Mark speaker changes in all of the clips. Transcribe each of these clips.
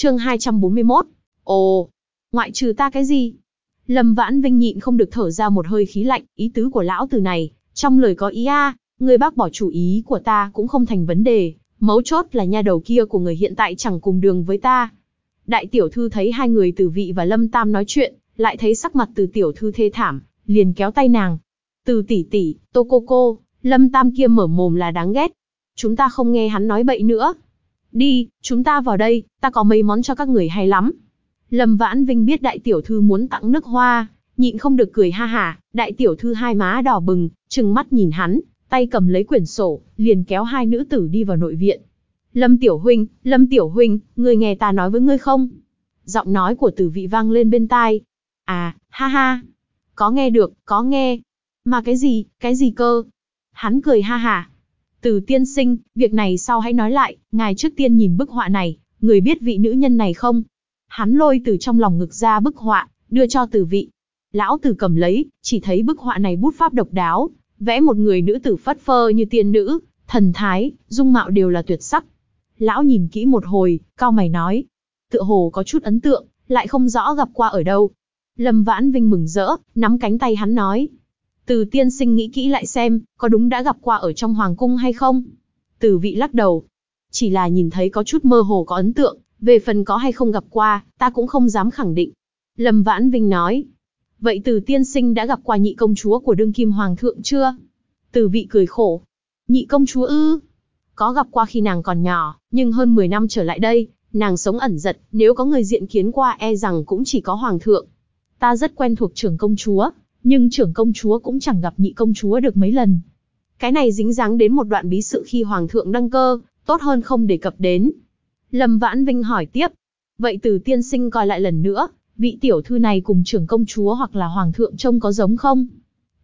Speaker 1: Chương 241. Ồ, ngoại trừ ta cái gì? Lâm Vãn Vinh nhịn không được thở ra một hơi khí lạnh, ý tứ của lão từ này, trong lời có ý a, người bác bỏ chủ ý của ta cũng không thành vấn đề, mấu chốt là nha đầu kia của người hiện tại chẳng cùng đường với ta. Đại tiểu thư thấy hai người Từ Vị và Lâm Tam nói chuyện, lại thấy sắc mặt Từ tiểu thư thê thảm, liền kéo tay nàng. Từ tỷ tỷ, Tô cô cô, Lâm Tam kia mở mồm là đáng ghét. Chúng ta không nghe hắn nói bậy nữa. Đi, chúng ta vào đây, ta có mấy món cho các người hay lắm. Lâm Vãn Vinh biết đại tiểu thư muốn tặng nước hoa, nhịn không được cười ha hả, đại tiểu thư hai má đỏ bừng, trừng mắt nhìn hắn, tay cầm lấy quyển sổ, liền kéo hai nữ tử đi vào nội viện. Lâm Tiểu Huynh, Lâm Tiểu Huynh, người nghe ta nói với ngươi không? Giọng nói của tử vị vang lên bên tai. À, ha ha. Có nghe được, có nghe. Mà cái gì, cái gì cơ? Hắn cười ha ha. Từ tiên sinh, việc này sau hãy nói lại, ngài trước tiên nhìn bức họa này, người biết vị nữ nhân này không? Hắn lôi từ trong lòng ngực ra bức họa, đưa cho tử vị. Lão tử cầm lấy, chỉ thấy bức họa này bút pháp độc đáo, vẽ một người nữ tử phất phơ như tiên nữ, thần thái, dung mạo đều là tuyệt sắc. Lão nhìn kỹ một hồi, cao mày nói. Tựa hồ có chút ấn tượng, lại không rõ gặp qua ở đâu. Lâm Vãn Vinh mừng rỡ, nắm cánh tay hắn nói. Từ tiên sinh nghĩ kỹ lại xem, có đúng đã gặp qua ở trong hoàng cung hay không? Từ vị lắc đầu. Chỉ là nhìn thấy có chút mơ hồ có ấn tượng, về phần có hay không gặp qua, ta cũng không dám khẳng định. Lâm Vãn Vinh nói. Vậy từ tiên sinh đã gặp qua nhị công chúa của đương kim hoàng thượng chưa? Từ vị cười khổ. Nhị công chúa ư? Có gặp qua khi nàng còn nhỏ, nhưng hơn 10 năm trở lại đây, nàng sống ẩn giật, nếu có người diện kiến qua e rằng cũng chỉ có hoàng thượng. Ta rất quen thuộc trưởng công chúa, nhưng trưởng công chúa cũng chẳng gặp nhị công chúa được mấy lần. Cái này dính dáng đến một đoạn bí sự khi hoàng thượng đăng cơ, tốt hơn không đề cập đến. Lâm Vãn Vinh hỏi tiếp, vậy từ tiên sinh coi lại lần nữa, vị tiểu thư này cùng trưởng công chúa hoặc là hoàng thượng trông có giống không?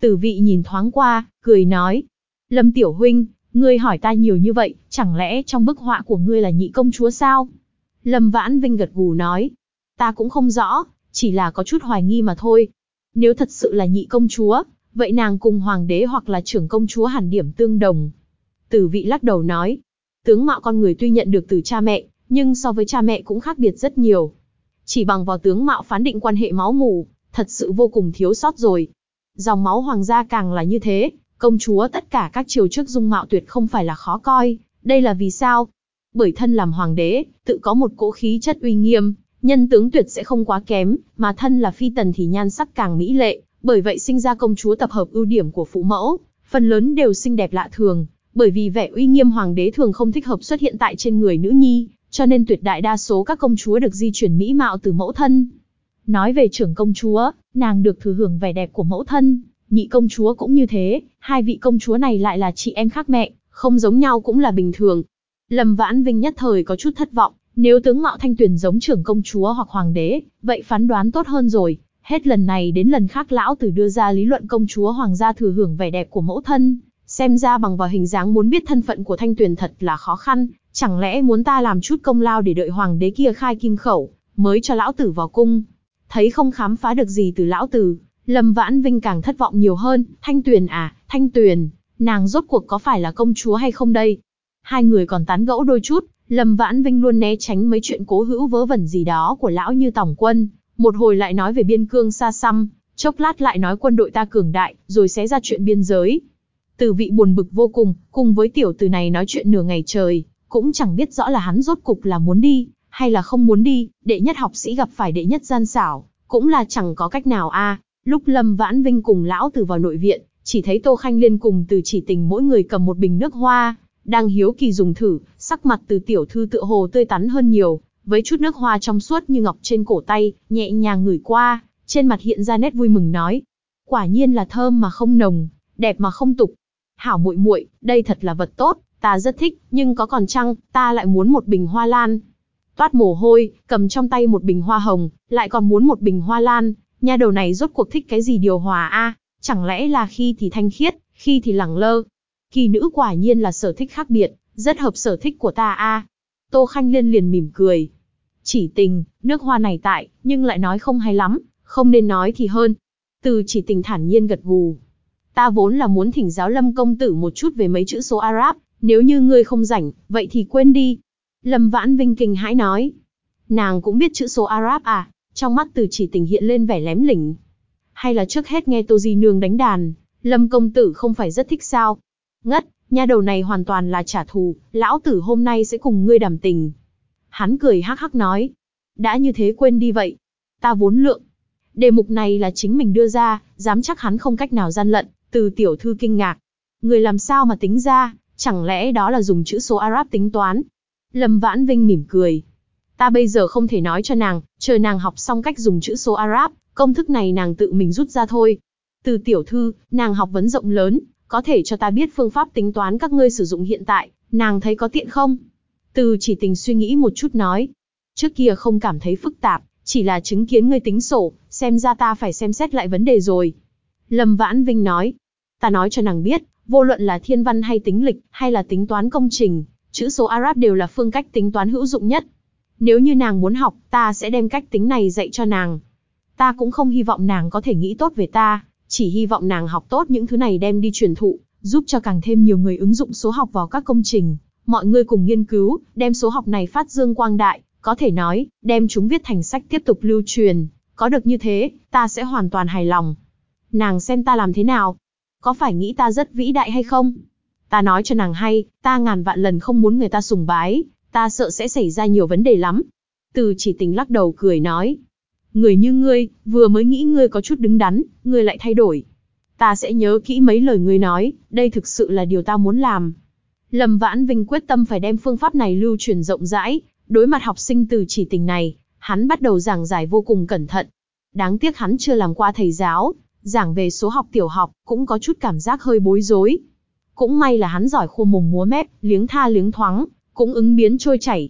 Speaker 1: Tử vị nhìn thoáng qua, cười nói, Lâm tiểu huynh, ngươi hỏi ta nhiều như vậy, chẳng lẽ trong bức họa của ngươi là nhị công chúa sao? Lâm Vãn Vinh gật gù nói, ta cũng không rõ, chỉ là có chút hoài nghi mà thôi. Nếu thật sự là nhị công chúa, vậy nàng cùng hoàng đế hoặc là trưởng công chúa hẳn điểm tương đồng. Tử vị lắc đầu nói, tướng mạo con người tuy nhận được từ cha mẹ, nhưng so với cha mẹ cũng khác biệt rất nhiều. Chỉ bằng vào tướng mạo phán định quan hệ máu mủ, thật sự vô cùng thiếu sót rồi. Dòng máu hoàng gia càng là như thế, công chúa tất cả các triều trước dung mạo tuyệt không phải là khó coi, đây là vì sao? Bởi thân làm hoàng đế, tự có một cỗ khí chất uy nghiêm, nhân tướng tuyệt sẽ không quá kém, mà thân là phi tần thì nhan sắc càng mỹ lệ, bởi vậy sinh ra công chúa tập hợp ưu điểm của phụ mẫu, phần lớn đều xinh đẹp lạ thường, bởi vì vẻ uy nghiêm hoàng đế thường không thích hợp xuất hiện tại trên người nữ nhi, cho nên tuyệt đại đa số các công chúa được di chuyển mỹ mạo từ mẫu thân. Nói về trưởng công chúa, nàng được thừa hưởng vẻ đẹp của mẫu thân, nhị công chúa cũng như thế, hai vị công chúa này lại là chị em khác mẹ, không giống nhau cũng là bình thường. Lâm Vãn Vinh nhất thời có chút thất vọng, nếu tướng mạo thanh tuyển giống trưởng công chúa hoặc hoàng đế, vậy phán đoán tốt hơn rồi. Hết lần này đến lần khác lão tử đưa ra lý luận công chúa hoàng gia thừa hưởng vẻ đẹp của mẫu thân, xem ra bằng vào hình dáng muốn biết thân phận của thanh tuyển thật là khó khăn, chẳng lẽ muốn ta làm chút công lao để đợi hoàng đế kia khai kim khẩu, mới cho lão tử vào cung. Thấy không khám phá được gì từ lão tử, Lâm Vãn Vinh càng thất vọng nhiều hơn, Thanh Tuyền à, Thanh Tuyền, nàng rốt cuộc có phải là công chúa hay không đây? Hai người còn tán gẫu đôi chút, Lâm Vãn Vinh luôn né tránh mấy chuyện cố hữu vớ vẩn gì đó của lão như tổng quân, một hồi lại nói về biên cương xa xăm, chốc lát lại nói quân đội ta cường đại, rồi xé ra chuyện biên giới. Từ vị buồn bực vô cùng, cùng với tiểu tử này nói chuyện nửa ngày trời, cũng chẳng biết rõ là hắn rốt cục là muốn đi, hay là không muốn đi, đệ nhất học sĩ gặp phải đệ nhất gian xảo, cũng là chẳng có cách nào a. Lúc Lâm Vãn Vinh cùng lão từ vào nội viện, chỉ thấy Tô Khanh Liên cùng từ chỉ tình mỗi người cầm một bình nước hoa, đang hiếu kỳ dùng thử, sắc mặt từ tiểu thư tựa hồ tươi tắn hơn nhiều, với chút nước hoa trong suốt như ngọc trên cổ tay, nhẹ nhàng ngửi qua, trên mặt hiện ra nét vui mừng nói. Quả nhiên là thơm mà không nồng, đẹp mà không tục. Hảo muội muội, đây thật là vật tốt, ta rất thích, nhưng có còn chăng, ta lại muốn một bình hoa lan. Toát mồ hôi, cầm trong tay một bình hoa hồng, lại còn muốn một bình hoa lan, nha đầu này rốt cuộc thích cái gì điều hòa a? Chẳng lẽ là khi thì thanh khiết, khi thì lẳng lơ. Kỳ nữ quả nhiên là sở thích khác biệt, rất hợp sở thích của ta a. Tô Khanh Liên liền mỉm cười. Chỉ tình, nước hoa này tại, nhưng lại nói không hay lắm, không nên nói thì hơn. Từ chỉ tình thản nhiên gật gù. Ta vốn là muốn thỉnh giáo lâm công tử một chút về mấy chữ số Arab, nếu như ngươi không rảnh, vậy thì quên đi. Lâm Vãn Vinh kinh hãi nói. Nàng cũng biết chữ số Arab à? Trong mắt từ chỉ tình hiện lên vẻ lém lỉnh. Hay là trước hết nghe Tô Di Nương đánh đàn, Lâm công tử không phải rất thích sao? Ngất, nha đầu này hoàn toàn là trả thù, lão tử hôm nay sẽ cùng ngươi đàm tình. Hắn cười hắc hắc nói. Đã như thế quên đi vậy. Ta vốn lượng. Đề mục này là chính mình đưa ra, dám chắc hắn không cách nào gian lận, từ tiểu thư kinh ngạc. Người làm sao mà tính ra, chẳng lẽ đó là dùng chữ số Arab tính toán? Lâm Vãn Vinh mỉm cười. Ta bây giờ không thể nói cho nàng, chờ nàng học xong cách dùng chữ số Arab, công thức này nàng tự mình rút ra thôi. Từ tiểu thư, nàng học vấn rộng lớn, có thể cho ta biết phương pháp tính toán các ngươi sử dụng hiện tại, nàng thấy có tiện không? Từ chỉ tình suy nghĩ một chút nói. Trước kia không cảm thấy phức tạp, chỉ là chứng kiến ngươi tính sổ, xem ra ta phải xem xét lại vấn đề rồi. Lâm Vãn Vinh nói. Ta nói cho nàng biết, vô luận là thiên văn hay tính lịch, hay là tính toán công trình, chữ số Arab đều là phương cách tính toán hữu dụng nhất. Nếu như nàng muốn học, ta sẽ đem cách tính này dạy cho nàng. Ta cũng không hy vọng nàng có thể nghĩ tốt về ta, chỉ hy vọng nàng học tốt những thứ này đem đi truyền thụ, giúp cho càng thêm nhiều người ứng dụng số học vào các công trình. Mọi người cùng nghiên cứu, đem số học này phát dương quang đại, có thể nói, đem chúng viết thành sách tiếp tục lưu truyền. Có được như thế, ta sẽ hoàn toàn hài lòng. Nàng xem ta làm thế nào? Có phải nghĩ ta rất vĩ đại hay không? Ta nói cho nàng hay, ta ngàn vạn lần không muốn người ta sùng bái, ta sợ sẽ xảy ra nhiều vấn đề lắm. Từ chỉ tình lắc đầu cười nói, Người như ngươi, vừa mới nghĩ ngươi có chút đứng đắn, ngươi lại thay đổi. Ta sẽ nhớ kỹ mấy lời ngươi nói, đây thực sự là điều ta muốn làm. Lâm Vãn Vinh quyết tâm phải đem phương pháp này lưu truyền rộng rãi, đối mặt học sinh từ chỉ tình này, hắn bắt đầu giảng giải vô cùng cẩn thận. Đáng tiếc hắn chưa làm qua thầy giáo, giảng về số học tiểu học, cũng có chút cảm giác hơi bối rối. Cũng may là hắn giỏi khô mồm múa mép, liếng tha liếng thoáng, cũng ứng biến trôi chảy.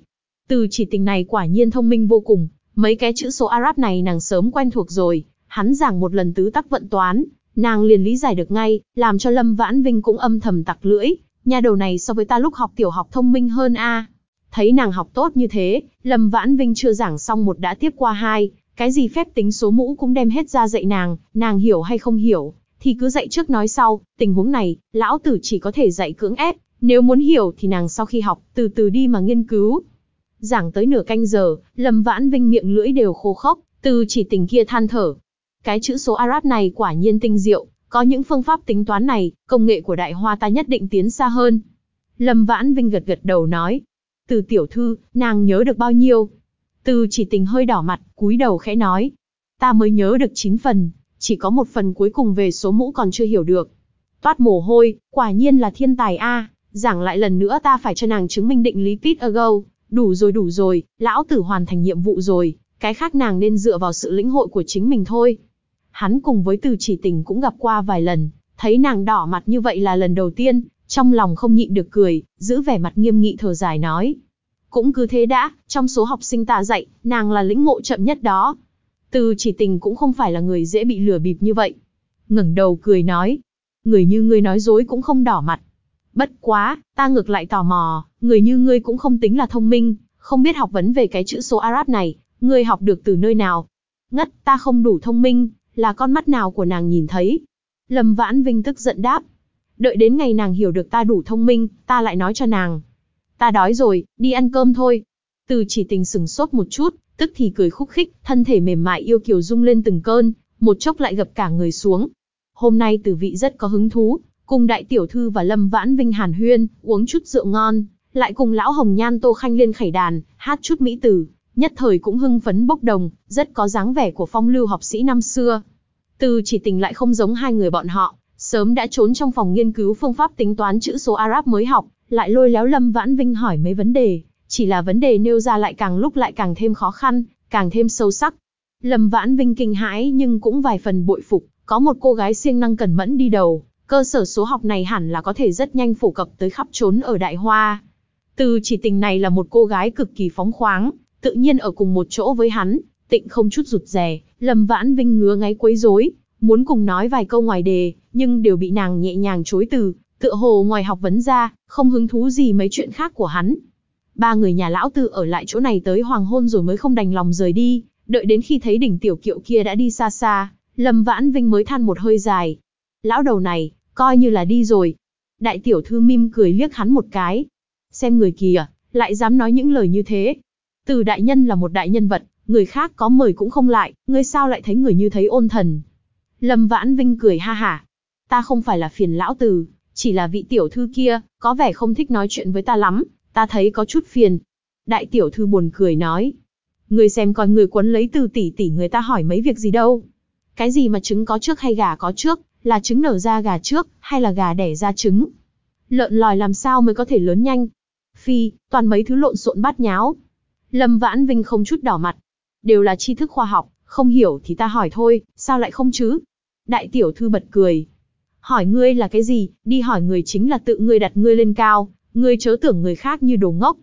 Speaker 1: Từ chỉ tình này quả nhiên thông minh vô cùng, Mấy cái chữ số Arab này nàng sớm quen thuộc rồi, hắn giảng một lần tứ tắc vận toán, nàng liền lý giải được ngay, làm cho Lâm Vãn Vinh cũng âm thầm tặc lưỡi, nhà đầu này so với ta lúc học tiểu học thông minh hơn a. Thấy nàng học tốt như thế, Lâm Vãn Vinh chưa giảng xong một đã tiếp qua hai, cái gì phép tính số mũ cũng đem hết ra dạy nàng, nàng hiểu hay không hiểu, thì cứ dạy trước nói sau, tình huống này, lão tử chỉ có thể dạy cưỡng ép, nếu muốn hiểu thì nàng sau khi học, từ từ đi mà nghiên cứu, Giảng tới nửa canh giờ, Lâm Vãn Vinh miệng lưỡi đều khô khốc, từ chỉ tình kia than thở. Cái chữ số Arab này quả nhiên tinh diệu, có những phương pháp tính toán này, công nghệ của đại hoa ta nhất định tiến xa hơn. Lâm Vãn Vinh gật gật đầu nói. Từ tiểu thư, nàng nhớ được bao nhiêu? Từ chỉ tình hơi đỏ mặt, cúi đầu khẽ nói. Ta mới nhớ được 9 phần, chỉ có một phần cuối cùng về số mũ còn chưa hiểu được. Toát mồ hôi, quả nhiên là thiên tài A, giảng lại lần nữa ta phải cho nàng chứng minh định lý Pit ago. Đủ rồi đủ rồi, lão tử hoàn thành nhiệm vụ rồi, cái khác nàng nên dựa vào sự lĩnh hội của chính mình thôi. Hắn cùng với từ chỉ tình cũng gặp qua vài lần, thấy nàng đỏ mặt như vậy là lần đầu tiên, trong lòng không nhịn được cười, giữ vẻ mặt nghiêm nghị thở dài nói. Cũng cứ thế đã, trong số học sinh ta dạy, nàng là lĩnh ngộ chậm nhất đó. Từ chỉ tình cũng không phải là người dễ bị lừa bịp như vậy. ngẩng đầu cười nói. Người như ngươi nói dối cũng không đỏ mặt. Bất quá, ta ngược lại tò mò, người như ngươi cũng không tính là thông minh, không biết học vấn về cái chữ số Arab này, ngươi học được từ nơi nào? Ngất, ta không đủ thông minh, là con mắt nào của nàng nhìn thấy? Lâm Vãn Vinh tức giận đáp. Đợi đến ngày nàng hiểu được ta đủ thông minh, ta lại nói cho nàng. Ta đói rồi, đi ăn cơm thôi. Từ chỉ tình sừng sốt một chút, tức thì cười khúc khích, thân thể mềm mại yêu kiều rung lên từng cơn, một chốc lại gập cả người xuống. Hôm nay tử vị rất có hứng thú, cùng đại tiểu thư và Lâm Vãn Vinh hàn huyên, uống chút rượu ngon, lại cùng lão hồng nhan Tô Khanh Liên khẩy đàn, hát chút mỹ tử, nhất thời cũng hưng phấn bốc đồng, rất có dáng vẻ của phong lưu học sĩ năm xưa. Từ chỉ tình lại không giống hai người bọn họ, sớm đã trốn trong phòng nghiên cứu phương pháp tính toán chữ số Arab mới học, lại lôi léo Lâm Vãn Vinh hỏi mấy vấn đề, chỉ là vấn đề nêu ra lại càng lúc lại càng thêm khó khăn, càng thêm sâu sắc. Lâm Vãn Vinh kinh hãi nhưng cũng vài phần bội phục, có một cô gái siêng năng cẩn mẫn đi đầu, Cơ sở số học này hẳn là có thể rất nhanh phổ cập tới khắp trốn ở Đại Hoa. Từ chỉ tình này là một cô gái cực kỳ phóng khoáng, tự nhiên ở cùng một chỗ với hắn, tịnh không chút rụt rè, Lâm Vãn Vinh ngứa ngáy quấy rối, muốn cùng nói vài câu ngoài đề, nhưng đều bị nàng nhẹ nhàng chối từ, tựa hồ ngoài học vấn ra, không hứng thú gì mấy chuyện khác của hắn. Ba người nhà lão tư ở lại chỗ này tới hoàng hôn rồi mới không đành lòng rời đi, đợi đến khi thấy đỉnh tiểu kiệu kia đã đi xa xa, Lâm Vãn Vinh mới than một hơi dài, lão đầu này, coi như là đi rồi. Đại tiểu thư mim cười liếc hắn một cái. Xem người kìa, lại dám nói những lời như thế. Từ đại nhân là một đại nhân vật, người khác có mời cũng không lại, ngươi sao lại thấy người như thấy ôn thần. Lâm Vãn Vinh cười ha hả. Ta không phải là phiền lão từ, chỉ là vị tiểu thư kia, có vẻ không thích nói chuyện với ta lắm, ta thấy có chút phiền. Đại tiểu thư buồn cười nói. Người xem coi người quấn lấy từ tỷ tỷ người ta hỏi mấy việc gì đâu. Cái gì mà trứng có trước hay gà có trước, là trứng nở ra gà trước, hay là gà đẻ ra trứng. Lợn lòi làm sao mới có thể lớn nhanh. Phi, toàn mấy thứ lộn xộn bát nháo. Lâm Vãn Vinh không chút đỏ mặt. Đều là tri thức khoa học, không hiểu thì ta hỏi thôi, sao lại không chứ? Đại tiểu thư bật cười. Hỏi ngươi là cái gì, đi hỏi người chính là tự ngươi đặt ngươi lên cao, ngươi chớ tưởng người khác như đồ ngốc.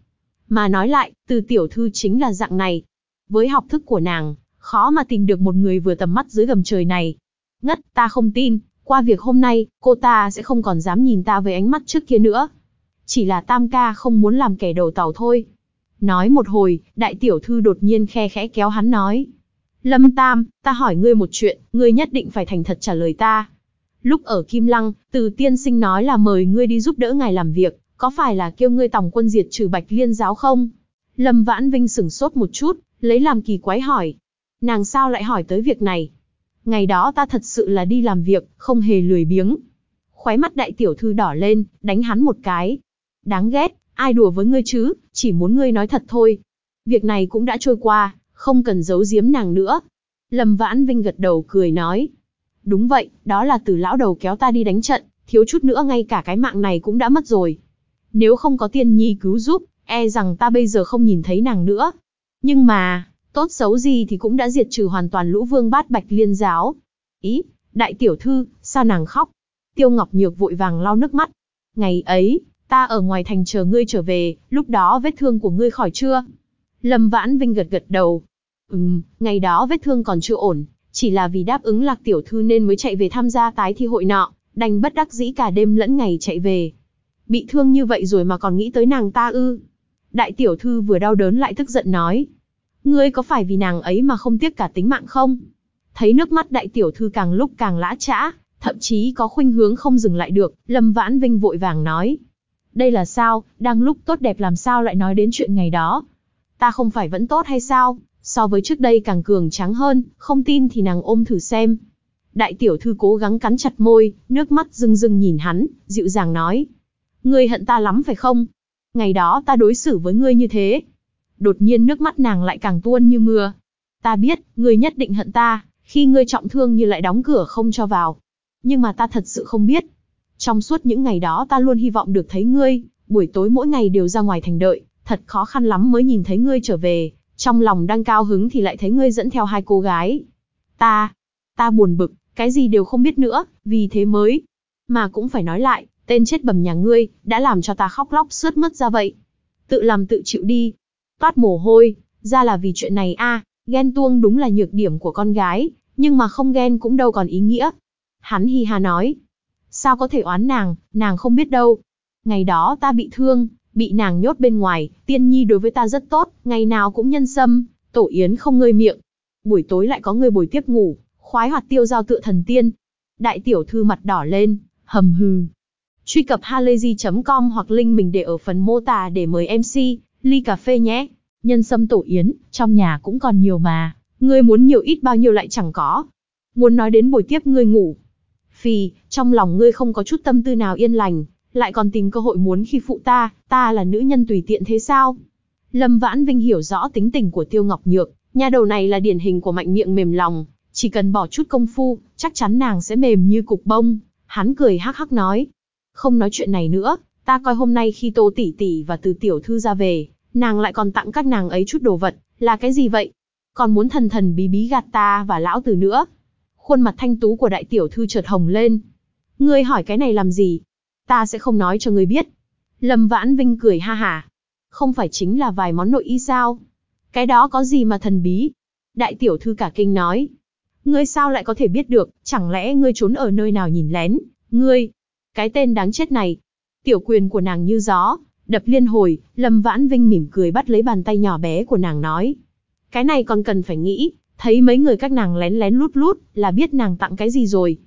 Speaker 1: Mà nói lại, từ tiểu thư chính là dạng này. Với học thức của nàng, khó mà tìm được một người vừa tầm mắt dưới gầm trời này. Ngất, ta không tin, qua việc hôm nay, cô ta sẽ không còn dám nhìn ta với ánh mắt trước kia nữa. Chỉ là tam ca không muốn làm kẻ đầu tàu thôi. Nói một hồi, đại tiểu thư đột nhiên khe khẽ kéo hắn nói. Lâm Tam, ta hỏi ngươi một chuyện, ngươi nhất định phải thành thật trả lời ta. Lúc ở Kim Lăng, từ tiên sinh nói là mời ngươi đi giúp đỡ ngài làm việc, có phải là kêu ngươi tổng quân diệt trừ bạch liên giáo không? Lâm Vãn Vinh sửng sốt một chút, lấy làm kỳ quái hỏi. Nàng sao lại hỏi tới việc này? Ngày đó ta thật sự là đi làm việc, không hề lười biếng. Khóe mắt đại tiểu thư đỏ lên, đánh hắn một cái. Đáng ghét, ai đùa với ngươi chứ, chỉ muốn ngươi nói thật thôi. Việc này cũng đã trôi qua, không cần giấu giếm nàng nữa. Lâm Vãn Vinh gật đầu cười nói. Đúng vậy, đó là từ lão đầu kéo ta đi đánh trận, thiếu chút nữa ngay cả cái mạng này cũng đã mất rồi. Nếu không có tiên nhi cứu giúp, e rằng ta bây giờ không nhìn thấy nàng nữa. Nhưng mà, tốt xấu gì thì cũng đã diệt trừ hoàn toàn lũ vương bát bạch liên giáo. Ý, đại tiểu thư, sao nàng khóc? Tiêu Ngọc Nhược vội vàng lau nước mắt. Ngày ấy, ta ở ngoài thành chờ ngươi trở về, lúc đó vết thương của ngươi khỏi chưa? Lâm Vãn Vinh gật gật đầu. Ừm, ngày đó vết thương còn chưa ổn, chỉ là vì đáp ứng lạc tiểu thư nên mới chạy về tham gia tái thi hội nọ, đành bất đắc dĩ cả đêm lẫn ngày chạy về. Bị thương như vậy rồi mà còn nghĩ tới nàng ta ư. Đại tiểu thư vừa đau đớn lại tức giận nói. Ngươi có phải vì nàng ấy mà không tiếc cả tính mạng không? Thấy nước mắt đại tiểu thư càng lúc càng lã chã, thậm chí có khuynh hướng không dừng lại được, Lâm Vãn Vinh vội vàng nói. Đây là sao, đang lúc tốt đẹp làm sao lại nói đến chuyện ngày đó? Ta không phải vẫn tốt hay sao? So với trước đây càng cường trắng hơn, không tin thì nàng ôm thử xem. Đại tiểu thư cố gắng cắn chặt môi, nước mắt rưng rưng nhìn hắn, dịu dàng nói. Ngươi hận ta lắm phải không? Ngày đó ta đối xử với ngươi như thế. Đột nhiên nước mắt nàng lại càng tuôn như mưa. Ta biết, ngươi nhất định hận ta, khi ngươi trọng thương như lại đóng cửa không cho vào. Nhưng mà ta thật sự không biết. Trong suốt những ngày đó ta luôn hy vọng được thấy ngươi, buổi tối mỗi ngày đều ra ngoài thành đợi, thật khó khăn lắm mới nhìn thấy ngươi trở về, trong lòng đang cao hứng thì lại thấy ngươi dẫn theo hai cô gái. Ta, ta buồn bực, cái gì đều không biết nữa, vì thế mới. Mà cũng phải nói lại, tên chết bầm nhà ngươi, đã làm cho ta khóc lóc sướt mất ra vậy. Tự làm tự chịu đi. Toát mồ hôi, ra là vì chuyện này a ghen tuông đúng là nhược điểm của con gái, nhưng mà không ghen cũng đâu còn ý nghĩa. Hắn hi hà nói. Sao có thể oán nàng, nàng không biết đâu. Ngày đó ta bị thương, bị nàng nhốt bên ngoài, tiên nhi đối với ta rất tốt, ngày nào cũng nhân sâm, tổ yến không ngơi miệng. Buổi tối lại có người bồi tiếp ngủ, khoái hoạt tiêu giao tựa thần tiên. Đại tiểu thư mặt đỏ lên, hầm hừ. Truy cập halayzi.com hoặc link mình để ở phần mô tả để mời MC, ly cà phê nhé. Nhân sâm tổ yến, trong nhà cũng còn nhiều mà, ngươi muốn nhiều ít bao nhiêu lại chẳng có. Muốn nói đến buổi tiếp ngươi ngủ. Phi, trong lòng ngươi không có chút tâm tư nào yên lành, lại còn tìm cơ hội muốn khi phụ ta, ta là nữ nhân tùy tiện thế sao? Lâm Vãn Vinh hiểu rõ tính tình của Tiêu Ngọc Nhược, nhà đầu này là điển hình của mạnh miệng mềm lòng, chỉ cần bỏ chút công phu, chắc chắn nàng sẽ mềm như cục bông. Hắn cười hắc hắc nói, không nói chuyện này nữa, ta coi hôm nay khi Tô tỷ tỷ và Từ tiểu thư ra về, nàng lại còn tặng các nàng ấy chút đồ vật, là cái gì vậy? Còn muốn thần thần bí bí gạt ta và lão Từ nữa. Khuôn mặt thanh tú của đại tiểu thư chợt hồng lên. Ngươi hỏi cái này làm gì? ta sẽ không nói cho ngươi biết. Lâm Vãn Vinh cười ha hả. Không phải chính là vài món nội y sao? Cái đó có gì mà thần bí? Đại tiểu thư cả kinh nói. Ngươi sao lại có thể biết được, chẳng lẽ ngươi trốn ở nơi nào nhìn lén? Ngươi, cái tên đáng chết này. Tiểu quyền của nàng như gió, đập liên hồi, Lâm Vãn Vinh mỉm cười bắt lấy bàn tay nhỏ bé của nàng nói. Cái này còn cần phải nghĩ, thấy mấy người các nàng lén lén lút lút, là biết nàng tặng cái gì rồi.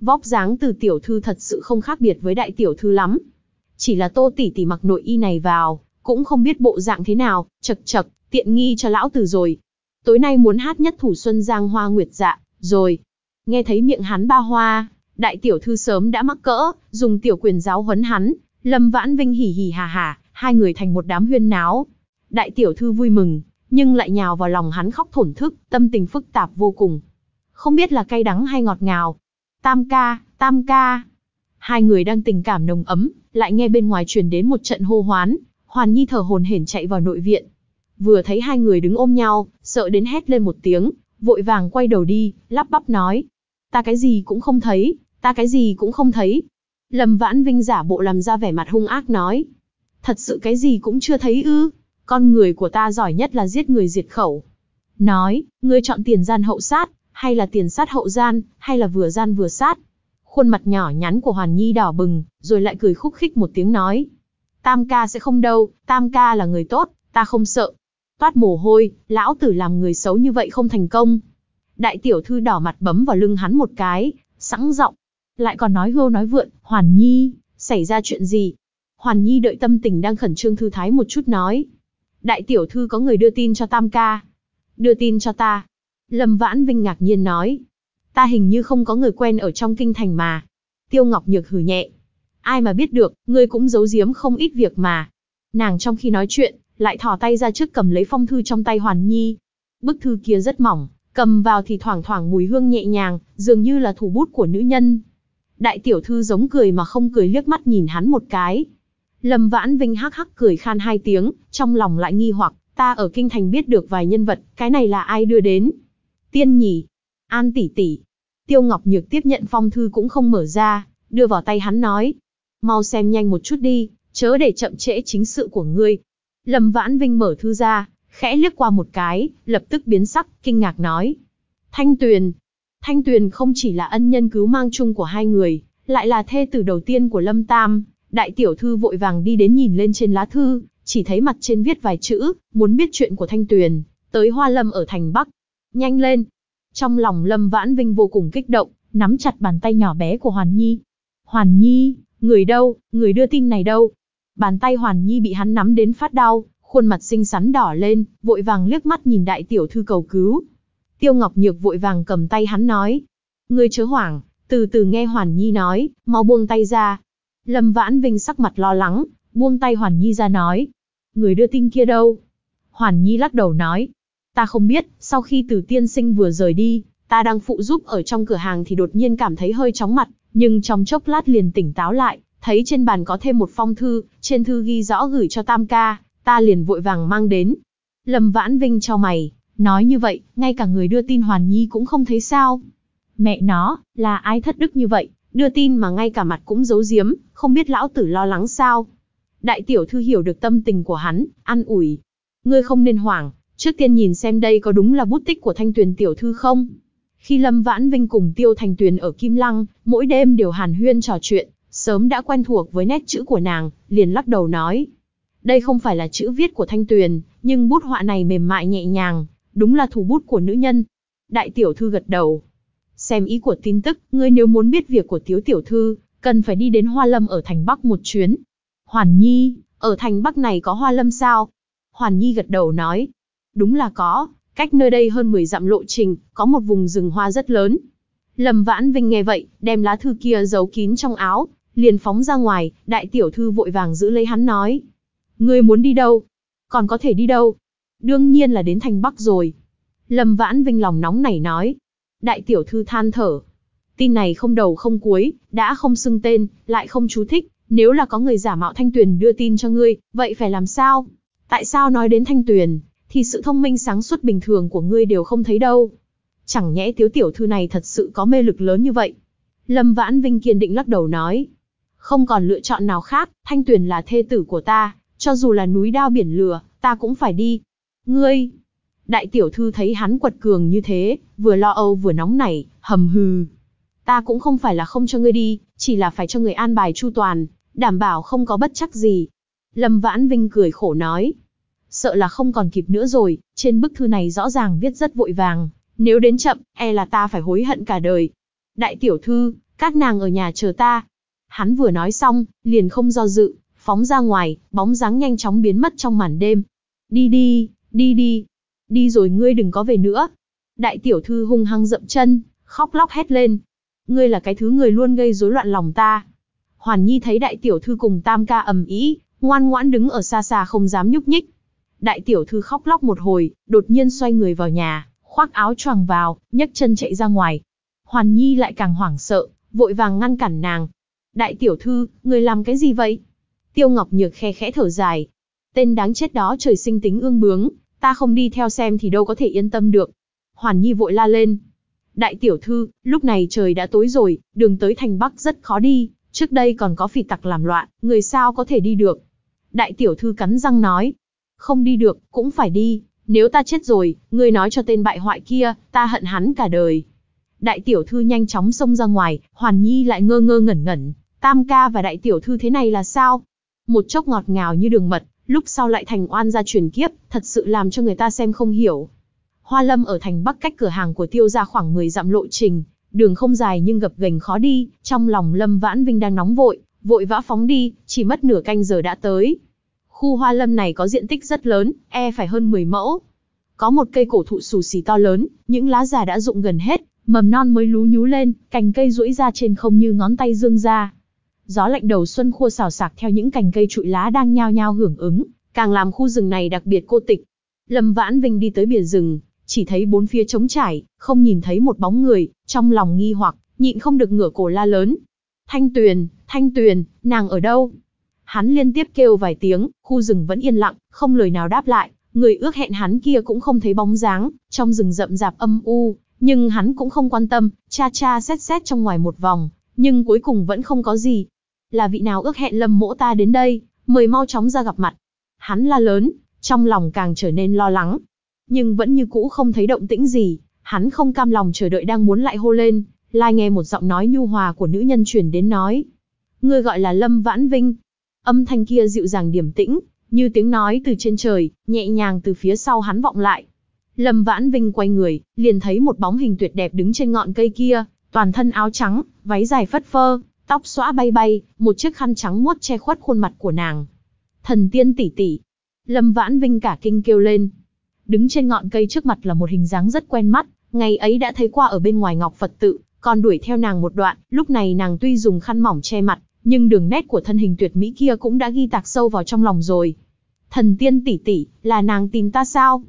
Speaker 1: Vóc dáng từ tiểu thư thật sự không khác biệt với đại tiểu thư lắm. Chỉ là tô tỷ tỷ mặc nội y này vào, cũng không biết bộ dạng thế nào, chật chật, tiện nghi cho lão tử rồi. Tối nay muốn hát nhất thủ xuân giang hoa nguyệt dạ, rồi. Nghe thấy miệng hắn ba hoa, đại tiểu thư sớm đã mắc cỡ, dùng tiểu quyền giáo huấn hắn, Lâm Vãn Vinh hỉ hỉ hà hà, hai người thành một đám huyên náo. Đại tiểu thư vui mừng, nhưng lại nhào vào lòng hắn khóc thổn thức, tâm tình phức tạp vô cùng. Không biết là cay đắng hay ngọt ngào. Tam ca, tam ca. Hai người đang tình cảm nồng ấm, lại nghe bên ngoài truyền đến một trận hô hoán, Hoàn Nhi thở hồn hển chạy vào nội viện. Vừa thấy hai người đứng ôm nhau, sợ đến hét lên một tiếng, vội vàng quay đầu đi, lắp bắp nói. Ta cái gì cũng không thấy, ta cái gì cũng không thấy. Lâm Vãn Vinh giả bộ làm ra vẻ mặt hung ác nói. Thật sự cái gì cũng chưa thấy ư, con người của ta giỏi nhất là giết người diệt khẩu. Nói, ngươi chọn tiền gian hậu sát, hay là tiền sát hậu gian, hay là vừa gian vừa sát. Khuôn mặt nhỏ nhắn của Hoàn Nhi đỏ bừng, rồi lại cười khúc khích một tiếng nói. Tam ca sẽ không đâu, tam ca là người tốt, ta không sợ. Toát mồ hôi, lão tử làm người xấu như vậy không thành công. Đại tiểu thư đỏ mặt bấm vào lưng hắn một cái, sẵn giọng, lại còn nói hưu nói vượn, Hoàn Nhi, xảy ra chuyện gì? Hoàn Nhi đợi tâm tình đang khẩn trương thư thái một chút nói. Đại tiểu thư có người đưa tin cho Tam ca. Đưa tin cho ta. Lâm Vãn Vinh ngạc nhiên nói. Ta hình như không có người quen ở trong kinh thành mà. Tiêu Ngọc Nhược hử nhẹ. Ai mà biết được, ngươi cũng giấu giếm không ít việc mà. Nàng trong khi nói chuyện, lại thò tay ra trước cầm lấy phong thư trong tay Hoàn Nhi. Bức thư kia rất mỏng, cầm vào thì thoảng thoảng mùi hương nhẹ nhàng, dường như là thủ bút của nữ nhân. Đại tiểu thư giống cười mà không cười liếc mắt nhìn hắn một cái. Lâm Vãn Vinh hắc hắc cười khan hai tiếng, trong lòng lại nghi hoặc, ta ở kinh thành biết được vài nhân vật, cái này là ai đưa đến? Tiên nhỉ? An tỷ tỷ. Tiêu Ngọc Nhược tiếp nhận phong thư cũng không mở ra, đưa vào tay hắn nói. Mau xem nhanh một chút đi, chớ để chậm trễ chính sự của ngươi. Lâm Vãn Vinh mở thư ra, khẽ liếc qua một cái, lập tức biến sắc, kinh ngạc nói. Thanh Tuyền, Thanh Tuyền không chỉ là ân nhân cứu mang chung của hai người, lại là thê tử đầu tiên của Lâm Tam. Đại tiểu thư vội vàng đi đến nhìn lên trên lá thư, chỉ thấy mặt trên viết vài chữ, muốn biết chuyện của Thanh Tuyền, tới Hoa Lâm ở thành Bắc. Nhanh lên! Trong lòng Lâm Vãn Vinh vô cùng kích động, nắm chặt bàn tay nhỏ bé của Hoàn Nhi. Hoàn Nhi, người đâu, người đưa tin này đâu? Bàn tay Hoàn Nhi bị hắn nắm đến phát đau, khuôn mặt xinh xắn đỏ lên, vội vàng liếc mắt nhìn đại tiểu thư cầu cứu. Tiêu Ngọc Nhược vội vàng cầm tay hắn nói. Ngươi chớ hoảng, từ từ nghe Hoàn Nhi nói, mau buông tay ra. Lâm Vãn Vinh sắc mặt lo lắng, buông tay Hoàn Nhi ra nói. Người đưa tin kia đâu? Hoàn Nhi lắc đầu nói. Ta không biết, sau khi từ tiên sinh vừa rời đi, ta đang phụ giúp ở trong cửa hàng thì đột nhiên cảm thấy hơi chóng mặt, nhưng trong chốc lát liền tỉnh táo lại, thấy trên bàn có thêm một phong thư, trên thư ghi rõ gửi cho Tam ca, ta liền vội vàng mang đến. Lâm Vãn Vinh cho mày, Nói như vậy, ngay cả người đưa tin Hoàn Nhi cũng không thấy sao. Mẹ nó, là ai thất đức như vậy, đưa tin mà ngay cả mặt cũng giấu giếm, không biết lão tử lo lắng sao. Đại tiểu thư hiểu được tâm tình của hắn, ăn ủi. Ngươi không nên hoảng, trước tiên nhìn xem đây có đúng là bút tích của thanh tuyền tiểu thư không. Khi Lâm Vãn Vinh cùng Tiêu Thành Tuyền ở Kim Lăng, mỗi đêm đều hàn huyên trò chuyện, sớm đã quen thuộc với nét chữ của nàng, liền lắc đầu nói. Đây không phải là chữ viết của Thanh Tuyền, nhưng bút họa này mềm mại nhẹ nhàng, đúng là thủ bút của nữ nhân. Đại tiểu thư gật đầu. Xem ý của tin tức, ngươi nếu muốn biết việc của tiếu tiểu thư, cần phải đi đến Hoa Lâm ở thành Bắc một chuyến. Hoàn Nhi, ở thành Bắc này có Hoa Lâm sao? Hoàn Nhi gật đầu nói. Đúng là có, cách nơi đây hơn 10 dặm lộ trình, có một vùng rừng hoa rất lớn. Lâm Vãn Vinh nghe vậy, đem lá thư kia giấu kín trong áo, liền phóng ra ngoài, đại tiểu thư vội vàng giữ lấy hắn nói. Ngươi muốn đi đâu? Còn có thể đi đâu? Đương nhiên là đến thành Bắc rồi. Lâm Vãn Vinh lòng nóng nảy nói. Đại tiểu thư than thở. Tin này không đầu không cuối, đã không xưng tên, lại không chú thích. Nếu là có người giả mạo Thanh Tuyền đưa tin cho ngươi, vậy phải làm sao? Tại sao nói đến Thanh Tuyền, thì sự thông minh sáng suốt bình thường của ngươi đều không thấy đâu. Chẳng nhẽ tiếu tiểu thư này thật sự có mê lực lớn như vậy. Lâm Vãn Vinh kiên định lắc đầu nói. Không còn lựa chọn nào khác, Thanh Tuyền là thê tử của ta, cho dù là núi đao biển lửa, ta cũng phải đi. Ngươi! Đại tiểu thư thấy hắn quật cường như thế, vừa lo âu vừa nóng nảy, hầm hừ. Ta cũng không phải là không cho ngươi đi, chỉ là phải cho người an bài chu toàn, đảm bảo không có bất chắc gì. Lâm Vãn Vinh cười khổ nói. Sợ là không còn kịp nữa rồi, trên bức thư này rõ ràng viết rất vội vàng, nếu đến chậm, e là ta phải hối hận cả đời. Đại tiểu thư, các nàng ở nhà chờ ta. Hắn vừa nói xong, liền không do dự, phóng ra ngoài, bóng dáng nhanh chóng biến mất trong màn đêm. Đi đi, Đi đi. Đi rồi ngươi đừng có về nữa. Đại tiểu thư hung hăng dậm chân, khóc lóc hét lên. Ngươi là cái thứ người luôn gây rối loạn lòng ta. Hoàn Nhi thấy đại tiểu thư cùng tam ca ầm ĩ, ngoan ngoãn đứng ở xa xa không dám nhúc nhích. Đại tiểu thư khóc lóc một hồi, đột nhiên xoay người vào nhà, khoác áo choàng vào, nhấc chân chạy ra ngoài. Hoàn Nhi lại càng hoảng sợ, vội vàng ngăn cản nàng. Đại tiểu thư, người làm cái gì vậy? Tiêu Ngọc Nhược khe khẽ thở dài. Tên đáng chết đó trời sinh tính ương bướng, ta không đi theo xem thì đâu có thể yên tâm được. Hoàn Nhi vội la lên. Đại tiểu thư, lúc này trời đã tối rồi, đường tới thành Bắc rất khó đi, trước đây còn có phỉ tặc làm loạn, người sao có thể đi được. Đại tiểu thư cắn răng nói. Không đi được, cũng phải đi, nếu ta chết rồi, ngươi nói cho tên bại hoại kia, ta hận hắn cả đời. Đại tiểu thư nhanh chóng xông ra ngoài, Hoàn Nhi lại ngơ ngơ ngẩn ngẩn, tam ca và đại tiểu thư thế này là sao? Một chốc ngọt ngào như đường mật, lúc sau lại thành oan gia truyền kiếp, thật sự làm cho người ta xem không hiểu. Hoa Lâm ở thành Bắc cách cửa hàng của Tiêu gia khoảng 10 dặm lộ trình, đường không dài nhưng gập ghềnh khó đi, trong lòng Lâm Vãn Vinh đang nóng vội, vội vã phóng đi, chỉ mất nửa canh giờ đã tới. Khu Hoa Lâm này có diện tích rất lớn, e phải hơn 10 mẫu. Có một cây cổ thụ xù xì to lớn, những lá già đã rụng gần hết, mầm non mới lú nhú lên, cành cây duỗi ra trên không như ngón tay dương ra. Gió lạnh đầu xuân khua xào xạc theo những cành cây trụi lá đang nhao nhao hưởng ứng, càng làm khu rừng này đặc biệt cô tịch. Lâm Vãn Vinh đi tới bìa rừng, chỉ thấy bốn phía trống trải, không nhìn thấy một bóng người, trong lòng nghi hoặc, nhịn không được ngửa cổ la lớn. Thanh Tuyền, Thanh Tuyền, nàng ở đâu? Hắn liên tiếp kêu vài tiếng, khu rừng vẫn yên lặng, không lời nào đáp lại, người ước hẹn hắn kia cũng không thấy bóng dáng, trong rừng rậm rạp âm u, nhưng hắn cũng không quan tâm, cha cha xét xét trong ngoài một vòng, nhưng cuối cùng vẫn không có gì. Là vị nào ước hẹn lâm mỗ ta đến đây, mời mau chóng ra gặp mặt. Hắn la lớn, trong lòng càng trở nên lo lắng. Nhưng vẫn như cũ không thấy động tĩnh gì, hắn không cam lòng chờ đợi đang muốn lại hô lên, lai nghe một giọng nói nhu hòa của nữ nhân truyền đến nói. Ngươi gọi là Lâm Vãn Vinh. Âm thanh kia dịu dàng điềm tĩnh, như tiếng nói từ trên trời, nhẹ nhàng từ phía sau hắn vọng lại. Lâm Vãn Vinh quay người, liền thấy một bóng hình tuyệt đẹp đứng trên ngọn cây kia, toàn thân áo trắng, váy dài phất phơ, tóc xõa bay bay, một chiếc khăn trắng muốt che khuất khuôn mặt của nàng. Thần tiên tỷ tỷ. Lâm Vãn Vinh cả kinh kêu lên. Đứng trên ngọn cây trước mặt là một hình dáng rất quen mắt, ngày ấy đã thấy qua ở bên ngoài Ngọc Phật tự, còn đuổi theo nàng một đoạn, lúc này nàng tuy dùng khăn mỏng che mặt, nhưng đường nét của thân hình tuyệt mỹ kia cũng đã ghi tạc sâu vào trong lòng rồi. Thần tiên tỷ tỷ, là nàng tìm ta sao?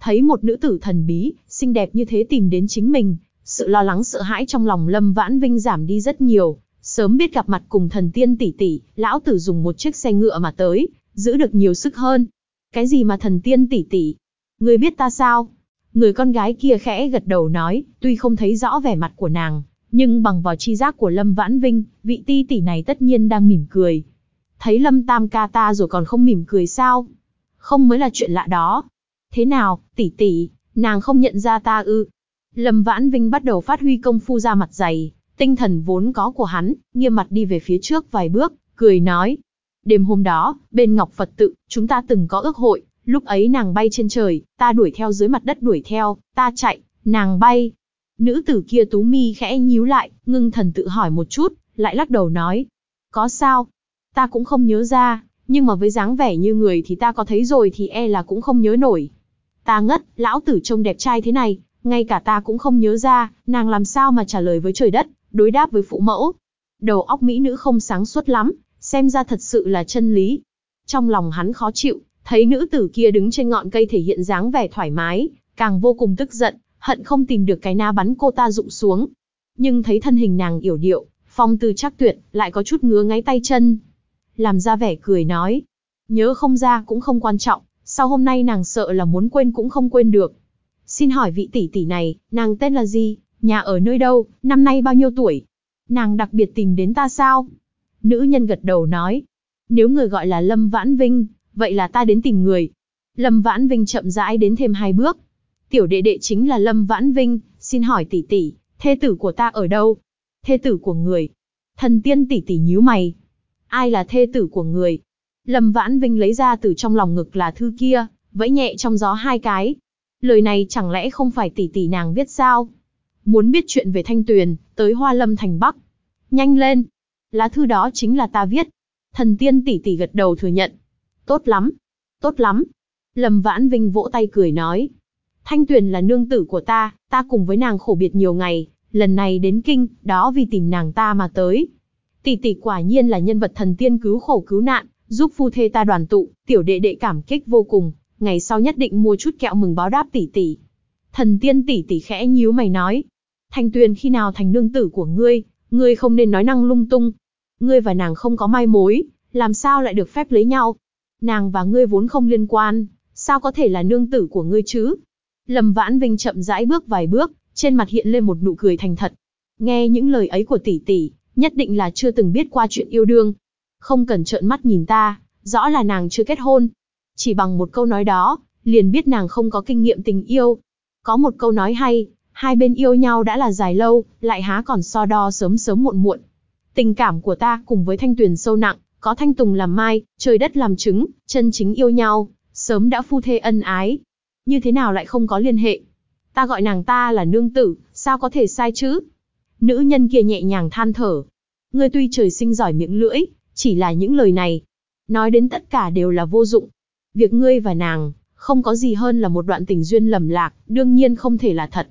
Speaker 1: Thấy một nữ tử thần bí, xinh đẹp như thế tìm đến chính mình, sự lo lắng sợ hãi trong lòng Lâm Vãn Vinh giảm đi rất nhiều, sớm biết gặp mặt cùng thần tiên tỷ tỷ, lão tử dùng một chiếc xe ngựa mà tới, giữ được nhiều sức hơn. Cái gì mà thần tiên tỷ tỷ? Người biết ta sao? Người con gái kia khẽ gật đầu nói, tuy không thấy rõ vẻ mặt của nàng, nhưng bằng vào chi giác của Lâm Vãn Vinh, vị ti tỷ này tất nhiên đang mỉm cười. Thấy Lâm Tam ca ta rồi còn không mỉm cười sao? Không mới là chuyện lạ đó. Thế nào, tỷ tỷ, nàng không nhận ra ta ư? Lâm Vãn Vinh bắt đầu phát huy công phu ra mặt dày, tinh thần vốn có của hắn, nghiêm mặt đi về phía trước vài bước, cười nói. Đêm hôm đó, bên Ngọc Phật tự, chúng ta từng có ước hội, lúc ấy nàng bay trên trời, ta đuổi theo dưới mặt đất đuổi theo, ta chạy, nàng bay. Nữ tử kia tú mi khẽ nhíu lại, ngưng thần tự hỏi một chút, lại lắc đầu nói. Có sao? Ta cũng không nhớ ra, nhưng mà với dáng vẻ như người thì ta có thấy rồi thì e là cũng không nhớ nổi. Ta ngất, lão tử trông đẹp trai thế này, ngay cả ta cũng không nhớ ra, nàng làm sao mà trả lời với trời đất, đối đáp với phụ mẫu. Đầu óc mỹ nữ không sáng suốt lắm, xem ra thật sự là chân lý. Trong lòng hắn khó chịu, thấy nữ tử kia đứng trên ngọn cây thể hiện dáng vẻ thoải mái, càng vô cùng tức giận, hận không tìm được cái na bắn cô ta rụng xuống. Nhưng thấy thân hình nàng yểu điệu, phong tư chắc tuyệt, lại có chút ngứa ngáy tay chân. Làm ra vẻ cười nói, nhớ không ra cũng không quan trọng, sau hôm nay nàng sợ là muốn quên cũng không quên được. Xin hỏi vị tỷ tỷ này, nàng tên là gì, nhà ở nơi đâu, năm nay bao nhiêu tuổi? Nàng đặc biệt tìm đến ta sao? Nữ nhân gật đầu nói, nếu người gọi là Lâm Vãn Vinh, vậy là ta đến tìm người. Lâm Vãn Vinh chậm rãi đến thêm hai bước. Tiểu đệ đệ chính là Lâm Vãn Vinh, xin hỏi tỷ tỷ, thê tử của ta ở đâu? Thê tử của người. Thần tiên tỷ tỷ nhíu mày. Ai là thê tử của người? Lâm Vãn Vinh lấy ra từ trong lòng ngực là thư kia, vẫy nhẹ trong gió hai cái. Lời này chẳng lẽ không phải tỷ tỷ nàng viết sao? Muốn biết chuyện về Thanh Tuyền, tới Hoa Lâm thành Bắc. Nhanh lên. Lá thư đó chính là ta viết. Thần tiên tỷ tỷ gật đầu thừa nhận. Tốt lắm. Tốt lắm. Lâm Vãn Vinh vỗ tay cười nói. Thanh Tuyền là nương tử của ta, ta cùng với nàng khổ biệt nhiều ngày, lần này đến kinh, đó vì tìm nàng ta mà tới. Tỷ tỷ quả nhiên là nhân vật thần tiên cứu khổ cứu nạn, giúp phu thê ta đoàn tụ, tiểu đệ đệ cảm kích vô cùng, ngày sau nhất định mua chút kẹo mừng báo đáp tỷ tỷ. Thần tiên tỷ tỷ khẽ nhíu mày nói, Thanh Tuyền khi nào thành nương tử của ngươi, ngươi không nên nói năng lung tung. Ngươi và nàng không có mai mối, làm sao lại được phép lấy nhau? Nàng và ngươi vốn không liên quan, sao có thể là nương tử của ngươi chứ? Lâm Vãn Vinh chậm rãi bước vài bước, trên mặt hiện lên một nụ cười thành thật. Nghe những lời ấy của tỷ tỷ, nhất định là chưa từng biết qua chuyện yêu đương. Không cần trợn mắt nhìn ta, rõ là nàng chưa kết hôn. Chỉ bằng một câu nói đó, liền biết nàng không có kinh nghiệm tình yêu. Có một câu nói hay, hai bên yêu nhau đã là dài lâu, lại há còn so đo sớm sớm muộn muộn. Tình cảm của ta cùng với thanh tuyền sâu nặng, có thanh tùng làm mai, trời đất làm trứng, chân chính yêu nhau, sớm đã phu thê ân ái. Như thế nào lại không có liên hệ? Ta gọi nàng ta là nương tử, sao có thể sai chứ? Nữ nhân kia nhẹ nhàng than thở. Ngươi tuy trời sinh giỏi miệng lưỡi, chỉ là những lời này. Nói đến tất cả đều là vô dụng. Việc ngươi và nàng, không có gì hơn là một đoạn tình duyên lầm lạc, đương nhiên không thể là thật.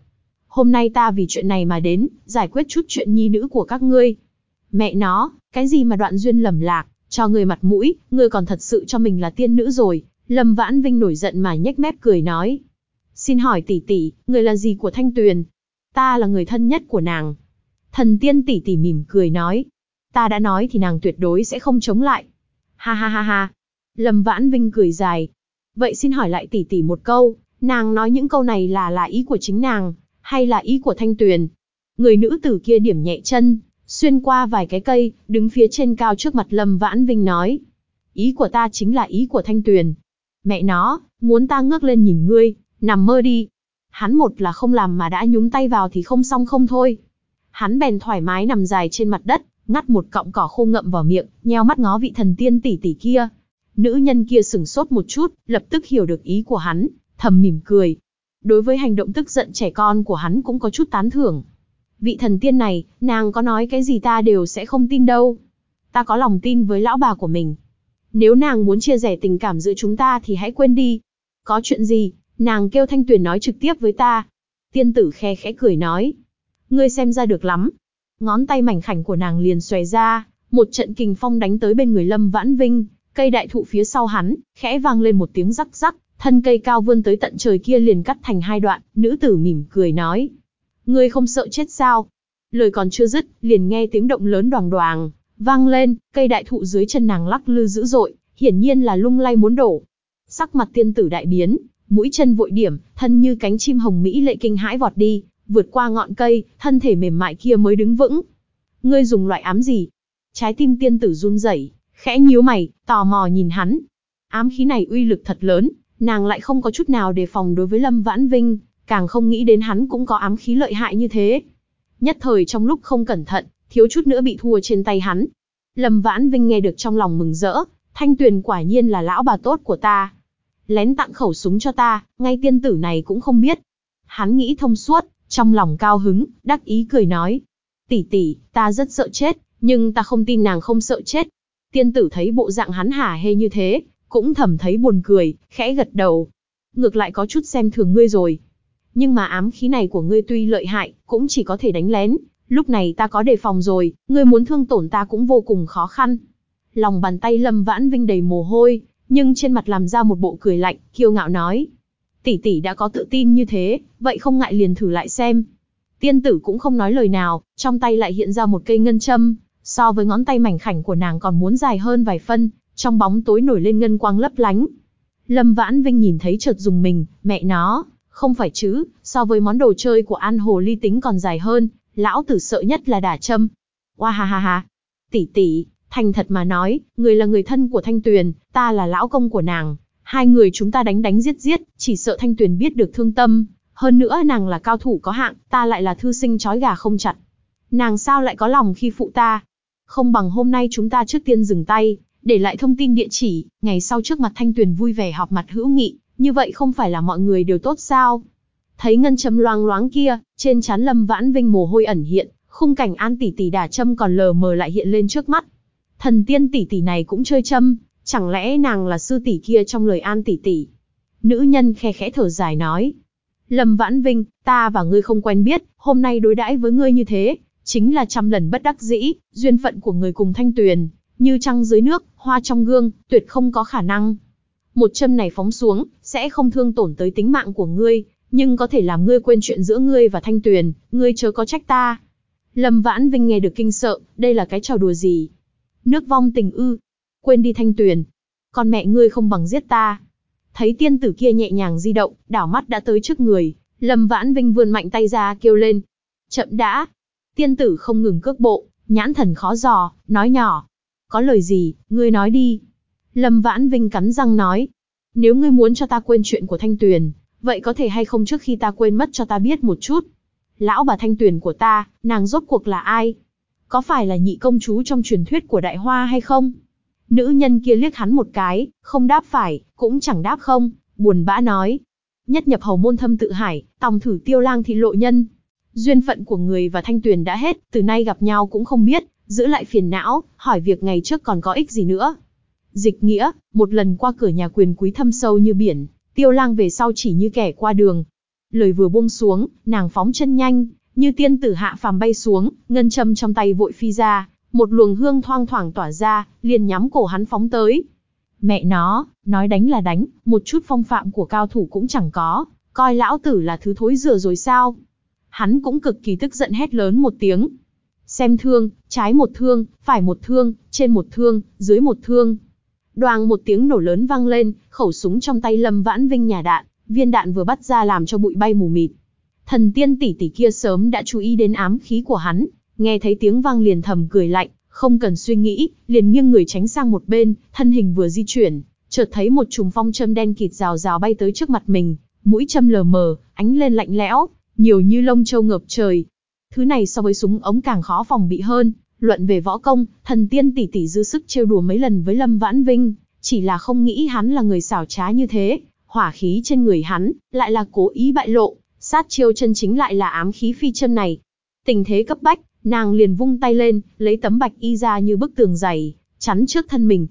Speaker 1: Hôm nay ta vì chuyện này mà đến, giải quyết chút chuyện nhi nữ của các ngươi. Mẹ nó, cái gì mà đoạn duyên lầm lạc, cho người mặt mũi, ngươi còn thật sự cho mình là tiên nữ rồi. Lâm Vãn Vinh nổi giận mà nhếch mép cười nói. Xin hỏi tỷ tỷ, người là gì của Thanh Tuyền? Ta là người thân nhất của nàng. Thần tiên tỷ tỷ mỉm cười nói. Ta đã nói thì nàng tuyệt đối sẽ không chống lại. Ha ha ha ha. Lâm Vãn Vinh cười dài. Vậy xin hỏi lại tỷ tỷ một câu, nàng nói những câu này là là ý của chính nàng, hay là ý của Thanh Tuyền? Người nữ tử kia điểm nhẹ chân, xuyên qua vài cái cây, đứng phía trên cao trước mặt Lâm Vãn Vinh nói. Ý của ta chính là ý của Thanh Tuyền. Mẹ nó, muốn ta ngước lên nhìn ngươi, nằm mơ đi. Hắn một là không làm mà đã nhúng tay vào thì không xong không thôi. Hắn bèn thoải mái nằm dài trên mặt đất, ngắt một cọng cỏ khô ngậm vào miệng, nheo mắt ngó vị thần tiên tỷ tỷ kia. Nữ nhân kia sửng sốt một chút, lập tức hiểu được ý của hắn, thầm mỉm cười. Đối với hành động tức giận trẻ con của hắn cũng có chút tán thưởng. Vị thần tiên này, nàng có nói cái gì ta đều sẽ không tin đâu. Ta có lòng tin với lão bà của mình. Nếu nàng muốn chia rẽ tình cảm giữa chúng ta thì hãy quên đi. Có chuyện gì, nàng kêu Thanh Tuyền nói trực tiếp với ta. Tiên tử khe khẽ cười nói. Ngươi xem ra được lắm. Ngón tay mảnh khảnh của nàng liền xòe ra, một trận kình phong đánh tới bên người Lâm Vãn Vinh, cây đại thụ phía sau hắn, khẽ vang lên một tiếng rắc rắc, thân cây cao vươn tới tận trời kia liền cắt thành hai đoạn, nữ tử mỉm cười nói. Ngươi không sợ chết sao? Lời còn chưa dứt, liền nghe tiếng động lớn đoàng đoàng, vang lên, cây đại thụ dưới chân nàng lắc lư dữ dội, hiển nhiên là lung lay muốn đổ. Sắc mặt tiên tử đại biến, mũi chân vội điểm, thân như cánh chim hồng mỹ lệ kinh hãi vọt đi, vượt qua ngọn cây, thân thể mềm mại kia mới đứng vững. Ngươi dùng loại ám gì? Trái tim tiên tử run rẩy, khẽ nhíu mày, tò mò nhìn hắn. Ám khí này uy lực thật lớn, nàng lại không có chút nào đề phòng đối với Lâm Vãn Vinh, càng không nghĩ đến hắn cũng có ám khí lợi hại như thế. Nhất thời trong lúc không cẩn thận, thiếu chút nữa bị thua trên tay hắn. Lâm Vãn Vinh nghe được trong lòng mừng rỡ, Thanh Tuyền quả nhiên là lão bà tốt của ta. Lén tặng khẩu súng cho ta, ngay tiên tử này cũng không biết. Hắn nghĩ thông suốt, trong lòng cao hứng, đắc ý cười nói. Tỷ tỷ, ta rất sợ chết, nhưng ta không tin nàng không sợ chết. Tiên tử thấy bộ dạng hắn hả hê như thế, cũng thầm thấy buồn cười, khẽ gật đầu. Ngược lại có chút xem thường ngươi rồi. Nhưng mà ám khí này của ngươi tuy lợi hại, cũng chỉ có thể đánh lén. Lúc này ta có đề phòng rồi, ngươi muốn thương tổn ta cũng vô cùng khó khăn. Lòng bàn tay Lâm Vãn Vinh đầy mồ hôi, nhưng trên mặt làm ra một bộ cười lạnh, kiêu ngạo nói. Tỷ tỷ đã có tự tin như thế, vậy không ngại liền thử lại xem. Tiên tử cũng không nói lời nào, trong tay lại hiện ra một cây ngân châm, so với ngón tay mảnh khảnh của nàng còn muốn dài hơn vài phân, trong bóng tối nổi lên ngân quang lấp lánh. Lâm Vãn Vinh nhìn thấy chợt dùng mình, mẹ nó, không phải chứ, so với món đồ chơi của An Hồ Ly tính còn dài hơn, lão tử sợ nhất là đả châm. Oa ha ha ha. Tỷ tỷ, thành thật mà nói, người là người thân của Thanh Tuyền, ta là lão công của nàng. Hai người chúng ta đánh đánh giết giết, chỉ sợ Thanh Tuyền biết được thương tâm. Hơn nữa nàng là cao thủ có hạng, ta lại là thư sinh chói gà không chặt. Nàng sao lại có lòng khi phụ ta? Không bằng hôm nay chúng ta trước tiên dừng tay, để lại thông tin địa chỉ, ngày sau trước mặt Thanh Tuyền vui vẻ họp mặt hữu nghị, như vậy không phải là mọi người đều tốt sao? Thấy ngân châm loang loáng kia, trên trán Lâm Vãn Vinh mồ hôi ẩn hiện, khung cảnh An tỷ tỷ đả châm còn lờ mờ lại hiện lên trước mắt. Thần tiên tỷ tỷ này cũng chơi châm, chẳng lẽ nàng là sư tỷ kia trong lời An tỷ tỷ? Nữ nhân khe khẽ thở dài nói. Lâm Vãn Vinh, ta và ngươi không quen biết, hôm nay đối đãi với ngươi như thế, chính là trăm lần bất đắc dĩ, duyên phận của người cùng thanh tuyền, như trăng dưới nước, hoa trong gương, tuyệt không có khả năng. Một châm này phóng xuống, sẽ không thương tổn tới tính mạng của ngươi, nhưng có thể làm ngươi quên chuyện giữa ngươi và thanh tuyền, ngươi chớ có trách ta. Lâm Vãn Vinh nghe được kinh sợ, đây là cái trò đùa gì? Nước vong tình ư? Quên đi thanh tuyền. Con mẹ ngươi không bằng giết ta. Thấy tiên tử kia nhẹ nhàng di động, đảo mắt đã tới trước người, Lâm Vãn Vinh vươn mạnh tay ra kêu lên. Chậm đã. Tiên tử không ngừng cước bộ, nhãn thần khó dò, nói nhỏ. Có lời gì, ngươi nói đi. Lâm Vãn Vinh cắn răng nói. Nếu ngươi muốn cho ta quên chuyện của Thanh Tuyền, vậy có thể hay không trước khi ta quên mất cho ta biết một chút. Lão bà Thanh Tuyền của ta, nàng rốt cuộc là ai? Có phải là nhị công chúa trong truyền thuyết của Đại Hoa hay không? Nữ nhân kia liếc hắn một cái, không đáp phải, cũng chẳng đáp không, buồn bã nói. Nhất nhập hầu môn thâm tự hải, tòng thử tiêu lang thị lộ nhân. Duyên phận của người và thanh tuyền đã hết, từ nay gặp nhau cũng không biết, giữ lại phiền não, hỏi việc ngày trước còn có ích gì nữa. Dịch nghĩa, một lần qua cửa nhà quyền quý thâm sâu như biển, tiêu lang về sau chỉ như kẻ qua đường. Lời vừa buông xuống, nàng phóng chân nhanh, như tiên tử hạ phàm bay xuống, ngân châm trong tay vội phi ra, một luồng hương thoang thoảng tỏa ra, liền nhắm cổ hắn phóng tới. Mẹ nó, nói đánh là đánh, một chút phong phạm của cao thủ cũng chẳng có, coi lão tử là thứ thối rửa rồi sao? Hắn cũng cực kỳ tức giận hét lớn một tiếng. Xem thương, trái một thương, phải một thương, trên một thương, dưới một thương. Đoàng một tiếng nổ lớn vang lên, khẩu súng trong tay Lâm Vãn Vinh nhà đạn, viên đạn vừa bắt ra làm cho bụi bay mù mịt. Thần tiên tỷ tỷ kia sớm đã chú ý đến ám khí của hắn, nghe thấy tiếng vang liền thầm cười lạnh, không cần suy nghĩ, liền nghiêng người tránh sang một bên, thân hình vừa di chuyển, chợt thấy một chùm phong châm đen kịt rào rào bay tới trước mặt mình, mũi châm lờ mờ, ánh lên lạnh lẽo, nhiều như lông châu ngập trời. Thứ này so với súng ống càng khó phòng bị hơn, luận về võ công, thần tiên tỷ tỷ dư sức trêu đùa mấy lần với Lâm Vãn Vinh, chỉ là không nghĩ hắn là người xảo trá như thế, hỏa khí trên người hắn, lại là cố ý bại lộ, sát chiêu chân chính lại là ám khí phi châm này. Tình thế cấp bách, nàng liền vung tay lên, lấy tấm bạch y ra như bức tường dày, chắn trước thân mình.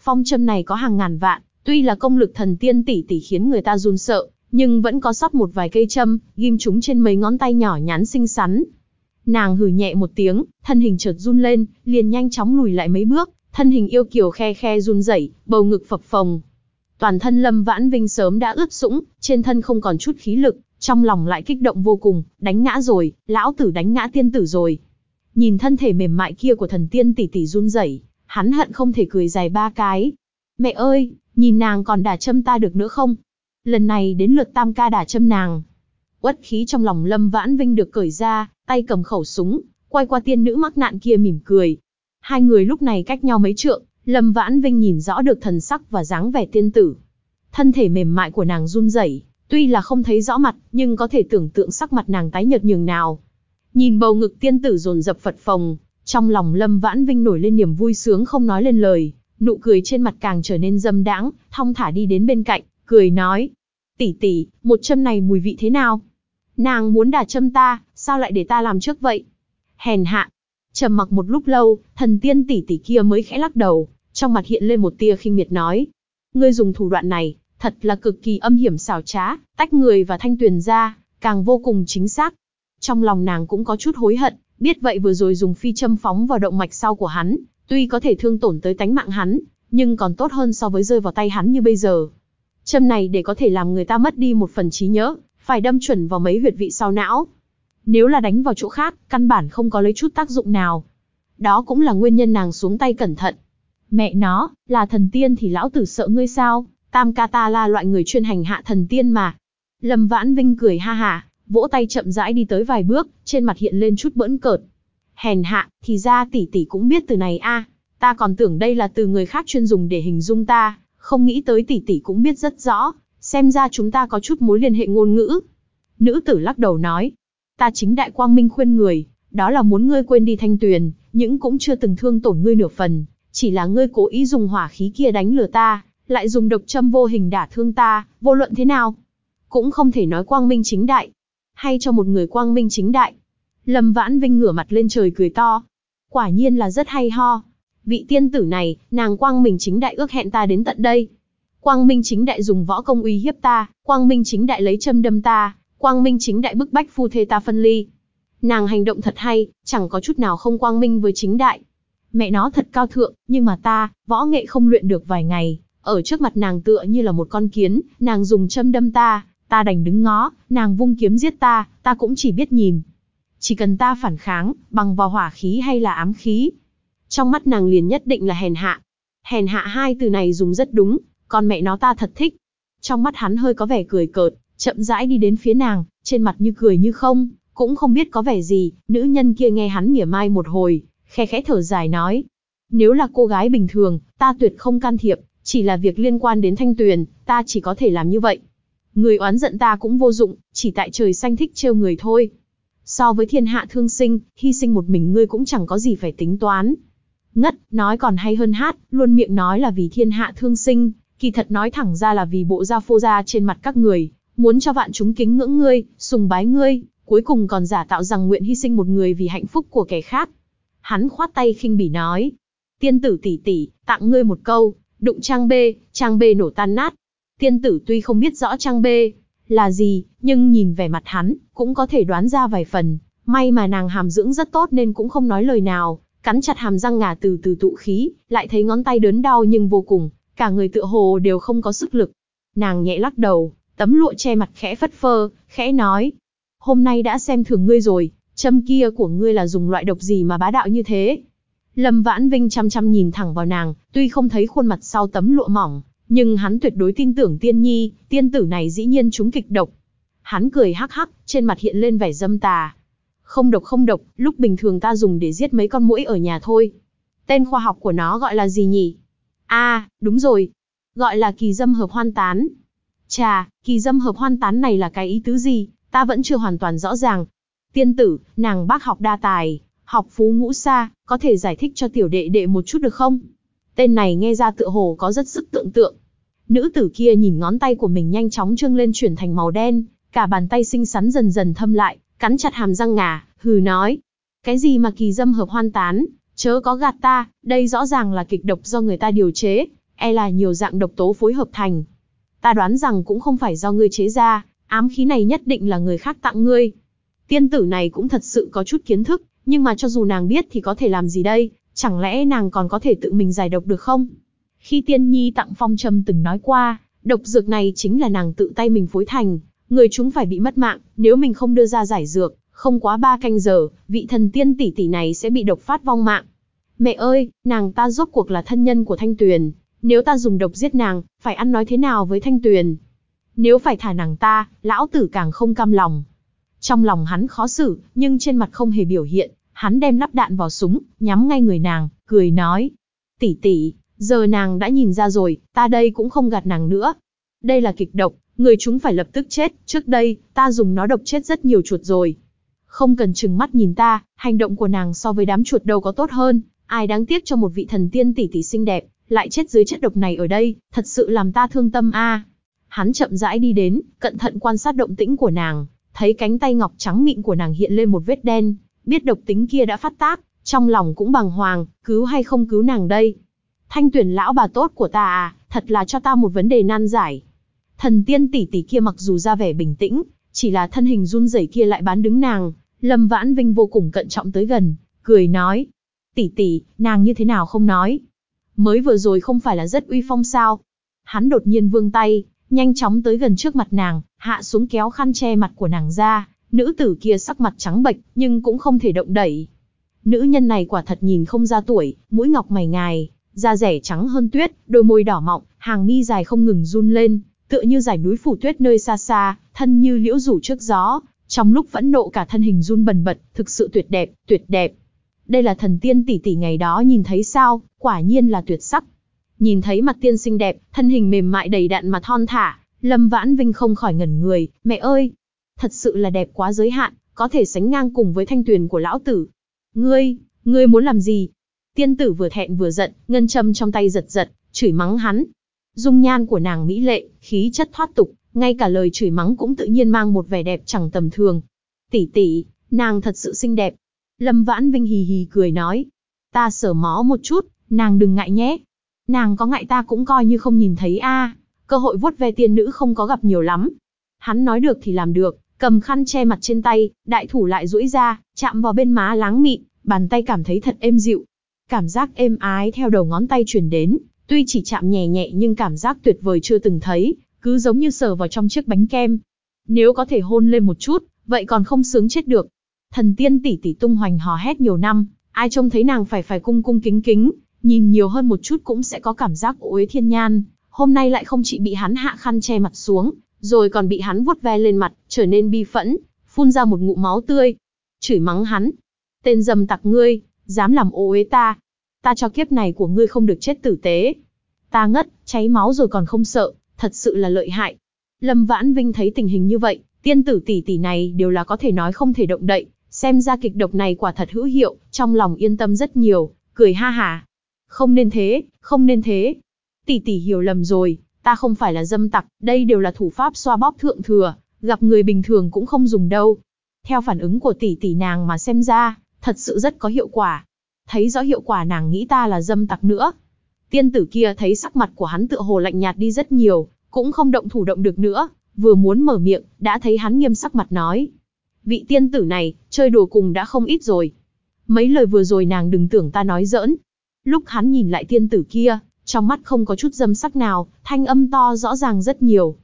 Speaker 1: Phong châm này có hàng ngàn vạn, tuy là công lực thần tiên tỷ tỷ khiến người ta run sợ, nhưng vẫn có sót một vài cây châm, ghim chúng trên mấy ngón tay nhỏ nhắn xinh xắn. Nàng hừ nhẹ một tiếng, thân hình chợt run lên, liền nhanh chóng lùi lại mấy bước, thân hình yêu kiều khe khe run rẩy, bầu ngực phập phồng. Toàn thân Lâm Vãn Vinh sớm đã ướt sũng, trên thân không còn chút khí lực, trong lòng lại kích động vô cùng, đánh ngã rồi, lão tử đánh ngã tiên tử rồi. Nhìn thân thể mềm mại kia của thần tiên tỷ tỷ run rẩy, hắn hận không thể cười dài ba cái. Mẹ ơi, nhìn nàng còn đả châm ta được nữa không? Lần này đến lượt tam ca đả châm nàng. Uất khí trong lòng Lâm Vãn Vinh được cởi ra, tay cầm khẩu súng, quay qua tiên nữ mắc nạn kia mỉm cười. Hai người lúc này cách nhau mấy trượng, Lâm Vãn Vinh nhìn rõ được thần sắc và dáng vẻ tiên tử. Thân thể mềm mại của nàng run rẩy, tuy là không thấy rõ mặt, nhưng có thể tưởng tượng sắc mặt nàng tái nhợt nhường nào. Nhìn bầu ngực tiên tử dồn dập phật phồng, trong lòng Lâm Vãn Vinh nổi lên niềm vui sướng không nói lên lời, nụ cười trên mặt càng trở nên dâm đãng, thong thả đi đến bên cạnh, cười nói: "Tỷ tỷ, một châm này mùi vị thế nào?" Nàng muốn đả châm ta, sao lại để ta làm trước vậy? Hèn hạ. Trầm mặc một lúc lâu, thần tiên tỷ tỷ kia mới khẽ lắc đầu, trong mặt hiện lên một tia khinh miệt nói: "Ngươi dùng thủ đoạn này, thật là cực kỳ âm hiểm xảo trá, tách người và thanh tuyền ra, càng vô cùng chính xác, trong lòng nàng cũng có chút hối hận, biết vậy vừa rồi dùng phi châm phóng vào động mạch sau của hắn, tuy có thể thương tổn tới tánh mạng hắn, nhưng còn tốt hơn so với rơi vào tay hắn như bây giờ. Châm này để có thể làm người ta mất đi một phần trí nhớ, phải đâm chuẩn vào mấy huyệt vị sau não. Nếu là đánh vào chỗ khác, căn bản không có lấy chút tác dụng nào. Đó cũng là nguyên nhân nàng xuống tay cẩn thận. Mẹ nó, là thần tiên thì lão tử sợ ngươi sao? Tam ca ta là loại người chuyên hành hạ thần tiên mà. Lâm Vãn Vinh cười ha ha, vỗ tay chậm rãi đi tới vài bước, trên mặt hiện lên chút bỡn cợt. Hèn hạ, thì ra tỷ tỷ cũng biết từ này a, ta còn tưởng đây là từ người khác chuyên dùng để hình dung ta, không nghĩ tới tỷ tỷ cũng biết rất rõ, xem ra chúng ta có chút mối liên hệ ngôn ngữ. Nữ tử lắc đầu nói, ta chính đại quang minh khuyên người, đó là muốn ngươi quên đi thanh tuyền, những cũng chưa từng thương tổn ngươi nửa phần, chỉ là ngươi cố ý dùng hỏa khí kia đánh lừa ta, lại dùng độc châm vô hình đả thương ta, vô luận thế nào. Cũng không thể nói quang minh chính đại, hay cho một người quang minh chính đại. Lâm Vãn Vinh ngửa mặt lên trời cười to. Quả nhiên là rất hay ho. Vị tiên tử này, nàng quang minh chính đại ước hẹn ta đến tận đây. Quang Minh chính đại dùng võ công uy hiếp ta, Quang Minh chính đại lấy châm đâm ta, Quang Minh chính đại bức bách phu thê ta phân ly. Nàng hành động thật hay, chẳng có chút nào không quang minh với chính đại. Mẹ nó thật cao thượng, nhưng mà ta, võ nghệ không luyện được vài ngày, ở trước mặt nàng tựa như là một con kiến, nàng dùng châm đâm ta, ta đành đứng ngó, nàng vung kiếm giết ta, ta cũng chỉ biết nhìn. Chỉ cần ta phản kháng, bằng vào hỏa khí hay là ám khí. Trong mắt nàng liền nhất định là hèn hạ. Hèn hạ hai từ này dùng rất đúng, con mẹ nó ta thật thích. Trong mắt hắn hơi có vẻ cười cợt, chậm rãi đi đến phía nàng, trên mặt như cười như không, cũng không biết có vẻ gì, nữ nhân kia nghe hắn mỉa mai một hồi, khe khẽ thở dài nói. Nếu là cô gái bình thường, ta tuyệt không can thiệp, chỉ là việc liên quan đến thanh tuyền, ta chỉ có thể làm như vậy. Người oán giận ta cũng vô dụng, chỉ tại trời xanh thích trêu người thôi. So với thiên hạ thương sinh, hy sinh một mình ngươi cũng chẳng có gì phải tính toán. Ngất, nói còn hay hơn hát, luôn miệng nói là vì thiên hạ thương sinh, kỳ thật nói thẳng ra là vì bộ da phô ra trên mặt các người, muốn cho vạn chúng kính ngưỡng ngươi, sùng bái ngươi, cuối cùng còn giả tạo rằng nguyện hy sinh một người vì hạnh phúc của kẻ khác. Hắn khoát tay khinh bỉ nói, tiên tử tỷ tỷ, tặng ngươi một câu, đụng trang bê, trang bê nổ tan nát. Tiên tử tuy không biết rõ trang bê là gì, nhưng nhìn vẻ mặt hắn, cũng có thể đoán ra vài phần. May mà nàng hàm dưỡng rất tốt nên cũng không nói lời nào, cắn chặt hàm răng ngà từ từ tụ khí, lại thấy ngón tay đớn đau nhưng vô cùng, cả người tựa hồ đều không có sức lực. Nàng nhẹ lắc đầu, tấm lụa che mặt khẽ phất phơ, khẽ nói, hôm nay đã xem thường ngươi rồi, châm kia của ngươi là dùng loại độc gì mà bá đạo như thế. Lâm Vãn Vinh chăm chăm nhìn thẳng vào nàng, tuy không thấy khuôn mặt sau tấm lụa mỏng, nhưng hắn tuyệt đối tin tưởng tiên nhi, tiên tử này dĩ nhiên trúng kịch độc. Hắn cười hắc hắc, trên mặt hiện lên vẻ dâm tà. Không độc không độc, lúc bình thường ta dùng để giết mấy con muỗi ở nhà thôi. Tên khoa học của nó gọi là gì nhỉ? a đúng rồi. Gọi là kỳ dâm hợp hoan tán. Chà, kỳ dâm hợp hoan tán này là cái ý tứ gì? ta vẫn chưa hoàn toàn rõ ràng. Tiên tử, nàng bác học đa tài, học phú ngũ xa, có thể giải thích cho tiểu đệ đệ một chút được không? Tên này nghe ra tựa hồ có rất sức tượng tượng. Nữ tử kia nhìn ngón tay của mình nhanh chóng trương lên chuyển thành màu đen, cả bàn tay xinh xắn dần dần thâm lại, cắn chặt hàm răng ngà, hừ nói. Cái gì mà kỳ dâm hợp hoan tán, chớ có gạt ta, đây rõ ràng là kịch độc do người ta điều chế, e là nhiều dạng độc tố phối hợp thành. Ta đoán rằng cũng không phải do ngươi chế ra, ám khí này nhất định là người khác tặng ngươi. Tiên tử này cũng thật sự có chút kiến thức, nhưng mà cho dù nàng biết thì có thể làm gì đây, chẳng lẽ nàng còn có thể tự mình giải độc được không? Khi tiên nhi tặng phong trầm từng nói qua, độc dược này chính là nàng tự tay mình phối thành, người chúng phải bị mất mạng, nếu mình không đưa ra giải dược, không quá ba canh giờ, vị thần tiên tỷ tỷ này sẽ bị độc phát vong mạng. Mẹ ơi, nàng ta rốt cuộc là thân nhân của Thanh Tuyền, nếu ta dùng độc giết nàng, phải ăn nói thế nào với Thanh Tuyền? Nếu phải thả nàng ta, lão tử càng không cam lòng. Trong lòng hắn khó xử, nhưng trên mặt không hề biểu hiện, hắn đem lắp đạn vào súng, nhắm ngay người nàng, cười nói. Tỷ tỷ, giờ nàng đã nhìn ra rồi, ta đây cũng không gạt nàng nữa. Đây là kịch độc, người chúng phải lập tức chết, trước đây, ta dùng nó độc chết rất nhiều chuột rồi. Không cần chừng mắt nhìn ta, hành động của nàng so với đám chuột đâu có tốt hơn, ai đáng tiếc cho một vị thần tiên tỷ tỷ xinh đẹp, lại chết dưới chất độc này ở đây, thật sự làm ta thương tâm a. Hắn chậm rãi đi đến, cẩn thận quan sát động tĩnh của nàng, thấy cánh tay ngọc trắng mịn của nàng hiện lên một vết đen, biết độc tính kia đã phát tác, trong lòng cũng bàng hoàng, cứu hay không cứu nàng đây. Thanh tuyển lão bà tốt của ta à, thật là cho ta một vấn đề nan giải. Thần tiên tỷ tỷ kia mặc dù ra vẻ bình tĩnh, chỉ là thân hình run rẩy kia lại bán đứng nàng, Lâm Vãn Vinh vô cùng cận trọng tới gần, cười nói. Tỷ tỷ, nàng như thế nào không nói? Mới vừa rồi không phải là rất uy phong sao? Hắn đột nhiên vương tay, nhanh chóng tới gần trước mặt nàng, hạ xuống kéo khăn che mặt của nàng ra, nữ tử kia sắc mặt trắng bệch, nhưng cũng không thể động đẩy. Nữ nhân này quả thật nhìn không ra tuổi, mũi ngọc mày ngài, da rẻ trắng hơn tuyết, đôi môi đỏ mọng, hàng mi dài không ngừng run lên, tựa như dải núi phủ tuyết nơi xa xa, thân như liễu rủ trước gió, trong lúc phẫn nộ cả thân hình run bần bật, thực sự tuyệt đẹp, tuyệt đẹp. Đây là thần tiên tỷ tỷ ngày đó nhìn thấy sao, quả nhiên là tuyệt sắc. Nhìn thấy mặt tiên xinh đẹp, thân hình mềm mại đầy đặn mà thon thả, Lâm Vãn Vinh không khỏi ngẩn người, mẹ ơi! Thật sự là đẹp quá giới hạn, có thể sánh ngang cùng với thanh tuyền của lão tử. Ngươi, ngươi muốn làm gì? Tiên tử vừa thẹn vừa giận, ngân châm trong tay giật giật, chửi mắng hắn. Dung nhan của nàng mỹ lệ, khí chất thoát tục, ngay cả lời chửi mắng cũng tự nhiên mang một vẻ đẹp chẳng tầm thường. Tỷ tỷ, nàng thật sự xinh đẹp. Lâm Vãn Vinh hì hì cười nói. Ta sở mó một chút, nàng đừng ngại nhé, Nàng có ngại ta cũng coi như không nhìn thấy a. cơ hội vuốt ve tiên nữ không có gặp nhiều lắm. Hắn nói được thì làm được, cầm khăn che mặt trên tay, đại thủ lại duỗi ra, chạm vào bên má láng mịn, bàn tay cảm thấy thật êm dịu. Cảm giác êm ái theo đầu ngón tay truyền đến, tuy chỉ chạm nhẹ nhẹ nhưng cảm giác tuyệt vời chưa từng thấy, cứ giống như sờ vào trong chiếc bánh kem. Nếu có thể hôn lên một chút, vậy còn không sướng chết được. Thần tiên tỷ tỷ tung hoành hò hét nhiều năm, ai trông thấy nàng phải phải cung cung kính kính, nhìn nhiều hơn một chút cũng sẽ có cảm giác uế thiên nhan. Hôm nay lại không chỉ bị hắn hạ khăn che mặt xuống, rồi còn bị hắn vuốt ve lên mặt, trở nên bi phẫn, phun ra một ngụm máu tươi. Chửi mắng hắn. Tên dầm tặc ngươi, dám làm ô uế ta. Ta cho kiếp này của ngươi không được chết tử tế. Ta ngất, cháy máu rồi còn không sợ, thật sự là lợi hại. Lâm Vãn Vinh thấy tình hình như vậy, tiên tử tỷ tỷ này đều là có thể nói không thể động đậy, xem ra kịch độc này quả thật hữu hiệu, trong lòng yên tâm rất nhiều, cười ha hả. Không nên thế, không nên thế. Tỷ tỷ hiểu lầm rồi, ta không phải là dâm tặc, đây đều là thủ pháp xoa bóp thượng thừa, gặp người bình thường cũng không dùng đâu. Theo phản ứng của tỷ tỷ nàng mà xem ra, thật sự rất có hiệu quả. Thấy rõ hiệu quả nàng nghĩ ta là dâm tặc nữa. Tiên tử kia thấy sắc mặt của hắn tựa hồ lạnh nhạt đi rất nhiều, cũng không động thủ động được nữa, vừa muốn mở miệng, đã thấy hắn nghiêm sắc mặt nói. Vị tiên tử này, chơi đùa cùng đã không ít rồi. Mấy lời vừa rồi nàng đừng tưởng ta nói giỡn. Lúc hắn nhìn lại tiên tử kia, trong mắt không có chút dâm sắc nào, thanh âm to rõ ràng rất nhiều.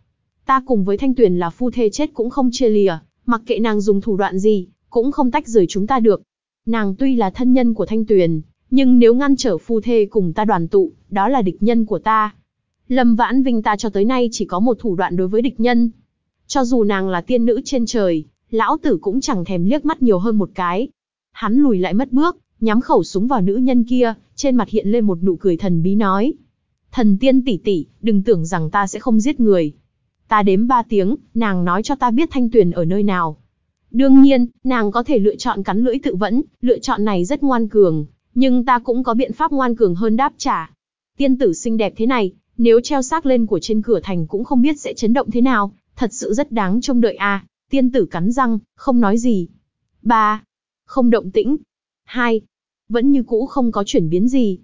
Speaker 1: Ta cùng với Thanh Tuyền là phu thê chết cũng không chia lìa, mặc kệ nàng dùng thủ đoạn gì, cũng không tách rời chúng ta được. Nàng tuy là thân nhân của Thanh Tuyền, nhưng nếu ngăn trở phu thê cùng ta đoàn tụ, đó là địch nhân của ta. Lâm Vãn Vinh ta cho tới nay chỉ có một thủ đoạn đối với địch nhân. Cho dù nàng là tiên nữ trên trời, lão tử cũng chẳng thèm liếc mắt nhiều hơn một cái. Hắn lùi lại mất bước, nhắm khẩu súng vào nữ nhân kia, trên mặt hiện lên một nụ cười thần bí nói. Thần tiên tỷ tỷ, đừng tưởng rằng ta sẽ không giết người. Ta đếm ba tiếng, nàng nói cho ta biết thanh tuyền ở nơi nào. Đương nhiên, nàng có thể lựa chọn cắn lưỡi tự vẫn, lựa chọn này rất ngoan cường, nhưng ta cũng có biện pháp ngoan cường hơn đáp trả. Tiên tử xinh đẹp thế này, nếu treo xác lên của trên cửa thành cũng không biết sẽ chấn động thế nào, thật sự rất đáng trông đợi à. Tiên tử cắn răng, không nói gì. 3. Không động tĩnh. 2. Vẫn như cũ không có chuyển biến gì.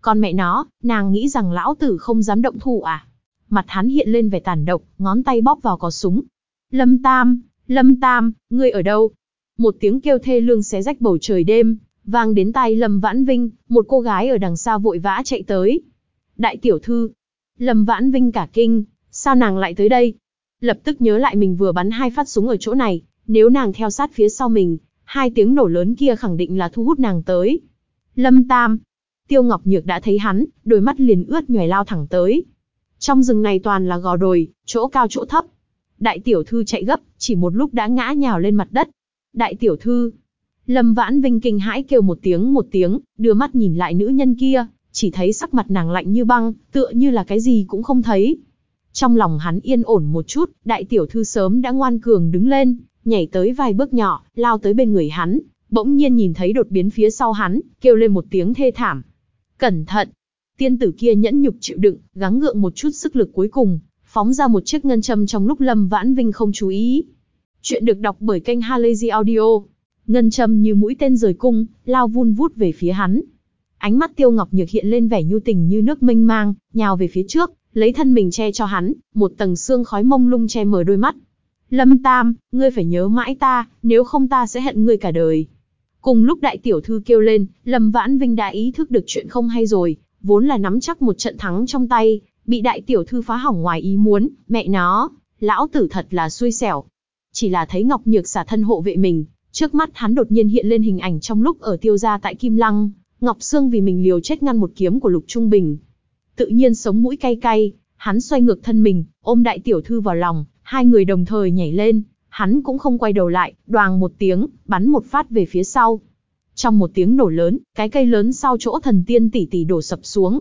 Speaker 1: Còn mẹ nó, nàng nghĩ rằng lão tử không dám động thủ à? Mặt hắn hiện lên vẻ tàn độc, ngón tay bóp vào cò súng. Lâm Tam, Lâm Tam, ngươi ở đâu? Một tiếng kêu thê lương xé rách bầu trời đêm, vang đến tai Lâm Vãn Vinh, một cô gái ở đằng xa vội vã chạy tới. Đại tiểu thư. Lâm Vãn Vinh cả kinh, sao nàng lại tới đây? Lập tức nhớ lại mình vừa bắn hai phát súng ở chỗ này, nếu nàng theo sát phía sau mình, hai tiếng nổ lớn kia khẳng định là thu hút nàng tới. Lâm Tam. Tiêu Ngọc Nhược đã thấy hắn, đôi mắt liền ướt nhòe lao thẳng tới. Trong rừng này toàn là gò đồi, chỗ cao chỗ thấp. Đại tiểu thư chạy gấp, chỉ một lúc đã ngã nhào lên mặt đất. Đại tiểu thư. Lâm Vãn Vinh kinh hãi kêu một tiếng một tiếng, đưa mắt nhìn lại nữ nhân kia, chỉ thấy sắc mặt nàng lạnh như băng, tựa như là cái gì cũng không thấy. Trong lòng hắn yên ổn một chút, đại tiểu thư sớm đã ngoan cường đứng lên, nhảy tới vài bước nhỏ, lao tới bên người hắn, bỗng nhiên nhìn thấy đột biến phía sau hắn, kêu lên một tiếng thê thảm. Cẩn thận! Tiên tử kia nhẫn nhục chịu đựng, gắng gượng một chút sức lực cuối cùng, phóng ra một chiếc ngân châm trong lúc Lâm Vãn Vinh không chú ý. Chuyện được đọc bởi kênh Halazy Audio. Ngân châm như mũi tên rời cung, lao vun vút về phía hắn. Ánh mắt Tiêu Ngọc Nhược hiện lên vẻ nhu tình như nước mênh mang, nhào về phía trước, lấy thân mình che cho hắn, một tầng xương khói mông lung che mờ đôi mắt. Lâm Tam, ngươi phải nhớ mãi ta, nếu không ta sẽ hận ngươi cả đời. Cùng lúc đại tiểu thư kêu lên, Lâm Vãn Vinh đã ý thức được chuyện không hay rồi, vốn là nắm chắc một trận thắng trong tay, bị đại tiểu thư phá hỏng ngoài ý muốn, mẹ nó, lão tử thật là xui xẻo. Chỉ là thấy Ngọc Nhược xả thân hộ vệ mình, trước mắt hắn đột nhiên hiện lên hình ảnh trong lúc ở tiêu gia tại Kim Lăng, Ngọc Sương vì mình liều chết ngăn một kiếm của Lục Trung Bình. Tự nhiên sống mũi cay cay, hắn xoay ngược thân mình, ôm đại tiểu thư vào lòng, hai người đồng thời nhảy lên, hắn cũng không quay đầu lại, đoàng một tiếng, bắn một phát về phía sau. Trong một tiếng nổ lớn, cái cây lớn sau chỗ thần tiên tỷ tỷ đổ sập xuống.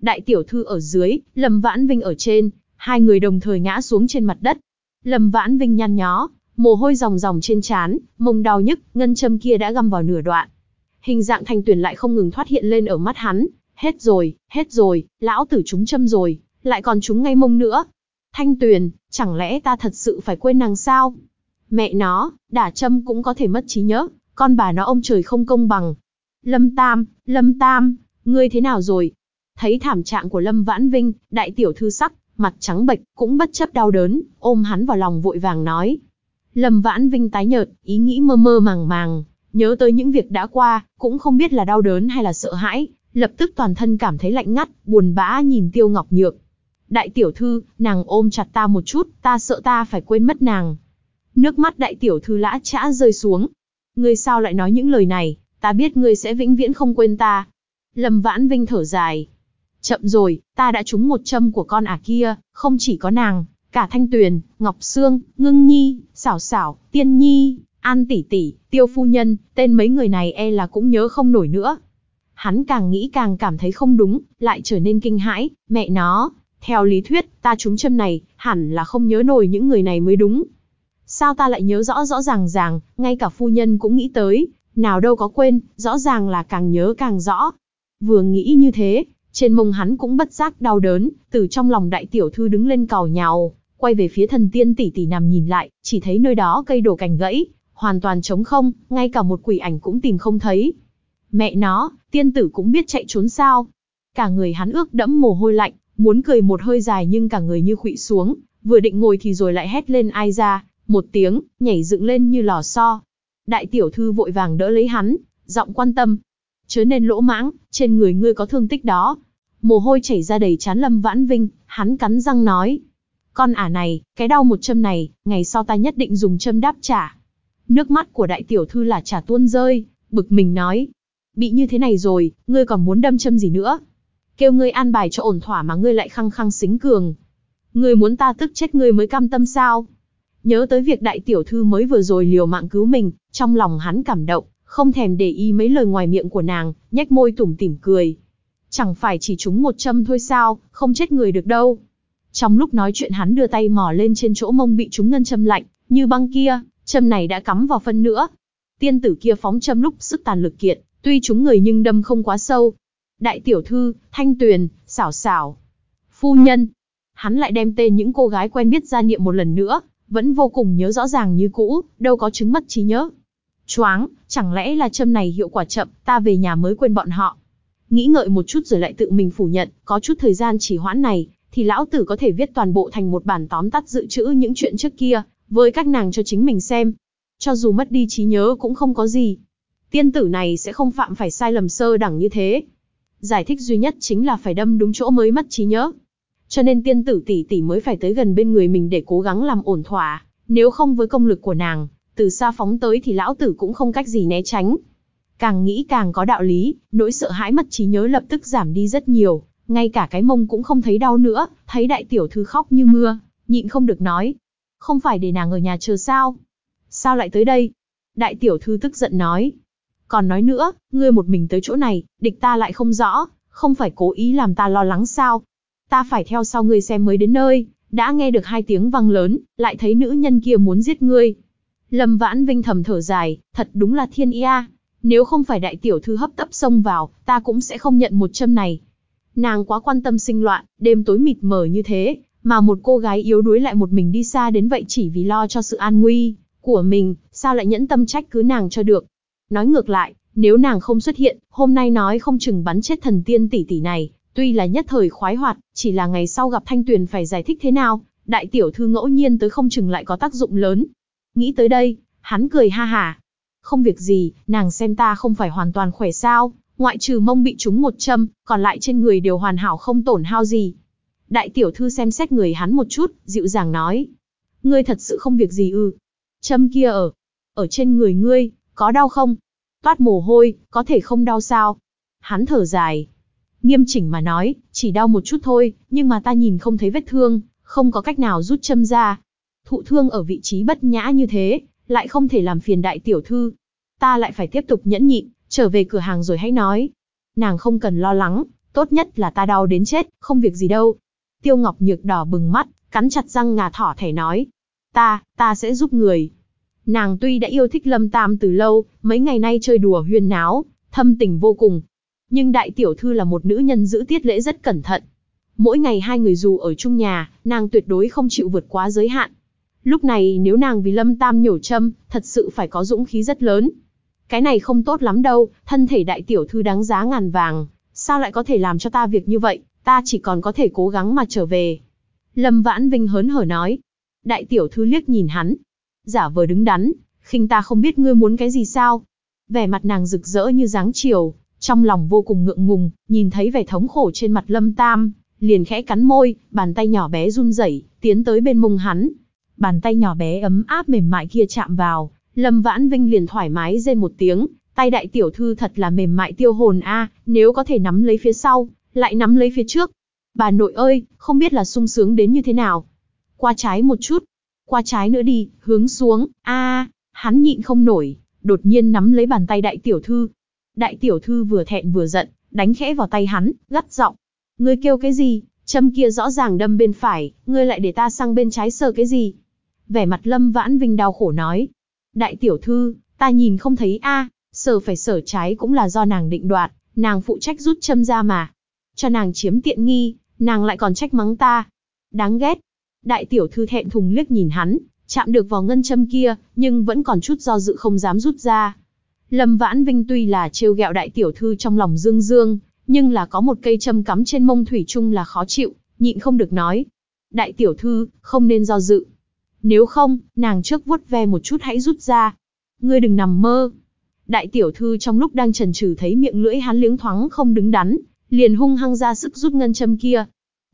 Speaker 1: Đại tiểu thư ở dưới, Lâm Vãn Vinh ở trên, hai người đồng thời ngã xuống trên mặt đất. Lâm Vãn Vinh nhăn nhó, mồ hôi ròng ròng trên trán, mông đau nhức, ngân châm kia đã găm vào nửa đoạn. Hình dạng thanh tuyển lại không ngừng thoát hiện lên ở mắt hắn, hết rồi, hết rồi, lão tử chúng châm rồi, lại còn chúng ngay mông nữa. Thanh tuyền, chẳng lẽ ta thật sự phải quên nàng sao? Mẹ nó, đả châm cũng có thể mất trí nhớ, con bà nó ông trời không công bằng. Lâm Tam, Lâm Tam, ngươi thế nào rồi? Thấy thảm trạng của Lâm Vãn Vinh, đại tiểu thư sắc, mặt trắng bệch, cũng bất chấp đau đớn, ôm hắn vào lòng vội vàng nói. Lâm Vãn Vinh tái nhợt, ý nghĩ mơ mơ màng màng, nhớ tới những việc đã qua, cũng không biết là đau đớn hay là sợ hãi, lập tức toàn thân cảm thấy lạnh ngắt, buồn bã nhìn Tiêu Ngọc Nhược. Đại tiểu thư, nàng ôm chặt ta một chút, ta sợ ta phải quên mất nàng. Nước mắt đại tiểu thư lã chã rơi xuống. Ngươi sao lại nói những lời này, ta biết ngươi sẽ vĩnh viễn không quên ta. Lâm Vãn Vinh thở dài. Chậm rồi, ta đã trúng một châm của con ả kia, không chỉ có nàng, cả Thanh Tuyền, Ngọc Sương, Ngưng Nhi, Xảo Xảo, Tiên Nhi, An Tỷ Tỷ, Tiêu Phu Nhân, tên mấy người này e là cũng nhớ không nổi nữa. Hắn càng nghĩ càng cảm thấy không đúng, lại trở nên kinh hãi, mẹ nó, theo lý thuyết, ta trúng châm này, hẳn là không nhớ nổi những người này mới đúng. Sao ta lại nhớ rõ rõ ràng ràng, ngay cả phu nhân cũng nghĩ tới, nào đâu có quên, rõ ràng là càng nhớ càng rõ. Vừa nghĩ như thế, trên mông hắn cũng bất giác đau đớn, từ trong lòng đại tiểu thư đứng lên cào nhào, quay về phía thần tiên tỷ tỷ nằm nhìn lại, chỉ thấy nơi đó cây đổ cành gãy, hoàn toàn trống không, ngay cả một quỷ ảnh cũng tìm không thấy. Mẹ nó, tiên tử cũng biết chạy trốn sao. Cả người hắn ước đẫm mồ hôi lạnh, muốn cười một hơi dài nhưng cả người như khụy xuống, vừa định ngồi thì rồi lại hét lên ai ra, một tiếng, nhảy dựng lên như lò xo. Đại tiểu thư vội vàng đỡ lấy hắn, giọng quan tâm. Chớ nên lỗ mãng, trên người ngươi có thương tích đó. Mồ hôi chảy ra đầy chán lâm vãn vinh, hắn cắn răng nói. Con ả này, cái đau một châm này, ngày sau ta nhất định dùng châm đáp trả. Nước mắt của đại tiểu thư là trả tuôn rơi, bực mình nói. Bị như thế này rồi, ngươi còn muốn đâm châm gì nữa? Kêu ngươi an bài cho ổn thỏa mà ngươi lại khăng khăng xính cường. Ngươi muốn ta tức chết ngươi mới cam tâm sao? Nhớ tới việc đại tiểu thư mới vừa rồi liều mạng cứu mình, trong lòng hắn cảm động, không thèm để ý mấy lời ngoài miệng của nàng, nhếch môi tủm tỉm cười. Chẳng phải chỉ trúng một châm thôi sao, không chết người được đâu. Trong lúc nói chuyện hắn đưa tay mò lên trên chỗ mông bị trúng ngân châm lạnh, như băng kia, châm này đã cắm vào phân nữa. Tiên tử kia phóng châm lúc sức tàn lực kiện, tuy trúng người nhưng đâm không quá sâu. Đại tiểu thư, thanh tuyền, xảo xảo. Phu nhân. Hắn lại đem tên những cô gái quen biết ra niệm một lần nữa, vẫn vô cùng nhớ rõ ràng như cũ, đâu có chứng mất trí nhớ. Choáng, chẳng lẽ là châm này hiệu quả chậm, ta về nhà mới quên bọn họ. Nghĩ ngợi một chút rồi lại tự mình phủ nhận, có chút thời gian chỉ hoãn này, thì lão tử có thể viết toàn bộ thành một bản tóm tắt dự trữ những chuyện trước kia, với các nàng cho chính mình xem. Cho dù mất đi trí nhớ cũng không có gì. Tiên tử này sẽ không phạm phải sai lầm sơ đẳng như thế. Giải thích duy nhất chính là phải đâm đúng chỗ mới mất trí nhớ. Cho nên tiên tử tỷ tỷ mới phải tới gần bên người mình để cố gắng làm ổn thỏa, nếu không với công lực của nàng, từ xa phóng tới thì lão tử cũng không cách gì né tránh. Càng nghĩ càng có đạo lý, nỗi sợ hãi mất trí nhớ lập tức giảm đi rất nhiều, ngay cả cái mông cũng không thấy đau nữa, thấy đại tiểu thư khóc như mưa, nhịn không được nói. Không phải để nàng ở nhà chờ sao? Sao lại tới đây? Đại tiểu thư tức giận nói. Còn nói nữa, ngươi một mình tới chỗ này, địch ta lại không rõ, không phải cố ý làm ta lo lắng sao? Ta phải theo sau ngươi xem mới đến nơi, đã nghe được hai tiếng vang lớn, lại thấy nữ nhân kia muốn giết ngươi. Lâm Vãn Vinh thầm thở dài, thật đúng là thiên ia. Nếu không phải đại tiểu thư hấp tấp xông vào, ta cũng sẽ không nhận một châm này. Nàng quá quan tâm sinh loạn, đêm tối mịt mờ như thế, mà một cô gái yếu đuối lại một mình đi xa đến vậy chỉ vì lo cho sự an nguy của mình, sao lại nhẫn tâm trách cứ nàng cho được. Nói ngược lại, nếu nàng không xuất hiện, hôm nay nói không chừng bắn chết thần tiên tỷ tỷ này, tuy là nhất thời khoái hoạt, chỉ là ngày sau gặp Thanh Tuyền phải giải thích thế nào, đại tiểu thư ngẫu nhiên tới không chừng lại có tác dụng lớn. Nghĩ tới đây, hắn cười ha hả. Không việc gì, nàng xem ta không phải hoàn toàn khỏe sao, ngoại trừ mông bị trúng một châm, còn lại trên người đều hoàn hảo không tổn hao gì. Đại tiểu thư xem xét người hắn một chút, dịu dàng nói. Ngươi thật sự không việc gì ư. Châm kia ở, ở trên người ngươi, có đau không? Toát mồ hôi, có thể không đau sao? Hắn thở dài. Nghiêm chỉnh mà nói, chỉ đau một chút thôi, nhưng mà ta nhìn không thấy vết thương, không có cách nào rút châm ra. Thụ thương ở vị trí bất nhã như thế, lại không thể làm phiền đại tiểu thư. Ta lại phải tiếp tục nhẫn nhịn, trở về cửa hàng rồi hãy nói. Nàng không cần lo lắng, tốt nhất là ta đau đến chết, không việc gì đâu. Tiêu Ngọc Nhược đỏ bừng mắt, cắn chặt răng ngà thỏ thẻ nói. Ta, ta sẽ giúp người. Nàng tuy đã yêu thích Lâm Tam từ lâu, mấy ngày nay chơi đùa huyên náo, thâm tình vô cùng. Nhưng đại tiểu thư là một nữ nhân giữ tiết lễ rất cẩn thận. Mỗi ngày hai người dù ở chung nhà, nàng tuyệt đối không chịu vượt quá giới hạn. Lúc này nếu nàng vì Lâm Tam nhổ châm, thật sự phải có dũng khí rất lớn. Cái này không tốt lắm đâu, thân thể đại tiểu thư đáng giá ngàn vàng, sao lại có thể làm cho ta việc như vậy, ta chỉ còn có thể cố gắng mà trở về. Lâm Vãn Vinh hớn hở nói. Đại tiểu thư liếc nhìn hắn. Giả vờ đứng đắn, khinh ta không biết ngươi muốn cái gì sao. Vẻ mặt nàng rực rỡ như dáng chiều, trong lòng vô cùng ngượng ngùng, nhìn thấy vẻ thống khổ trên mặt Lâm Tam, liền khẽ cắn môi, bàn tay nhỏ bé run rẩy, tiến tới bên mông hắn. Bàn tay nhỏ bé ấm áp mềm mại kia chạm vào, Lâm Vãn Vinh liền thoải mái rên một tiếng, tay đại tiểu thư thật là mềm mại tiêu hồn a, nếu có thể nắm lấy phía sau, lại nắm lấy phía trước. Bà nội ơi, không biết là sung sướng đến như thế nào. Qua trái một chút, qua trái nữa đi, hướng xuống, a, hắn nhịn không nổi, đột nhiên nắm lấy bàn tay đại tiểu thư. Đại tiểu thư vừa thẹn vừa giận, đánh khẽ vào tay hắn, gắt giọng. Ngươi kêu cái gì? Châm kia rõ ràng đâm bên phải, ngươi lại để ta sang bên trái sờ cái gì? Vẻ mặt Lâm Vãn Vinh đau khổ nói. Đại tiểu thư, ta nhìn không thấy a, sở phải sở trái cũng là do nàng định đoạt, nàng phụ trách rút châm ra mà. Cho nàng chiếm tiện nghi, nàng lại còn trách mắng ta. Đáng ghét. Đại tiểu thư thẹn thùng liếc nhìn hắn, chạm được vào ngân châm kia, nhưng vẫn còn chút do dự không dám rút ra. Lâm Vãn Vinh tuy là trêu ghẹo đại tiểu thư trong lòng dương dương, nhưng là có một cây châm cắm trên mông thủy chung là khó chịu, nhịn không được nói. Đại tiểu thư, không nên do dự. Nếu không, nàng trước vuốt ve một chút hãy rút ra. Ngươi đừng nằm mơ. Đại tiểu thư trong lúc đang trần trừ thấy miệng lưỡi hắn liếng thoáng không đứng đắn, liền hung hăng ra sức rút ngân châm kia.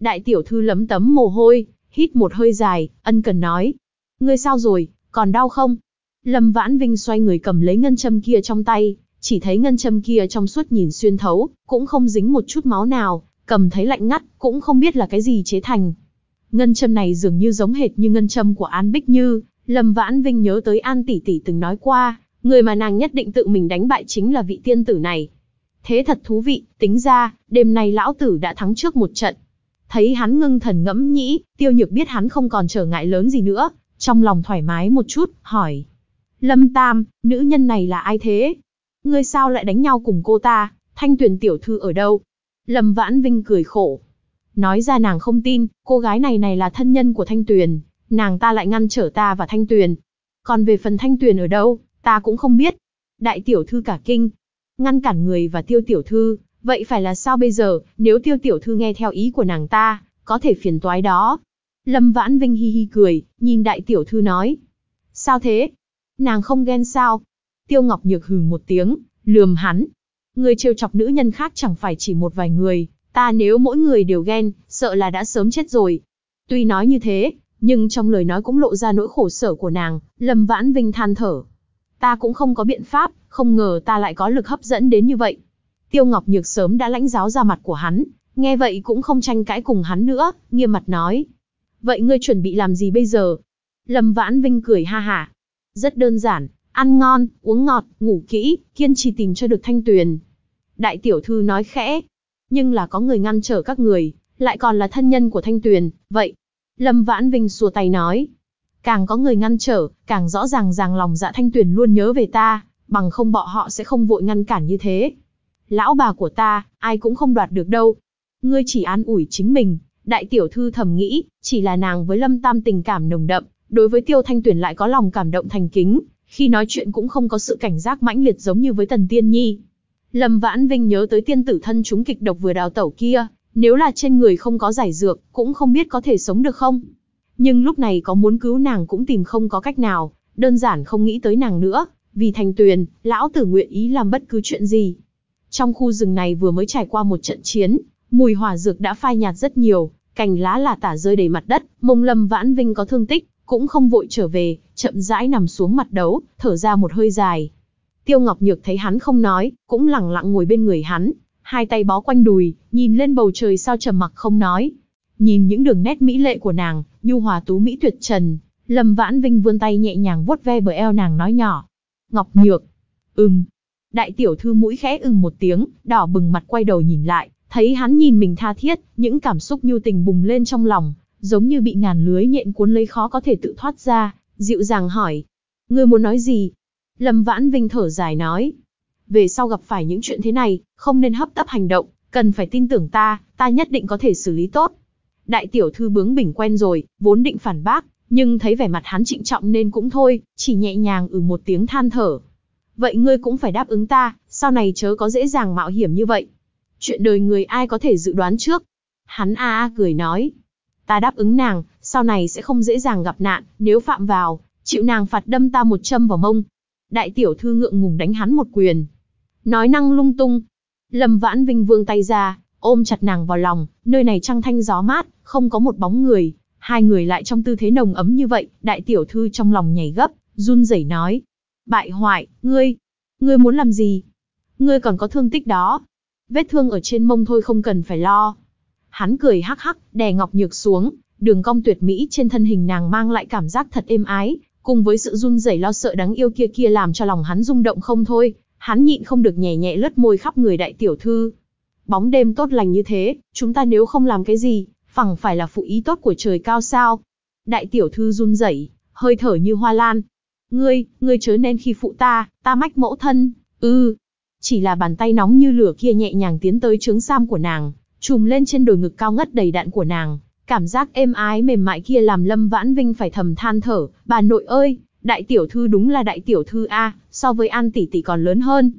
Speaker 1: Đại tiểu thư lấm tấm mồ hôi, hít một hơi dài, ân cần nói. Ngươi sao rồi, còn đau không? Lâm Vãn Vinh xoay người cầm lấy ngân châm kia trong tay, chỉ thấy ngân châm kia trong suốt nhìn xuyên thấu, cũng không dính một chút máu nào, cầm thấy lạnh ngắt, cũng không biết là cái gì chế thành. Ngân châm này dường như giống hệt như ngân châm của An Bích Như, Lâm Vãn Vinh nhớ tới An tỷ tỷ từng nói qua, người mà nàng nhất định tự mình đánh bại chính là vị tiên tử này. Thế thật thú vị, tính ra, đêm nay lão tử đã thắng trước một trận. Thấy hắn ngưng thần ngẫm nghĩ, tiêu nhược biết hắn không còn trở ngại lớn gì nữa, trong lòng thoải mái một chút, hỏi. Lâm Tam, nữ nhân này là ai thế? Ngươi sao lại đánh nhau cùng cô ta, thanh tuyển tiểu thư ở đâu? Lâm Vãn Vinh cười khổ. Nói ra nàng không tin, cô gái này này là thân nhân của Thanh Tuyền, nàng ta lại ngăn trở ta và Thanh Tuyền. Còn về phần Thanh Tuyền ở đâu, ta cũng không biết. Đại tiểu thư cả kinh, ngăn cản người và tiêu tiểu thư, vậy phải là sao bây giờ, nếu tiêu tiểu thư nghe theo ý của nàng ta, có thể phiền toái đó. Lâm Vãn Vinh hi hi cười, nhìn đại tiểu thư nói. Sao thế? Nàng không ghen sao? Tiêu Ngọc Nhược hừ một tiếng, lườm hắn. Người trêu chọc nữ nhân khác chẳng phải chỉ một vài người, ta nếu mỗi người đều ghen, sợ là đã sớm chết rồi. Tuy nói như thế, nhưng trong lời nói cũng lộ ra nỗi khổ sở của nàng, Lâm Vãn Vinh than thở. Ta cũng không có biện pháp, không ngờ ta lại có lực hấp dẫn đến như vậy. Tiêu Ngọc Nhược sớm đã lãnh giáo ra mặt của hắn, nghe vậy cũng không tranh cãi cùng hắn nữa, nghiêm mặt nói. Vậy ngươi chuẩn bị làm gì bây giờ? Lâm Vãn Vinh cười ha hả. Rất đơn giản, ăn ngon, uống ngọt, ngủ kỹ, kiên trì tìm cho được thanh tuyền. Đại tiểu thư nói khẽ. Nhưng là có người ngăn trở các người, lại còn là thân nhân của thanh tuyền, vậy. Lâm Vãn Vinh xua tay nói. Càng có người ngăn trở, càng rõ ràng ràng lòng dạ thanh tuyền luôn nhớ về ta, bằng không bọn họ sẽ không vội ngăn cản như thế. Lão bà của ta, ai cũng không đoạt được đâu. Ngươi chỉ an ủi chính mình, đại tiểu thư thầm nghĩ, chỉ là nàng với lâm tam tình cảm nồng đậm, đối với tiêu thanh tuyển lại có lòng cảm động thành kính, khi nói chuyện cũng không có sự cảnh giác mãnh liệt giống như với tần tiên nhi. Lâm Vãn Vinh nhớ tới tiên tử thân chúng kịch độc vừa đào tẩu kia, nếu là trên người không có giải dược, cũng không biết có thể sống được không. Nhưng lúc này có muốn cứu nàng cũng tìm không có cách nào, đơn giản không nghĩ tới nàng nữa, vì thành tuyền, lão tử nguyện ý làm bất cứ chuyện gì. Trong khu rừng này vừa mới trải qua một trận chiến, mùi hỏa dược đã phai nhạt rất nhiều, cành lá là tả rơi đầy mặt đất, mông lâm vãn vinh có thương tích, cũng không vội trở về, chậm rãi nằm xuống mặt đấu, thở ra một hơi dài. Tiêu Ngọc Nhược thấy hắn không nói, cũng lặng lặng ngồi bên người hắn, hai tay bó quanh đùi, nhìn lên bầu trời sao trầm mặc không nói. Nhìn những đường nét mỹ lệ của nàng, nhu hòa tú mỹ tuyệt trần, Lâm Vãn Vinh vươn tay nhẹ nhàng vuốt ve bờ eo nàng nói nhỏ. Ngọc Nhược. Ừm. Đại tiểu thư mũi khẽ ưng một tiếng, đỏ bừng mặt quay đầu nhìn lại, thấy hắn nhìn mình tha thiết, những cảm xúc nhu tình bùng lên trong lòng, giống như bị ngàn lưới nhện cuốn lấy khó có thể tự thoát ra, dịu dàng hỏi. Ngươi muốn nói gì? Lâm Vãn Vinh thở dài nói. Về sau gặp phải những chuyện thế này, không nên hấp tấp hành động, cần phải tin tưởng ta, ta nhất định có thể xử lý tốt. Đại tiểu thư bướng bỉnh quen rồi, vốn định phản bác, nhưng thấy vẻ mặt hắn trịnh trọng nên cũng thôi, chỉ nhẹ nhàng ừ một tiếng than thở. Vậy ngươi cũng phải đáp ứng ta, sau này chớ có dễ dàng mạo hiểm như vậy. Chuyện đời người ai có thể dự đoán trước. Hắn a a cười nói. ta đáp ứng nàng, sau này sẽ không dễ dàng gặp nạn, nếu phạm vào, chịu nàng phạt đâm ta một châm vào mông. Đại tiểu thư ngượng ngùng đánh hắn một quyền. Nói năng lung tung. Lâm Vãn Vinh vương tay ra, ôm chặt nàng vào lòng, nơi này trăng thanh gió mát, không có một bóng người. Hai người lại trong tư thế nồng ấm như vậy, đại tiểu thư trong lòng nhảy gấp, run rẩy nói. Bại hoại, ngươi, ngươi muốn làm gì? Ngươi còn có thương tích đó. Vết thương ở trên mông thôi không cần phải lo. Hắn cười hắc hắc, đè Ngọc Nhược xuống, đường cong tuyệt mỹ trên thân hình nàng mang lại cảm giác thật êm ái, cùng với sự run rẩy lo sợ đáng yêu kia kia làm cho lòng hắn rung động không thôi, hắn nhịn không được nhẹ nhẹ lướt môi khắp người đại tiểu thư. Bóng đêm tốt lành như thế, chúng ta nếu không làm cái gì, phẳng phải là phụ ý tốt của trời cao sao. Đại tiểu thư run rẩy, hơi thở như hoa lan. Ngươi, ngươi chớ nên khi phụ ta, ta mách mẫu thân, ư. Chỉ là bàn tay nóng như lửa kia nhẹ nhàng tiến tới trướng sam của nàng, trùm lên trên đồi ngực cao ngất đầy đạn của nàng. Cảm giác êm ái mềm mại kia làm Lâm Vãn Vinh phải thầm than thở, bà nội ơi, đại tiểu thư đúng là đại tiểu thư A, so với An tỷ tỷ còn lớn hơn.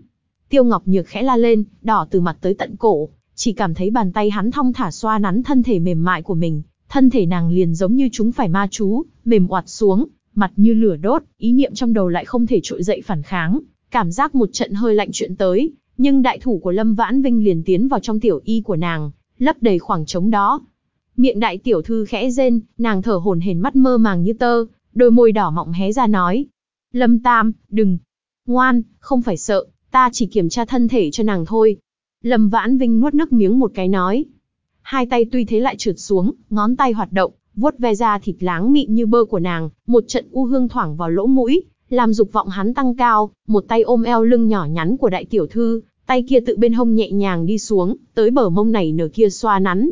Speaker 1: Tiêu Ngọc Nhược khẽ la lên, đỏ từ mặt tới tận cổ, chỉ cảm thấy bàn tay hắn thong thả xoa nắn thân thể mềm mại của mình, thân thể nàng liền giống như chúng phải ma chú, mềm oặt xuống, mặt như lửa đốt, ý niệm trong đầu lại không thể trội dậy phản kháng, cảm giác một trận hơi lạnh chuyện tới, nhưng đại thủ của Lâm Vãn Vinh liền tiến vào trong tiểu y của nàng, lấp đầy khoảng trống đó. Miệng đại tiểu thư khẽ rên, nàng thở hổn hển mắt mơ màng như tơ, đôi môi đỏ mọng hé ra nói. Lâm Tam, đừng. Ngoan, không phải sợ, ta chỉ kiểm tra thân thể cho nàng thôi. Lâm Vãn Vinh nuốt nước miếng một cái nói. Hai tay tuy thế lại trượt xuống, ngón tay hoạt động, vuốt ve ra thịt láng mịn như bơ của nàng, một trận u hương thoảng vào lỗ mũi, làm dục vọng hắn tăng cao, một tay ôm eo lưng nhỏ nhắn của đại tiểu thư, tay kia tự bên hông nhẹ nhàng đi xuống, tới bờ mông này nở kia xoa nắn.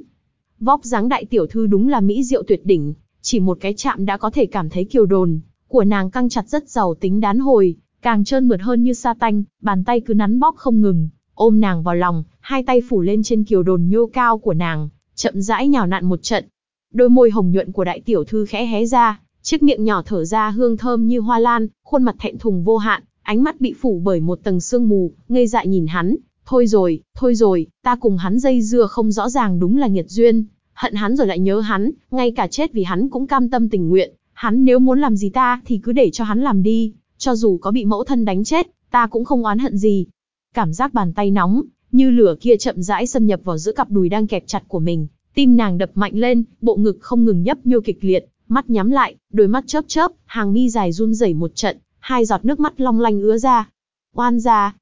Speaker 1: Vóc dáng đại tiểu thư đúng là mỹ diệu tuyệt đỉnh, chỉ một cái chạm đã có thể cảm thấy kiều đồn, của nàng căng chặt rất giàu tính đán hồi, càng trơn mượt hơn như sa tanh, bàn tay cứ nắn bóp không ngừng, ôm nàng vào lòng, hai tay phủ lên trên kiều đồn nhô cao của nàng, chậm rãi nhào nặn một trận. Đôi môi hồng nhuận của đại tiểu thư khẽ hé ra, chiếc miệng nhỏ thở ra hương thơm như hoa lan, khuôn mặt thẹn thùng vô hạn, ánh mắt bị phủ bởi một tầng sương mù, ngây dại nhìn hắn. Thôi rồi, thôi rồi, ta cùng hắn dây dưa không rõ ràng đúng là nghiệt duyên, hận hắn rồi lại nhớ hắn, ngay cả chết vì hắn cũng cam tâm tình nguyện, hắn nếu muốn làm gì ta thì cứ để cho hắn làm đi, cho dù có bị mẫu thân đánh chết, ta cũng không oán hận gì. Cảm giác bàn tay nóng, như lửa kia chậm rãi xâm nhập vào giữa cặp đùi đang kẹp chặt của mình, tim nàng đập mạnh lên, bộ ngực không ngừng nhấp nhô kịch liệt, mắt nhắm lại, đôi mắt chớp chớp, hàng mi dài run rẩy một trận, hai giọt nước mắt long lanh ứa ra. Oan ra.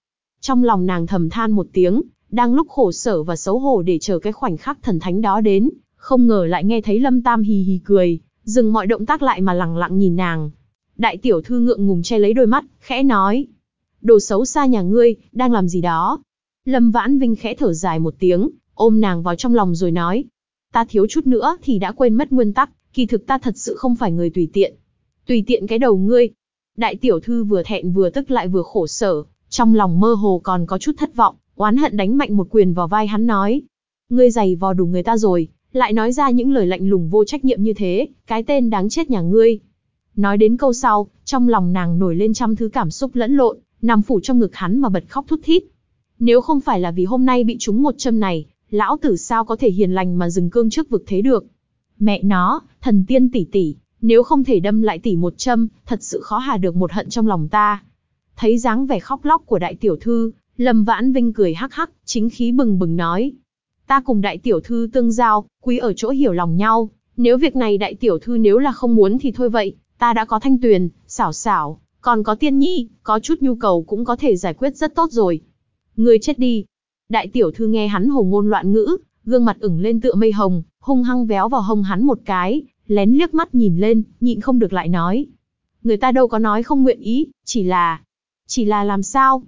Speaker 1: Trong lòng nàng thầm than một tiếng, đang lúc khổ sở và xấu hổ để chờ cái khoảnh khắc thần thánh đó đến, không ngờ lại nghe thấy Lâm Tam hì hì cười, dừng mọi động tác lại mà lặng lặng nhìn nàng. Đại tiểu thư ngượng ngùng che lấy đôi mắt, khẽ nói. Đồ xấu xa nhà ngươi, đang làm gì đó? Lâm Vãn Vinh khẽ thở dài một tiếng, ôm nàng vào trong lòng rồi nói. Ta thiếu chút nữa thì đã quên mất nguyên tắc, kỳ thực ta thật sự không phải người tùy tiện. Tùy tiện cái đầu ngươi. Đại tiểu thư vừa thẹn vừa tức lại vừa khổ sở, trong lòng mơ hồ còn có chút thất vọng, oán hận đánh mạnh một quyền vào vai hắn nói. Ngươi giày vò đủ người ta rồi, lại nói ra những lời lạnh lùng vô trách nhiệm như thế, cái tên đáng chết nhà ngươi. Nói đến câu sau, trong lòng nàng nổi lên trăm thứ cảm xúc lẫn lộn, nằm phủ trong ngực hắn mà bật khóc thút thít. Nếu không phải là vì hôm nay bị trúng một châm này, lão tử sao có thể hiền lành mà dừng cương trước vực thế được. Mẹ nó, thần tiên tỷ tỷ, nếu không thể đâm lại tỷ một châm, thật sự khó hà được một hận trong lòng ta. Thấy dáng vẻ khóc lóc của đại tiểu thư, Lâm Vãn Vinh cười hắc hắc, chính khí bừng bừng nói. Ta cùng đại tiểu thư tương giao, quý ở chỗ hiểu lòng nhau. Nếu việc này đại tiểu thư nếu là không muốn thì thôi vậy, ta đã có thanh tuyền, xảo xảo, còn có tiên nhi, có chút nhu cầu cũng có thể giải quyết rất tốt rồi. Người chết đi. Đại tiểu thư nghe hắn hồ ngôn loạn ngữ, gương mặt ửng lên tựa mây hồng, hung hăng véo vào hông hắn một cái, lén liếc mắt nhìn lên, nhịn không được lại nói. Người ta đâu có nói không nguyện ý, chỉ là... Chỉ là làm sao?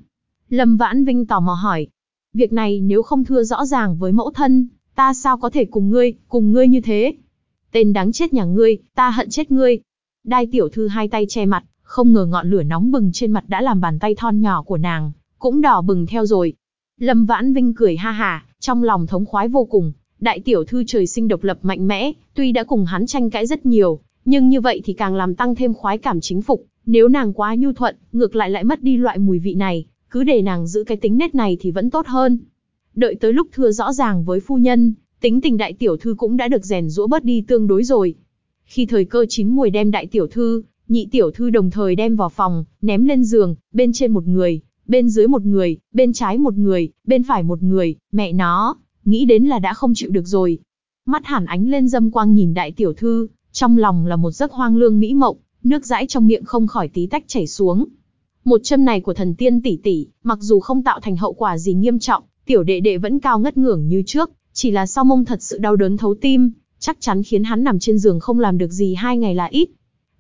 Speaker 1: Lâm Vãn Vinh tò mò hỏi. Việc này nếu không thưa rõ ràng với mẫu thân, ta sao có thể cùng ngươi, cùng ngươi như thế? Tên đáng chết nhà ngươi, ta hận chết ngươi. Đai tiểu thư hai tay che mặt, không ngờ ngọn lửa nóng bừng trên mặt đã làm bàn tay thon nhỏ của nàng, cũng đỏ bừng theo rồi. Lâm Vãn Vinh cười ha hà, trong lòng thống khoái vô cùng, đại tiểu thư trời sinh độc lập mạnh mẽ, tuy đã cùng hắn tranh cãi rất nhiều, nhưng như vậy thì càng làm tăng thêm khoái cảm chính phục, nếu nàng quá nhu thuận, ngược lại lại mất đi loại mùi vị này, cứ để nàng giữ cái tính nét này thì vẫn tốt hơn. Đợi tới lúc thưa rõ ràng với phu nhân, tính tình đại tiểu thư cũng đã được rèn rũa bớt đi tương đối rồi. Khi thời cơ chín mùi đem đại tiểu thư, nhị tiểu thư đồng thời đem vào phòng, ném lên giường, bên trên một người, bên dưới một người, bên trái một người, bên phải một người, mẹ nó, nghĩ đến là đã không chịu được rồi. Mắt hẳn ánh lên dâm quang nhìn đại tiểu thư, trong lòng là một giấc hoang lương mỹ mộng, nước dãi trong miệng không khỏi tí tách chảy xuống. Một châm này của thần tiên tỷ tỷ, mặc dù không tạo thành hậu quả gì nghiêm trọng, tiểu đệ đệ vẫn cao ngất ngưởng như trước, chỉ là sau mông thật sự đau đớn thấu tim, chắc chắn khiến hắn nằm trên giường không làm được gì hai ngày là ít.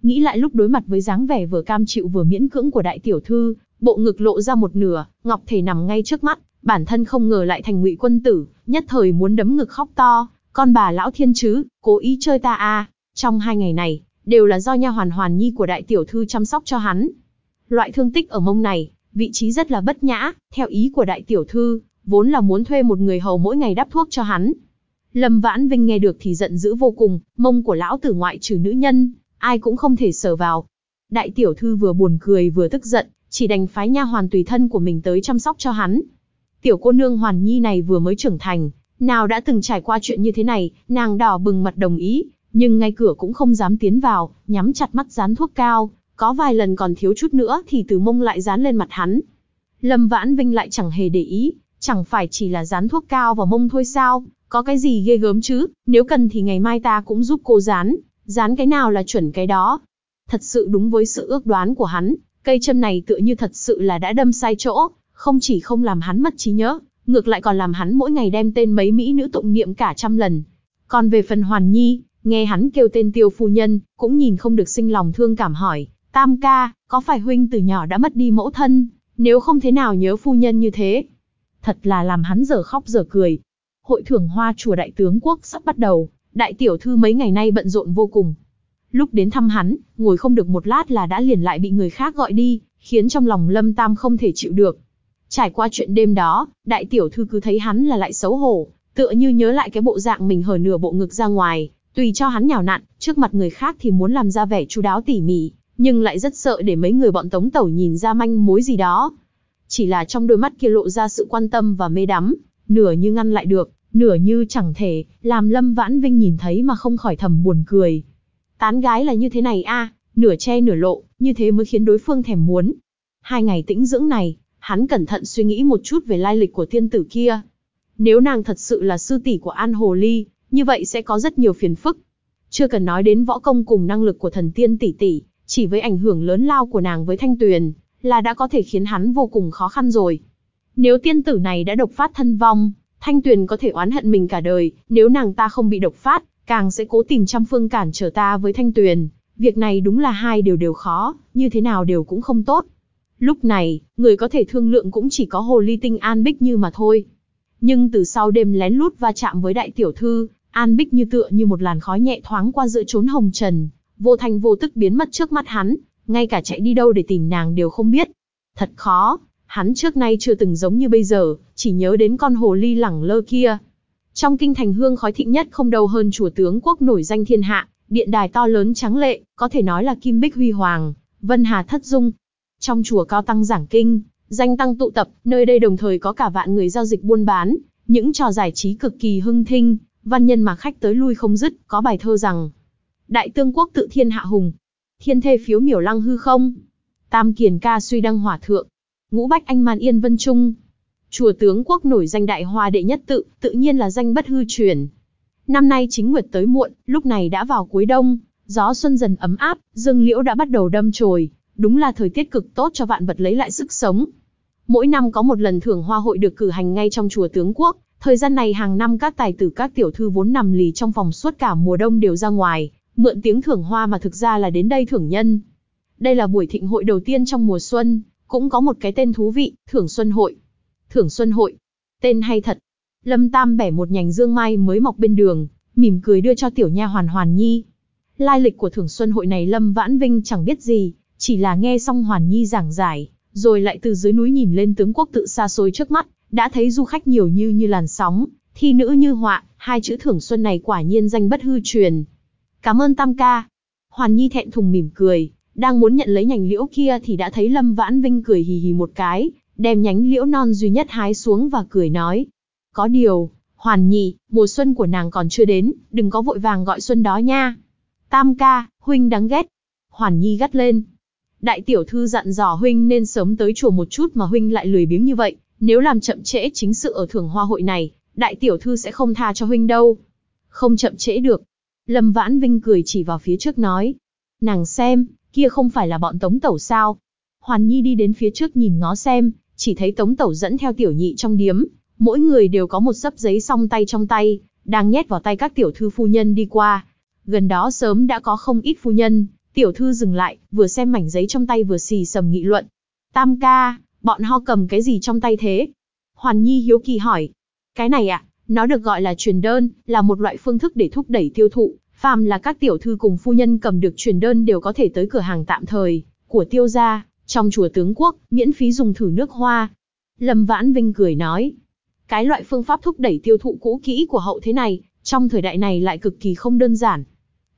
Speaker 1: Nghĩ lại lúc đối mặt với dáng vẻ vừa cam chịu vừa miễn cưỡng của đại tiểu thư, bộ ngực lộ ra một nửa, ngọc thể nằm ngay trước mắt, bản thân không ngờ lại thành ngụy quân tử, nhất thời muốn đấm ngực khóc to, con bà lão thiên chứ, cố ý chơi ta à, trong hai ngày này, đều là do nha hoàn hoàn nhi của đại tiểu thư chăm sóc cho hắn. Loại thương tích ở mông này, vị trí rất là bất nhã, theo ý của đại tiểu thư, vốn là muốn thuê một người hầu mỗi ngày đắp thuốc cho hắn. Lâm Vãn Vinh nghe được thì giận dữ vô cùng, mông của lão tử ngoại trừ nữ nhân, ai cũng không thể sờ vào. Đại tiểu thư vừa buồn cười vừa tức giận, chỉ đành phái nha hoàn tùy thân của mình tới chăm sóc cho hắn. Tiểu cô nương Hoàn Nhi này vừa mới trưởng thành, nào đã từng trải qua chuyện như thế này, nàng đỏ bừng mặt đồng ý, nhưng ngay cửa cũng không dám tiến vào, nhắm chặt mắt dán thuốc cao, có vài lần còn thiếu chút nữa thì từ mông lại dán lên mặt hắn. Lâm Vãn Vinh lại chẳng hề để ý, chẳng phải chỉ là dán thuốc cao vào mông thôi sao, có cái gì ghê gớm chứ, nếu cần thì ngày mai ta cũng giúp cô dán, dán cái nào là chuẩn cái đó. Thật sự đúng với sự ước đoán của hắn, cây châm này tựa như thật sự là đã đâm sai chỗ, không chỉ không làm hắn mất trí nhớ, ngược lại còn làm hắn mỗi ngày đem tên mấy mỹ nữ tụng niệm cả trăm lần. Còn về phần Hoàn Nhi, nghe hắn kêu tên tiêu phu nhân, cũng nhìn không được sinh lòng thương cảm hỏi, Tam ca, có phải huynh từ nhỏ đã mất đi mẫu thân, nếu không thế nào nhớ phu nhân như thế? Thật là làm hắn giờ khóc giờ cười. Hội thưởng hoa chùa đại tướng quốc sắp bắt đầu, đại tiểu thư mấy ngày nay bận rộn vô cùng. Lúc đến thăm hắn, ngồi không được một lát là đã liền lại bị người khác gọi đi, khiến trong lòng Lâm Tam không thể chịu được. Trải qua chuyện đêm đó, đại tiểu thư cứ thấy hắn là lại xấu hổ, tựa như nhớ lại cái bộ dạng mình hở nửa bộ ngực ra ngoài, tùy cho hắn nhào nặn, trước mặt người khác thì muốn làm ra vẻ chu đáo tỉ mỉ, nhưng lại rất sợ để mấy người bọn tống tẩu nhìn ra manh mối gì đó. Chỉ là trong đôi mắt kia lộ ra sự quan tâm và mê đắm, nửa như ngăn lại được, nửa như chẳng thể, làm Lâm Vãn Vinh nhìn thấy mà không khỏi thầm buồn cười. Tán gái là như thế này a, nửa che nửa lộ, như thế mới khiến đối phương thèm muốn. Hai ngày tĩnh dưỡng này, hắn cẩn thận suy nghĩ một chút về lai lịch của thiên tử kia. Nếu nàng thật sự là sư tỷ của An Hồ Ly, như vậy sẽ có rất nhiều phiền phức. Chưa cần nói đến võ công cùng năng lực của thần tiên tỷ tỷ, chỉ với ảnh hưởng lớn lao của nàng với Thanh Tuyền, là đã có thể khiến hắn vô cùng khó khăn rồi. Nếu tiên tử này đã độc phát thân vong, Thanh Tuyền có thể oán hận mình cả đời, nếu nàng ta không bị độc phát, càng sẽ cố tìm trăm phương cản trở ta với Thanh Tuyền. Việc này đúng là hai điều đều khó, như thế nào đều cũng không tốt. Lúc này, người có thể thương lượng cũng chỉ có hồ ly tinh An Bích Như mà thôi. Nhưng từ sau đêm lén lút va chạm với đại tiểu thư, An Bích Như tựa như một làn khói nhẹ thoáng qua giữa chốn hồng trần, vô thành vô tức biến mất trước mắt hắn, ngay cả chạy đi đâu để tìm nàng đều không biết. Thật khó, hắn trước nay chưa từng giống như bây giờ, chỉ nhớ đến con hồ ly lẳng lơ kia. Trong kinh thành hương khói thịnh nhất không đâu hơn chùa tướng quốc nổi danh thiên hạ, điện đài to lớn trắng lệ, có thể nói là kim bích huy hoàng, vân hà thất dung. Trong chùa cao tăng giảng kinh, danh tăng tụ tập, nơi đây đồng thời có cả vạn người giao dịch buôn bán, những trò giải trí cực kỳ hưng thinh, văn nhân mà khách tới lui không dứt, có bài thơ rằng Đại tương quốc tự thiên hạ hùng. Thiên thê phiếu miểu lăng hư không. Tam kiền ca suy đăng hỏa thượng. Ngũ bách anh man yên vân trung. Chùa tướng quốc nổi danh đại hoa đệ nhất tự, tự nhiên là danh bất hư truyền. Năm nay chính nguyệt tới muộn, lúc này đã vào cuối đông, gió xuân dần ấm áp, dương liễu đã bắt đầu đâm chồi, đúng là thời tiết cực tốt cho vạn vật lấy lại sức sống. Mỗi năm có một lần thưởng hoa hội được cử hành ngay trong chùa tướng quốc, thời gian này hàng năm các tài tử các tiểu thư vốn nằm lì trong phòng suốt cả mùa đông đều ra ngoài, mượn tiếng thưởng hoa mà thực ra là đến đây thưởng nhân. Đây là buổi thịnh hội đầu tiên trong mùa xuân, cũng có một cái tên thú vị, Thưởng Xuân Hội. Thưởng Xuân Hội. Tên hay thật. Lâm Tam bẻ một nhành dương mai mới mọc bên đường, mỉm cười đưa cho tiểu nha hoàn Hoàn Nhi. Lai lịch của Thưởng Xuân Hội này Lâm Vãn Vinh chẳng biết gì, chỉ là nghe xong Hoàn Nhi giảng giải, rồi lại từ dưới núi nhìn lên tướng quốc tự xa xôi trước mắt, đã thấy du khách nhiều như như làn sóng, thi nữ như họa, hai chữ Thưởng Xuân này quả nhiên danh bất hư truyền, Cảm ơn Tam ca. Hoàn Nhi thẹn thùng mỉm cười, đang muốn nhận lấy nhành liễu kia thì đã thấy Lâm Vãn Vinh cười hì hì một cái, đem nhánh liễu non duy nhất hái xuống và cười nói. Có điều, Hoàn Nhi, mùa xuân của nàng còn chưa đến, đừng có vội vàng gọi xuân đó nha. Tam ca, huynh đáng ghét. Hoàn Nhi gắt lên. Đại tiểu thư dặn dò huynh nên sớm tới chùa một chút mà huynh lại lười biếng như vậy, nếu làm chậm trễ chính sự ở thưởng hoa hội này, đại tiểu thư sẽ không tha cho huynh đâu. Không chậm trễ được. Lâm Vãn Vinh cười chỉ vào phía trước nói. Nàng xem, kia không phải là bọn tống tẩu sao. Hoàn Nhi đi đến phía trước nhìn ngó xem, chỉ thấy tống tẩu dẫn theo tiểu nhị trong điếm, mỗi người đều có một sấp giấy song tay trong tay, đang nhét vào tay các tiểu thư phu nhân đi qua. Gần đó sớm đã có không ít phu nhân, tiểu thư dừng lại, vừa xem mảnh giấy trong tay vừa xì sầm nghị luận. Tam ca, bọn họ cầm cái gì trong tay thế? Hoàn Nhi hiếu kỳ hỏi. Cái này ạ, à, nó được gọi là truyền đơn, là một loại phương thức để thúc đẩy tiêu thụ. Phàm là các tiểu thư cùng phu nhân cầm được truyền đơn đều có thể tới cửa hàng tạm thời của tiêu gia, trong chùa tướng quốc, miễn phí dùng thử nước hoa. Lâm Vãn Vinh cười nói, cái loại phương pháp thúc đẩy tiêu thụ cũ kỹ của hậu thế này, trong thời đại này lại cực kỳ không đơn giản.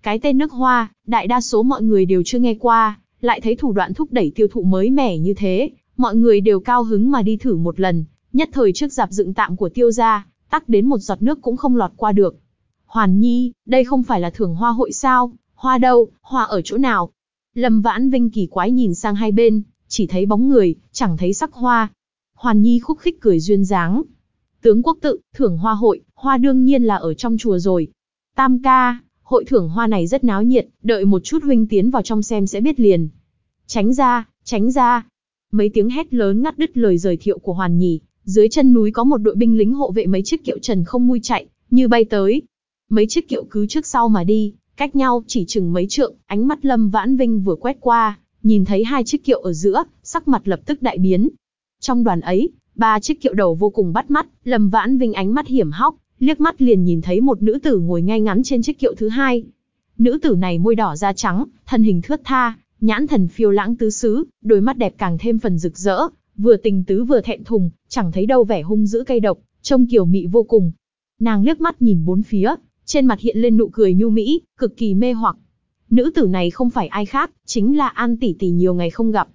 Speaker 1: Cái tên nước hoa, đại đa số mọi người đều chưa nghe qua, lại thấy thủ đoạn thúc đẩy tiêu thụ mới mẻ như thế, mọi người đều cao hứng mà đi thử một lần, nhất thời trước dạp dựng tạm của tiêu gia, tắc đến một giọt nước cũng không lọt qua được. Hoàn Nhi, đây không phải là thưởng hoa hội sao, hoa đâu, hoa ở chỗ nào? Lâm Vãn Vinh kỳ quái nhìn sang hai bên, chỉ thấy bóng người, chẳng thấy sắc hoa. Hoàn Nhi khúc khích cười duyên dáng, Tướng quốc tự, thưởng hoa hội, hoa đương nhiên là ở trong chùa rồi. Tam ca, hội thưởng hoa này rất náo nhiệt, đợi một chút huynh tiến vào trong xem sẽ biết liền. Tránh ra, tránh ra. Mấy tiếng hét lớn ngắt đứt lời giới thiệu của Hoàn Nhì, dưới chân núi có một đội binh lính hộ vệ mấy chiếc kiệu trần không mui chạy, như bay tới. Mấy chiếc kiệu cứ trước sau mà đi, cách nhau chỉ chừng mấy trượng, ánh mắt Lâm Vãn Vinh vừa quét qua, nhìn thấy hai chiếc kiệu ở giữa, sắc mặt lập tức đại biến. Trong đoàn ấy, Ba chiếc kiệu đầu vô cùng bắt mắt, Lâm Vãn Vinh ánh mắt hiểm hóc, liếc mắt liền nhìn thấy một nữ tử ngồi ngay ngắn trên chiếc kiệu thứ hai. Nữ tử này môi đỏ da trắng, thân hình thướt tha, nhãn thần phiêu lãng tứ xứ, đôi mắt đẹp càng thêm phần rực rỡ, vừa tình tứ vừa thẹn thùng, chẳng thấy đâu vẻ hung dữ cay độc, trông kiều mị vô cùng. Nàng liếc mắt nhìn bốn phía, trên mặt hiện lên nụ cười nhu mỹ, cực kỳ mê hoặc. Nữ tử này không phải ai khác, chính là An tỷ tỷ nhiều ngày không gặp.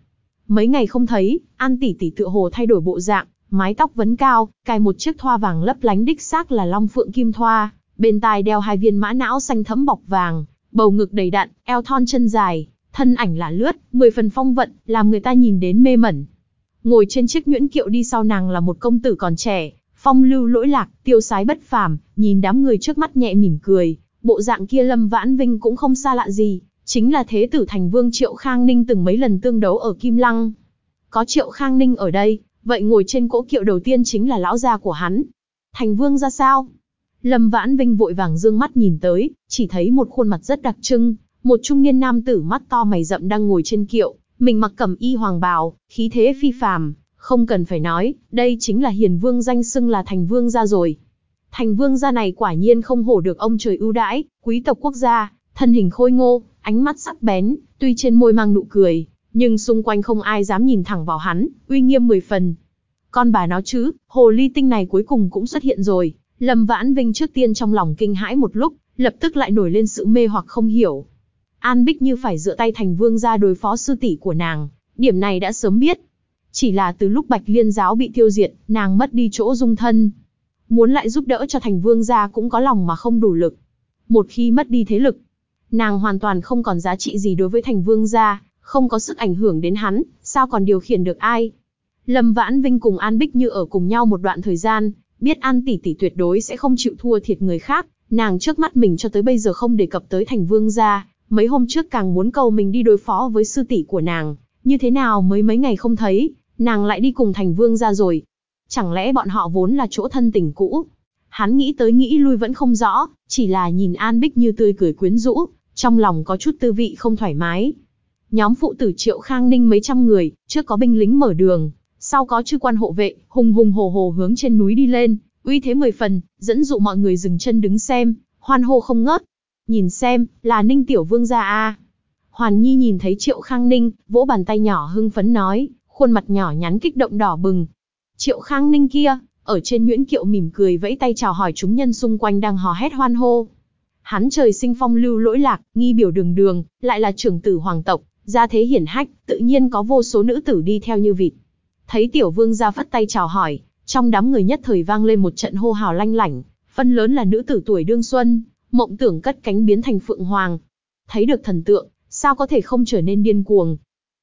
Speaker 1: Mấy ngày không thấy, An tỷ tỷ tựa hồ thay đổi bộ dạng, mái tóc vấn cao, cài một chiếc thoa vàng lấp lánh đích xác là long phượng kim thoa, bên tai đeo hai viên mã não xanh thẫm bọc vàng, bầu ngực đầy đặn, eo thon chân dài, thân ảnh là lướt, mười phần phong vận, làm người ta nhìn đến mê mẩn. Ngồi trên chiếc nhuyễn kiệu đi sau nàng là một công tử còn trẻ, phong lưu lỗi lạc, tiêu sái bất phàm, nhìn đám người trước mắt nhẹ mỉm cười, bộ dạng kia Lâm Vãn Vinh cũng không xa lạ gì, chính là thế tử thành vương Triệu Khang Ninh từng mấy lần tương đấu ở Kim Lăng. Có Triệu Khang Ninh ở đây, Vậy ngồi trên cỗ kiệu đầu tiên chính là lão gia của hắn. Thành vương ra sao? Lâm Vãn Vinh vội vàng dương mắt nhìn tới, chỉ thấy một khuôn mặt rất đặc trưng, một trung niên nam tử mắt to mày rậm đang ngồi trên kiệu, mình mặc cẩm y hoàng bào, khí thế phi phàm, không cần phải nói, đây chính là hiền vương danh xưng là thành vương gia rồi. Thành vương gia này quả nhiên không hổ được ông trời ưu đãi, quý tộc quốc gia, thân hình khôi ngô, ánh mắt sắc bén, tuy trên môi mang nụ cười, nhưng xung quanh không ai dám nhìn thẳng vào hắn, uy nghiêm mười phần. Con bà nó chứ, hồ ly tinh này cuối cùng cũng xuất hiện rồi. Lâm Vãn Vinh trước tiên trong lòng kinh hãi một lúc, lập tức lại nổi lên sự mê hoặc không hiểu. An Bích như phải dựa tay thành vương ra đối phó sư tỷ của nàng, điểm này đã sớm biết. Chỉ là từ lúc Bạch Liên giáo bị tiêu diệt, nàng mất đi chỗ dung thân. Muốn lại giúp đỡ cho thành vương gia cũng có lòng mà không đủ lực. Một khi mất đi thế lực, nàng hoàn toàn không còn giá trị gì đối với thành vương gia, không có sức ảnh hưởng đến hắn, sao còn điều khiển được ai? Lâm Vãn Vinh cùng An Bích Như ở cùng nhau một đoạn thời gian, biết An tỷ tỷ tuyệt đối sẽ không chịu thua thiệt người khác, nàng trước mắt mình cho tới bây giờ không đề cập tới thành vương gia, mấy hôm trước càng muốn cầu mình đi đối phó với sư tỷ của nàng, như thế nào mới mấy ngày không thấy, nàng lại đi cùng thành vương gia rồi. Chẳng lẽ bọn họ vốn là chỗ thân tình cũ? Hắn nghĩ tới nghĩ lui vẫn không rõ, chỉ là nhìn An Bích Như tươi cười quyến rũ, trong lòng có chút tư vị không thoải mái. Nhóm phụ tử Triệu Khang Ninh mấy trăm người, trước có binh lính mở đường, sau có chư quan hộ vệ, hùng hùng hồ hồ hướng trên núi đi lên, uy thế mười phần, dẫn dụ mọi người dừng chân đứng xem, hoan hô không ngớt. Nhìn xem, là Ninh Tiểu Vương gia a. Hoàn Nhi nhìn thấy Triệu Khang Ninh, vỗ bàn tay nhỏ hưng phấn nói, khuôn mặt nhỏ nhắn kích động đỏ bừng. Triệu Khang Ninh kia, ở trên nhuyễn kiệu mỉm cười vẫy tay chào hỏi chúng nhân xung quanh đang hò hét hoan hô. Hắn trời sinh phong lưu lỗi lạc, nghi biểu đường đường, lại là trưởng tử hoàng tộc, gia thế hiển hách, tự nhiên có vô số nữ tử đi theo như vịt. Thấy tiểu vương ra phất tay chào hỏi, trong đám người nhất thời vang lên một trận hô hào lanh lảnh, phân lớn là nữ tử tuổi đương xuân, mộng tưởng cất cánh biến thành phượng hoàng. Thấy được thần tượng, sao có thể không trở nên điên cuồng.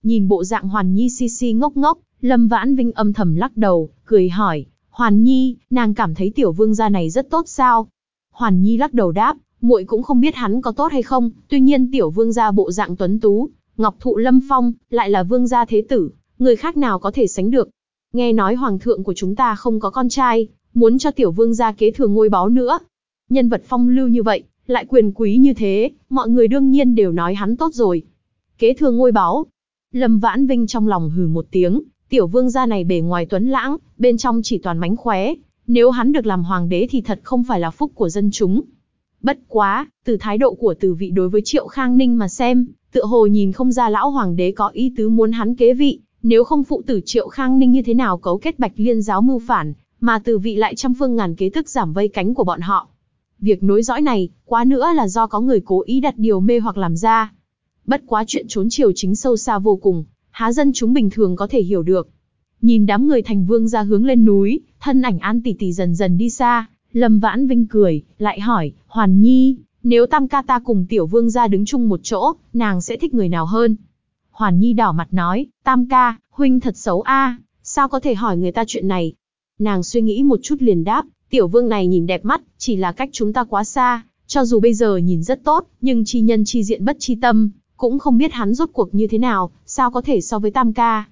Speaker 1: Nhìn bộ dạng Hoàn Nhi si si ngốc ngốc, Lâm Vãn Vinh âm thầm lắc đầu, cười hỏi, Hoàn Nhi, nàng cảm thấy tiểu vương gia này rất tốt sao? Hoàn Nhi lắc đầu đáp, muội cũng không biết hắn có tốt hay không, tuy nhiên tiểu vương gia bộ dạng tuấn tú, ngọc thụ lâm phong, lại là vương gia thế tử, người khác nào có thể sánh được. Nghe nói hoàng thượng của chúng ta không có con trai, muốn cho tiểu vương gia kế thừa ngôi báu nữa. Nhân vật phong lưu như vậy, lại quyền quý như thế, mọi người đương nhiên đều nói hắn tốt rồi. Kế thừa ngôi báu. Lâm Vãn Vinh trong lòng hừ một tiếng, tiểu vương gia này bề ngoài tuấn lãng, bên trong chỉ toàn mánh khóe. Nếu hắn được làm hoàng đế thì thật không phải là phúc của dân chúng. Bất quá, từ thái độ của từ vị đối với Triệu Khang Ninh mà xem, tựa hồ nhìn không ra lão hoàng đế có ý tứ muốn hắn kế vị, nếu không phụ tử Triệu Khang Ninh như thế nào cấu kết Bạch Liên giáo mưu phản, mà từ vị lại trăm phương ngàn kế thức giảm vây cánh của bọn họ. Việc nối dõi này, quá nữa là do có người cố ý đặt điều mê hoặc làm ra. Bất quá chuyện trốn triều chính sâu xa vô cùng, há dân chúng bình thường có thể hiểu được. Nhìn đám người thành vương ra hướng lên núi, thân ảnh An tỷ tỷ dần dần đi xa, Lâm Vãn Vinh cười, lại hỏi, Hoàn Nhi, nếu tam ca ta cùng tiểu vương ra đứng chung một chỗ, nàng sẽ thích người nào hơn? Hoàn Nhi đỏ mặt nói, tam ca, huynh thật xấu a, sao có thể hỏi người ta chuyện này? Nàng suy nghĩ một chút liền đáp, tiểu vương này nhìn đẹp mắt, chỉ là cách chúng ta quá xa, cho dù bây giờ nhìn rất tốt, nhưng chi nhân chi diện bất chi tâm, cũng không biết hắn rốt cuộc như thế nào, sao có thể so với tam ca.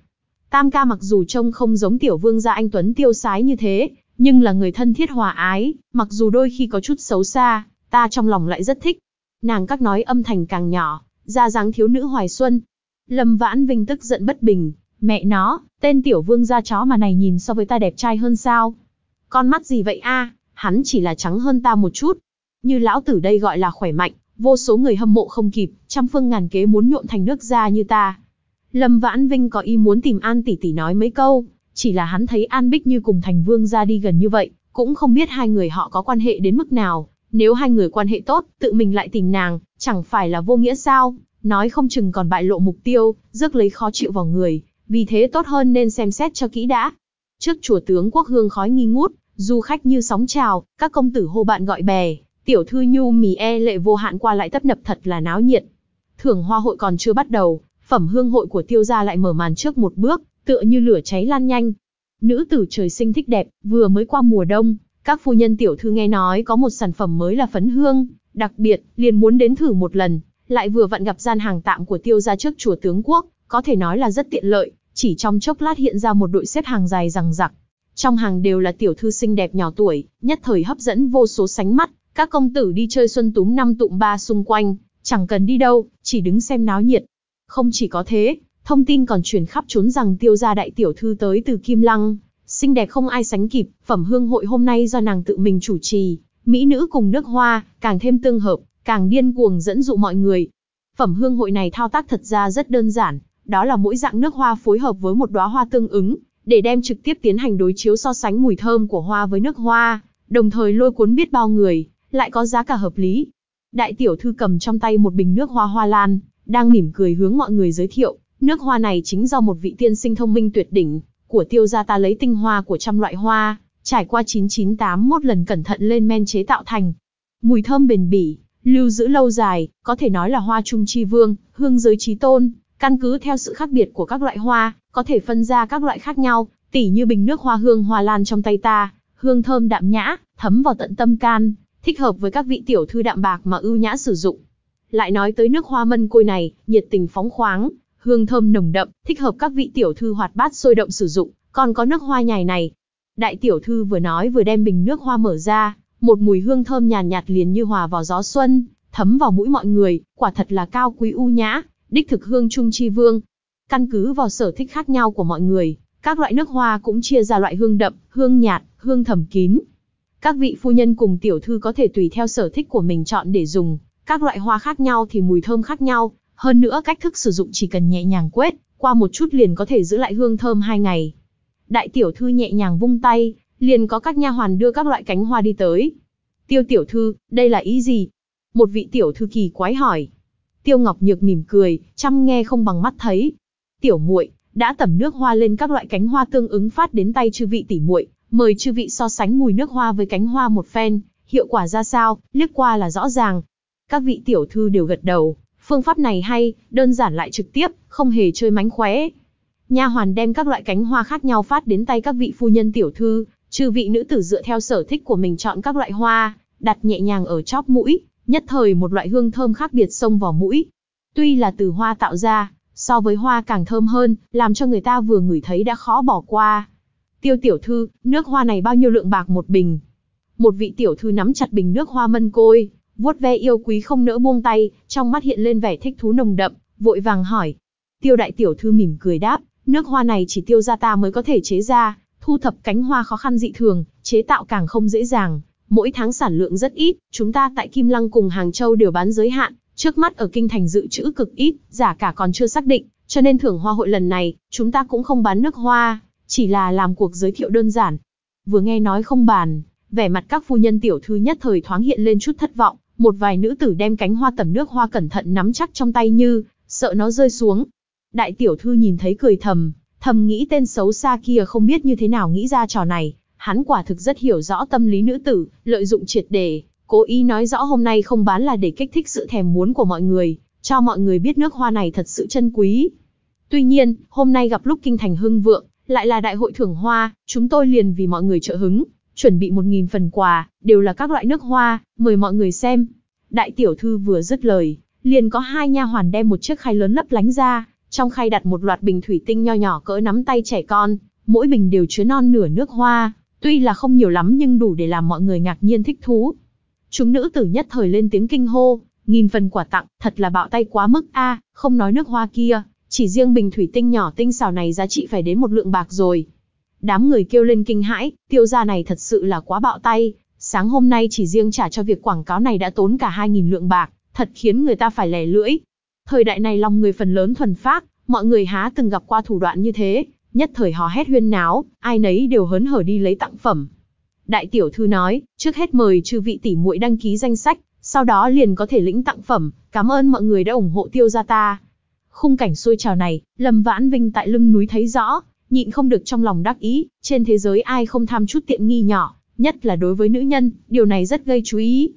Speaker 1: Tam ca mặc dù trông không giống tiểu vương gia anh Tuấn tiêu sái như thế, nhưng là người thân thiết hòa ái, mặc dù đôi khi có chút xấu xa, ta trong lòng lại rất thích. Nàng các nói âm thanh càng nhỏ, ra dáng thiếu nữ hoài xuân. Lâm Vãn Vinh tức giận bất bình, mẹ nó, tên tiểu vương gia chó mà này nhìn so với ta đẹp trai hơn sao? Con mắt gì vậy a? hắn chỉ là trắng hơn ta một chút. Như lão tử đây gọi là khỏe mạnh, vô số người hâm mộ không kịp, trăm phương ngàn kế muốn nhuộm thành nước da như ta. Lâm Vãn Vinh có ý muốn tìm An tỷ tỷ nói mấy câu, chỉ là hắn thấy An Bích Như cùng Thành Vương ra đi gần như vậy, cũng không biết hai người họ có quan hệ đến mức nào. Nếu hai người quan hệ tốt, tự mình lại tìm nàng, chẳng phải là vô nghĩa sao? Nói không chừng còn bại lộ mục tiêu, rước lấy khó chịu vào người, vì thế tốt hơn nên xem xét cho kỹ đã. Trước chùa tướng quốc hương khói nghi ngút, du khách như sóng trào, các công tử hô bạn gọi bè, tiểu thư nhu mì e lệ vô hạn qua lại tấp nập thật là náo nhiệt. Thưởng hoa hội còn chưa bắt đầu, phẩm hương hội của tiêu gia lại mở màn trước một bước, tựa như lửa cháy lan nhanh. Nữ tử trời sinh thích đẹp, vừa mới qua mùa đông, các phu nhân tiểu thư nghe nói có một sản phẩm mới là phấn hương, đặc biệt, liền muốn đến thử một lần, lại vừa vặn gặp gian hàng tạm của tiêu gia trước chùa tướng quốc, có thể nói là rất tiện lợi, chỉ trong chốc lát hiện ra một đội xếp hàng dài rằng rặc. Trong hàng đều là tiểu thư xinh đẹp nhỏ tuổi, nhất thời hấp dẫn vô số sánh mắt, các công tử đi chơi xuân túm năm tụm ba xung quanh, chẳng cần đi đâu, chỉ đứng xem náo nhiệt. Không chỉ có thế, thông tin còn truyền khắp trốn rằng tiêu gia đại tiểu thư tới từ Kim Lăng, xinh đẹp không ai sánh kịp, phẩm hương hội hôm nay do nàng tự mình chủ trì, mỹ nữ cùng nước hoa, càng thêm tương hợp, càng điên cuồng dẫn dụ mọi người. Phẩm hương hội này thao tác thật ra rất đơn giản, đó là mỗi dạng nước hoa phối hợp với một đóa hoa tương ứng, để đem trực tiếp tiến hành đối chiếu so sánh mùi thơm của hoa với nước hoa, đồng thời lôi cuốn biết bao người, lại có giá cả hợp lý. Đại tiểu thư cầm trong tay một bình nước hoa hoa lan, đang mỉm cười hướng mọi người giới thiệu, nước hoa này chính do một vị tiên sinh thông minh tuyệt đỉnh, của tiêu gia ta lấy tinh hoa của trăm loại hoa, trải qua 9981 lần cẩn thận lên men chế tạo thành. Mùi thơm bền bỉ, lưu giữ lâu dài, có thể nói là hoa trung chi vương, hương giới trí tôn, căn cứ theo sự khác biệt của các loại hoa, có thể phân ra các loại khác nhau, tỉ như bình nước hoa hương hoa lan trong tay ta, hương thơm đạm nhã, thấm vào tận tâm can, thích hợp với các vị tiểu thư đạm bạc mà ưu nhã sử dụng. Lại nói tới nước hoa mân côi này, nhiệt tình phóng khoáng, hương thơm nồng đậm, thích hợp các vị tiểu thư hoạt bát sôi động sử dụng, còn có nước hoa nhài này. Đại tiểu thư vừa nói vừa đem bình nước hoa mở ra, một mùi hương thơm nhàn nhạt, liền như hòa vào gió xuân, thấm vào mũi mọi người, quả thật là cao quý u nhã, đích thực hương trung chi vương. Căn cứ vào sở thích khác nhau của mọi người, các loại nước hoa cũng chia ra loại hương đậm, hương nhạt, hương thầm kín. Các vị phu nhân cùng tiểu thư có thể tùy theo sở thích của mình chọn để dùng, các loại hoa khác nhau thì mùi thơm khác nhau, hơn nữa cách thức sử dụng chỉ cần nhẹ nhàng quét, qua một chút liền có thể giữ lại hương thơm hai ngày. Đại tiểu thư nhẹ nhàng vung tay, liền có các nha hoàn đưa các loại cánh hoa đi tới. Tiêu tiểu thư, đây là ý gì? Một vị tiểu thư kỳ quái hỏi. Tiêu Ngọc Nhược mỉm cười, chăm nghe không bằng mắt thấy. Tiểu muội đã tẩm nước hoa lên các loại cánh hoa tương ứng phát đến tay chư vị tỷ muội, mời chư vị so sánh mùi nước hoa với cánh hoa một phen, hiệu quả ra sao, liếc qua là rõ ràng. Các vị tiểu thư đều gật đầu, phương pháp này hay, đơn giản lại trực tiếp, không hề chơi mánh khóe. Nha hoàn đem các loại cánh hoa khác nhau phát đến tay các vị phu nhân tiểu thư, trừ vị nữ tử dựa theo sở thích của mình chọn các loại hoa, đặt nhẹ nhàng ở chóp mũi, nhất thời một loại hương thơm khác biệt xông vào mũi. Tuy là từ hoa tạo ra, so với hoa càng thơm hơn, làm cho người ta vừa ngửi thấy đã khó bỏ qua. Tiêu tiểu thư, nước hoa này bao nhiêu lượng bạc một bình? Một vị tiểu thư nắm chặt bình nước hoa mân côi, vuốt ve yêu quý không nỡ buông tay, trong mắt hiện lên vẻ thích thú nồng đậm, vội vàng hỏi. Tiêu đại tiểu thư mỉm cười đáp, nước hoa này chỉ tiêu gia ta mới có thể chế ra, thu thập cánh hoa khó khăn dị thường, chế tạo càng không dễ dàng, mỗi tháng sản lượng rất ít, chúng ta tại Kim Lăng cùng Hàng Châu đều bán giới hạn, trước mắt ở kinh thành dự trữ cực ít, giả cả còn chưa xác định, cho nên thưởng hoa hội lần này, chúng ta cũng không bán nước hoa, chỉ là làm cuộc giới thiệu đơn giản. Vừa nghe nói không bàn, vẻ mặt các phu nhân tiểu thư nhất thời thoáng hiện lên chút thất vọng, một vài nữ tử đem cánh hoa tẩm nước hoa cẩn thận nắm chắc trong tay như, sợ nó rơi xuống. Đại tiểu thư nhìn thấy cười thầm, thầm nghĩ tên xấu xa kia không biết như thế nào nghĩ ra trò này, hắn quả thực rất hiểu rõ tâm lý nữ tử, lợi dụng triệt để, cố ý nói rõ hôm nay không bán là để kích thích sự thèm muốn của mọi người, cho mọi người biết nước hoa này thật sự chân quý. Tuy nhiên, hôm nay gặp lúc kinh thành hưng vượng, lại là đại hội thưởng hoa, chúng tôi liền vì mọi người trợ hứng, chuẩn bị một nghìn phần quà, đều là các loại nước hoa, mời mọi người xem. Đại tiểu thư vừa dứt lời, liền có hai nha hoàn đem một chiếc khay lớn lấp lánh ra, trong khay đặt một loạt bình thủy tinh nho nhỏ cỡ nắm tay trẻ con, mỗi bình đều chứa non nửa nước hoa, tuy là không nhiều lắm nhưng đủ để làm mọi người ngạc nhiên thích thú. Chúng nữ tử nhất thời lên tiếng kinh hô, nghìn phần quà tặng, thật là bạo tay quá mức a, không nói nước hoa kia, chỉ riêng bình thủy tinh nhỏ tinh xảo này giá trị phải đến một lượng bạc rồi. Đám người kêu lên kinh hãi, tiêu gia này thật sự là quá bạo tay, sáng hôm nay chỉ riêng trả cho việc quảng cáo này đã tốn cả 2.000 lượng bạc, thật khiến người ta phải lẻ lưỡi. Thời đại này lòng người phần lớn thuần phác, mọi người há từng gặp qua thủ đoạn như thế, nhất thời hò hét huyên náo, ai nấy đều hớn hở đi lấy tặng phẩm. Đại tiểu thư nói, trước hết mời chư vị tỷ muội đăng ký danh sách, sau đó liền có thể lĩnh tặng phẩm, cảm ơn mọi người đã ủng hộ tiêu gia ta. Khung cảnh xôi trào này, Lâm Vãn Vinh tại lưng núi thấy rõ, nhịn không được trong lòng đắc ý, trên thế giới ai không tham chút tiện nghi nhỏ, nhất là đối với nữ nhân, điều này rất gây chú ý.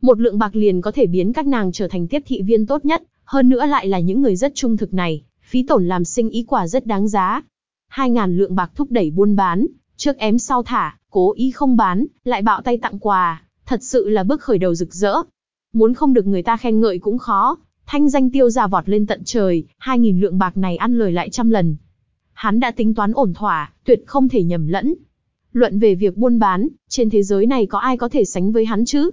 Speaker 1: Một lượng bạc liền có thể biến các nàng trở thành tiếp thị viên tốt nhất, hơn nữa lại là những người rất trung thực này, phí tổn làm sinh ý quả rất đáng giá. Hai ngàn lượng bạc thúc đẩy buôn bán, trước ém sau thả, cố ý không bán, lại bạo tay tặng quà, thật sự là bước khởi đầu rực rỡ. Muốn không được người ta khen ngợi cũng khó, thanh danh tiêu ra vọt lên tận trời, hai nghìn lượng bạc này ăn lời lại trăm lần. Hắn đã tính toán ổn thỏa, tuyệt không thể nhầm lẫn. Luận về việc buôn bán, trên thế giới này có ai có thể sánh với hắn chứ?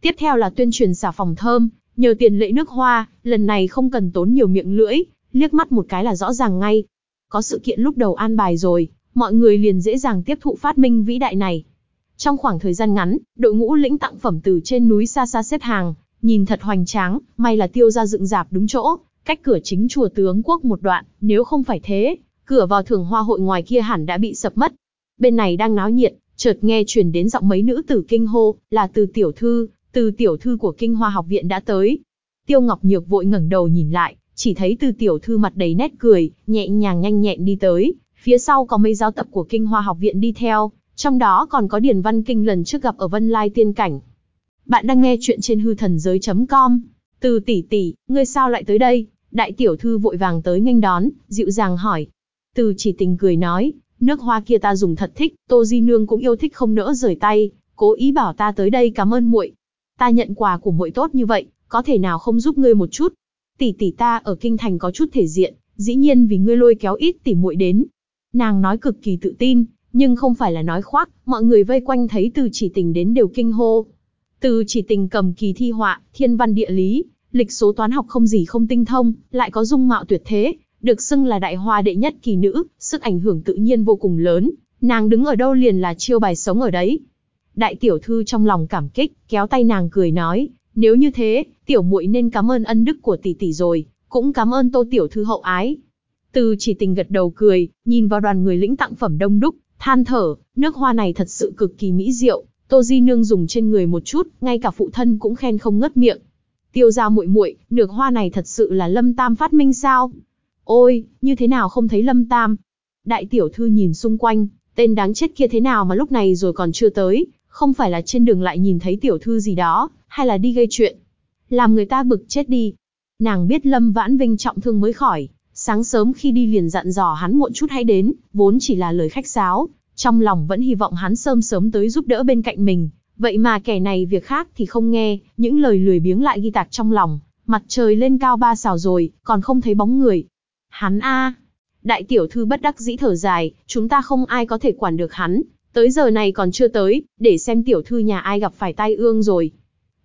Speaker 1: Tiếp theo là tuyên truyền xả phòng thơm, nhờ tiền lệ nước hoa, lần này không cần tốn nhiều miệng lưỡi, liếc mắt một cái là rõ ràng ngay. Có sự kiện lúc đầu an bài rồi, mọi người liền dễ dàng tiếp thụ phát minh vĩ đại này. Trong khoảng thời gian ngắn, đội ngũ lĩnh tặng phẩm từ trên núi xa xa xếp hàng, nhìn thật hoành tráng, may là tiêu ra dựng dạp đúng chỗ, cách cửa chính chùa tướng quốc một đoạn, nếu không phải thế, cửa vào thường hoa hội ngoài kia hẳn đã bị sập mất. Bên này đang náo nhiệt, chợt nghe truyền đến giọng mấy nữ tử kinh hô, là từ tiểu thư, từ tiểu thư của kinh hoa học viện đã tới. Tiêu Ngọc Nhược vội ngẩng đầu nhìn lại, chỉ thấy từ tiểu thư mặt đầy nét cười, nhẹ nhàng nhanh nhẹn đi tới, phía sau có mấy giáo tập của kinh hoa học viện đi theo, trong đó còn có Điển Văn Kinh lần trước gặp ở Vân Lai Tiên Cảnh. Bạn đang nghe chuyện trên hư thần giới.com. Từ tỷ tỷ, ngươi sao lại tới đây? Đại tiểu thư vội vàng tới nghênh đón, dịu dàng hỏi. Từ chỉ tình cười nói, nước hoa kia ta dùng thật thích, Tô Di Nương cũng yêu thích không nỡ rời tay, cố ý bảo ta tới đây cảm ơn muội. Ta nhận quà của muội tốt như vậy, có thể nào không giúp ngươi một chút? Tỷ tỷ ta ở kinh thành có chút thể diện, dĩ nhiên vì ngươi lôi kéo ít tỷ muội đến. Nàng nói cực kỳ tự tin, nhưng không phải là nói khoác, mọi người vây quanh thấy từ chỉ tình đến đều kinh hô. Từ chỉ tình cầm kỳ thi họa, thiên văn địa lý, lịch số toán học không gì không tinh thông, lại có dung mạo tuyệt thế, được xưng là đại hoa đệ nhất kỳ nữ, sức ảnh hưởng tự nhiên vô cùng lớn, nàng đứng ở đâu liền là chiêu bài sống ở đấy. Đại tiểu thư trong lòng cảm kích, kéo tay nàng cười nói, nếu như thế, tiểu muội nên cảm ơn ân đức của tỷ tỷ rồi, cũng cảm ơn tô tiểu thư hậu ái. Từ chỉ tình gật đầu cười, nhìn vào đoàn người lĩnh tặng phẩm đông đúc, than thở, nước hoa này thật sự cực kỳ mỹ diệu, Tô Di Nương dùng trên người một chút, ngay cả phụ thân cũng khen không ngớt miệng. Tiêu gia muội muội, nược hoa này thật sự là Lâm Tam phát minh sao? Ôi, như thế nào không thấy Lâm Tam? Đại tiểu thư nhìn xung quanh, tên đáng chết kia thế nào mà lúc này rồi còn chưa tới, không phải là trên đường lại nhìn thấy tiểu thư gì đó, hay là đi gây chuyện. Làm người ta bực chết đi. Nàng biết Lâm Vãn Vinh trọng thương mới khỏi, sáng sớm khi đi liền dặn dò hắn muộn chút hãy đến, vốn chỉ là lời khách sáo, trong lòng vẫn hy vọng hắn sớm sớm tới giúp đỡ bên cạnh mình. Vậy mà kẻ này việc khác thì không nghe, những lời lười biếng lại ghi tạc trong lòng, mặt trời lên cao ba xào rồi, còn không thấy bóng người. Hắn a, Đại tiểu thư bất đắc dĩ thở dài, chúng ta không ai có thể quản được hắn, tới giờ này còn chưa tới, để xem tiểu thư nhà ai gặp phải tai ương rồi.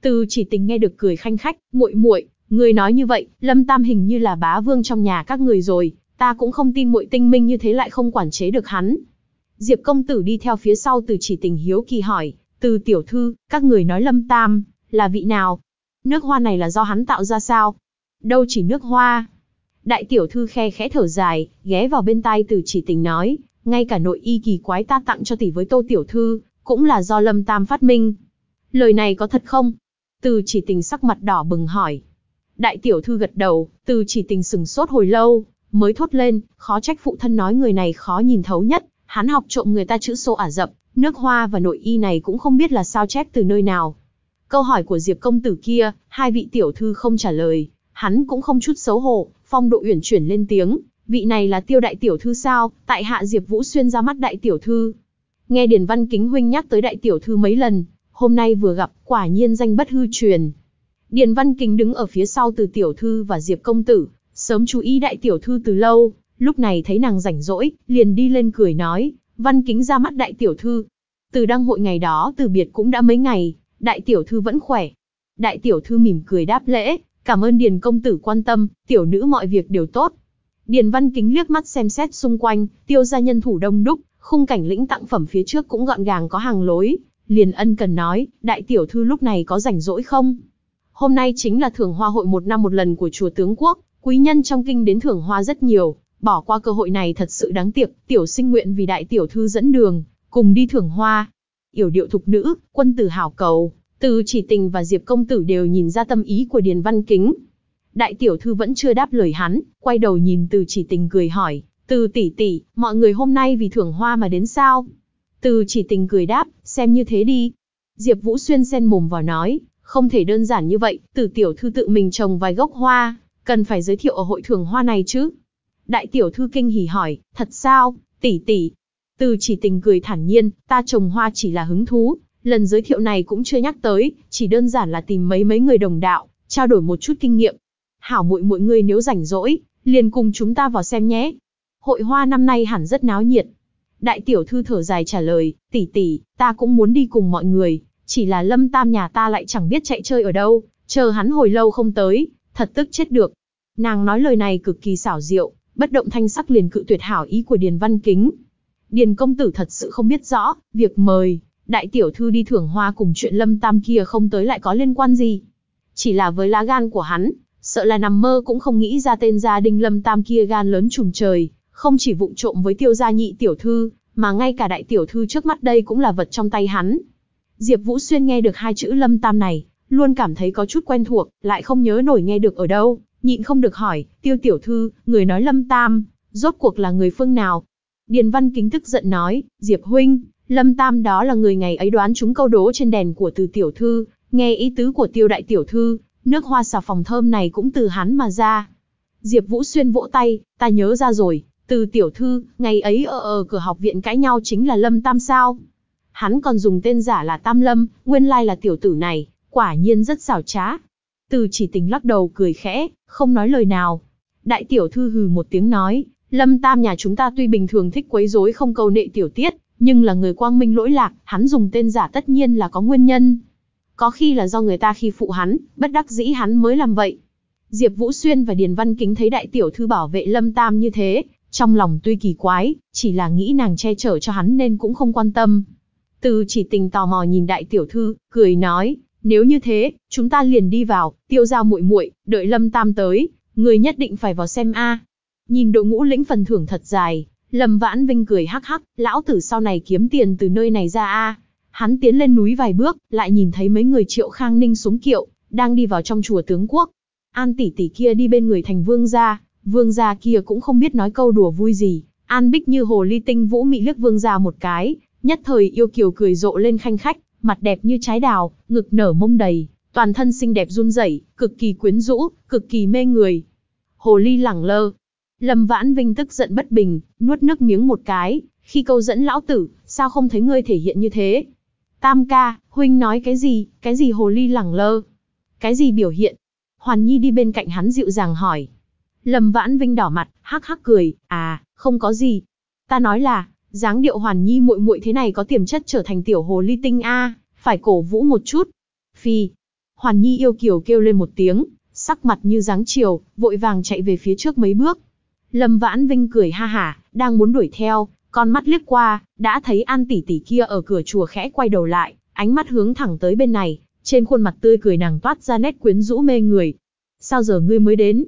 Speaker 1: Từ chỉ tình nghe được cười khanh khách, muội muội, người nói như vậy, Lâm Tam hình như là bá vương trong nhà các người rồi, ta cũng không tin muội tinh minh như thế lại không quản chế được hắn. Diệp công tử đi theo phía sau từ chỉ tình hiếu kỳ hỏi, từ tiểu thư, các người nói Lâm Tam, là vị nào? Nước hoa này là do hắn tạo ra sao? Đâu chỉ nước hoa, Đại tiểu thư khe khẽ thở dài, ghé vào bên tai từ chỉ tình nói, ngay cả nội y kỳ quái ta tặng cho tỷ với tô tiểu thư, cũng là do lâm tam phát minh. Lời này có thật không? Từ chỉ tình sắc mặt đỏ bừng hỏi. Đại tiểu thư gật đầu, từ chỉ tình sừng sốt hồi lâu, mới thốt lên, khó trách phụ thân nói người này khó nhìn thấu nhất, hắn học trộm người ta chữ số ả dập, nước hoa và nội y này cũng không biết là sao chép từ nơi nào. Câu hỏi của Diệp công tử kia, hai vị tiểu thư không trả lời, hắn cũng không chút xấu hổ, phong độ uyển chuyển lên tiếng, vị này là tiêu đại tiểu thư sao, tại hạ Diệp Vũ Xuyên ra mắt đại tiểu thư. Nghe Điền Văn Kính huynh nhắc tới đại tiểu thư mấy lần, hôm nay vừa gặp, quả nhiên danh bất hư truyền. Điền Văn Kính đứng ở phía sau từ tiểu thư và Diệp công tử, sớm chú ý đại tiểu thư từ lâu, lúc này thấy nàng rảnh rỗi, liền đi lên cười nói, Văn Kính ra mắt đại tiểu thư. Từ đăng hội ngày đó từ biệt cũng đã mấy ngày, đại tiểu thư vẫn khỏe. Đại tiểu thư mỉm cười đáp lễ, Cảm ơn Điền công tử quan tâm, tiểu nữ mọi việc đều tốt. Điền Văn Kính liếc mắt xem xét xung quanh, tiêu gia nhân thủ đông đúc, khung cảnh lĩnh tặng phẩm phía trước cũng gọn gàng có hàng lối, liền ân cần nói, đại tiểu thư lúc này có rảnh rỗi không? Hôm nay chính là thưởng hoa hội một năm một lần của chùa tướng quốc, quý nhân trong kinh đến thưởng hoa rất nhiều, bỏ qua cơ hội này thật sự đáng tiếc, tiểu sinh nguyện vì đại tiểu thư dẫn đường, cùng đi thưởng hoa. Yểu điệu thục nữ, quân tử hảo cầu, từ chỉ tình và Diệp công tử đều nhìn ra tâm ý của Điền Văn Kính. Đại tiểu thư vẫn chưa đáp lời hắn, quay đầu nhìn từ chỉ tình cười hỏi, từ tỷ tỷ, mọi người hôm nay vì thưởng hoa mà đến sao? Từ chỉ tình cười đáp, xem như thế đi. Diệp Vũ Xuyên xen mồm vào nói, không thể đơn giản như vậy, từ tiểu thư tự mình trồng vài gốc hoa, cần phải giới thiệu ở hội thưởng hoa này chứ. Đại tiểu thư kinh hỉ hỏi, thật sao, tỷ tỷ? Từ chỉ tình cười thản nhiên, ta trồng hoa chỉ là hứng thú, Lần giới thiệu này cũng chưa nhắc tới, chỉ đơn giản là tìm mấy mấy người đồng đạo, trao đổi một chút kinh nghiệm. Hảo muội muội người nếu rảnh rỗi, liền cùng chúng ta vào xem nhé. Hội hoa năm nay hẳn rất náo nhiệt. Đại tiểu thư thở dài trả lời, tỷ tỷ, ta cũng muốn đi cùng mọi người, chỉ là lâm tam nhà ta lại chẳng biết chạy chơi ở đâu, chờ hắn hồi lâu không tới, thật tức chết được. Nàng nói lời này cực kỳ xảo diệu, bất động thanh sắc liền cự tuyệt hảo ý của Điền Văn Kính. Điền công tử thật sự không biết rõ, việc mời, đại tiểu thư đi thưởng hoa cùng chuyện lâm tam kia không tới lại có liên quan gì. Chỉ là với lá gan của hắn, sợ là nằm mơ cũng không nghĩ ra tên gia đình lâm tam kia gan lớn trùng trời, không chỉ vụng trộm với tiêu gia nhị tiểu thư, mà ngay cả đại tiểu thư trước mắt đây cũng là vật trong tay hắn. Diệp Vũ Xuyên nghe được hai chữ lâm tam này, luôn cảm thấy có chút quen thuộc, lại không nhớ nổi nghe được ở đâu, nhịn không được hỏi, tiêu tiểu thư, người nói lâm tam, rốt cuộc là người phương nào? Điền Văn Kính tức giận nói, Diệp Huynh, Lâm Tam đó là người ngày ấy đoán chúng câu đố trên đèn của từ tiểu thư, nghe ý tứ của tiêu đại tiểu thư, nước hoa xà phòng thơm này cũng từ hắn mà ra. Diệp Vũ Xuyên vỗ tay, ta nhớ ra rồi, từ tiểu thư, ngày ấy ở ở cửa học viện cãi nhau chính là Lâm Tam sao. Hắn còn dùng tên giả là Tam Lâm, nguyên lai là tiểu tử này, quả nhiên rất xảo trá. Từ chỉ tình lắc đầu cười khẽ, không nói lời nào. Đại tiểu thư hừ một tiếng nói, Lâm Tam nhà chúng ta tuy bình thường thích quấy rối không câu nệ tiểu tiết, nhưng là người quang minh lỗi lạc, hắn dùng tên giả tất nhiên là có nguyên nhân. Có khi là do người ta khi phụ hắn, bất đắc dĩ hắn mới làm vậy. Diệp Vũ Xuyên và Điền Văn Kính thấy đại tiểu thư bảo vệ Lâm Tam như thế, trong lòng tuy kỳ quái, chỉ là nghĩ nàng che chở cho hắn nên cũng không quan tâm. Từ chỉ tình tò mò nhìn đại tiểu thư, cười nói, nếu như thế, chúng ta liền đi vào, tiêu giao muội muội, đợi Lâm Tam tới, người nhất định phải vào xem a. Nhìn đội ngũ lĩnh phần thưởng thật dài, Lâm Vãn Vinh cười hắc hắc, lão tử sau này kiếm tiền từ nơi này ra a. Hắn tiến lên núi vài bước, lại nhìn thấy mấy người Triệu Khang Ninh xuống kiệu, đang đi vào trong chùa tướng quốc. An tỷ tỷ kia đi bên người thành vương gia, vương gia kia cũng không biết nói câu đùa vui gì. An Bích như hồ ly tinh vũ mị liếc vương gia một cái, nhất thời yêu kiều cười rộ lên khanh khách, mặt đẹp như trái đào, ngực nở mông đầy, toàn thân xinh đẹp run rẩy, cực kỳ quyến rũ, cực kỳ mê người. Hồ ly lẳng lơ. Lâm Vãn Vinh tức giận bất bình, nuốt nước miếng một cái, khi câu dẫn lão tử, sao không thấy ngươi thể hiện như thế? Tam ca, huynh nói cái gì, cái gì hồ ly lẳng lơ? Cái gì biểu hiện? Hoàn Nhi đi bên cạnh hắn dịu dàng hỏi. Lâm Vãn Vinh đỏ mặt, hắc hắc cười, à, không có gì. Ta nói là, dáng điệu Hoàn Nhi muội muội thế này có tiềm chất trở thành tiểu hồ ly tinh a, phải cổ vũ một chút. Phi. Hoàn Nhi yêu kiều kêu lên một tiếng, sắc mặt như dáng chiều, vội vàng chạy về phía trước mấy bước. Lâm Vãn Vinh cười ha hả, đang muốn đuổi theo, con mắt liếc qua, đã thấy An tỷ tỷ kia ở cửa chùa khẽ quay đầu lại, ánh mắt hướng thẳng tới bên này, trên khuôn mặt tươi cười nàng toát ra nét quyến rũ mê người. Sao giờ ngươi mới đến?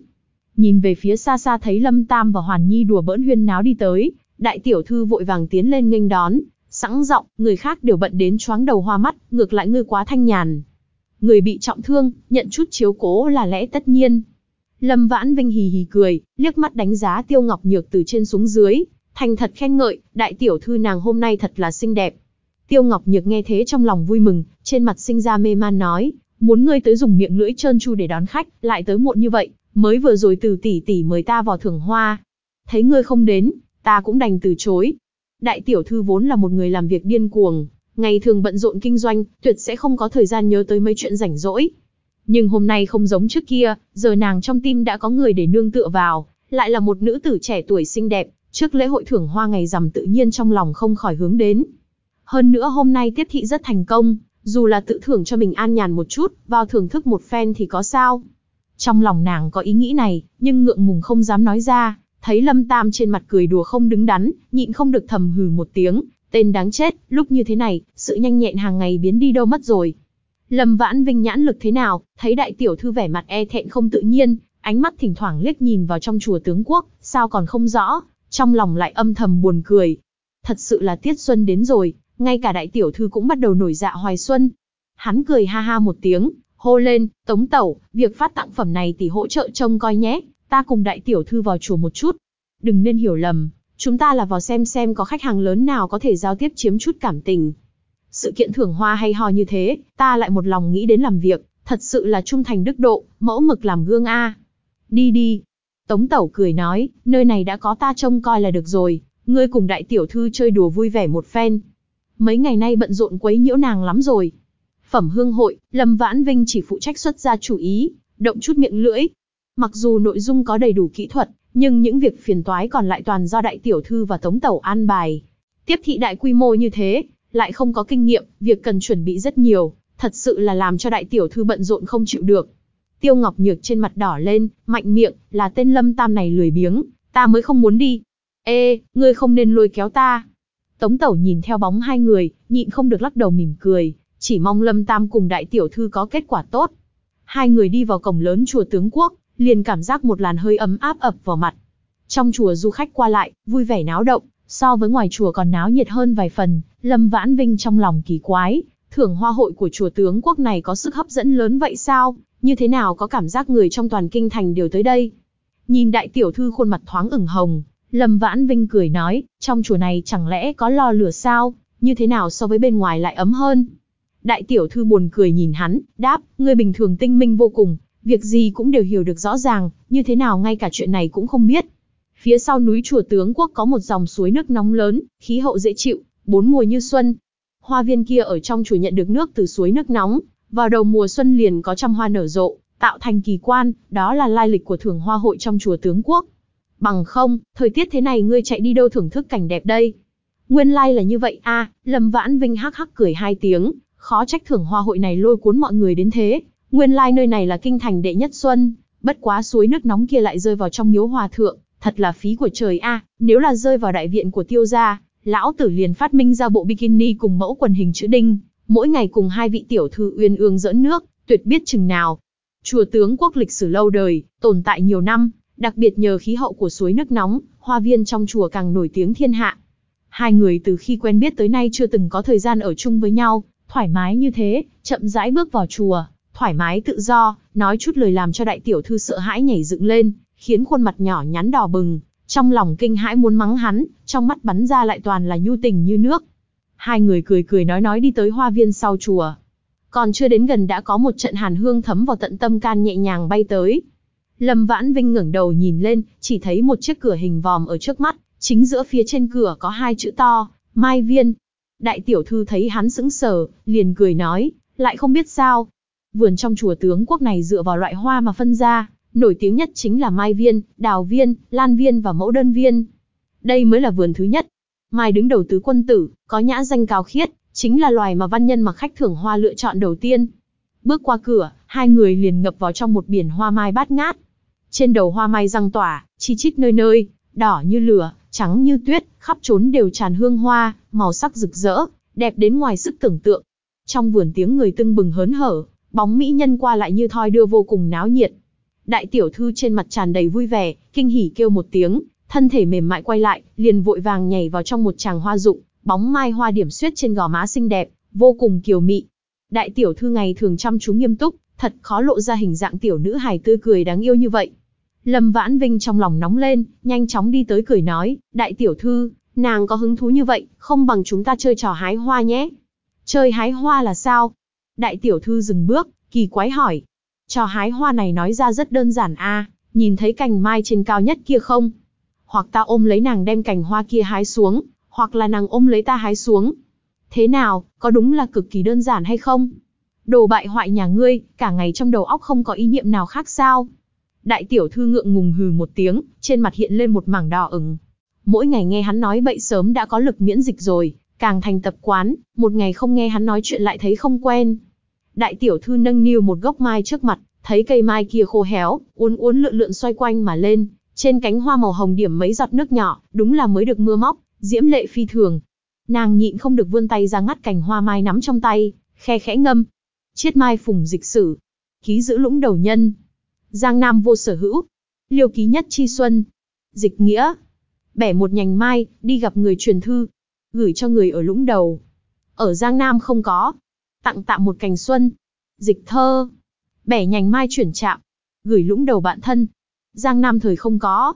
Speaker 1: Nhìn về phía xa xa thấy Lâm Tam và Hoàn Nhi đùa bỡn huyên náo đi tới, đại tiểu thư vội vàng tiến lên nghênh đón, sẵn giọng, người khác đều bận đến choáng đầu hoa mắt, ngược lại ngươi quá thanh nhàn. Người bị trọng thương, nhận chút chiếu cố là lẽ tất nhiên. Lâm Vãn Vinh hì hì cười, liếc mắt đánh giá Tiêu Ngọc Nhược từ trên xuống dưới, thành thật khen ngợi, đại tiểu thư nàng hôm nay thật là xinh đẹp. Tiêu Ngọc Nhược nghe thế trong lòng vui mừng, trên mặt sinh ra mê man nói, muốn ngươi tới dùng miệng lưỡi trơn chu để đón khách, lại tới muộn như vậy, mới vừa rồi từ tỷ tỷ mời ta vào thưởng hoa. Thấy ngươi không đến, ta cũng đành từ chối. Đại tiểu thư vốn là một người làm việc điên cuồng, ngày thường bận rộn kinh doanh, tuyệt sẽ không có thời gian nhớ tới mấy chuyện rảnh rỗi. Nhưng hôm nay không giống trước kia, giờ nàng trong tim đã có người để nương tựa vào, lại là một nữ tử trẻ tuổi xinh đẹp, trước lễ hội thưởng hoa ngày rằm tự nhiên trong lòng không khỏi hướng đến. Hơn nữa hôm nay tiếp thị rất thành công, dù là tự thưởng cho mình an nhàn một chút, vào thưởng thức một phen thì có sao. Trong lòng nàng có ý nghĩ này, nhưng ngượng ngùng không dám nói ra, thấy Lâm Tam trên mặt cười đùa không đứng đắn, nhịn không được thầm hừ một tiếng, tên đáng chết, lúc như thế này, sự nhanh nhẹn hàng ngày biến đi đâu mất rồi. Lâm Vãn Vinh nhãn lực thế nào, thấy đại tiểu thư vẻ mặt e thẹn không tự nhiên, ánh mắt thỉnh thoảng liếc nhìn vào trong chùa tướng quốc, sao còn không rõ, trong lòng lại âm thầm buồn cười. Thật sự là tiết xuân đến rồi, ngay cả đại tiểu thư cũng bắt đầu nổi dạ hoài xuân. Hắn cười ha ha một tiếng, hô lên, tống tẩu, việc phát tặng phẩm này tỷ hỗ trợ trông coi nhé, ta cùng đại tiểu thư vào chùa một chút. Đừng nên hiểu lầm, chúng ta là vào xem xem có khách hàng lớn nào có thể giao tiếp chiếm chút cảm tình. Sự kiện thưởng hoa hay ho như thế, ta lại một lòng nghĩ đến làm việc, thật sự là trung thành đức độ, mẫu mực làm gương A. Đi đi. Tống Tẩu cười nói, nơi này đã có ta trông coi là được rồi, ngươi cùng đại tiểu thư chơi đùa vui vẻ một phen. Mấy ngày nay bận rộn quấy nhiễu nàng lắm rồi. Phẩm hương hội, Lâm Vãn Vinh chỉ phụ trách xuất ra chủ ý, động chút miệng lưỡi. Mặc dù nội dung có đầy đủ kỹ thuật, nhưng những việc phiền toái còn lại toàn do đại tiểu thư và tống tẩu an bài. Tiếp thị đại quy mô như thế, lại không có kinh nghiệm, việc cần chuẩn bị rất nhiều, thật sự là làm cho đại tiểu thư bận rộn không chịu được. Tiêu Ngọc Nhược trên mặt đỏ lên, mạnh miệng, là tên Lâm Tam này lười biếng, ta mới không muốn đi. Ê, ngươi không nên lôi kéo ta. Tống Tẩu nhìn theo bóng hai người, nhịn không được lắc đầu mỉm cười, chỉ mong Lâm Tam cùng đại tiểu thư có kết quả tốt. Hai người đi vào cổng lớn chùa tướng quốc, liền cảm giác một làn hơi ấm áp ập vào mặt. Trong chùa du khách qua lại, vui vẻ náo động, so với ngoài chùa còn náo nhiệt hơn vài phần, Lâm Vãn Vinh trong lòng kỳ quái, thưởng hoa hội của chùa tướng quốc này có sức hấp dẫn lớn vậy sao, như thế nào có cảm giác người trong toàn kinh thành đều tới đây. Nhìn đại tiểu thư khuôn mặt thoáng ửng hồng, Lâm Vãn Vinh cười nói, trong chùa này chẳng lẽ có lò lửa sao, như thế nào so với bên ngoài lại ấm hơn. Đại tiểu thư buồn cười nhìn hắn, đáp, người bình thường tinh minh vô cùng, việc gì cũng đều hiểu được rõ ràng, như thế nào ngay cả chuyện này cũng không biết. Phía sau núi chùa tướng quốc có một dòng suối nước nóng lớn, khí hậu dễ chịu, bốn mùa như xuân. Hoa viên kia ở trong chùa nhận được nước từ suối nước nóng, vào đầu mùa xuân liền có trăm hoa nở rộ, tạo thành kỳ quan, đó là lai lịch của thưởng hoa hội trong chùa tướng quốc. Bằng không, thời tiết thế này ngươi chạy đi đâu thưởng thức cảnh đẹp đây? Nguyên lai là như vậy a, Lâm Vãn Vinh hắc hắc cười hai tiếng, khó trách thưởng hoa hội này lôi cuốn mọi người đến thế. Nguyên lai nơi này là kinh thành đệ nhất xuân, bất quá suối nước nóng kia lại rơi vào trong miếu hòa thượng, thật là phí của trời a, nếu là rơi vào đại viện của tiêu gia, lão tử liền phát minh ra bộ bikini cùng mẫu quần hình chữ đinh, mỗi ngày cùng hai vị tiểu thư uyên ương dẫn nước, tuyệt biết chừng nào. Chùa tướng quốc lịch sử lâu đời, tồn tại nhiều năm, đặc biệt nhờ khí hậu của suối nước nóng, hoa viên trong chùa càng nổi tiếng thiên hạ. Hai người từ khi quen biết tới nay chưa từng có thời gian ở chung với nhau, thoải mái như thế, chậm rãi bước vào chùa, thoải mái tự do, nói chút lời làm cho đại tiểu thư sợ hãi nhảy dựng lên, khiến khuôn mặt nhỏ nhắn đỏ bừng, trong lòng kinh hãi muốn mắng hắn, trong mắt bắn ra lại toàn là nhu tình như nước. hai người cười cười nói nói đi tới hoa viên sau chùa. Còn chưa đến gần đã có một trận hàn hương thấm vào tận tâm can nhẹ nhàng bay tới. Lâm Vãn Vinh ngẩng đầu nhìn lên, chỉ thấy một chiếc cửa hình vòm ở trước mắt, chính giữa phía trên cửa có hai chữ to, Mai Viên. Đại tiểu thư thấy hắn sững sờ, liền cười nói, lại không biết sao. Vườn trong chùa tướng quốc này dựa vào loại hoa mà phân ra, nổi tiếng nhất chính là Mai Viên, Đào Viên, Lan Viên và Mẫu Đơn Viên. Đây mới là vườn thứ nhất. Mai đứng đầu tứ quân tử, có nhã danh cao khiết, chính là loài mà văn nhân mặc khách thưởng hoa lựa chọn đầu tiên. Bước qua cửa, hai người liền ngập vào trong một biển hoa mai bát ngát. Trên đầu hoa mai răng tỏa, chi chít nơi nơi, đỏ như lửa, trắng như tuyết, khắp trốn đều tràn hương hoa, màu sắc rực rỡ, đẹp đến ngoài sức tưởng tượng. Trong vườn tiếng người tưng bừng hớn hở, bóng mỹ nhân qua lại như thoi đưa vô cùng náo nhiệt. Đại tiểu thư trên mặt tràn đầy vui vẻ, kinh hỉ kêu một tiếng, thân thể mềm mại quay lại, liền vội vàng nhảy vào trong một tràng hoa rụng, bóng mai hoa điểm xuyết trên gò má xinh đẹp, vô cùng kiều mị. Đại tiểu thư ngày thường chăm chú nghiêm túc, thật khó lộ ra hình dạng tiểu nữ hài tươi cười đáng yêu như vậy. Lâm Vãn Vinh trong lòng nóng lên, nhanh chóng đi tới cười nói, đại tiểu thư, nàng có hứng thú như vậy, không bằng chúng ta chơi trò hái hoa nhé. Chơi hái hoa là sao? Đại tiểu thư dừng bước, kỳ quái hỏi. Trò hái hoa này nói ra rất đơn giản a, nhìn thấy cành mai trên cao nhất kia không? Hoặc ta ôm lấy nàng đem cành hoa kia hái xuống, hoặc là nàng ôm lấy ta hái xuống. Thế nào, có đúng là cực kỳ đơn giản hay không? Đồ bại hoại nhà ngươi, cả ngày trong đầu óc không có ý niệm nào khác sao? Đại tiểu thư ngượng ngùng hừ một tiếng, trên mặt hiện lên một mảng đỏ ửng. Mỗi ngày nghe hắn nói bậy sớm đã có lực miễn dịch rồi, càng thành tập quán, một ngày không nghe hắn nói chuyện lại thấy không quen. Đại tiểu thư nâng niu một gốc mai trước mặt, thấy cây mai kia khô héo, uốn uốn lượn lượn xoay quanh mà lên, trên cánh hoa màu hồng điểm mấy giọt nước nhỏ, đúng là mới được mưa móc, diễm lệ phi thường. Nàng nhịn không được vươn tay ra ngắt cành hoa mai nắm trong tay, khe khẽ ngâm. Chiết mai phùng dịch sử, ký giữ lũng đầu nhân, Giang Nam vô sở hữu. Liêu ký nhất chi xuân. Dịch nghĩa. Bẻ một nhành mai, đi gặp người truyền thư. Gửi cho người ở lũng đầu. Ở Giang Nam không có. Tặng tạm một cành xuân. Dịch thơ. Bẻ nhành mai chuyển chạm. Gửi lũng đầu bạn thân. Giang Nam thời không có.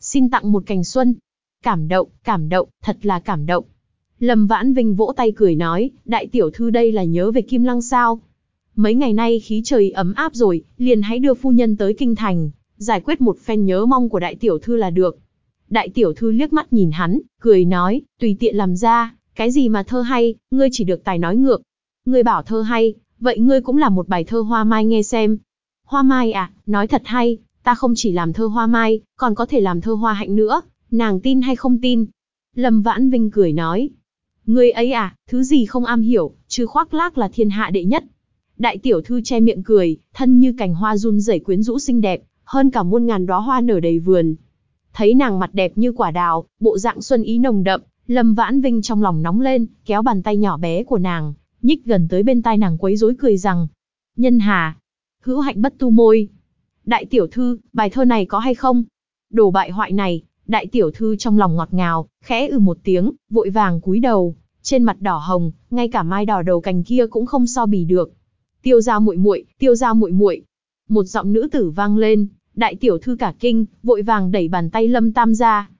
Speaker 1: Xin tặng một cành xuân. Cảm động, cảm động, thật là cảm động. Lâm Vãn Vinh vỗ tay cười nói, đại tiểu thư đây là nhớ về Kim Lăng sao? Mấy ngày nay khí trời ấm áp rồi, liền hãy đưa phu nhân tới kinh thành, giải quyết một phen nhớ mong của đại tiểu thư là được. Đại tiểu thư liếc mắt nhìn hắn, cười nói, tùy tiện làm ra, cái gì mà thơ hay, ngươi chỉ được tài nói ngược. Ngươi bảo thơ hay, vậy ngươi cũng làm một bài thơ hoa mai nghe xem. Hoa mai à, nói thật hay, ta không chỉ làm thơ hoa mai, còn có thể làm thơ hoa hạnh nữa, nàng tin hay không tin. Lâm Vãn Vinh cười nói, ngươi ấy à, thứ gì không am hiểu, chứ khoác lác là thiên hạ đệ nhất, Đại tiểu thư che miệng cười, thân như cành hoa run rẩy quyến rũ xinh đẹp, hơn cả muôn ngàn đóa hoa nở đầy vườn. Thấy nàng mặt đẹp như quả đào, bộ dạng xuân ý nồng đậm, Lâm Vãn Vinh trong lòng nóng lên, kéo bàn tay nhỏ bé của nàng, nhích gần tới bên tai nàng quấy rối cười rằng: "Nhân Hà, hữu hạnh bất tu môi. Đại tiểu thư, bài thơ này có hay không?" Đồ bại hoại này, đại tiểu thư trong lòng ngọt ngào, khẽ ừ một tiếng, vội vàng cúi đầu, trên mặt đỏ hồng, ngay cả mai đỏ đầu cành kia cũng không so bì được. Tiêu gia muội muội, tiêu gia muội muội. Một giọng nữ tử vang lên, đại tiểu thư cả kinh, vội vàng đẩy bàn tay Lâm Tam ra.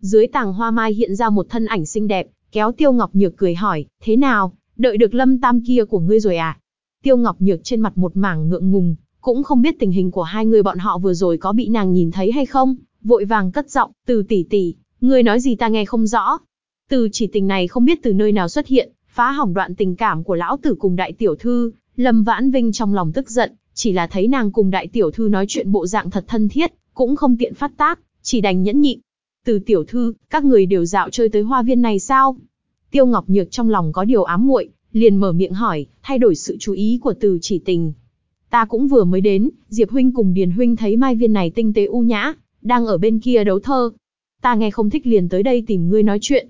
Speaker 1: Dưới tàng hoa mai hiện ra một thân ảnh xinh đẹp, kéo Tiêu Ngọc Nhược cười hỏi, thế nào, đợi được Lâm Tam kia của ngươi rồi à? Tiêu Ngọc Nhược trên mặt một mảng ngượng ngùng, cũng không biết tình hình của hai người bọn họ vừa rồi có bị nàng nhìn thấy hay không, vội vàng cất giọng, từ tỷ tỷ, ngươi nói gì ta nghe không rõ. Từ chỉ tình này không biết từ nơi nào xuất hiện, phá hỏng đoạn tình cảm của lão tử cùng đại tiểu thư, Lâm Vãn Vinh trong lòng tức giận, chỉ là thấy nàng cùng đại tiểu thư nói chuyện bộ dạng thật thân thiết, cũng không tiện phát tác, chỉ đành nhẫn nhịn. Từ tiểu thư, các người đều dạo chơi tới hoa viên này sao? Tiêu Ngọc Nhược trong lòng có điều ám muội, liền mở miệng hỏi, thay đổi sự chú ý của từ chỉ tình. Ta cũng vừa mới đến, Diệp Huynh cùng Điền Huynh thấy mai viên này tinh tế u nhã, đang ở bên kia đấu thơ. Ta nghe không thích liền tới đây tìm ngươi nói chuyện.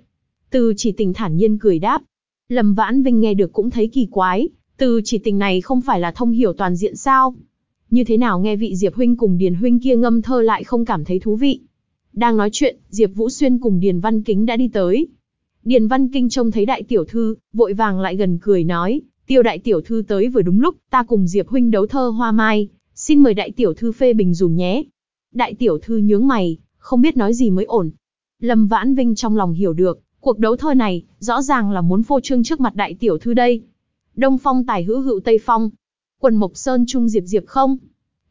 Speaker 1: Từ chỉ tình thản nhiên cười đáp. Lâm Vãn Vinh nghe được cũng thấy kỳ quái, từ chỉ tình này không phải là thông hiểu toàn diện sao? Như thế nào nghe vị Diệp huynh cùng Điền huynh kia ngâm thơ lại không cảm thấy thú vị? Đang nói chuyện, Diệp Vũ Xuyên cùng Điền Văn Kính đã đi tới. Điền Văn Kinh trông thấy đại tiểu thư, vội vàng lại gần cười nói, tiêu đại tiểu thư tới vừa đúng lúc, ta cùng Diệp huynh đấu thơ hoa mai, xin mời đại tiểu thư phê bình dùm nhé. Đại tiểu thư nhướng mày, không biết nói gì mới ổn. Lâm Vãn Vinh trong lòng hiểu được, Cuộc đấu thơ này, rõ ràng là muốn phô trương trước mặt đại tiểu thư đây. Đông phong tài hữu hữu tây phong. Quần mộc sơn trung diệp diệp không.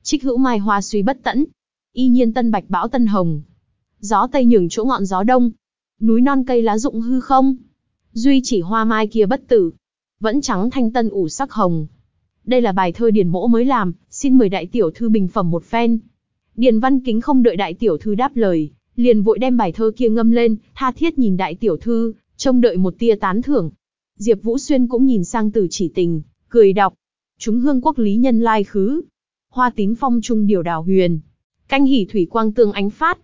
Speaker 1: Trích hữu mai hoa suy bất tẫn. Y nhiên tân bạch bão tân hồng. Gió tây nhường chỗ ngọn gió đông. Núi non cây lá rụng hư không. Duy chỉ hoa mai kia bất tử. Vẫn trắng thanh tân ủ sắc hồng. Đây là bài thơ Điền Mỗ mới làm, xin mời đại tiểu thư bình phẩm một phen. Điền Văn Kính không đợi đại tiểu thư đáp lời, liền vội đem bài thơ kia ngâm lên, tha thiết nhìn đại tiểu thư, trông đợi một tia tán thưởng. Diệp Vũ Xuyên cũng nhìn sang Từ Chỉ Tình, cười đọc: "Chúng hương quốc lý nhân lai khứ, hoa tím phong trung điều đào huyền, canh hỉ thủy quang tương ánh phát,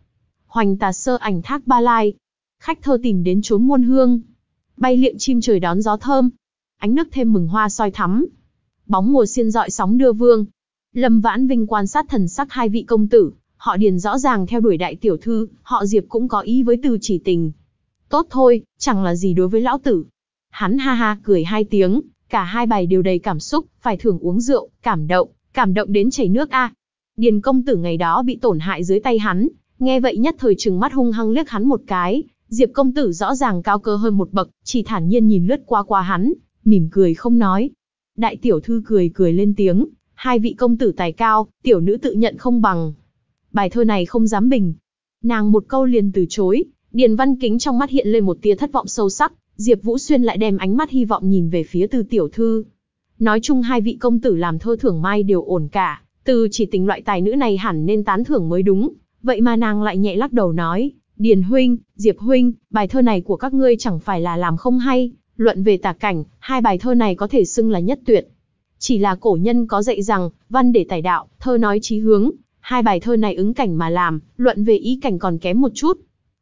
Speaker 1: hoành tà sơ ảnh thác ba lai, khách thơ tìm đến chốn muôn hương, bay liệm chim trời đón gió thơm, ánh nước thêm mừng hoa soi thắm, bóng mùa xiên dọi sóng đưa vương." Lâm Vãn Vinh quan sát thần sắc hai vị công tử, họ Điền rõ ràng theo đuổi đại tiểu thư, họ Diệp cũng có ý với Từ Chỉ Tình. Tốt thôi, chẳng là gì đối với lão tử. Hắn ha ha cười hai tiếng, cả hai bài đều đầy cảm xúc, phải thưởng uống rượu, cảm động, cảm động đến chảy nước a. Điền công tử ngày đó bị tổn hại dưới tay hắn, nghe vậy nhất thời trừng mắt hung hăng liếc hắn một cái, Diệp công tử rõ ràng cao cơ hơn một bậc, chỉ thản nhiên nhìn lướt qua qua hắn, mỉm cười không nói. Đại tiểu thư cười cười lên tiếng, hai vị công tử tài cao, tiểu nữ tự nhận không bằng. Bài thơ này không dám bình. Nàng một câu liền từ chối, Điền Văn Kính trong mắt hiện lên một tia thất vọng sâu sắc, Diệp Vũ Xuyên lại đem ánh mắt hy vọng nhìn về phía Từ tiểu thư. Nói chung hai vị công tử làm thơ thưởng mai đều ổn cả, Từ chỉ tình loại tài nữ này hẳn nên tán thưởng mới đúng, vậy mà nàng lại nhẹ lắc đầu nói, Điền huynh, Diệp huynh, bài thơ này của các ngươi chẳng phải là làm không hay, luận về tả cảnh, hai bài thơ này có thể xưng là nhất tuyệt. Chỉ là cổ nhân có dạy rằng, văn để tài đạo, thơ nói chí hướng, hai bài thơ này ứng cảnh mà làm, luận về ý cảnh còn kém một chút.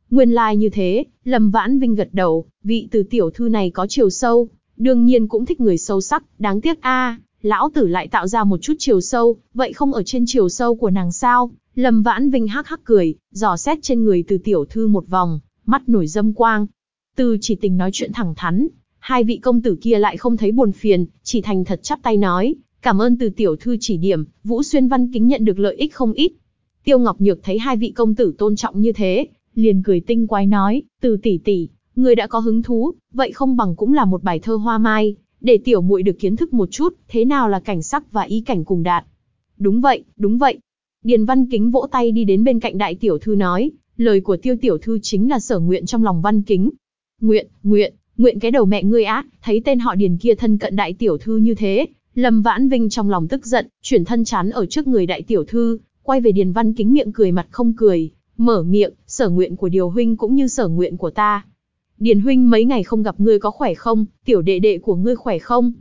Speaker 1: Nguyên lai like như thế, Lâm Vãn Vinh gật đầu, vị từ tiểu thư này có chiều sâu, đương nhiên cũng thích người sâu sắc, đáng tiếc a, lão tử lại tạo ra một chút chiều sâu, vậy không ở trên chiều sâu của nàng sao? Lâm Vãn Vinh hắc hắc cười, dò xét trên người từ tiểu thư một vòng, mắt nổi dâm quang. Từ chỉ tình nói chuyện thẳng thắn, hai vị công tử kia lại không thấy buồn phiền, chỉ thành thật chắp tay nói, cảm ơn từ tiểu thư chỉ điểm, Vũ Xuyên Văn kính nhận được lợi ích không ít. Tiêu Ngọc Nhược thấy hai vị công tử tôn trọng như thế, liền cười tinh quái nói, từ tỷ tỷ, người đã có hứng thú, vậy không bằng cũng là một bài thơ hoa mai, để tiểu muội được kiến thức một chút, thế nào là cảnh sắc và ý cảnh cùng đạt. Đúng vậy, đúng vậy. Điền Văn Kính vỗ tay đi đến bên cạnh đại tiểu thư nói, lời của tiêu tiểu thư chính là sở nguyện trong lòng Văn Kính. Nguyện, nguyện, Nguyện cái đầu mẹ ngươi á, thấy tên họ Điền kia thân cận đại tiểu thư như thế, Lâm Vãn Vinh trong lòng tức giận, chuyển thân chán ở trước người đại tiểu thư, quay về Điền Văn Kính miệng cười mặt không cười, mở miệng, sở nguyện của Điều huynh cũng như sở nguyện của ta. Điền huynh mấy ngày không gặp ngươi có khỏe không, tiểu đệ đệ của ngươi khỏe không?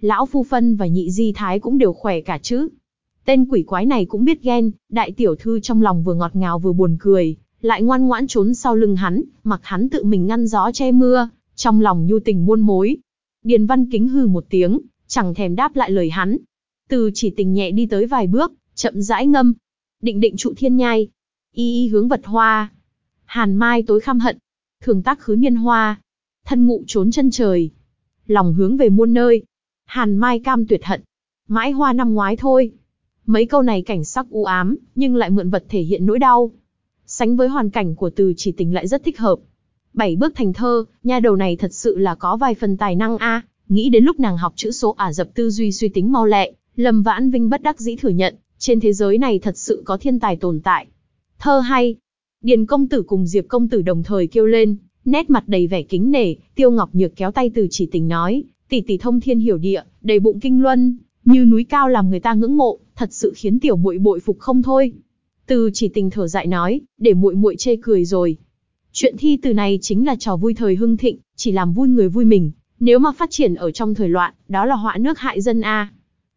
Speaker 1: Lão phu phân và nhị di thái cũng đều khỏe cả chứ. Tên quỷ quái này cũng biết ghen, đại tiểu thư trong lòng vừa ngọt ngào vừa buồn cười, lại ngoan ngoãn trốn sau lưng hắn, mặc hắn tự mình ngăn gió che mưa, trong lòng nhu tình muôn mối. Điền Văn Kính hừ một tiếng, chẳng thèm đáp lại lời hắn. Từ chỉ tình nhẹ đi tới vài bước, chậm rãi ngâm. Định định trụ thiên nhai. Y y hướng vật hoa. Hàn mai tối khăm hận. Thường tác khứ niên hoa. Thân ngụ trốn chân trời. Lòng hướng về muôn nơi. Hàn mai cam tuyệt hận. Mãi hoa năm ngoái thôi. Mấy câu này cảnh sắc u ám, nhưng lại mượn vật thể hiện nỗi đau. Sánh với hoàn cảnh của từ chỉ tình lại rất thích hợp. Bảy bước thành thơ, nha đầu này thật sự là có vài phần tài năng a. Nghĩ đến lúc nàng học chữ số ả dập tư duy suy tính mau lẹ, Lâm Vãn Vinh bất đắc dĩ thừa nhận, trên thế giới này thật sự có thiên tài tồn tại. Thơ hay. Điền công tử cùng Diệp công tử đồng thời kêu lên, nét mặt đầy vẻ kính nể, Tiêu Ngọc Nhược kéo tay từ chỉ tình nói, tỷ tỷ thông thiên hiểu địa, đầy bụng kinh luân, như núi cao làm người ta ngưỡng mộ, thật sự khiến tiểu muội bội phục không thôi. Từ chỉ tình thở dại nói, để muội muội chê cười rồi, Chuyện thi từ này chính là trò vui thời hưng thịnh, chỉ làm vui người vui mình. Nếu mà phát triển ở trong thời loạn, đó là họa nước hại dân a.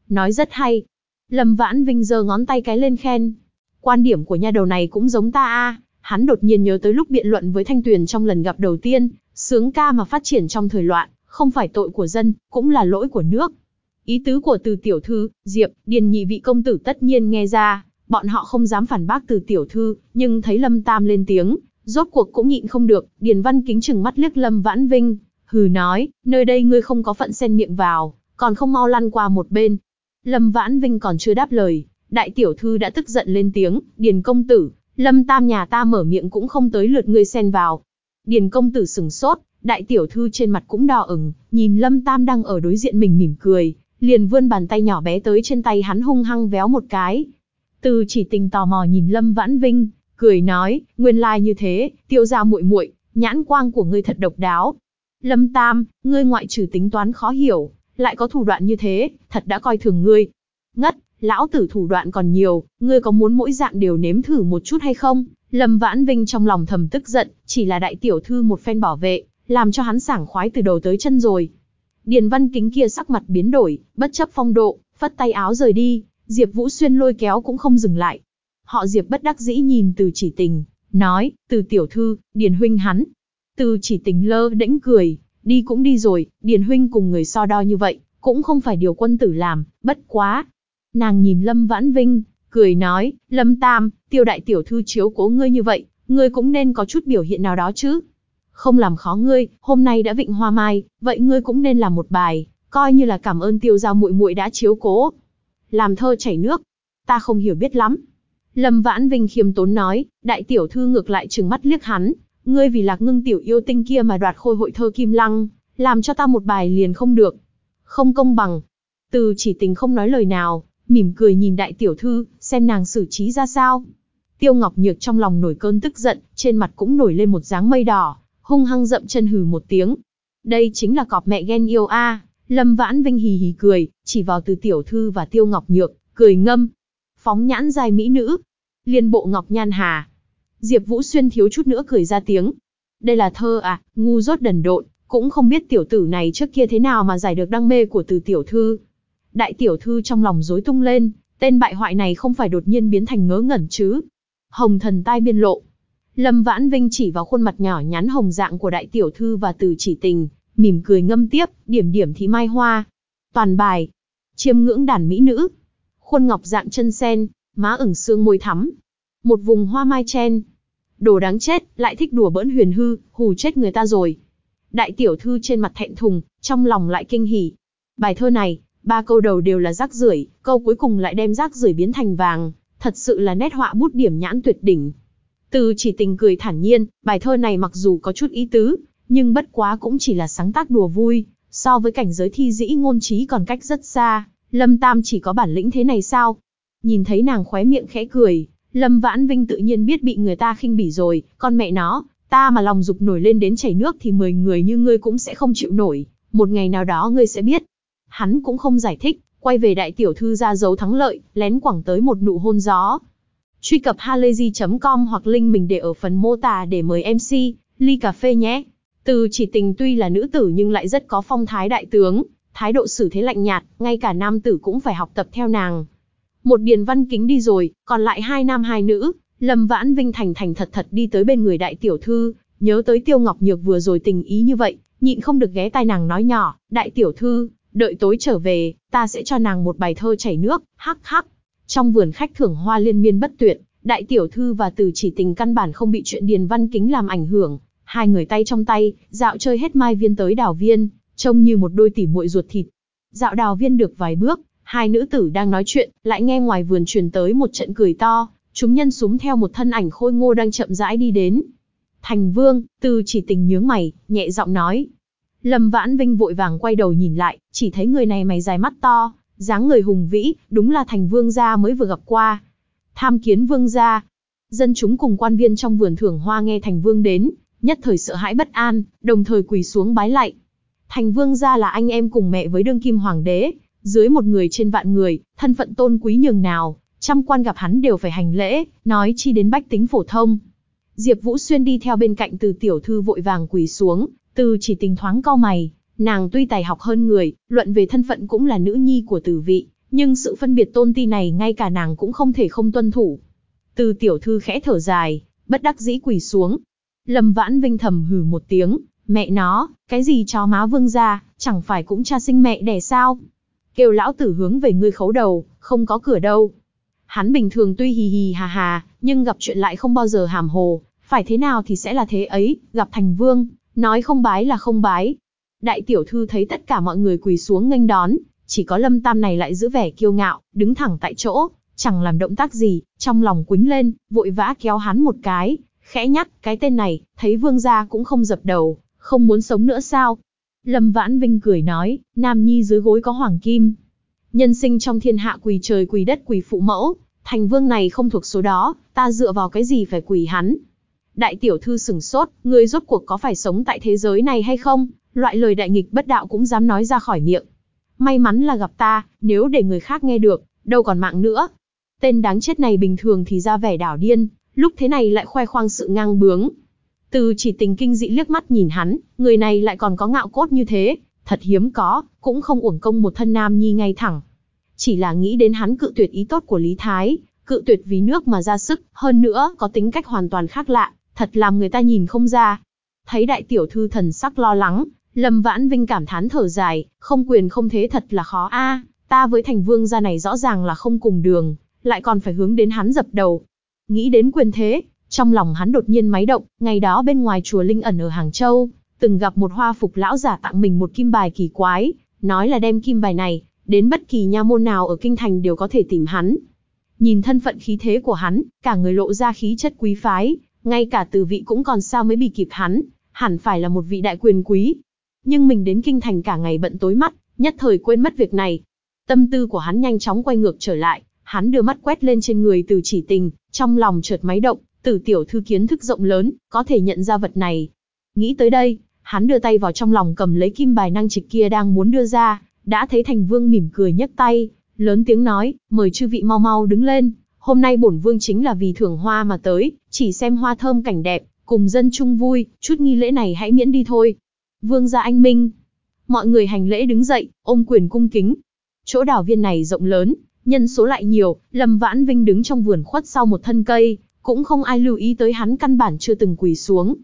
Speaker 1: Nói rất hay. Lâm Vãn Vinh giơ ngón tay cái lên khen. Quan điểm của nha đầu này cũng giống ta a. Hắn đột nhiên nhớ tới lúc biện luận với Thanh Tuyền trong lần gặp đầu tiên, sướng ca mà phát triển trong thời loạn, không phải tội của dân, cũng là lỗi của nước. Ý tứ của từ tiểu thư, Diệp, Điền nhị vị công tử tất nhiên nghe ra, bọn họ không dám phản bác từ tiểu thư, nhưng thấy Lâm Tam lên tiếng, Rốt cuộc cũng nhịn không được, Điền Văn Kính chừng mắt liếc Lâm Vãn Vinh, hừ nói, nơi đây ngươi không có phận xen miệng vào, còn không mau lăn qua một bên. Lâm Vãn Vinh còn chưa đáp lời, đại tiểu thư đã tức giận lên tiếng, Điền công tử, Lâm Tam nhà ta mở miệng cũng không tới lượt ngươi xen vào. Điền công tử sừng sốt, Đại tiểu thư trên mặt cũng đỏ ửng, nhìn Lâm Tam đang ở đối diện mình mỉm cười, liền vươn bàn tay nhỏ bé tới trên tay hắn hung hăng véo một cái. Từ chỉ tình tò mò nhìn Lâm Vãn Vinh, cười nói, nguyên lai like như thế, tiêu gia muội muội, nhãn quang của ngươi thật độc đáo. Lâm Tam, ngươi ngoại trừ tính toán khó hiểu, lại có thủ đoạn như thế, thật đã coi thường ngươi. Ngất, lão tử thủ đoạn còn nhiều, ngươi có muốn mỗi dạng đều nếm thử một chút hay không? Lâm Vãn Vinh trong lòng thầm tức giận, chỉ là đại tiểu thư một phen bảo vệ, làm cho hắn sảng khoái từ đầu tới chân rồi. Điền Văn Kính kia sắc mặt biến đổi, bất chấp phong độ, phất tay áo rời đi, Diệp Vũ Xuyên lôi kéo cũng không dừng lại. Họ Diệp bất đắc dĩ nhìn từ chỉ tình, nói, từ tiểu thư, Điền huynh hắn. Từ chỉ tình lơ đễnh cười, đi cũng đi rồi, Điền huynh cùng người so đo như vậy, cũng không phải điều quân tử làm, bất quá. Nàng nhìn Lâm Vãn Vinh, cười nói, Lâm Tam, tiêu đại tiểu thư chiếu cố ngươi như vậy, ngươi cũng nên có chút biểu hiện nào đó chứ. Không làm khó ngươi, hôm nay đã vịnh hoa mai, vậy ngươi cũng nên làm một bài, coi như là cảm ơn tiêu giao muội muội đã chiếu cố. Làm thơ chảy nước, ta không hiểu biết lắm. Lâm Vãn Vinh khiêm tốn nói, đại tiểu thư ngược lại trừng mắt liếc hắn, ngươi vì lạc ngưng tiểu yêu tinh kia mà đoạt khôi hội thơ kim lăng, làm cho ta một bài liền không được. Không công bằng. Từ chỉ tình không nói lời nào, mỉm cười nhìn đại tiểu thư, xem nàng xử trí ra sao. Tiêu Ngọc Nhược trong lòng nổi cơn tức giận, trên mặt cũng nổi lên một dáng mây đỏ, hung hăng dậm chân hừ một tiếng. Đây chính là cọp mẹ ghen yêu a. Lâm Vãn Vinh hì hì cười, chỉ vào từ tiểu thư và Tiêu Ngọc Nhược, cười ngâm. Phóng nhãn dài mỹ nữ. Liên bộ Ngọc Nhan Hà. Diệp Vũ Xuyên thiếu chút nữa cười ra tiếng. Đây là thơ à, ngu dốt đần độn, cũng không biết tiểu tử này trước kia thế nào mà giải được đăng mê của từ tiểu thư. Đại tiểu thư trong lòng rối tung lên, tên bại hoại này không phải đột nhiên biến thành ngớ ngẩn chứ. Hồng thần tai biên lộ. Lâm Vãn Vinh chỉ vào khuôn mặt nhỏ nhắn hồng dạng của đại tiểu thư và từ chỉ tình, mỉm cười ngâm tiếp, điểm điểm thì mai hoa. Toàn bài. Chiêm ngưỡng đàn mỹ nữ. Khuôn ngọc dạng chân sen, má ửng xương môi thắm. Một vùng hoa mai chen. Đồ đáng chết, lại thích đùa bỡn huyền hư, hù chết người ta rồi. Đại tiểu thư trên mặt thẹn thùng, trong lòng lại kinh hỉ. Bài thơ này, ba câu đầu đều là rác rưởi, câu cuối cùng lại đem rác rưởi biến thành vàng, thật sự là nét họa bút điểm nhãn tuyệt đỉnh. Từ chỉ tình cười thản nhiên, bài thơ này mặc dù có chút ý tứ, nhưng bất quá cũng chỉ là sáng tác đùa vui, so với cảnh giới thi dĩ ngôn trí còn cách rất xa, Lâm Tam chỉ có bản lĩnh thế này sao? Nhìn thấy nàng khóe miệng khẽ cười, Lâm Vãn Vinh tự nhiên biết bị người ta khinh bỉ rồi, con mẹ nó, ta mà lòng dục nổi lên đến chảy nước thì mười người như ngươi cũng sẽ không chịu nổi, một ngày nào đó ngươi sẽ biết. Hắn cũng không giải thích, quay về đại tiểu thư ra dấu thắng lợi, lén quẳng tới một nụ hôn gió. Truy cập halayzi.com hoặc link mình để ở phần mô tả để mời MC, ly cà phê nhé. Từ chỉ tình tuy là nữ tử nhưng lại rất có phong thái đại tướng, thái độ xử thế lạnh nhạt, ngay cả nam tử cũng phải học tập theo nàng. Một điền văn kính đi rồi, còn lại hai nam hai nữ, Lâm Vãn Vinh thành thành thật thật đi tới bên người đại tiểu thư, nhớ tới Tiêu Ngọc Nhược vừa rồi tình ý như vậy, nhịn không được ghé tai nàng nói nhỏ, đại tiểu thư, đợi tối trở về, ta sẽ cho nàng một bài thơ chảy nước, hắc hắc. Trong vườn khách thưởng hoa liên miên bất tuyệt, đại tiểu thư và từ chỉ tình căn bản không bị chuyện điền văn kính làm ảnh hưởng, hai người tay trong tay, dạo chơi hết mai viên tới đào viên, trông như một đôi tỉ muội ruột thịt. Dạo đào viên được vài bước, hai nữ tử đang nói chuyện, lại nghe ngoài vườn truyền tới một trận cười to, chúng nhân súng theo một thân ảnh khôi ngô đang chậm rãi đi đến. Thành Vương, từ chỉ tình nhướng mày, nhẹ giọng nói. Lâm Vãn Vinh vội vàng quay đầu nhìn lại, chỉ thấy người này mày dài mắt to, dáng người hùng vĩ, đúng là Thành Vương gia mới vừa gặp qua. Tham kiến Vương gia. Dân chúng cùng quan viên trong vườn thưởng hoa nghe Thành Vương đến, nhất thời sợ hãi bất an, đồng thời quỳ xuống bái lạy. Thành Vương gia là anh em cùng mẹ với đương kim hoàng đế, dưới một người trên vạn người, thân phận tôn quý nhường nào, trăm quan gặp hắn đều phải hành lễ, nói chi đến bách tính phổ thông. Diệp Vũ Xuyên đi theo bên cạnh từ tiểu thư vội vàng quỳ xuống, từ chỉ tình thoáng cau mày, nàng tuy tài học hơn người, luận về thân phận cũng là nữ nhi của tử vị, nhưng sự phân biệt tôn ti này ngay cả nàng cũng không thể không tuân thủ. Từ tiểu thư khẽ thở dài, bất đắc dĩ quỳ xuống. Lâm Vãn Vinh thầm hừ một tiếng, mẹ nó, cái gì chó má vương ra, chẳng phải cũng cha sinh mẹ đẻ sao? Kêu lão tử hướng về ngươi khấu đầu, không có cửa đâu. Hắn bình thường tuy hì hì hà hà, nhưng gặp chuyện lại không bao giờ hàm hồ, phải thế nào thì sẽ là thế ấy, gặp thành vương, nói không bái là không bái. Đại tiểu thư thấy tất cả mọi người quỳ xuống nghênh đón, chỉ có lâm tam này lại giữ vẻ kiêu ngạo, đứng thẳng tại chỗ, chẳng làm động tác gì, trong lòng quính lên, vội vã kéo hắn một cái, khẽ nhắc, cái tên này, thấy vương gia cũng không dập đầu, Không muốn sống nữa sao? Lâm Vãn Vinh cười nói, Nam Nhi dưới gối có hoàng kim. Nhân sinh trong thiên hạ quỳ trời quỳ đất quỳ phụ mẫu, thành vương này không thuộc số đó, ta dựa vào cái gì phải quỳ hắn. Đại tiểu thư sừng sốt, ngươi rốt cuộc có phải sống tại thế giới này hay không? Loại lời đại nghịch bất đạo cũng dám nói ra khỏi miệng. May mắn là gặp ta, nếu để người khác nghe được, đâu còn mạng nữa. Tên đáng chết này bình thường thì ra vẻ đảo điên, lúc thế này lại khoe khoang sự ngang bướng. Từ chỉ tình kinh dị liếc mắt nhìn hắn, người này lại còn có ngạo cốt như thế, thật hiếm có, cũng không uổng công một thân nam nhi ngay thẳng. Chỉ là nghĩ đến hắn cự tuyệt ý tốt của Lý Thái, cự tuyệt vì nước mà ra sức, hơn nữa có tính cách hoàn toàn khác lạ, thật làm người ta nhìn không ra. Thấy đại tiểu thư thần sắc lo lắng, Lâm Vãn Vinh cảm thán thở dài, không quyền không thế thật là khó a. ta với thành vương gia này rõ ràng là không cùng đường, lại còn phải hướng đến hắn dập đầu. Nghĩ đến quyền thế, trong lòng hắn đột nhiên máy động, ngày đó bên ngoài chùa Linh ẩn ở Hàng Châu, từng gặp một hoa phục lão giả tặng mình một kim bài kỳ quái, nói là đem kim bài này, đến bất kỳ nha môn nào ở kinh thành đều có thể tìm hắn. Nhìn thân phận khí thế của hắn, cả người lộ ra khí chất quý phái, ngay cả từ vị cũng còn sao mới bị kịp hắn, hẳn phải là một vị đại quyền quý. Nhưng mình đến kinh thành cả ngày bận tối mắt, nhất thời quên mất việc này. Tâm tư của hắn nhanh chóng quay ngược trở lại, hắn đưa mắt quét lên trên người từ chỉ tình, trong lòng chợt máy động, tử tiểu thư kiến thức rộng lớn, có thể nhận ra vật này. Nghĩ tới đây, hắn đưa tay vào trong lòng cầm lấy kim bài năng trịch kia đang muốn đưa ra, đã thấy thành vương mỉm cười nhấc tay, lớn tiếng nói, mời chư vị mau mau đứng lên, hôm nay bổn vương chính là vì thưởng hoa mà tới, chỉ xem hoa thơm cảnh đẹp, cùng dân chung vui, chút nghi lễ này hãy miễn đi thôi. Vương gia anh minh. Mọi người hành lễ đứng dậy, ôm quyền cung kính. Chỗ đảo viên này rộng lớn, nhân số lại nhiều, Lâm Vãn Vinh đứng trong vườn khuất sau một thân cây, cũng không ai lưu ý tới hắn căn bản chưa từng quỳ xuống.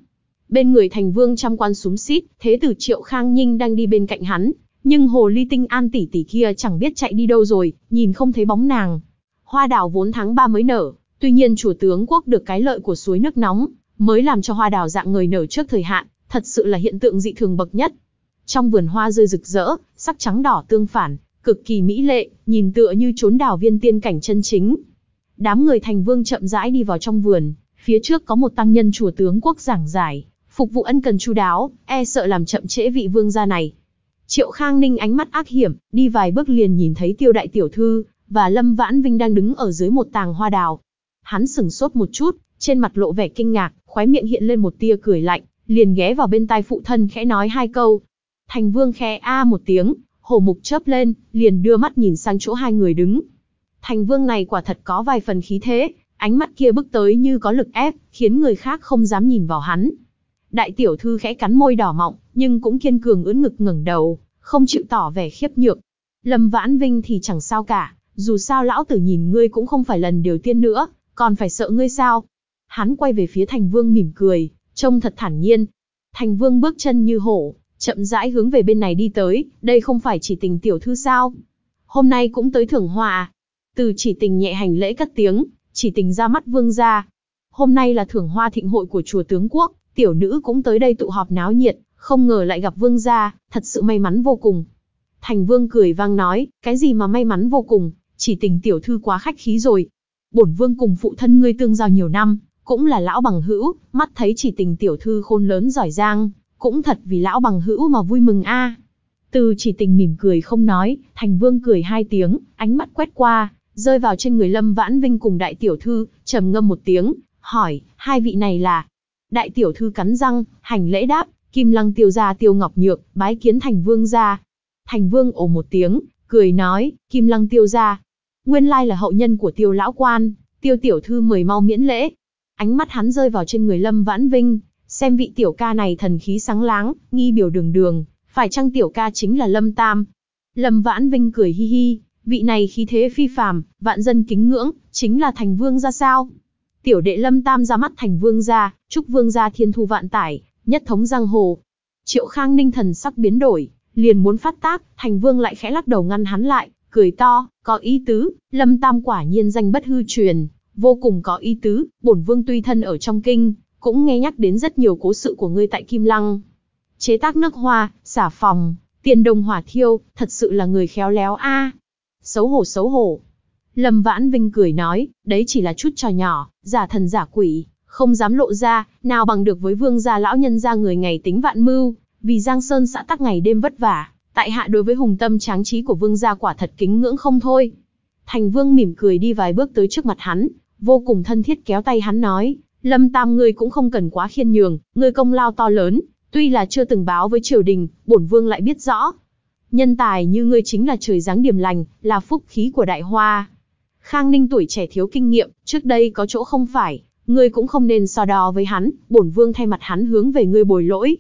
Speaker 1: Bên người thành vương trăm quan súng xít, thế tử Triệu Khang Ninh đang đi bên cạnh hắn, nhưng hồ ly tinh an tỷ tỷ kia chẳng biết chạy đi đâu rồi, nhìn không thấy bóng nàng. Hoa đào vốn tháng 3 mới nở, tuy nhiên chùa tướng quốc được cái lợi của suối nước nóng, mới làm cho hoa đào dạng người nở trước thời hạn, thật sự là hiện tượng dị thường bậc nhất. Trong vườn hoa rơi rực rỡ, sắc trắng đỏ tương phản, cực kỳ mỹ lệ, nhìn tựa như trốn đảo viên tiên cảnh chân chính. Đám người thành vương chậm rãi đi vào trong vườn, phía trước có một tăng nhân chùa tướng quốc giảng giải, phục vụ ân cần chu đáo, e sợ làm chậm trễ vị vương gia này. Triệu Khang Ninh ánh mắt ác hiểm, đi vài bước liền nhìn thấy tiêu đại tiểu thư, và Lâm Vãn Vinh đang đứng ở dưới một tàng hoa đào. Hắn sừng sốt một chút, trên mặt lộ vẻ kinh ngạc, khóe miệng hiện lên một tia cười lạnh, liền ghé vào bên tai phụ thân khẽ nói hai câu. Thành vương khẽ a một tiếng, hổ mục chớp lên, liền đưa mắt nhìn sang chỗ hai người đứng. Thành vương này quả thật có vài phần khí thế, ánh mắt kia bước tới như có lực ép, khiến người khác không dám nhìn vào hắn. Đại tiểu thư khẽ cắn môi đỏ mọng, nhưng cũng kiên cường ưỡn ngực ngẩng đầu, không chịu tỏ vẻ khiếp nhược. Lâm Vãn Vinh thì chẳng sao cả, dù sao lão tử nhìn ngươi cũng không phải lần điều tiên nữa, còn phải sợ ngươi sao? Hắn quay về phía Thành Vương mỉm cười, trông thật thản nhiên. Thành Vương bước chân như hổ, chậm rãi hướng về bên này đi tới, đây không phải chỉ tình tiểu thư sao? Hôm nay cũng tới thưởng hòa. À? Từ chỉ tình nhẹ hành lễ cất tiếng, chỉ tình ra mắt vương gia. Hôm nay là thưởng hoa thịnh hội của chùa tướng quốc, tiểu nữ cũng tới đây tụ họp náo nhiệt, không ngờ lại gặp vương gia, thật sự may mắn vô cùng. Thành vương cười vang nói, cái gì mà may mắn vô cùng, chỉ tình tiểu thư quá khách khí rồi. Bổn vương cùng phụ thân ngươi tương giao nhiều năm, cũng là lão bằng hữu, mắt thấy chỉ tình tiểu thư khôn lớn giỏi giang, cũng thật vì lão bằng hữu mà vui mừng a. Từ chỉ tình mỉm cười không nói, thành vương cười hai tiếng, ánh mắt quét qua, rơi vào trên người Lâm Vãn Vinh cùng đại tiểu thư, trầm ngâm một tiếng, hỏi, hai vị này là? Đại tiểu thư cắn răng, hành lễ đáp, Kim Lăng tiêu gia tiêu ngọc nhược, bái kiến thành vương gia. Thành vương ồ một tiếng, cười nói, Kim Lăng tiêu gia. Nguyên lai là hậu nhân của tiêu lão quan, tiêu tiểu thư mời mau miễn lễ. Ánh mắt hắn rơi vào trên người Lâm Vãn Vinh, xem vị tiểu ca này thần khí sáng láng, nghi biểu đường đường, phải chăng tiểu ca chính là Lâm Tam? Lâm Vãn Vinh cười hi hi, vị này khí thế phi phàm, vạn dân kính ngưỡng, chính là thành vương gia sao? Tiểu đệ Lâm Tam ra mắt thành vương gia, chúc vương gia thiên thu vạn tải, nhất thống giang hồ. Triệu Khang Ninh thần sắc biến đổi, liền muốn phát tác, thành vương lại khẽ lắc đầu ngăn hắn lại, cười to, có ý tứ, Lâm Tam quả nhiên danh bất hư truyền, vô cùng có ý tứ, bổn vương tuy thân ở trong kinh, cũng nghe nhắc đến rất nhiều cố sự của ngươi tại Kim Lăng. Chế tác nước hoa, xả phòng, tiền đồng hỏa thiêu, thật sự là người khéo léo a. Xấu hổ xấu hổ. Lâm Vãn Vinh cười nói, đấy chỉ là chút trò nhỏ, giả thần giả quỷ, không dám lộ ra, nào bằng được với vương gia lão nhân gia người ngày tính vạn mưu, vì Giang Sơn xã tắc ngày đêm vất vả, tại hạ đối với hùng tâm tráng trí của vương gia quả thật kính ngưỡng không thôi. Thành vương mỉm cười đi vài bước tới trước mặt hắn, vô cùng thân thiết kéo tay hắn nói, Lâm Tam ngươi cũng không cần quá khiên nhường, ngươi công lao to lớn, tuy là chưa từng báo với triều đình, bổn vương lại biết rõ. Nhân tài như ngươi chính là trời giáng điểm lành, là phúc khí của đại hoa. Khang Ninh tuổi trẻ thiếu kinh nghiệm, trước đây có chỗ không phải, ngươi cũng không nên so đo với hắn, bổn vương thay mặt hắn hướng về ngươi bồi lỗi.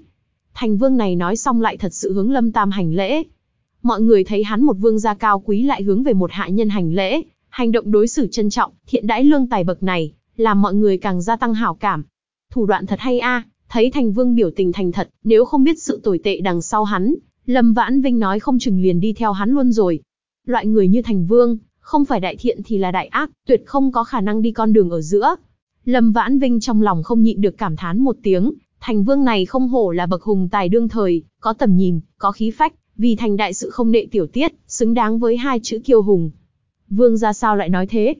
Speaker 1: Thành vương này nói xong lại thật sự hướng Lâm Tam hành lễ. Mọi người thấy hắn một vương gia cao quý lại hướng về một hạ nhân hành lễ, hành động đối xử trân trọng, thiện đãi lương tài bậc này, làm mọi người càng gia tăng hảo cảm. Thủ đoạn thật hay a, thấy Thành Vương biểu tình thành thật, nếu không biết sự tồi tệ đằng sau hắn, Lâm Vãn Vinh nói không chừng liền đi theo hắn luôn rồi. Loại người như Thành Vương, không phải đại thiện thì là đại ác, tuyệt không có khả năng đi con đường ở giữa. Lâm Vãn Vinh trong lòng không nhịn được cảm thán một tiếng, Thành Vương này không hổ là bậc hùng tài đương thời, có tầm nhìn, có khí phách, vì thành đại sự không nệ tiểu tiết, xứng đáng với hai chữ kiêu hùng. Vương ra sao lại nói thế?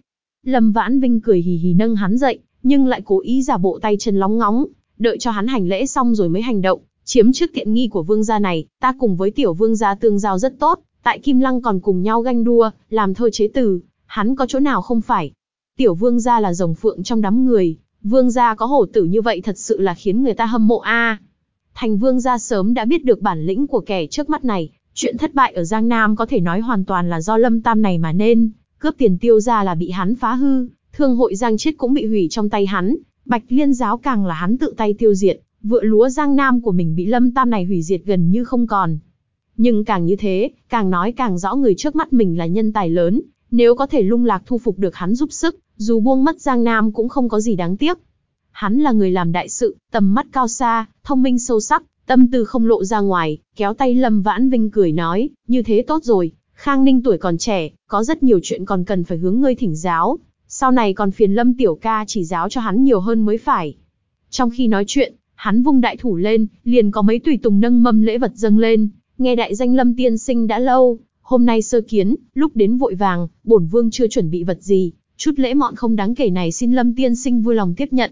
Speaker 1: Lâm Vãn Vinh cười hì hì nâng hắn dậy, nhưng lại cố ý giả bộ tay chân lóng ngóng, đợi cho hắn hành lễ xong rồi mới hành động, chiếm trước tiện nghi của vương gia này, ta cùng với tiểu vương gia tương giao rất tốt, tại Kim Lăng còn cùng nhau ganh đua, làm thơ chế từ, hắn có chỗ nào không phải. Tiểu vương gia là rồng phượng trong đám người, vương gia có hổ tử như vậy thật sự là khiến người ta hâm mộ a. Thành vương gia sớm đã biết được bản lĩnh của kẻ trước mắt này, chuyện thất bại ở Giang Nam có thể nói hoàn toàn là do Lâm Tam này mà nên, cướp tiền tiêu ra là bị hắn phá hư, thương hội Giang Chết cũng bị hủy trong tay hắn, Bạch Liên giáo càng là hắn tự tay tiêu diệt, vựa lúa Giang Nam của mình bị Lâm Tam này hủy diệt gần như không còn. Nhưng càng như thế, càng nói càng rõ người trước mắt mình là nhân tài lớn, nếu có thể lung lạc thu phục được hắn giúp sức, dù buông mất Giang Nam cũng không có gì đáng tiếc. Hắn là người làm đại sự, tầm mắt cao xa, thông minh sâu sắc, tâm tư không lộ ra ngoài, kéo tay Lâm Vãn Vinh cười nói, như thế tốt rồi, Khang Ninh tuổi còn trẻ, có rất nhiều chuyện còn cần phải hướng ngươi thỉnh giáo, sau này còn phiền Lâm Tiểu Ca chỉ giáo cho hắn nhiều hơn mới phải. Trong khi nói chuyện, hắn vung đại thủ lên, liền có mấy tùy tùng nâng mâm lễ vật dâng lên, nghe đại danh Lâm Tiên Sinh đã lâu, hôm nay sơ kiến, lúc đến vội vàng, bổn vương chưa chuẩn bị vật gì, chút lễ mọn không đáng kể này xin Lâm Tiên Sinh vui lòng tiếp nhận.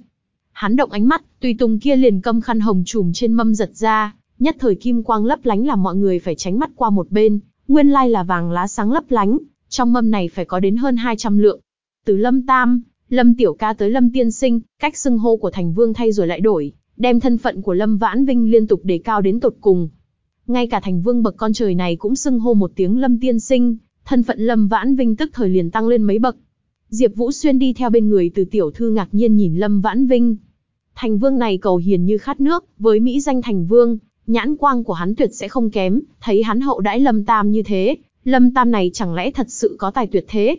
Speaker 1: Hắn động ánh mắt, tùy tùng kia liền cầm khăn hồng trùm trên mâm giật ra, nhất thời kim quang lấp lánh làm mọi người phải tránh mắt qua một bên, nguyên lai là vàng lá sáng lấp lánh, trong mâm này phải có đến hơn 200 lượng. Từ Lâm Tam, Lâm Tiểu Ca tới Lâm Tiên Sinh, cách xưng hô của Thành Vương thay rồi lại đổi, đem thân phận của Lâm Vãn Vinh liên tục đề cao đến tột cùng. Ngay cả Thành Vương bậc con trời này cũng xưng hô một tiếng Lâm Tiên Sinh, thân phận Lâm Vãn Vinh tức thời liền tăng lên mấy bậc. Diệp Vũ Xuyên đi theo bên người từ tiểu thư ngạc nhiên nhìn Lâm Vãn Vinh. Thành Vương này cầu hiền như khát nước, với mỹ danh Thành Vương, nhãn quang của hắn tuyệt sẽ không kém, thấy hắn hậu đãi Lâm Tam như thế, Lâm Tam này chẳng lẽ thật sự có tài tuyệt thế.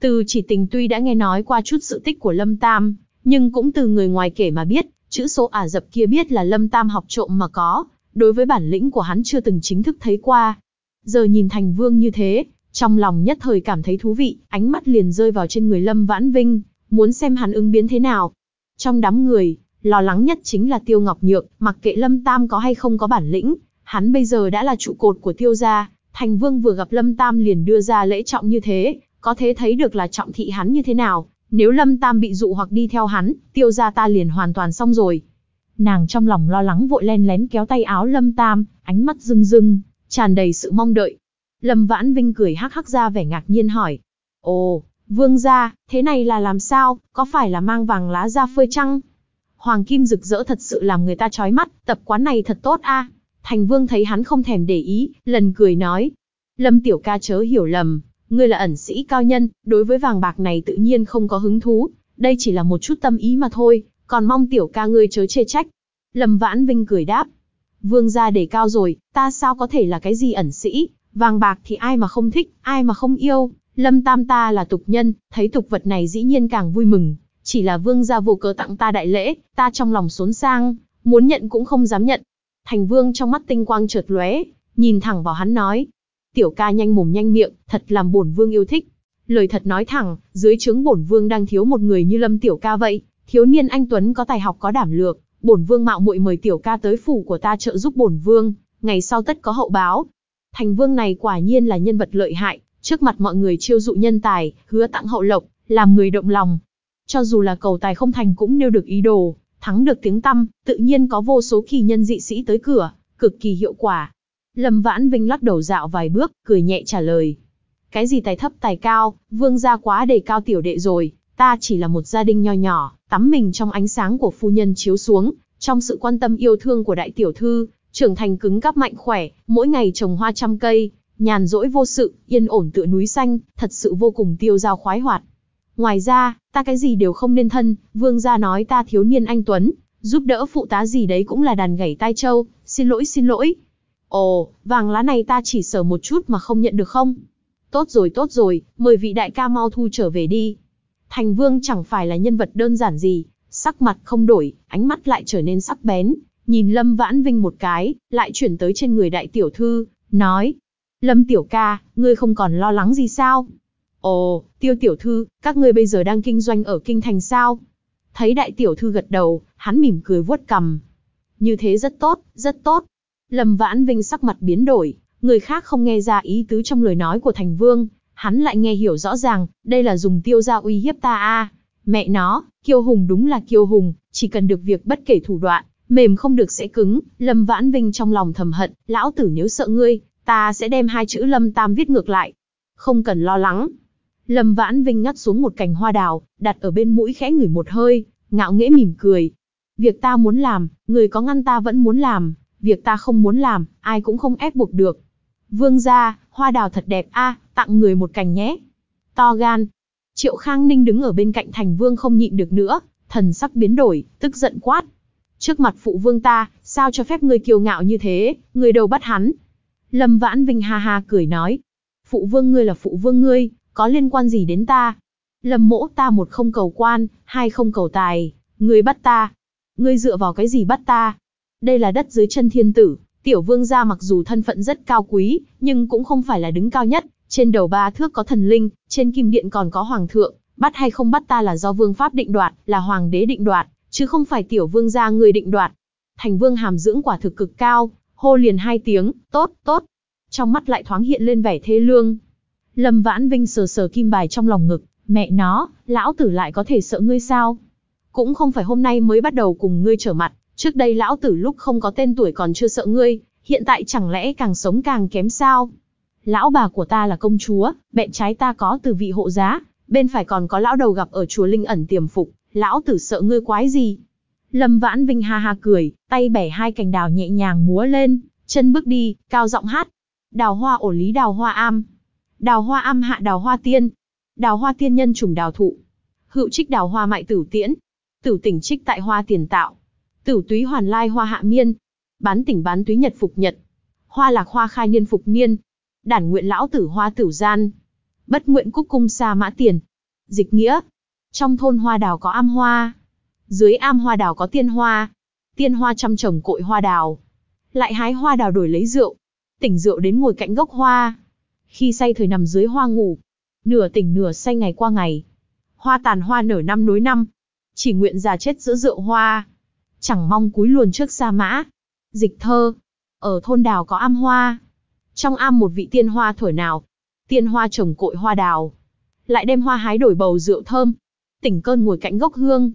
Speaker 1: Từ chỉ tình tuy đã nghe nói qua chút sự tích của Lâm Tam, nhưng cũng từ người ngoài kể mà biết, chữ số ả dập kia biết là Lâm Tam học trộm mà có, đối với bản lĩnh của hắn chưa từng chính thức thấy qua. Giờ nhìn Thành Vương như thế, trong lòng nhất thời cảm thấy thú vị, ánh mắt liền rơi vào trên người Lâm Vãn Vinh, muốn xem hắn ứng biến thế nào. Trong đám người, lo lắng nhất chính là Tiêu Ngọc Nhược, mặc kệ Lâm Tam có hay không có bản lĩnh, hắn bây giờ đã là trụ cột của Tiêu gia, Thành Vương vừa gặp Lâm Tam liền đưa ra lễ trọng như thế, có thể thấy được là trọng thị hắn như thế nào, nếu Lâm Tam bị dụ hoặc đi theo hắn, Tiêu gia ta liền hoàn toàn xong rồi. Nàng trong lòng lo lắng vội len lén kéo tay áo Lâm Tam, ánh mắt rưng rưng, tràn đầy sự mong đợi. Lâm Vãn Vinh cười hắc hắc ra vẻ ngạc nhiên hỏi. Ồ, vương gia, thế này là làm sao, có phải là mang vàng lá ra phơi chăng? Hoàng kim rực rỡ thật sự làm người ta chói mắt, tập quán này thật tốt a. Thành Vương thấy hắn không thèm để ý, lần cười nói. Lâm tiểu ca chớ hiểu lầm, ngươi là ẩn sĩ cao nhân, đối với vàng bạc này tự nhiên không có hứng thú, đây chỉ là một chút tâm ý mà thôi, còn mong tiểu ca ngươi chớ chê trách. Lâm Vãn Vinh cười đáp. Vương gia để cao rồi, ta sao có thể là cái gì ẩn sĩ, vàng bạc thì ai mà không thích, ai mà không yêu, Lâm Tam ta là tục nhân, thấy tục vật này dĩ nhiên càng vui mừng, chỉ là vương gia vô cớ tặng ta đại lễ, ta trong lòng xốn sang, muốn nhận cũng không dám nhận. Thành vương trong mắt tinh quang chợt lóe, nhìn thẳng vào hắn nói. Tiểu ca nhanh mồm nhanh miệng, thật làm bổn vương yêu thích. Lời thật nói thẳng, dưới trướng bổn vương đang thiếu một người như lâm tiểu ca vậy. Thiếu niên anh Tuấn có tài học có đảm lược, bổn vương mạo muội mời tiểu ca tới phủ của ta trợ giúp bổn vương, ngày sau tất có hậu báo. Thành vương này quả nhiên là nhân vật lợi hại, trước mặt mọi người chiêu dụ nhân tài, hứa tặng hậu lộc, làm người động lòng, cho dù là cầu tài không thành cũng nêu được ý đồ, thắng được tiếng tăm, tự nhiên có vô số kỳ nhân dị sĩ tới cửa, cực kỳ hiệu quả. Lâm Vãn Vinh lắc đầu dạo vài bước, cười nhẹ trả lời. Cái gì tài thấp tài cao, vương gia quá đề cao tiểu đệ rồi, ta chỉ là một gia đình nho nhỏ, tắm mình trong ánh sáng của phu nhân chiếu xuống, trong sự quan tâm yêu thương của đại tiểu thư, trưởng thành cứng cáp mạnh khỏe, mỗi ngày trồng hoa trăm cây, nhàn rỗi vô sự, yên ổn tựa núi xanh, thật sự vô cùng tiêu dao khoái hoạt. Ngoài ra, ta cái gì đều không nên thân, vương gia nói ta thiếu niên anh Tuấn, giúp đỡ phụ tá gì đấy cũng là đàn gảy tai châu, xin lỗi xin lỗi. Ồ, vàng lá này ta chỉ sở một chút mà không nhận được không? Tốt rồi tốt rồi, mời vị đại ca mau thu trở về đi. Thành vương chẳng phải là nhân vật đơn giản gì, sắc mặt không đổi, ánh mắt lại trở nên sắc bén, nhìn Lâm Vãn Vinh một cái, lại chuyển tới trên người đại tiểu thư, nói. Lâm tiểu ca, ngươi không còn lo lắng gì sao? Ồ, tiêu tiểu thư, các ngươi bây giờ đang kinh doanh ở kinh thành sao? Thấy đại tiểu thư gật đầu, hắn mỉm cười vuốt cầm. Như thế rất tốt, rất tốt. Lâm Vãn Vinh sắc mặt biến đổi, người khác không nghe ra ý tứ trong lời nói của thành vương, hắn lại nghe hiểu rõ ràng, đây là dùng tiêu gia uy hiếp ta a. Mẹ nó, kiêu hùng đúng là kiêu hùng, chỉ cần được việc bất kể thủ đoạn, mềm không được sẽ cứng, Lâm Vãn Vinh trong lòng thầm hận, lão tử nếu sợ ngươi, ta sẽ đem hai chữ Lâm Tam viết ngược lại. Không cần lo lắng. Lâm Vãn Vinh ngắt xuống một cành hoa đào, đặt ở bên mũi khẽ ngửi một hơi, ngạo nghễ mỉm cười. Việc ta muốn làm, người có ngăn ta vẫn muốn làm, việc ta không muốn làm, ai cũng không ép buộc được. Vương gia, hoa đào thật đẹp a, tặng người một cành nhé. To gan. Triệu Khang Ninh đứng ở bên cạnh thành vương không nhịn được nữa, thần sắc biến đổi, tức giận quát. Trước mặt phụ vương ta, sao cho phép ngươi kiêu ngạo như thế, ngươi đầu bắt hắn. Lâm Vãn Vinh ha ha cười nói. Phụ vương ngươi là phụ vương ngươi, có liên quan gì đến ta? Lâm mỗ ta một không cầu quan, hai không cầu tài, ngươi bắt ta. Ngươi dựa vào cái gì bắt ta? Đây là đất dưới chân thiên tử, tiểu vương gia mặc dù thân phận rất cao quý, nhưng cũng không phải là đứng cao nhất, trên đầu ba thước có thần linh, trên kim điện còn có hoàng thượng, bắt hay không bắt ta là do vương pháp định đoạt, là hoàng đế định đoạt, chứ không phải tiểu vương gia người định đoạt. Thành vương hàm dưỡng quả thực cực cao, hô liền hai tiếng, tốt, tốt. Trong mắt lại thoáng hiện lên vẻ thê lương. Lâm Vãn Vinh sờ sờ kim bài trong lòng ngực, mẹ nó, lão tử lại có thể sợ ngươi sao? Cũng không phải hôm nay mới bắt đầu cùng ngươi trở mặt, trước đây lão tử lúc không có tên tuổi còn chưa sợ ngươi, hiện tại chẳng lẽ càng sống càng kém sao? Lão bà của ta là công chúa, bẹn trái ta có từ vị hộ giá, bên phải còn có lão đầu gặp ở chùa Linh ẩn tiềm phục, lão tử sợ ngươi quái gì? Lâm Vãn Vinh ha ha cười, tay bẻ hai cành đào nhẹ nhàng múa lên, chân bước đi, cao giọng hát. Đào hoa ổ lý đào hoa am. Đào hoa am hạ đào hoa tiên. Đào hoa tiên nhân trùng đào thụ. Hữu trích đào hoa mại tử tiễn. Tử tỉnh trích tại hoa tiền tạo. Tử túy hoàn lai hoa hạ miên. Bán tỉnh bán túy nhật phục nhật. Hoa lạc hoa khai niên phục niên. Đản nguyện lão tử hoa tử gian. Bất nguyện cúc cung xa mã tiền. Dịch nghĩa. Trong thôn hoa đào có am hoa. Dưới am hoa đào có tiên hoa. Tiên hoa chăm trồng cội hoa đào. Lại hái hoa đào đổi lấy rượu. Tỉnh rượu đến ngồi cạnh gốc hoa. Khi say thời nằm dưới hoa ngủ. Nửa tỉnh nửa say ngày qua ngày. Hoa tàn hoa nở năm nối năm. Chỉ nguyện già chết giữa rượu hoa. Chẳng mong cúi luồn trước sa mã. Dịch thơ. Ở thôn đào có am hoa. Trong am một vị tiên hoa thổi nào. Tiên hoa trồng cội hoa đào. Lại đem hoa hái đổi bầu rượu thơm. Tỉnh cơn ngồi cạnh gốc hương.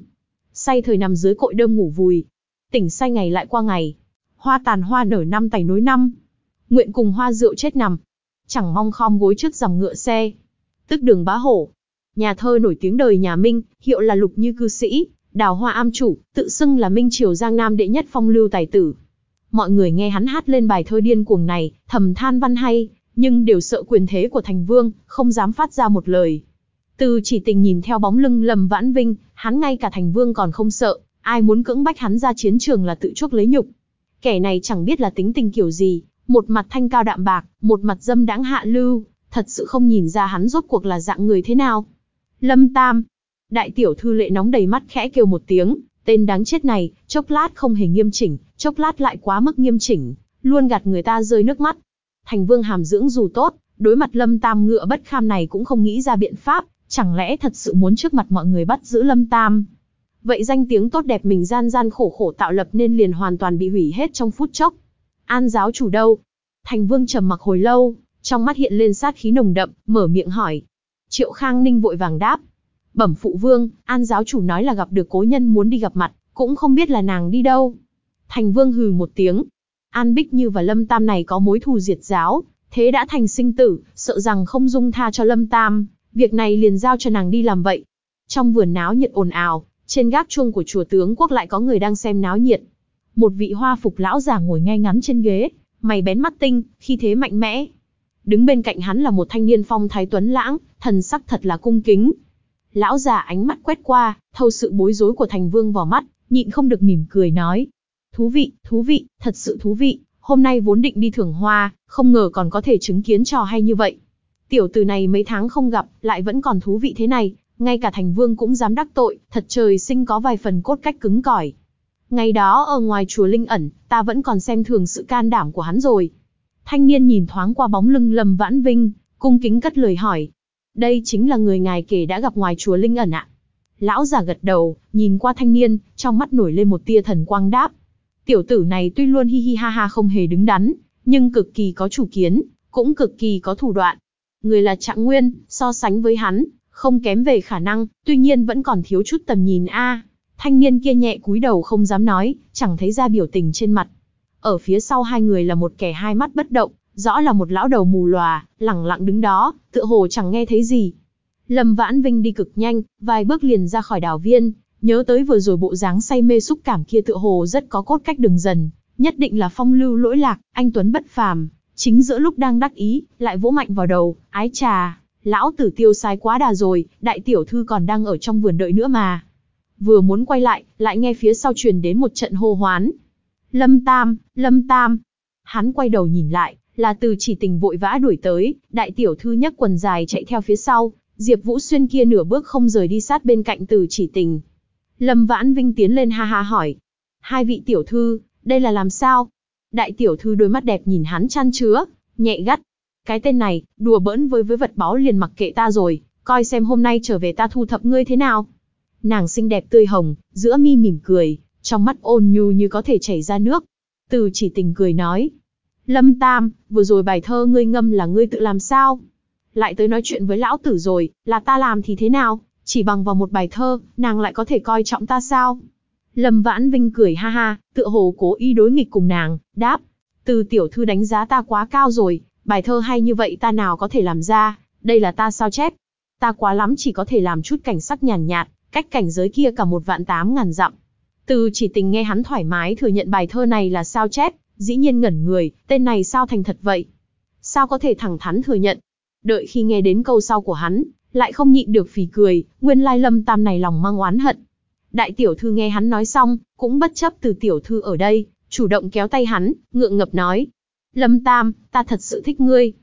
Speaker 1: Say thời nằm dưới cội đơm ngủ vùi. Tỉnh say ngày lại qua ngày. Hoa tàn hoa nở năm tày nối năm. Nguyện cùng hoa rượu chết nằm. Chẳng mong khom gối trước dòng ngựa xe. Tức đường bá hổ. Nhà thơ nổi tiếng đời nhà Minh, hiệu là lục như cư sĩ, đào hoa am chủ, tự xưng là Minh Triều Giang Nam đệ nhất phong lưu tài tử. Mọi người nghe hắn hát lên bài thơ điên cuồng này, thầm than văn hay, nhưng đều sợ quyền thế của thành vương, không dám phát ra một lời. Từ chỉ tình nhìn theo bóng lưng lầm Vãn Vinh, hắn ngay cả thành vương còn không sợ, ai muốn cưỡng bách hắn ra chiến trường là tự chuốc lấy nhục. Kẻ này chẳng biết là tính tình kiểu gì, một mặt thanh cao đạm bạc, một mặt dâm đãng hạ lưu, thật sự không nhìn ra hắn rốt cuộc là dạng người thế nào. Lâm Tam, đại tiểu thư lệ nóng đầy mắt khẽ kêu một tiếng, tên đáng chết này, chốc lát không hề nghiêm chỉnh, chốc lát lại quá mức nghiêm chỉnh, luôn gạt người ta rơi nước mắt. Thành vương hàm dưỡng dù tốt, đối mặt lâm tam ngựa bất kham này cũng không nghĩ ra biện pháp, chẳng lẽ thật sự muốn trước mặt mọi người bắt giữ lâm tam. Vậy danh tiếng tốt đẹp mình gian gian khổ khổ tạo lập nên liền hoàn toàn bị hủy hết trong phút chốc. An giáo chủ đâu? Thành vương trầm mặc hồi lâu, trong mắt hiện lên sát khí nồng đậm, mở miệng hỏi. Triệu Khang Ninh vội vàng đáp. Bẩm phụ vương, An giáo chủ nói là gặp được cố nhân muốn đi gặp mặt, cũng không biết là nàng đi đâu. Thành vương hừ một tiếng. An Bích Như và Lâm Tam này có mối thù diệt giáo, thế đã thành sinh tử, sợ rằng không dung tha cho Lâm Tam, việc này liền giao cho nàng đi làm vậy. Trong vườn náo nhiệt ồn ào, trên gác chuông của chùa tướng quốc lại có người đang xem náo nhiệt. Một vị hoa phục lão già ngồi ngay ngắn trên ghế, mày bén mắt tinh, khi thế mạnh mẽ. Đứng bên cạnh hắn là một thanh niên phong thái tuấn lãng, thần sắc thật là cung kính. Lão già ánh mắt quét qua, thâu sự bối rối của thành vương vào mắt, nhịn không được mỉm cười nói. Thú vị, thú vị, thật sự thú vị, hôm nay vốn định đi thưởng hoa, không ngờ còn có thể chứng kiến trò hay như vậy. Tiểu tử này mấy tháng không gặp, lại vẫn còn thú vị thế này, ngay cả thành vương cũng dám đắc tội, thật trời sinh có vài phần cốt cách cứng cỏi. Ngày đó ở ngoài chùa Linh ẩn, ta vẫn còn xem thường sự can đảm của hắn rồi. Thanh niên nhìn thoáng qua bóng lưng Lâm Vãn Vinh, cung kính cất lời hỏi. Đây chính là người ngài kể đã gặp ngoài chùa Linh ẩn ạ. Lão già gật đầu, nhìn qua thanh niên, trong mắt nổi lên một tia thần quang đáp. Tiểu tử này tuy luôn hi hi ha ha không hề đứng đắn, nhưng cực kỳ có chủ kiến, cũng cực kỳ có thủ đoạn. Người là Trạng Nguyên, so sánh với hắn, không kém về khả năng, tuy nhiên vẫn còn thiếu chút tầm nhìn a. Thanh niên kia nhẹ cúi đầu không dám nói, chẳng thấy ra biểu tình trên mặt. Ở phía sau hai người là một kẻ hai mắt bất động, rõ là một lão đầu mù lòa, lẳng lặng đứng đó, tựa hồ chẳng nghe thấy gì. Lâm Vãn Vinh đi cực nhanh, vài bước liền ra khỏi đảo viên, nhớ tới vừa rồi bộ dáng say mê xúc cảm kia tựa hồ rất có cốt cách đường dần, nhất định là phong lưu lỗi lạc, anh Tuấn bất phàm. Chính giữa lúc đang đắc ý, lại vỗ mạnh vào đầu, ái trà, lão tử tiêu sai quá đà rồi, đại tiểu thư còn đang ở trong vườn đợi nữa mà. Vừa muốn quay lại, lại nghe phía sau truyền đến một trận hô hoán. Lâm Tam, Lâm Tam. Hắn quay đầu nhìn lại, là từ chỉ tình vội vã đuổi tới, đại tiểu thư nhấc quần dài chạy theo phía sau, Diệp Vũ Xuyên kia nửa bước không rời đi sát bên cạnh từ chỉ tình. Lâm Vãn Vinh tiến lên ha ha hỏi. Hai vị tiểu thư, đây là làm sao? Đại tiểu thư đôi mắt đẹp nhìn hắn chăn chứa, nhẹ gắt. Cái tên này, đùa bỡn với với vật báu liền mặc kệ ta rồi, coi xem hôm nay trở về ta thu thập ngươi thế nào. Nàng xinh đẹp tươi hồng, giữa mi mỉm cười, trong mắt ôn nhu như có thể chảy ra nước. Từ chỉ tình cười nói. Lâm Tam, vừa rồi bài thơ ngươi ngâm là ngươi tự làm sao? Lại tới nói chuyện với lão tử rồi, là ta làm thì thế nào? Chỉ bằng vào một bài thơ, nàng lại có thể coi trọng ta sao? Lâm Vãn Vinh cười ha ha, tựa hồ cố ý đối nghịch cùng nàng, đáp. Từ tiểu thư đánh giá ta quá cao rồi, bài thơ hay như vậy ta nào có thể làm ra, đây là ta sao chép. Ta quá lắm chỉ có thể làm chút cảnh sắc nhàn nhạt, cách cảnh giới kia cả một vạn tám ngàn dặm. Từ chỉ tình nghe hắn thoải mái thừa nhận bài thơ này là sao chép, dĩ nhiên ngẩn người, tên này sao thành thật vậy? Sao có thể thẳng thắn thừa nhận? Đợi khi nghe đến câu sau của hắn, lại không nhịn được phì cười, nguyên lai lâm tam này lòng mang oán hận. Đại tiểu thư nghe hắn nói xong, cũng bất chấp từ tiểu thư ở đây, chủ động kéo tay hắn, ngượng ngập nói. Lâm tam, ta thật sự thích ngươi.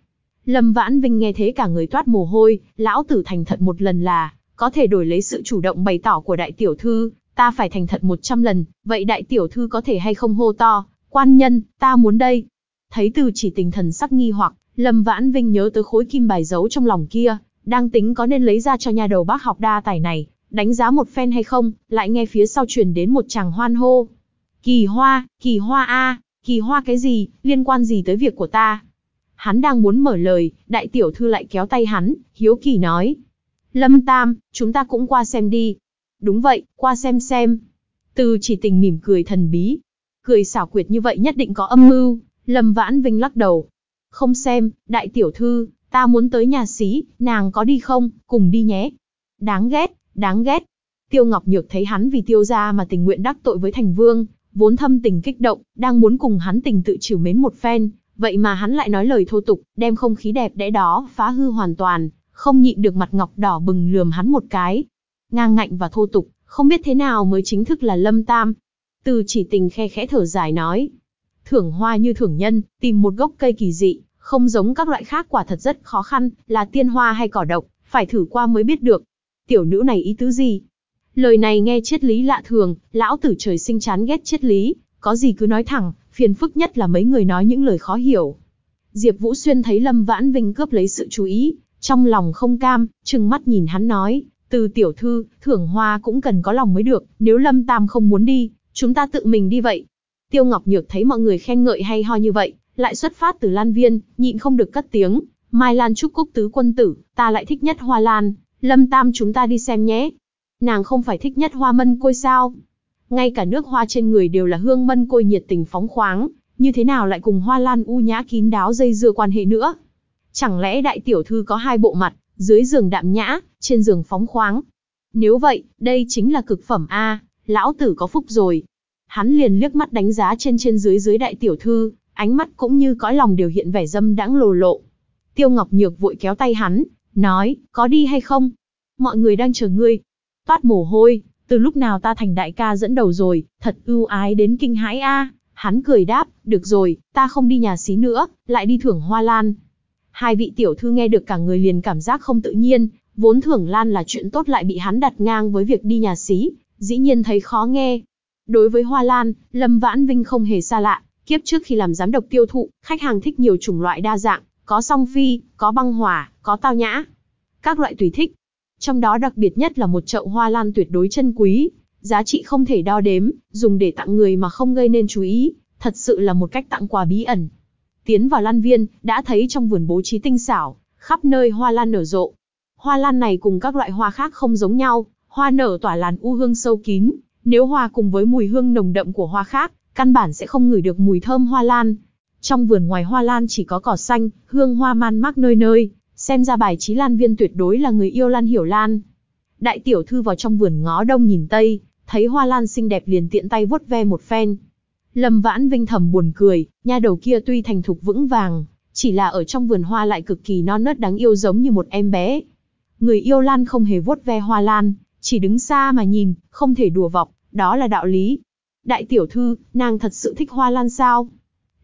Speaker 1: Lâm vãn vinh nghe thế cả người toát mồ hôi, lão tử thành thật một lần là, có thể đổi lấy sự chủ động bày tỏ của đại tiểu thư, ta phải thành thật một trăm lần, vậy đại tiểu thư có thể hay không hô to, quan nhân, ta muốn đây. Thấy từ chỉ tình thần sắc nghi hoặc, Lâm Vãn Vinh nhớ tới khối kim bài giấu trong lòng kia, đang tính có nên lấy ra cho nhà đầu bác học đa tài này, đánh giá một phen hay không, lại nghe phía sau truyền đến một chàng hoan hô. Kỳ hoa, kỳ hoa a, kỳ hoa cái gì, liên quan gì tới việc của ta? Hắn đang muốn mở lời, đại tiểu thư lại kéo tay hắn, hiếu kỳ nói. Lâm Tam, chúng ta cũng qua xem đi. Đúng vậy, qua xem xem. Từ chỉ tình mỉm cười thần bí. Cười xảo quyệt như vậy nhất định có âm mưu. Lâm Vãn Vinh lắc đầu. Không xem, đại tiểu thư, ta muốn tới nhà xí, nàng có đi không, cùng đi nhé. Đáng ghét, đáng ghét. Tiêu Ngọc Nhược thấy hắn vì tiêu gia mà tình nguyện đắc tội với thành vương, vốn thâm tình kích động, đang muốn cùng hắn tình tự chịu mến một phen, vậy mà hắn lại nói lời thô tục, đem không khí đẹp đẽ đó phá hư hoàn toàn, không nhịn được mặt ngọc đỏ bừng lườm hắn một cái. Ngang ngạnh và thô tục, không biết thế nào mới chính thức là lâm tam. Từ chỉ tình khe khẽ thở dài nói. Thưởng hoa như thưởng nhân, tìm một gốc cây kỳ dị, không giống các loại khác quả thật rất khó khăn, là tiên hoa hay cỏ độc, phải thử qua mới biết được. Tiểu nữ này ý tứ gì? Lời này nghe triết lý lạ thường, lão tử trời sinh chán ghét triết lý, có gì cứ nói thẳng, phiền phức nhất là mấy người nói những lời khó hiểu. Diệp Vũ Xuyên thấy Lâm Vãn Vinh cướp lấy sự chú ý, trong lòng không cam, trừng mắt nhìn hắn nói, từ tiểu thư, thưởng hoa cũng cần có lòng mới được, nếu Lâm Tam không muốn đi, chúng ta tự mình đi vậy. Tiêu Ngọc Nhược thấy mọi người khen ngợi hay ho như vậy, lại xuất phát từ Lan Viên, nhịn không được cất tiếng, Mai Lan trúc cúc tứ quân tử, ta lại thích nhất hoa lan, Lâm Tam chúng ta đi xem nhé. Nàng không phải thích nhất hoa mân côi sao? Ngay cả nước hoa trên người đều là hương mân côi nhiệt tình phóng khoáng, như thế nào lại cùng hoa lan u nhã kín đáo dây dưa quan hệ nữa? Chẳng lẽ đại tiểu thư có hai bộ mặt, dưới giường đạm nhã, trên giường phóng khoáng? Nếu vậy, đây chính là cực phẩm A, lão tử có phúc rồi. Hắn liền liếc mắt đánh giá trên trên dưới dưới đại tiểu thư, ánh mắt cũng như cõi lòng đều hiện vẻ dâm đãng lồ lộ. Tiêu Ngọc Nhược vội kéo tay hắn, nói, có đi hay không? Mọi người đang chờ ngươi. Toát mồ hôi, từ lúc nào ta thành đại ca dẫn đầu rồi, thật ưu ái đến kinh hãi a. Hắn cười đáp, được rồi, ta không đi nhà xí nữa, lại đi thưởng hoa lan. Hai vị tiểu thư nghe được cả người liền cảm giác không tự nhiên, vốn thưởng lan là chuyện tốt lại bị hắn đặt ngang với việc đi nhà xí, dĩ nhiên thấy khó nghe. Đối với hoa lan, Lâm Vãn Vinh không hề xa lạ, kiếp trước khi làm giám đốc tiêu thụ, khách hàng thích nhiều chủng loại đa dạng, có song phi, có băng hỏa, có tao nhã. Các loại tùy thích. Trong đó đặc biệt nhất là một chậu hoa lan tuyệt đối chân quý, giá trị không thể đo đếm, dùng để tặng người mà không gây nên chú ý, thật sự là một cách tặng quà bí ẩn. Tiến vào lan viên, đã thấy trong vườn bố trí tinh xảo, khắp nơi hoa lan nở rộ. Hoa lan này cùng các loại hoa khác không giống nhau, hoa nở tỏa làn u hương sâu kín, nếu hoa cùng với mùi hương nồng đậm của hoa khác, căn bản sẽ không ngửi được mùi thơm hoa lan. Trong vườn ngoài hoa lan chỉ có cỏ xanh, hương hoa man mác nơi nơi, xem ra bài trí lan viên tuyệt đối là người yêu lan hiểu lan. Đại tiểu thư vào trong vườn ngó đông nhìn tây, thấy hoa lan xinh đẹp liền tiện tay vuốt ve một phen. Lâm Vãn Vinh thầm buồn cười, nha đầu kia tuy thành thục vững vàng, chỉ là ở trong vườn hoa lại cực kỳ non nớt đáng yêu giống như một em bé. Người yêu lan không hề vuốt ve hoa lan, chỉ đứng xa mà nhìn, không thể đùa vọc, đó là đạo lý. Đại tiểu thư, nàng thật sự thích hoa lan sao?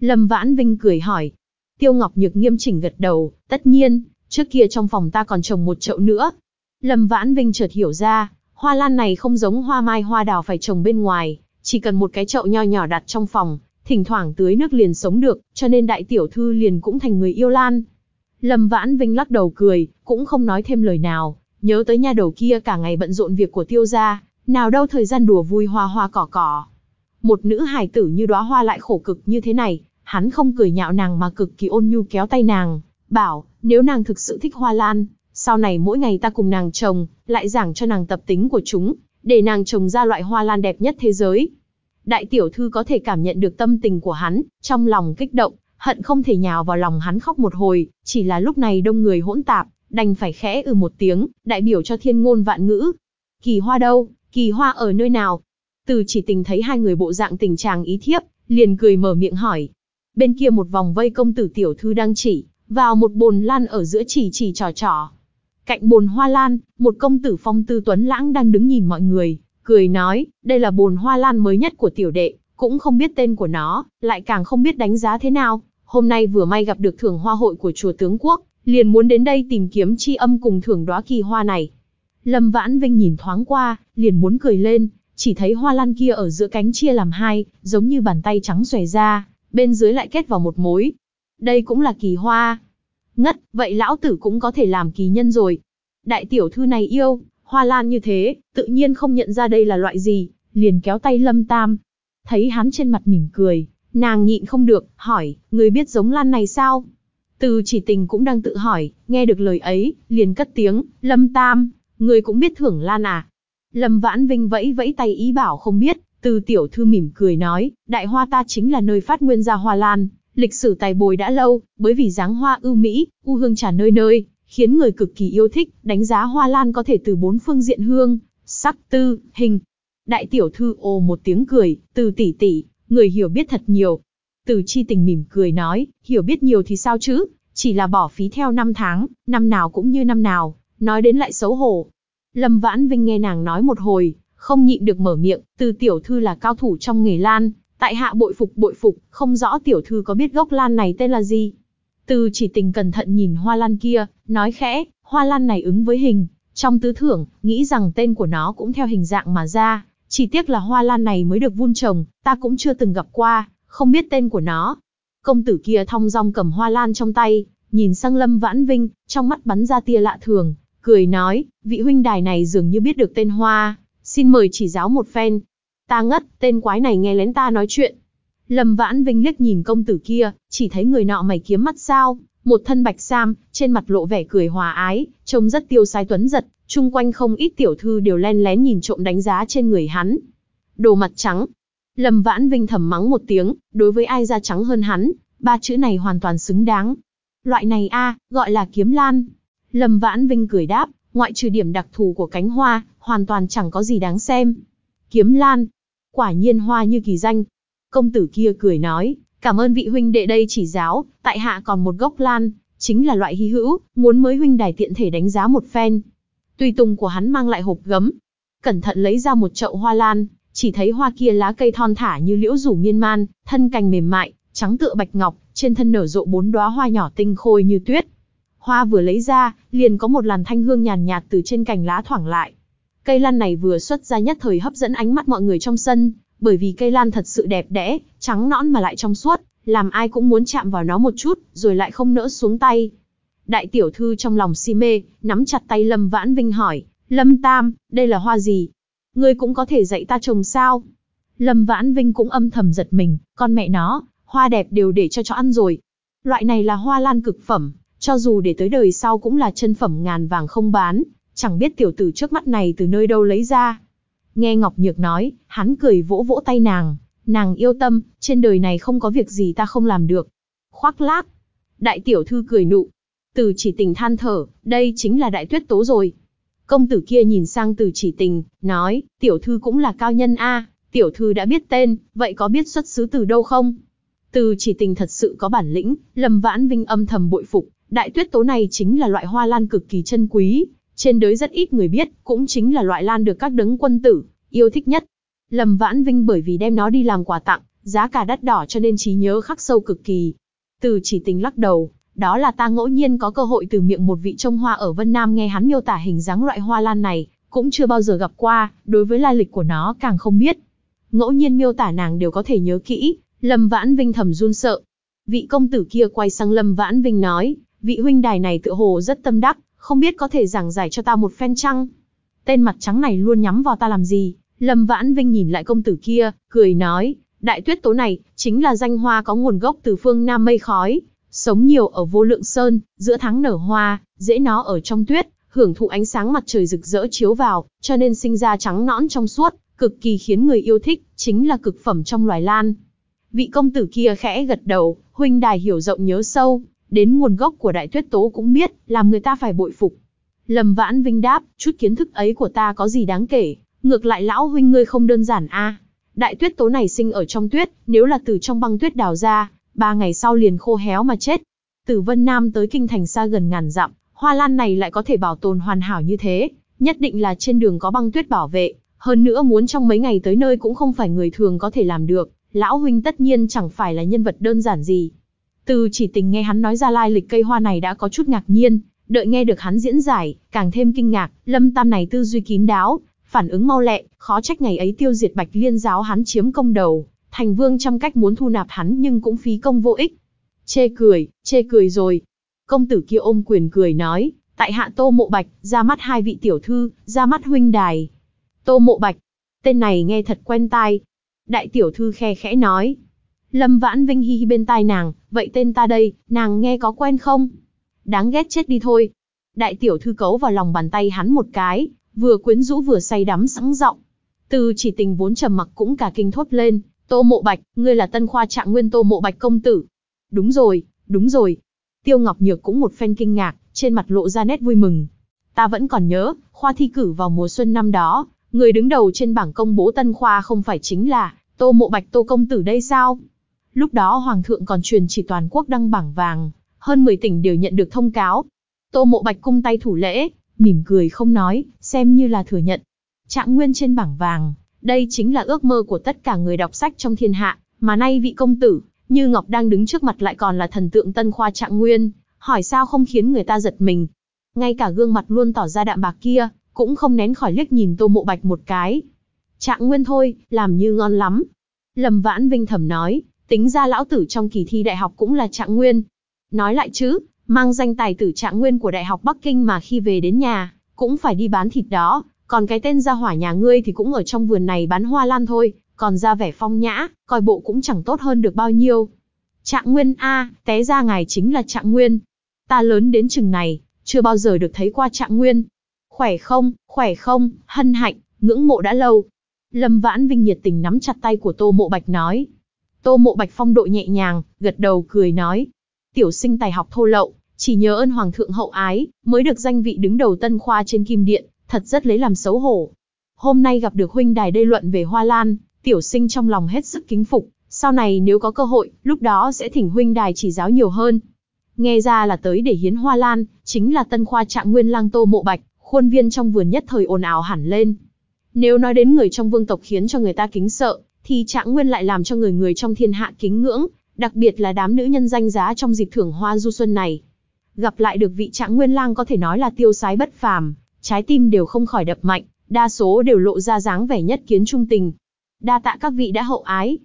Speaker 1: Lâm Vãn Vinh cười hỏi. Tiêu Ngọc Nhược nghiêm chỉnh gật đầu, tất nhiên, trước kia trong phòng ta còn trồng một chậu nữa. Lâm Vãn Vinh chợt hiểu ra, hoa lan này không giống hoa mai hoa đào phải trồng bên ngoài, chỉ cần một cái chậu nho nhỏ đặt trong phòng, thỉnh thoảng tưới nước liền sống được, cho nên đại tiểu thư liền cũng thành người yêu lan. Lâm Vãn Vinh lắc đầu cười, cũng không nói thêm lời nào, nhớ tới nhà đầu kia cả ngày bận rộn việc của tiêu gia, nào đâu thời gian đùa vui hoa hoa cỏ cỏ. Một nữ hài tử như đóa hoa lại khổ cực như thế này, hắn không cười nhạo nàng mà cực kỳ ôn nhu kéo tay nàng, bảo, nếu nàng thực sự thích hoa lan, sau này mỗi ngày ta cùng nàng trồng, lại giảng cho nàng tập tính của chúng, để nàng trồng ra loại hoa lan đẹp nhất thế giới. Đại tiểu thư có thể cảm nhận được tâm tình của hắn, trong lòng kích động, hận không thể nhào vào lòng hắn khóc một hồi, chỉ là lúc này đông người hỗn tạp, đành phải khẽ ừ một tiếng, đại biểu cho thiên ngôn vạn ngữ. Kỳ hoa đâu, kỳ hoa ở nơi nào? Từ chỉ tình thấy hai người bộ dạng tình trạng ý thiếp, liền cười mở miệng hỏi. Bên kia một vòng vây công tử tiểu thư đang chỉ, vào một bồn lan ở giữa chỉ chỉ trò trò. Cạnh bồn hoa lan, một công tử phong tư tuấn lãng đang đứng nhìn mọi người, cười nói, đây là bồn hoa lan mới nhất của tiểu đệ, cũng không biết tên của nó, lại càng không biết đánh giá thế nào. Hôm nay vừa may gặp được thưởng hoa hội của chùa tướng quốc, liền muốn đến đây tìm kiếm chi âm cùng thưởng đóa kỳ hoa này. Lâm Vãn Vinh nhìn thoáng qua, liền muốn cười lên, chỉ thấy hoa lan kia ở giữa cánh chia làm hai, giống như bàn tay trắng xòe ra, bên dưới lại kết vào một mối. Đây cũng là kỳ hoa. Ngất, vậy lão tử cũng có thể làm kỳ nhân rồi. Đại tiểu thư này yêu, hoa lan như thế, tự nhiên không nhận ra đây là loại gì, liền kéo tay Lâm Tam. Thấy hắn trên mặt mỉm cười, nàng nhịn không được, hỏi, người biết giống lan này sao? Từ chỉ tình cũng đang tự hỏi, nghe được lời ấy, liền cất tiếng, Lâm Tam, người cũng biết thưởng lan à? Lâm Vãn Vinh vẫy vẫy tay ý bảo không biết, từ tiểu thư mỉm cười nói, đại hoa ta chính là nơi phát nguyên ra hoa lan, lịch sử tài bồi đã lâu, bởi vì dáng hoa ưu mỹ, u hương tràn nơi nơi, khiến người cực kỳ yêu thích, đánh giá hoa lan có thể từ bốn phương diện hương, sắc, tư, hình. Đại tiểu thư ồ một tiếng cười, từ tỷ tỷ, người hiểu biết thật nhiều. Từ chi tình mỉm cười nói, hiểu biết nhiều thì sao chứ, chỉ là bỏ phí theo năm tháng, năm nào cũng như năm nào, nói đến lại xấu hổ. Lâm Vãn Vinh nghe nàng nói một hồi, không nhịn được mở miệng, từ tiểu thư là cao thủ trong nghề lan, tại hạ bội phục bội phục, không rõ tiểu thư có biết gốc lan này tên là gì. Từ chỉ tình cẩn thận nhìn hoa lan kia, nói khẽ, hoa lan này ứng với hình, trong tứ thưởng, nghĩ rằng tên của nó cũng theo hình dạng mà ra, chỉ tiếc là hoa lan này mới được vun trồng, ta cũng chưa từng gặp qua, không biết tên của nó. Công tử kia thong dong cầm hoa lan trong tay, nhìn sang Lâm Vãn Vinh, trong mắt bắn ra tia lạ thường, cười nói, vị huynh đài này dường như biết được tên hoa, xin mời chỉ giáo một phen. Ta ngất, tên quái này nghe lén ta nói chuyện. Lâm Vãn Vinh liếc nhìn công tử kia, chỉ thấy người nọ mày kiếm mắt sao, một thân bạch sam, trên mặt lộ vẻ cười hòa ái, trông rất tiêu sái tuấn giật, chung quanh không ít tiểu thư đều len lén nhìn trộm đánh giá trên người hắn. Đồ mặt trắng. Lâm Vãn Vinh thầm mắng một tiếng, đối với ai da trắng hơn hắn, ba chữ này hoàn toàn xứng đáng. Loại này a, gọi là kiếm lan. Lâm Vãn Vinh cười đáp, ngoại trừ điểm đặc thù của cánh hoa, hoàn toàn chẳng có gì đáng xem. Kiếm lan. Quả nhiên hoa như kỳ danh. Công tử kia cười nói, cảm ơn vị huynh đệ đây chỉ giáo, tại hạ còn một gốc lan, chính là loại hy hữu, muốn mới huynh đài tiện thể đánh giá một phen. Tùy tùng của hắn mang lại hộp gấm, cẩn thận lấy ra một chậu hoa lan, chỉ thấy hoa kia lá cây thon thả như liễu rủ miên man, thân cành mềm mại, trắng tựa bạch ngọc, trên thân nở rộ bốn đóa hoa nhỏ tinh khôi như tuyết. Hoa vừa lấy ra, liền có một làn thanh hương nhàn nhạt, từ trên cành lá thoảng lại. Cây lan này vừa xuất ra nhất thời hấp dẫn ánh mắt mọi người trong sân, bởi vì cây lan thật sự đẹp đẽ, trắng nõn mà lại trong suốt, làm ai cũng muốn chạm vào nó một chút, rồi lại không nỡ xuống tay. Đại tiểu thư trong lòng si mê, nắm chặt tay Lâm Vãn Vinh hỏi, Lâm Tam, đây là hoa gì? Ngươi cũng có thể dạy ta trồng sao? Lâm Vãn Vinh cũng âm thầm giật mình, con mẹ nó, hoa đẹp đều để cho chó ăn rồi. Loại này là hoa lan cực phẩm, cho dù để tới đời sau cũng là chân phẩm ngàn vàng không bán, chẳng biết tiểu tử trước mắt này từ nơi đâu lấy ra. Nghe Ngọc Nhược nói, hắn cười vỗ vỗ tay nàng, nàng yêu tâm, trên đời này không có việc gì ta không làm được. Khoác lác. Đại tiểu thư cười nụ. Từ chỉ tình than thở, đây chính là đại tuyết tố rồi. Công tử kia nhìn sang từ chỉ tình, nói, tiểu thư cũng là cao nhân a, tiểu thư đã biết tên, vậy có biết xuất xứ từ đâu không? Từ chỉ tình thật sự có bản lĩnh, Lâm Vãn Vinh âm thầm bội phục, đại tuyết tố này chính là loại hoa lan cực kỳ chân quý, trên đời rất ít người biết, cũng chính là loại lan được các đấng quân tử yêu thích nhất. Lâm Vãn Vinh bởi vì đem nó đi làm quà tặng, giá cả đắt đỏ cho nên trí nhớ khắc sâu cực kỳ. Từ chỉ tình lắc đầu, đó là ta ngẫu nhiên có cơ hội từ miệng một vị trông hoa ở Vân Nam nghe hắn miêu tả hình dáng loại hoa lan này, cũng chưa bao giờ gặp qua, đối với lai lịch của nó càng không biết. Ngẫu nhiên miêu tả nàng đều có thể nhớ kỹ, Lâm Vãn Vinh thầm run sợ. Vị công tử kia quay sang Lâm Vãn Vinh nói, vị huynh đài này tự hồ rất tâm đắc, không biết có thể giảng giải cho ta một phen chăng? Tên mặt trắng này luôn nhắm vào ta làm gì? Lâm Vãn Vinh nhìn lại công tử kia, cười nói, đại tuyết tố này, chính là danh hoa có nguồn gốc từ phương Nam mây khói, sống nhiều ở vô lượng sơn, giữa tháng nở hoa, dễ nó ở trong tuyết, hưởng thụ ánh sáng mặt trời rực rỡ chiếu vào, cho nên sinh ra trắng nõn trong suốt, cực kỳ khiến người yêu thích, chính là cực phẩm trong loài lan. Vị công tử kia khẽ gật đầu, huynh đài hiểu rộng nhớ sâu, đến nguồn gốc của đại tuyết tố cũng biết, làm người ta phải bội phục. Lâm Vãn Vinh đáp, chút kiến thức ấy của ta có gì đáng kể, ngược lại lão huynh ngươi không đơn giản a. Đại tuyết tố này sinh ở trong tuyết, nếu là từ trong băng tuyết đào ra, ba ngày sau liền khô héo mà chết. Từ Vân Nam tới kinh thành xa gần ngàn dặm, hoa lan này lại có thể bảo tồn hoàn hảo như thế, nhất định là trên đường có băng tuyết bảo vệ, hơn nữa muốn trong mấy ngày tới nơi cũng không phải người thường có thể làm được, lão huynh tất nhiên chẳng phải là nhân vật đơn giản gì. Từ chỉ tình nghe hắn nói ra lai lịch cây hoa này đã có chút ngạc nhiên, đợi nghe được hắn diễn giải, càng thêm kinh ngạc, lâm tam này tư duy kín đáo, phản ứng mau lẹ, khó trách ngày ấy tiêu diệt bạch liên giáo hắn chiếm công đầu, thành vương trăm cách muốn thu nạp hắn nhưng cũng phí công vô ích. Chê cười, chê cười rồi. Công tử kia ôm quyền cười nói, tại hạ tô mộ bạch, ra mắt hai vị tiểu thư, ra mắt huynh đài. Tô mộ bạch, tên này nghe thật quen tai. Đại tiểu thư khe khẽ nói. Lâm vãn vinh hi hi bên tai nàng, vậy tên ta đây, nàng nghe có quen không? Đáng ghét chết đi thôi. Đại tiểu thư cấu vào lòng bàn tay hắn một cái, vừa quyến rũ vừa say đắm sẵn giọng. Từ chỉ tình vốn trầm mặc cũng cả kinh thốt lên, Tô Mộ Bạch, ngươi là tân khoa trạng nguyên Tô Mộ Bạch công tử. Đúng rồi, đúng rồi. Tiêu Ngọc Nhược cũng một phen kinh ngạc, trên mặt lộ ra nét vui mừng. Ta vẫn còn nhớ, khoa thi cử vào mùa xuân năm đó, người đứng đầu trên bảng công bố tân khoa không phải chính là Tô Mộ Bạch Tô công tử đây sao? Lúc đó hoàng thượng còn truyền chỉ toàn quốc đăng bảng vàng, hơn 10 tỉnh đều nhận được thông cáo. Tô Mộ Bạch cung tay thủ lễ, mỉm cười không nói, xem như là thừa nhận. Trạng nguyên trên bảng vàng, đây chính là ước mơ của tất cả người đọc sách trong thiên hạ, mà nay vị công tử, như Ngọc đang đứng trước mặt lại còn là thần tượng tân khoa trạng nguyên, hỏi sao không khiến người ta giật mình. Ngay cả gương mặt luôn tỏ ra đạm bạc kia, cũng không nén khỏi liếc nhìn Tô Mộ Bạch một cái. Trạng nguyên thôi, làm như ngon lắm. Lâm Vãn Vinh thầm nói, tính ra lão tử trong kỳ thi đại học cũng là trạng nguyên. Nói lại chứ, mang danh tài tử trạng nguyên của Đại học Bắc Kinh mà khi về đến nhà, cũng phải đi bán thịt đó, còn cái tên gia hỏa nhà ngươi thì cũng ở trong vườn này bán hoa lan thôi, còn ra vẻ phong nhã, coi bộ cũng chẳng tốt hơn được bao nhiêu. Trạng Nguyên A, té ra ngài chính là Trạng Nguyên. Ta lớn đến chừng này, chưa bao giờ được thấy qua Trạng Nguyên. Khỏe không, khỏe không, hân hạnh, ngưỡng mộ đã lâu. Lâm Vãn Vinh nhiệt tình nắm chặt tay của Tô Mộ Bạch nói. Tô Mộ Bạch phong độ nhẹ nhàng, gật đầu cười nói. Tiểu sinh tài học thô lậu, chỉ nhớ ơn Hoàng thượng hậu ái, mới được danh vị đứng đầu tân khoa trên kim điện, thật rất lấy làm xấu hổ. Hôm nay gặp được huynh đài đây luận về Hoa Lan, tiểu sinh trong lòng hết sức kính phục, sau này nếu có cơ hội, lúc đó sẽ thỉnh huynh đài chỉ giáo nhiều hơn. Nghe ra là tới để hiến hoa lan, chính là tân khoa trạng nguyên lang tô mộ bạch, khuôn viên trong vườn nhất thời ồn ào hẳn lên. Nếu nói đến người trong vương tộc khiến cho người ta kính sợ, thì trạng nguyên lại làm cho người người trong thiên hạ kính ngưỡng, đặc biệt là đám nữ nhân danh giá trong dịp thưởng hoa du xuân này. Gặp lại được vị trạng nguyên lang có thể nói là tiêu sái bất phàm, trái tim đều không khỏi đập mạnh, đa số đều lộ ra dáng vẻ nhất kiến trung tình. Đa tạ các vị đã hậu ái.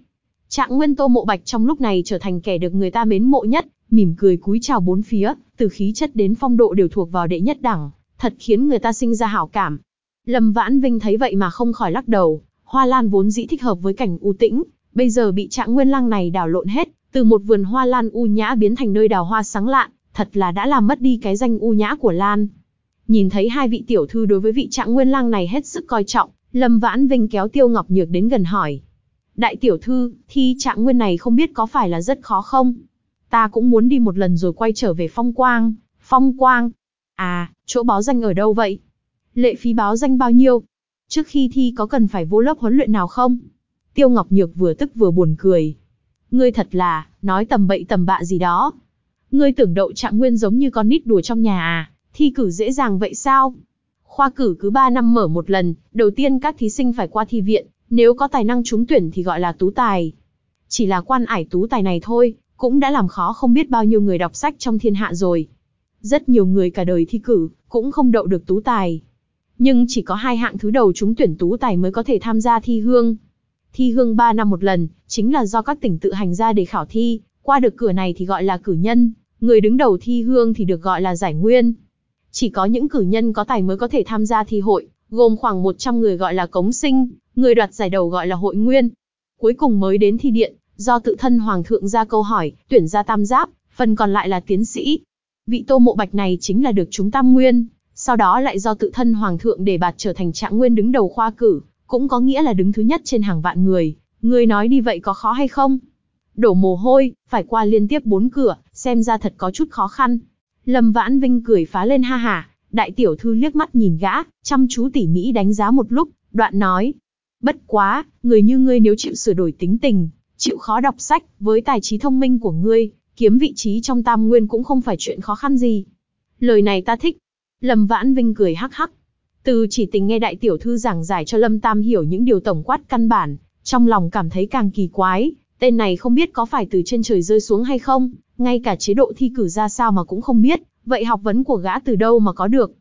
Speaker 1: Trạng nguyên tô mộ bạch trong lúc này trở thành kẻ được người ta mến mộ nhất, mỉm cười cúi chào bốn phía, từ khí chất đến phong độ đều thuộc vào đệ nhất đẳng, thật khiến người ta sinh ra hảo cảm. Lâm Vãn Vinh thấy vậy mà không khỏi lắc đầu, hoa lan vốn dĩ thích hợp với cảnh u tĩnh, bây giờ bị trạng nguyên lăng này đảo lộn hết, từ một vườn hoa lan u nhã biến thành nơi đào hoa sáng lạn, thật là đã làm mất đi cái danh u nhã của lan. Nhìn thấy hai vị tiểu thư đối với vị trạng nguyên lăng này hết sức coi trọng, Lâm Vãn Vinh kéo Tiêu Ngọc Nhược đến gần hỏi. Đại tiểu thư, thi trạng nguyên này không biết có phải là rất khó không? Ta cũng muốn đi một lần rồi quay trở về phong quang. Phong quang? À, chỗ báo danh ở đâu vậy? Lệ phí báo danh bao nhiêu? Trước khi thi có cần phải vô lớp huấn luyện nào không? Tiêu Ngọc Nhược vừa tức vừa buồn cười. Ngươi thật là, nói tầm bậy tầm bạ gì đó. Ngươi tưởng đậu trạng nguyên giống như con nít đùa trong nhà à, thi cử dễ dàng vậy sao? Khoa cử cứ 3 năm mở một lần, đầu tiên các thí sinh phải qua thi viện, nếu có tài năng trúng tuyển thì gọi là tú tài. Chỉ là quan ải tú tài này thôi, cũng đã làm khó không biết bao nhiêu người đọc sách trong thiên hạ rồi. Rất nhiều người cả đời thi cử, cũng không đậu được tú tài. Nhưng chỉ có hai hạng thứ đầu trúng tuyển tú tài mới có thể tham gia thi hương. Thi hương 3 năm một lần, chính là do các tỉnh tự hành ra để khảo thi, qua được cửa này thì gọi là cử nhân, người đứng đầu thi hương thì được gọi là giải nguyên. Chỉ có những cử nhân có tài mới có thể tham gia thi hội, gồm khoảng 100 người gọi là cống sinh, người đoạt giải đầu gọi là hội nguyên. Cuối cùng mới đến thi điện, do tự thân hoàng thượng ra câu hỏi, tuyển ra tam giáp, phần còn lại là tiến sĩ. Vị tô mộ bạch này chính là được chúng tam nguyên, sau đó lại do tự thân hoàng thượng đề bạt trở thành trạng nguyên đứng đầu khoa cử, cũng có nghĩa là đứng thứ nhất trên hàng vạn người. Người nói đi vậy có khó hay không? Đổ mồ hôi, phải qua liên tiếp bốn cửa, xem ra thật có chút khó khăn. Lâm Vãn Vinh cười phá lên ha hà, đại tiểu thư liếc mắt nhìn gã, chăm chú tỉ mỉ đánh giá một lúc, đoạn nói. Bất quá, người như ngươi nếu chịu sửa đổi tính tình, chịu khó đọc sách, với tài trí thông minh của ngươi, kiếm vị trí trong tam nguyên cũng không phải chuyện khó khăn gì. Lời này ta thích. Lâm Vãn Vinh cười hắc hắc. Từ chỉ tình nghe đại tiểu thư giảng giải cho Lâm Tam hiểu những điều tổng quát căn bản, trong lòng cảm thấy càng kỳ quái, tên này không biết có phải từ trên trời rơi xuống hay không, ngay cả chế độ thi cử ra sao mà cũng không biết, vậy học vấn của gã từ đâu mà có được.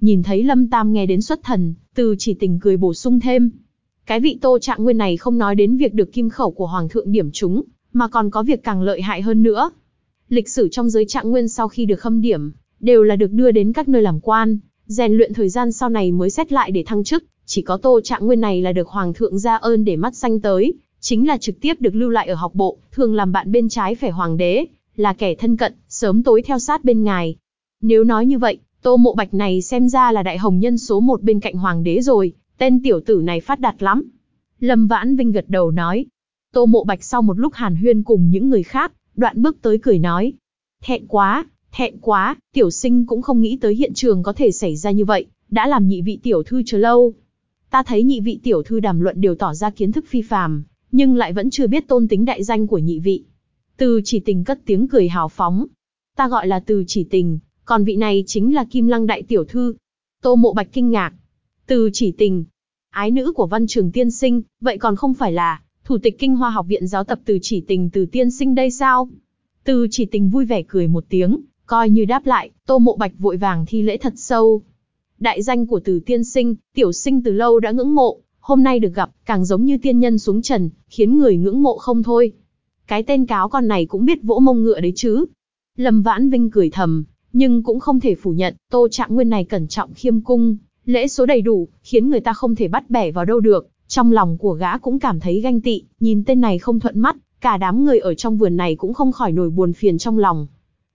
Speaker 1: Nhìn thấy Lâm Tam nghe đến xuất thần, từ chỉ tình cười bổ sung thêm. Cái vị tô trạng nguyên này không nói đến việc được kim khẩu của Hoàng thượng điểm chúng, mà còn có việc càng lợi hại hơn nữa. Lịch sử trong giới trạng nguyên sau khi được khâm điểm, đều là được đưa đến các nơi làm quan, rèn luyện thời gian sau này mới xét lại để thăng chức, chỉ có tô trạng nguyên này là được Hoàng thượng ra ơn để mắt xanh tới, chính là trực tiếp được lưu lại ở học bộ, thường làm bạn bên trái phải hoàng đế, là kẻ thân cận, sớm tối theo sát bên ngài. Nếu nói như vậy, Tô Mộ Bạch này xem ra là đại hồng nhân số một bên cạnh hoàng đế rồi, tên tiểu tử này phát đạt lắm. Lâm Vãn Vinh gật đầu nói. Tô Mộ Bạch sau một lúc hàn huyên cùng những người khác, đoạn bước tới cười nói. Thẹn quá, thẹn quá, tiểu sinh cũng không nghĩ tới hiện trường có thể xảy ra như vậy, đã làm nhị vị tiểu thư chờ lâu. Ta thấy nhị vị tiểu thư đàm luận đều tỏ ra kiến thức phi phàm, nhưng lại vẫn chưa biết tôn tính đại danh của nhị vị. Từ chỉ tình cất tiếng cười hào phóng. Ta gọi là từ chỉ tình, còn vị này chính là Kim Lăng đại tiểu thư. Tô mộ bạch kinh ngạc. Từ chỉ tình, ái nữ của văn trường tiên sinh, vậy còn không phải là, thủ tịch kinh hoa học viện giáo tập từ chỉ tình từ tiên sinh đây sao? Từ chỉ tình vui vẻ cười một tiếng, coi như đáp lại, tô mộ bạch vội vàng thi lễ thật sâu. Đại danh của từ tiên sinh, tiểu sinh từ lâu đã ngưỡng mộ, hôm nay được gặp, càng giống như tiên nhân xuống trần, khiến người ngưỡng mộ không thôi. Cái tên cáo con này cũng biết vỗ mông ngựa đấy chứ. Lâm Vãn Vinh cười thầm, nhưng cũng không thể phủ nhận, Tô Trạng Nguyên này cẩn trọng khiêm cung, lễ số đầy đủ, khiến người ta không thể bắt bẻ vào đâu được. Trong lòng của gã cũng cảm thấy ganh tị, nhìn tên này không thuận mắt, cả đám người ở trong vườn này cũng không khỏi nổi buồn phiền trong lòng.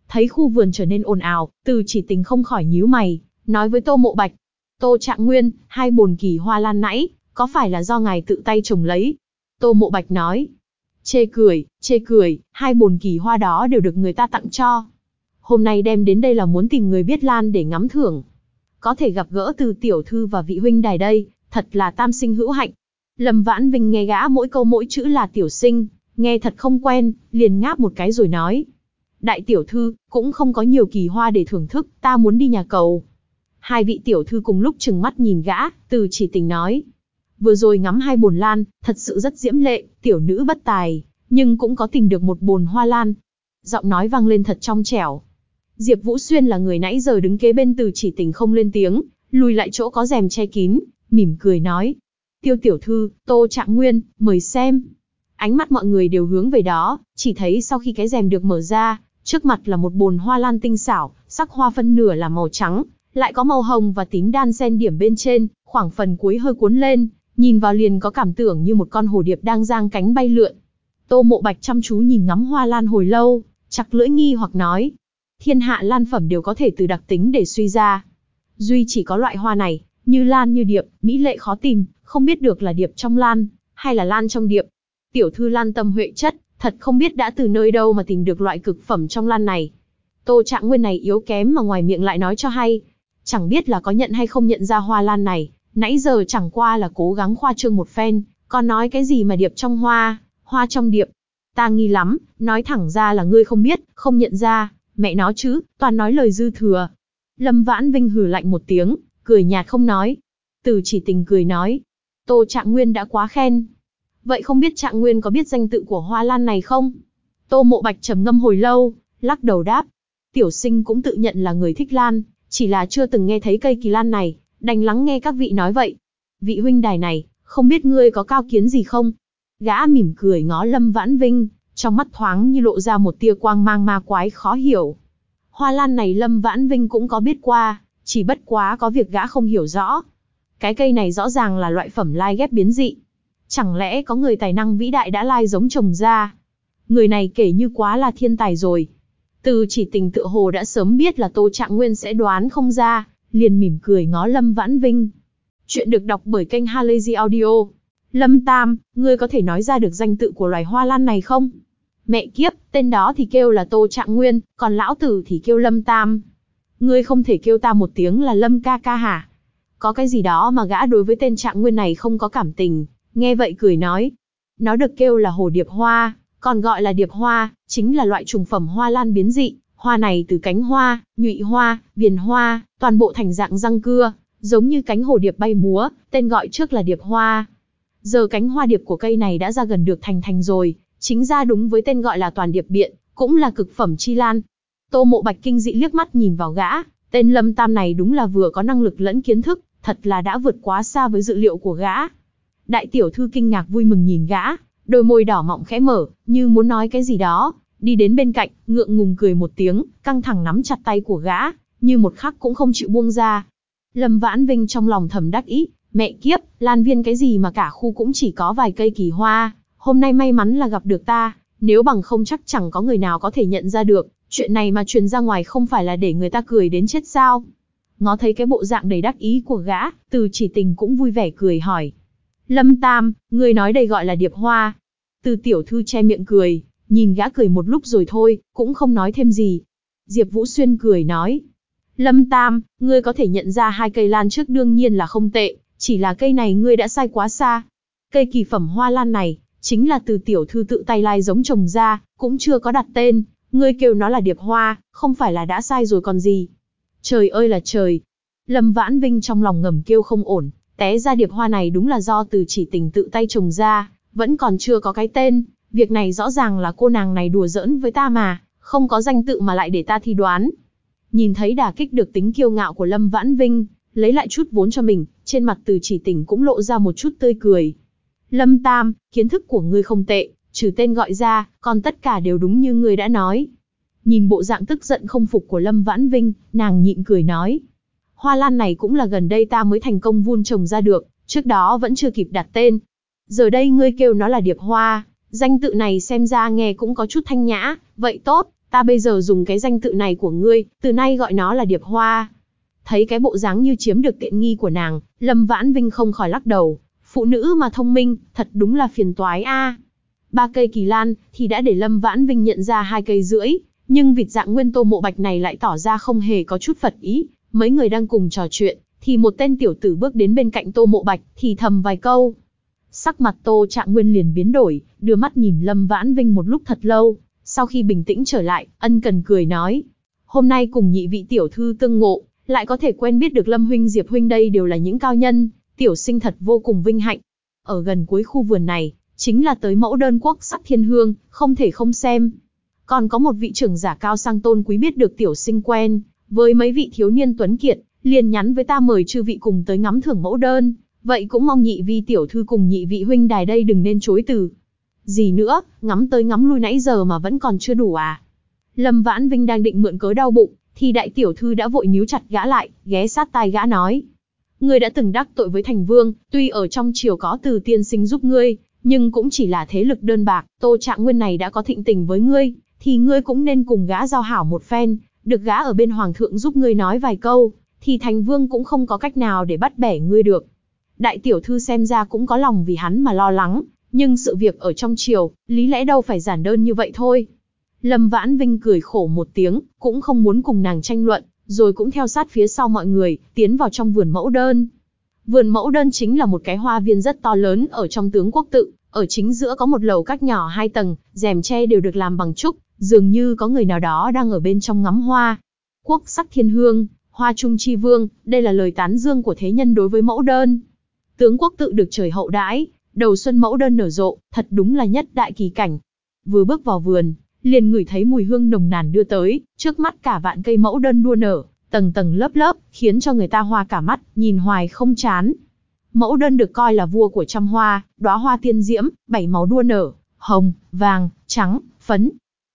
Speaker 1: Thấy khu vườn trở nên ồn ào, từ chỉ tình không khỏi nhíu mày, nói với Tô Mộ Bạch. Tô Trạng Nguyên, hai bồn kỳ hoa lan nãy, có phải là do ngài tự tay trồng lấy? Tô Mộ Bạch nói. Chê cười, chê cười, hai bồn kỳ hoa đó đều được người ta tặng cho. Hôm nay đem đến đây là muốn tìm người biết lan để ngắm thưởng. Có thể gặp gỡ từ tiểu thư và vị huynh đài đây, thật là tam sinh hữu hạnh. Lâm Vãn Vinh nghe gã mỗi câu mỗi chữ là tiểu sinh, nghe thật không quen, liền ngáp một cái rồi nói. Đại tiểu thư, cũng không có nhiều kỳ hoa để thưởng thức, ta muốn đi nhà cầu. Hai vị tiểu thư cùng lúc chừng mắt nhìn gã, từ chỉ tình nói. Vừa rồi ngắm hai bồn lan, thật sự rất diễm lệ, tiểu nữ bất tài, nhưng cũng có tìm được một bồn hoa lan. Giọng nói vang lên thật trong trẻo. Diệp Vũ Xuyên là người nãy giờ đứng kế bên từ chỉ tình không lên tiếng, lùi lại chỗ có rèm che kín, mỉm cười nói. Tiêu tiểu thư, Tô Trạng Nguyên, mời xem. Ánh mắt mọi người đều hướng về đó, chỉ thấy sau khi cái rèm được mở ra, trước mặt là một bồn hoa lan tinh xảo, sắc hoa phân nửa là màu trắng, lại có màu hồng và tím đan xen điểm bên trên, khoảng phần cuối hơi cuốn lên, nhìn vào liền có cảm tưởng như một con hồ điệp đang giang cánh bay lượn. Tô Mộ Bạch chăm chú nhìn ngắm hoa lan hồi lâu, chặt lưỡi nghi hoặc nói: "Thiên hạ lan phẩm đều có thể từ đặc tính để suy ra, duy chỉ có loại hoa này, như lan như điệp, mỹ lệ khó tìm, không biết được là điệp trong lan, hay là lan trong điệp. Tiểu thư lan tâm huệ chất, thật không biết đã từ nơi đâu mà tìm được loại cực phẩm trong lan này. Tô Trạng Nguyên này yếu kém mà ngoài miệng lại nói cho hay, chẳng biết là có nhận hay không nhận ra hoa lan này, nãy giờ chẳng qua là cố gắng khoa trương một phen, còn nói cái gì mà điệp trong hoa, hoa trong điệp. Ta nghi lắm, nói thẳng ra là ngươi không biết, không nhận ra, mẹ nó chứ, toàn nói lời dư thừa. Lâm Vãn Vinh hừ lạnh một tiếng, cười nhạt không nói. Từ chỉ tình cười nói, Tô Trạng Nguyên đã quá khen. Vậy không biết Trạng Nguyên có biết danh tự của hoa lan này không? Tô Mộ Bạch trầm ngâm hồi lâu, lắc đầu đáp. Tiểu sinh cũng tự nhận là người thích lan, chỉ là chưa từng nghe thấy cây kỳ lan này, đành lắng nghe các vị nói vậy. Vị huynh đài này, không biết ngươi có cao kiến gì không? Gã mỉm cười ngó Lâm Vãn Vinh, trong mắt thoáng như lộ ra một tia quang mang ma quái khó hiểu. Hoa lan này Lâm Vãn Vinh cũng có biết qua, chỉ bất quá có việc gã không hiểu rõ. Cái cây này rõ ràng là loại phẩm lai ghép biến dị. Chẳng lẽ có người tài năng vĩ đại đã lai giống chồng ra? Người này kể như quá là thiên tài rồi. Từ chỉ tình tự hồ đã sớm biết là Tô Trạng Nguyên sẽ đoán không ra, liền mỉm cười ngó Lâm Vãn Vinh. Chuyện được đọc bởi kênh Halazy Audio. Lâm Tam, ngươi có thể nói ra được danh tự của loài hoa lan này không? Mẹ kiếp, tên đó thì kêu là Tô Trạng Nguyên, còn lão tử thì kêu Lâm Tam. Ngươi không thể kêu ta một tiếng là Lâm ca ca hả? Có cái gì đó mà gã đối với tên Trạng Nguyên này không có cảm tình, nghe vậy cười nói. Nó được kêu là hồ điệp hoa, còn gọi là điệp hoa, chính là loại trùng phẩm hoa lan biến dị. Hoa này từ cánh hoa, nhụy hoa, viền hoa, toàn bộ thành dạng răng cưa, giống như cánh hồ điệp bay múa, tên gọi trước là điệp hoa. Giờ cánh hoa điệp của cây này đã ra gần được thành thành rồi, chính ra đúng với tên gọi là toàn điệp biện, cũng là cực phẩm chi lan. Tô mộ bạch kinh dị liếc mắt nhìn vào gã, tên lâm tam này đúng là vừa có năng lực lẫn kiến thức, thật là đã vượt quá xa với dự liệu của gã. Đại tiểu thư kinh ngạc vui mừng nhìn gã, đôi môi đỏ mọng khẽ mở, như muốn nói cái gì đó, đi đến bên cạnh, ngượng ngùng cười một tiếng, căng thẳng nắm chặt tay của gã, như một khắc cũng không chịu buông ra. Lâm Vãn Vinh trong lòng thầm đắc ý, mẹ kiếp, lan viên cái gì mà cả khu cũng chỉ có vài cây kỳ hoa, hôm nay may mắn là gặp được ta, nếu bằng không chắc chẳng có người nào có thể nhận ra được, chuyện này mà truyền ra ngoài không phải là để người ta cười đến chết sao. Ngó thấy cái bộ dạng đầy đắc ý của gã, từ chỉ tình cũng vui vẻ cười hỏi. Lâm Tam, người nói đây gọi là điệp hoa. Từ tiểu thư che miệng cười, nhìn gã cười một lúc rồi thôi, cũng không nói thêm gì. Diệp Vũ Xuyên cười nói. Lâm Tam, ngươi có thể nhận ra hai cây lan trước đương nhiên là không tệ, chỉ là cây này ngươi đã sai quá xa. Cây kỳ phẩm hoa lan này, chính là từ tiểu thư tự tay lai giống trồng ra, cũng chưa có đặt tên, ngươi kêu nó là điệp hoa, không phải là đã sai rồi còn gì. Trời ơi là trời. Lâm Vãn Vinh trong lòng ngầm kêu không ổn, té ra điệp hoa này đúng là do từ chỉ tình tự tay trồng ra, vẫn còn chưa có cái tên, việc này rõ ràng là cô nàng này đùa giỡn với ta mà, không có danh tự mà lại để ta thi đoán. Nhìn thấy đả kích được tính kiêu ngạo của Lâm Vãn Vinh, lấy lại chút vốn cho mình, trên mặt từ chỉ tình cũng lộ ra một chút tươi cười. Lâm Tam, kiến thức của ngươi không tệ, trừ tên gọi ra, còn tất cả đều đúng như ngươi đã nói. Nhìn bộ dạng tức giận không phục của Lâm Vãn Vinh, nàng nhịn cười nói. Hoa lan này cũng là gần đây ta mới thành công vun trồng ra được, trước đó vẫn chưa kịp đặt tên. Giờ đây ngươi kêu nó là điệp hoa, danh tự này xem ra nghe cũng có chút thanh nhã, vậy tốt, ta bây giờ dùng cái danh tự này của ngươi, từ nay gọi nó là điệp hoa. Thấy cái bộ dáng như chiếm được tiện nghi của nàng, Lâm Vãn Vinh không khỏi lắc đầu. Phụ nữ mà thông minh, thật đúng là phiền toái a. Ba cây kỳ lan, thì đã để Lâm Vãn Vinh nhận ra hai cây rưỡi, nhưng vịt dạng nguyên tô mộ bạch này lại tỏ ra không hề có chút phật ý. Mấy người đang cùng trò chuyện, thì một tên tiểu tử bước đến bên cạnh tô mộ bạch, thì thầm vài câu. Sắc mặt tô trạng nguyên liền biến đổi, đưa mắt nhìn Lâm Vãn Vinh một lúc thật lâu, sau khi bình tĩnh trở lại, ân cần cười nói. Hôm nay cùng nhị vị tiểu thư tương ngộ, lại có thể quen biết được Lâm Huynh Diệp Huynh đây đều là những cao nhân, tiểu sinh thật vô cùng vinh hạnh. Ở gần cuối khu vườn này, chính là tới mẫu đơn quốc sắc thiên hương, không thể không xem. Còn có một vị trưởng giả cao sang tôn quý biết được tiểu sinh quen, với mấy vị thiếu niên tuấn kiệt, liền nhắn với ta mời chư vị cùng tới ngắm thưởng mẫu đơn, vậy cũng mong nhị vi tiểu thư cùng nhị vị huynh đài đây đừng nên chối từ. Gì nữa, ngắm tới ngắm lui nãy giờ mà vẫn còn chưa đủ à? Lâm Vãn Vinh đang định mượn cớ đau bụng, thì đại tiểu thư đã vội níu chặt gã lại, ghé sát tai gã nói. Ngươi đã từng đắc tội với thành vương, tuy ở trong triều có từ tiên sinh giúp ngươi, nhưng cũng chỉ là thế lực đơn bạc, tô trạng nguyên này đã có thịnh tình với ngươi, thì ngươi cũng nên cùng gã giao hảo một phen, được gã ở bên hoàng thượng giúp ngươi nói vài câu, thì thành vương cũng không có cách nào để bắt bẻ ngươi được. Đại tiểu thư xem ra cũng có lòng vì hắn mà lo lắng, nhưng sự việc ở trong triều, lý lẽ đâu phải giản đơn như vậy thôi. Lâm Vãn Vinh cười khổ một tiếng, cũng không muốn cùng nàng tranh luận, rồi cũng theo sát phía sau mọi người, tiến vào trong vườn mẫu đơn. Vườn mẫu đơn chính là một cái hoa viên rất to lớn ở trong tướng quốc tự, ở chính giữa có một lầu các nhỏ hai tầng, rèm tre đều được làm bằng trúc, dường như có người nào đó đang ở bên trong ngắm hoa. Quốc sắc thiên hương, hoa trung chi vương, đây là lời tán dương của thế nhân đối với mẫu đơn. Tướng quốc tự được trời hậu đãi, đầu xuân mẫu đơn nở rộ, thật đúng là nhất đại kỳ cảnh. Vừa bước vào vườn, liền ngửi thấy mùi hương nồng nàn đưa tới, trước mắt cả vạn cây mẫu đơn đua nở, tầng tầng lớp lớp, khiến cho người ta hoa cả mắt, nhìn hoài không chán. Mẫu đơn được coi là vua của trăm hoa, đóa hoa tiên diễm, bảy màu đua nở, hồng, vàng, trắng, phấn.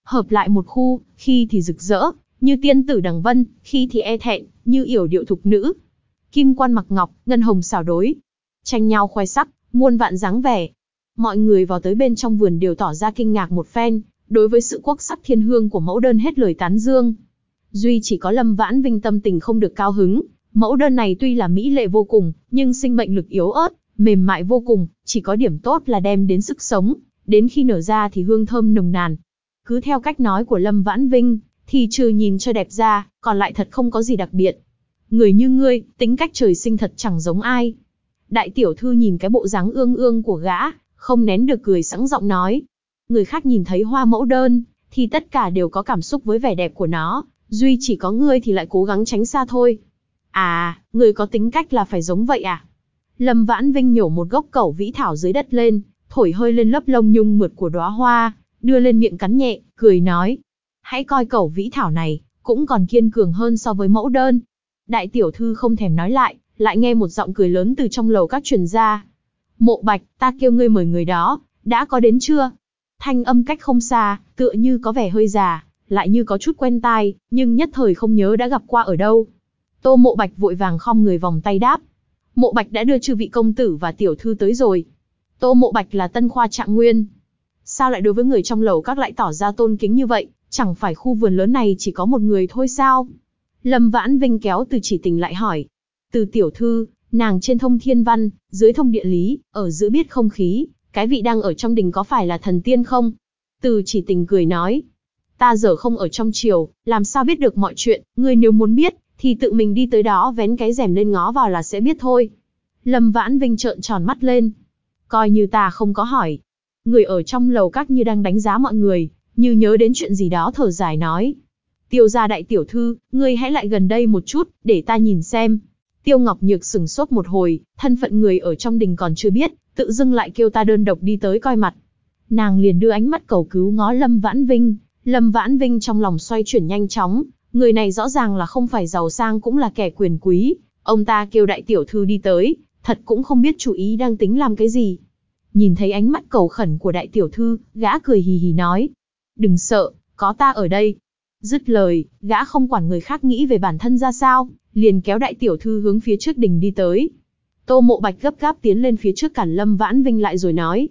Speaker 1: Hợp lại một khu, khi thì rực rỡ, như tiên tử đằng vân, khi thì e thẹn, như yểu điệu thục nữ. Kim quan mặc ngọc, ngân hồng xảo đối. Tranh nhau khoe sắc, muôn vạn dáng vẻ. Mọi người vào tới bên trong vườn đều tỏ ra kinh ngạc một phen, đối với sự quốc sắc thiên hương của mẫu đơn hết lời tán dương. Duy chỉ có Lâm Vãn Vinh tâm tình không được cao hứng, mẫu đơn này tuy là mỹ lệ vô cùng, nhưng sinh mệnh lực yếu ớt, mềm mại vô cùng, chỉ có điểm tốt là đem đến sức sống, đến khi nở ra thì hương thơm nồng nàn. Cứ theo cách nói của Lâm Vãn Vinh, thì trừ nhìn cho đẹp ra, còn lại thật không có gì đặc biệt. Người như ngươi, tính cách trời sinh thật chẳng giống ai. Đại tiểu thư nhìn cái bộ dáng ương ương của gã, không nén được cười sẵn giọng nói. Người khác nhìn thấy hoa mẫu đơn, thì tất cả đều có cảm xúc với vẻ đẹp của nó, duy chỉ có ngươi thì lại cố gắng tránh xa thôi. À, người có tính cách là phải giống vậy à? Lâm Vãn Vinh nhổ một gốc cẩu vĩ thảo dưới đất lên, thổi hơi lên lớp lông nhung mượt của đóa hoa, đưa lên miệng cắn nhẹ, cười nói. Hãy coi cẩu vĩ thảo này, cũng còn kiên cường hơn so với mẫu đơn. Đại tiểu thư không thèm nói lại, lại nghe một giọng cười lớn từ trong lầu các truyền ra. Mộ bạch, ta kêu ngươi mời người đó, đã có đến chưa? Thanh âm cách không xa, tựa như có vẻ hơi già, lại như có chút quen tai, nhưng nhất thời không nhớ đã gặp qua ở đâu. Tô mộ bạch vội vàng khom người vòng tay đáp. Mộ bạch đã đưa chư vị công tử và tiểu thư tới rồi. Tô mộ bạch là tân khoa trạng nguyên. Sao lại đối với người trong lầu các lại tỏ ra tôn kính như vậy, chẳng phải khu vườn lớn này chỉ có một người thôi sao? Lâm Vãn Vinh kéo từ chỉ tình lại hỏi. Từ tiểu thư, nàng trên thông thiên văn, dưới thông địa lý, ở giữa biết không khí, cái vị đang ở trong đình có phải là thần tiên không? Từ chỉ tình cười nói. Ta giờ không ở trong triều, làm sao biết được mọi chuyện, ngươi nếu muốn biết, thì tự mình đi tới đó vén cái rèm lên ngó vào là sẽ biết thôi. Lâm Vãn Vinh trợn tròn mắt lên. Coi như ta không có hỏi. Người ở trong lầu các như đang đánh giá mọi người, như nhớ đến chuyện gì đó thở dài nói. Tiêu gia đại tiểu thư, ngươi hãy lại gần đây một chút, để ta nhìn xem. Tiêu Ngọc Nhược sừng sốt một hồi, thân phận người ở trong đình còn chưa biết, tự dưng lại kêu ta đơn độc đi tới coi mặt. Nàng liền đưa ánh mắt cầu cứu ngó Lâm Vãn Vinh, Lâm Vãn Vinh trong lòng xoay chuyển nhanh chóng, người này rõ ràng là không phải giàu sang cũng là kẻ quyền quý, ông ta kêu đại tiểu thư đi tới, thật cũng không biết chủ ý đang tính làm cái gì. Nhìn thấy ánh mắt cầu khẩn của đại tiểu thư, gã cười hì hì nói, đừng sợ, có ta ở đây. Dứt lời, gã không quản người khác nghĩ về bản thân ra sao, liền kéo đại tiểu thư hướng phía trước đình đi tới. Tô Mộ Bạch gấp gáp tiến lên phía trước cản Lâm Vãn Vinh lại rồi nói.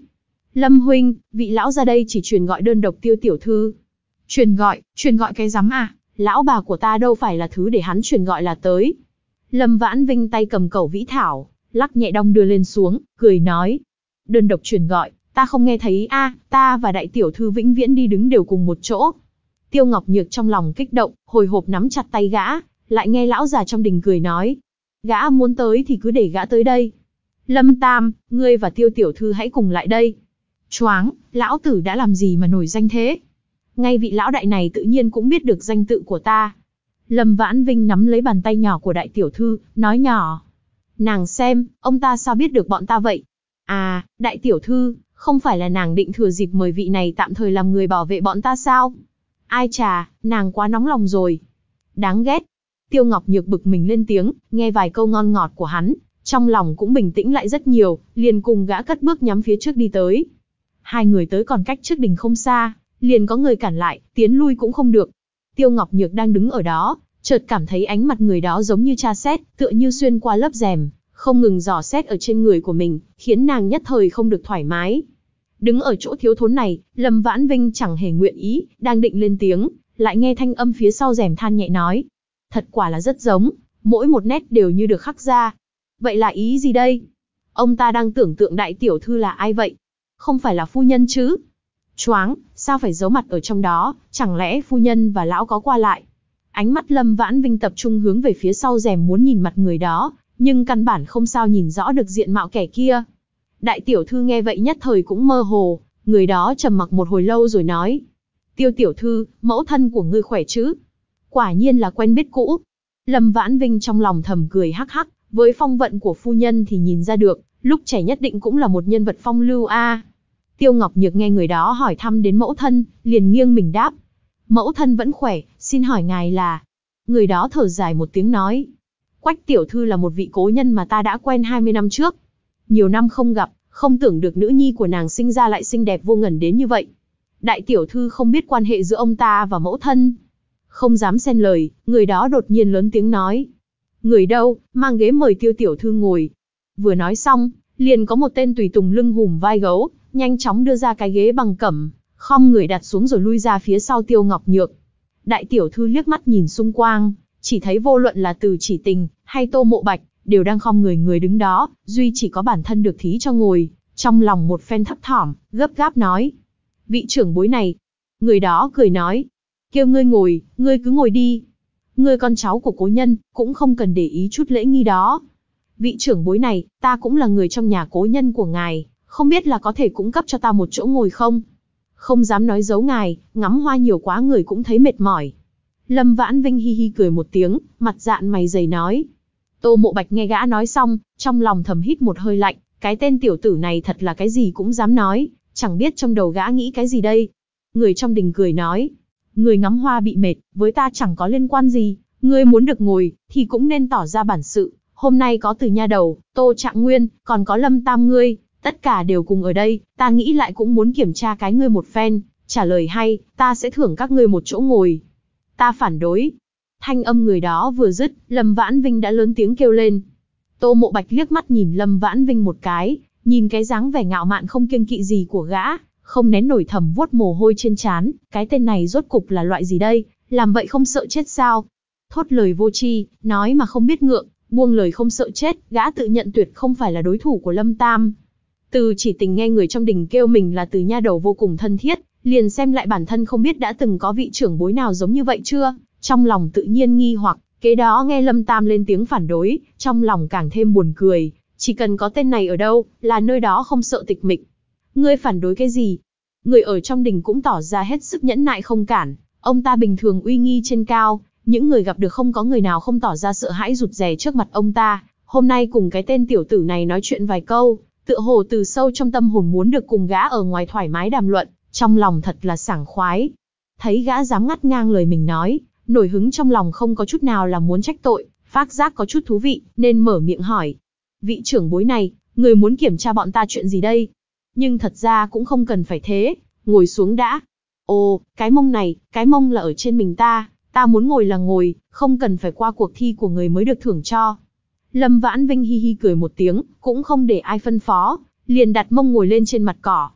Speaker 1: Lâm Huynh, vị lão ra đây chỉ truyền gọi đơn độc tiêu tiểu thư. Truyền gọi, truyền gọi cái rắm à, lão bà của ta đâu phải là thứ để hắn truyền gọi là tới. Lâm Vãn Vinh tay cầm cẩu vĩ thảo, lắc nhẹ đong đưa lên xuống, cười nói. Đơn độc truyền gọi, ta không nghe thấy a, ta và đại tiểu thư vĩnh viễn đi đứng đều cùng một chỗ. Tiêu Ngọc Nhược trong lòng kích động, hồi hộp nắm chặt tay gã, lại nghe lão già trong đình cười nói. Gã muốn tới thì cứ để gã tới đây. Lâm Tam, ngươi và Tiêu Tiểu Thư hãy cùng lại đây. Choáng, lão tử đã làm gì mà nổi danh thế? Ngay vị lão đại này tự nhiên cũng biết được danh tự của ta. Lâm Vãn Vinh nắm lấy bàn tay nhỏ của đại tiểu thư, nói nhỏ. Nàng xem, ông ta sao biết được bọn ta vậy? À, đại tiểu thư, không phải là nàng định thừa dịp mời vị này tạm thời làm người bảo vệ bọn ta sao? Ai chà, nàng quá nóng lòng rồi. Đáng ghét. Tiêu Ngọc Nhược bực mình lên tiếng, nghe vài câu ngon ngọt của hắn, trong lòng cũng bình tĩnh lại rất nhiều, liền cùng gã cất bước nhắm phía trước đi tới. Hai người tới còn cách trước đình không xa, liền có người cản lại, tiến lui cũng không được. Tiêu Ngọc Nhược đang đứng ở đó, chợt cảm thấy ánh mặt người đó giống như cha xét, tựa như xuyên qua lớp rèm, không ngừng dò xét ở trên người của mình, khiến nàng nhất thời không được thoải mái. Đứng ở chỗ thiếu thốn này, Lâm Vãn Vinh chẳng hề nguyện ý, đang định lên tiếng, lại nghe thanh âm phía sau rèm than nhẹ nói. Thật quả là rất giống, mỗi một nét đều như được khắc ra. Vậy là ý gì đây? Ông ta đang tưởng tượng đại tiểu thư là ai vậy? Không phải là phu nhân chứ? Choáng, sao phải giấu mặt ở trong đó, chẳng lẽ phu nhân và lão có qua lại? Ánh mắt Lâm Vãn Vinh tập trung hướng về phía sau rèm muốn nhìn mặt người đó, nhưng căn bản không sao nhìn rõ được diện mạo kẻ kia. Đại tiểu thư nghe vậy nhất thời cũng mơ hồ, người đó trầm mặc một hồi lâu rồi nói. Tiêu tiểu thư, mẫu thân của ngươi khỏe chứ? Quả nhiên là quen biết cũ. Lâm Vãn Vinh trong lòng thầm cười hắc hắc, với phong vận của phu nhân thì nhìn ra được, lúc trẻ nhất định cũng là một nhân vật phong lưu a. Tiêu Ngọc Nhược nghe người đó hỏi thăm đến mẫu thân, liền nghiêng mình đáp. Mẫu thân vẫn khỏe, xin hỏi ngài là... Người đó thở dài một tiếng nói. Quách tiểu thư là một vị cố nhân mà ta đã quen 20 năm trước. Nhiều năm không gặp, không tưởng được nữ nhi của nàng sinh ra lại xinh đẹp vô ngần đến như vậy. Đại tiểu thư không biết quan hệ giữa ông ta và mẫu thân. Không dám xen lời, người đó đột nhiên lớn tiếng nói. Người đâu, mang ghế mời tiêu tiểu thư ngồi. Vừa nói xong, liền có một tên tùy tùng lưng hùm vai gấu, nhanh chóng đưa ra cái ghế bằng cẩm, khom người đặt xuống rồi lui ra phía sau tiêu ngọc nhược. Đại tiểu thư liếc mắt nhìn xung quanh, chỉ thấy vô luận là từ chỉ tình, hay tô mộ bạch, đều đang khom người người đứng đó, duy chỉ có bản thân được thí cho ngồi, trong lòng một phen thấp thỏm, gấp gáp nói. Vị trưởng bối này, người đó cười nói, kêu ngươi ngồi, ngươi cứ ngồi đi. Ngươi con cháu của cố nhân, cũng không cần để ý chút lễ nghi đó. Vị trưởng bối này, ta cũng là người trong nhà cố nhân của ngài, không biết là có thể cung cấp cho ta một chỗ ngồi không? Không dám nói giấu ngài, ngắm hoa nhiều quá người cũng thấy mệt mỏi. Lâm Vãn Vinh hi hi cười một tiếng, mặt dạn mày dày nói. Tô Mộ Bạch nghe gã nói xong, trong lòng thầm hít một hơi lạnh, cái tên tiểu tử này thật là cái gì cũng dám nói, chẳng biết trong đầu gã nghĩ cái gì đây. Người trong đình cười nói, người ngắm hoa bị mệt, với ta chẳng có liên quan gì, người muốn được ngồi, thì cũng nên tỏ ra bản sự. Hôm nay có từ nha đầu, Tô Trạng Nguyên, còn có Lâm Tam ngươi, tất cả đều cùng ở đây, ta nghĩ lại cũng muốn kiểm tra cái ngươi một phen, trả lời hay, ta sẽ thưởng các ngươi một chỗ ngồi. Ta phản đối. Thanh âm người đó vừa dứt, Lâm Vãn Vinh đã lớn tiếng kêu lên. Tô Mộ Bạch liếc mắt nhìn Lâm Vãn Vinh một cái, nhìn cái dáng vẻ ngạo mạn không kiêng kỵ gì của gã, không nén nổi thầm vuốt mồ hôi trên trán, cái tên này rốt cục là loại gì đây, làm vậy không sợ chết sao? Thốt lời vô tri, nói mà không biết ngượng, buông lời không sợ chết, gã tự nhận tuyệt không phải là đối thủ của Lâm Tam. Từ chỉ tình nghe người trong đình kêu mình là từ nha đầu vô cùng thân thiết, liền xem lại bản thân không biết đã từng có vị trưởng bối nào giống như vậy chưa, trong lòng tự nhiên nghi hoặc, kế đó nghe Lâm Tam lên tiếng phản đối, trong lòng càng thêm buồn cười, chỉ cần có tên này ở đâu, là nơi đó không sợ tịch mịch. Ngươi phản đối cái gì? Người ở trong đình cũng tỏ ra hết sức nhẫn nại không cản, ông ta bình thường uy nghi trên cao, những người gặp được không có người nào không tỏ ra sợ hãi rụt rè trước mặt ông ta, hôm nay cùng cái tên tiểu tử này nói chuyện vài câu, tựa hồ từ sâu trong tâm hồn muốn được cùng gã ở ngoài thoải mái đàm luận, trong lòng thật là sảng khoái. Thấy gã dám ngắt ngang lời mình nói, nổi hứng trong lòng không có chút nào là muốn trách tội, phát giác có chút thú vị, nên mở miệng hỏi. Vị trưởng bối này, người muốn kiểm tra bọn ta chuyện gì đây? Nhưng thật ra cũng không cần phải thế, ngồi xuống đã. Ồ, cái mông này, cái mông là ở trên mình ta, ta muốn ngồi là ngồi, không cần phải qua cuộc thi của người mới được thưởng cho. Lâm Vãn Vinh hi hi cười một tiếng, cũng không để ai phân phó, liền đặt mông ngồi lên trên mặt cỏ.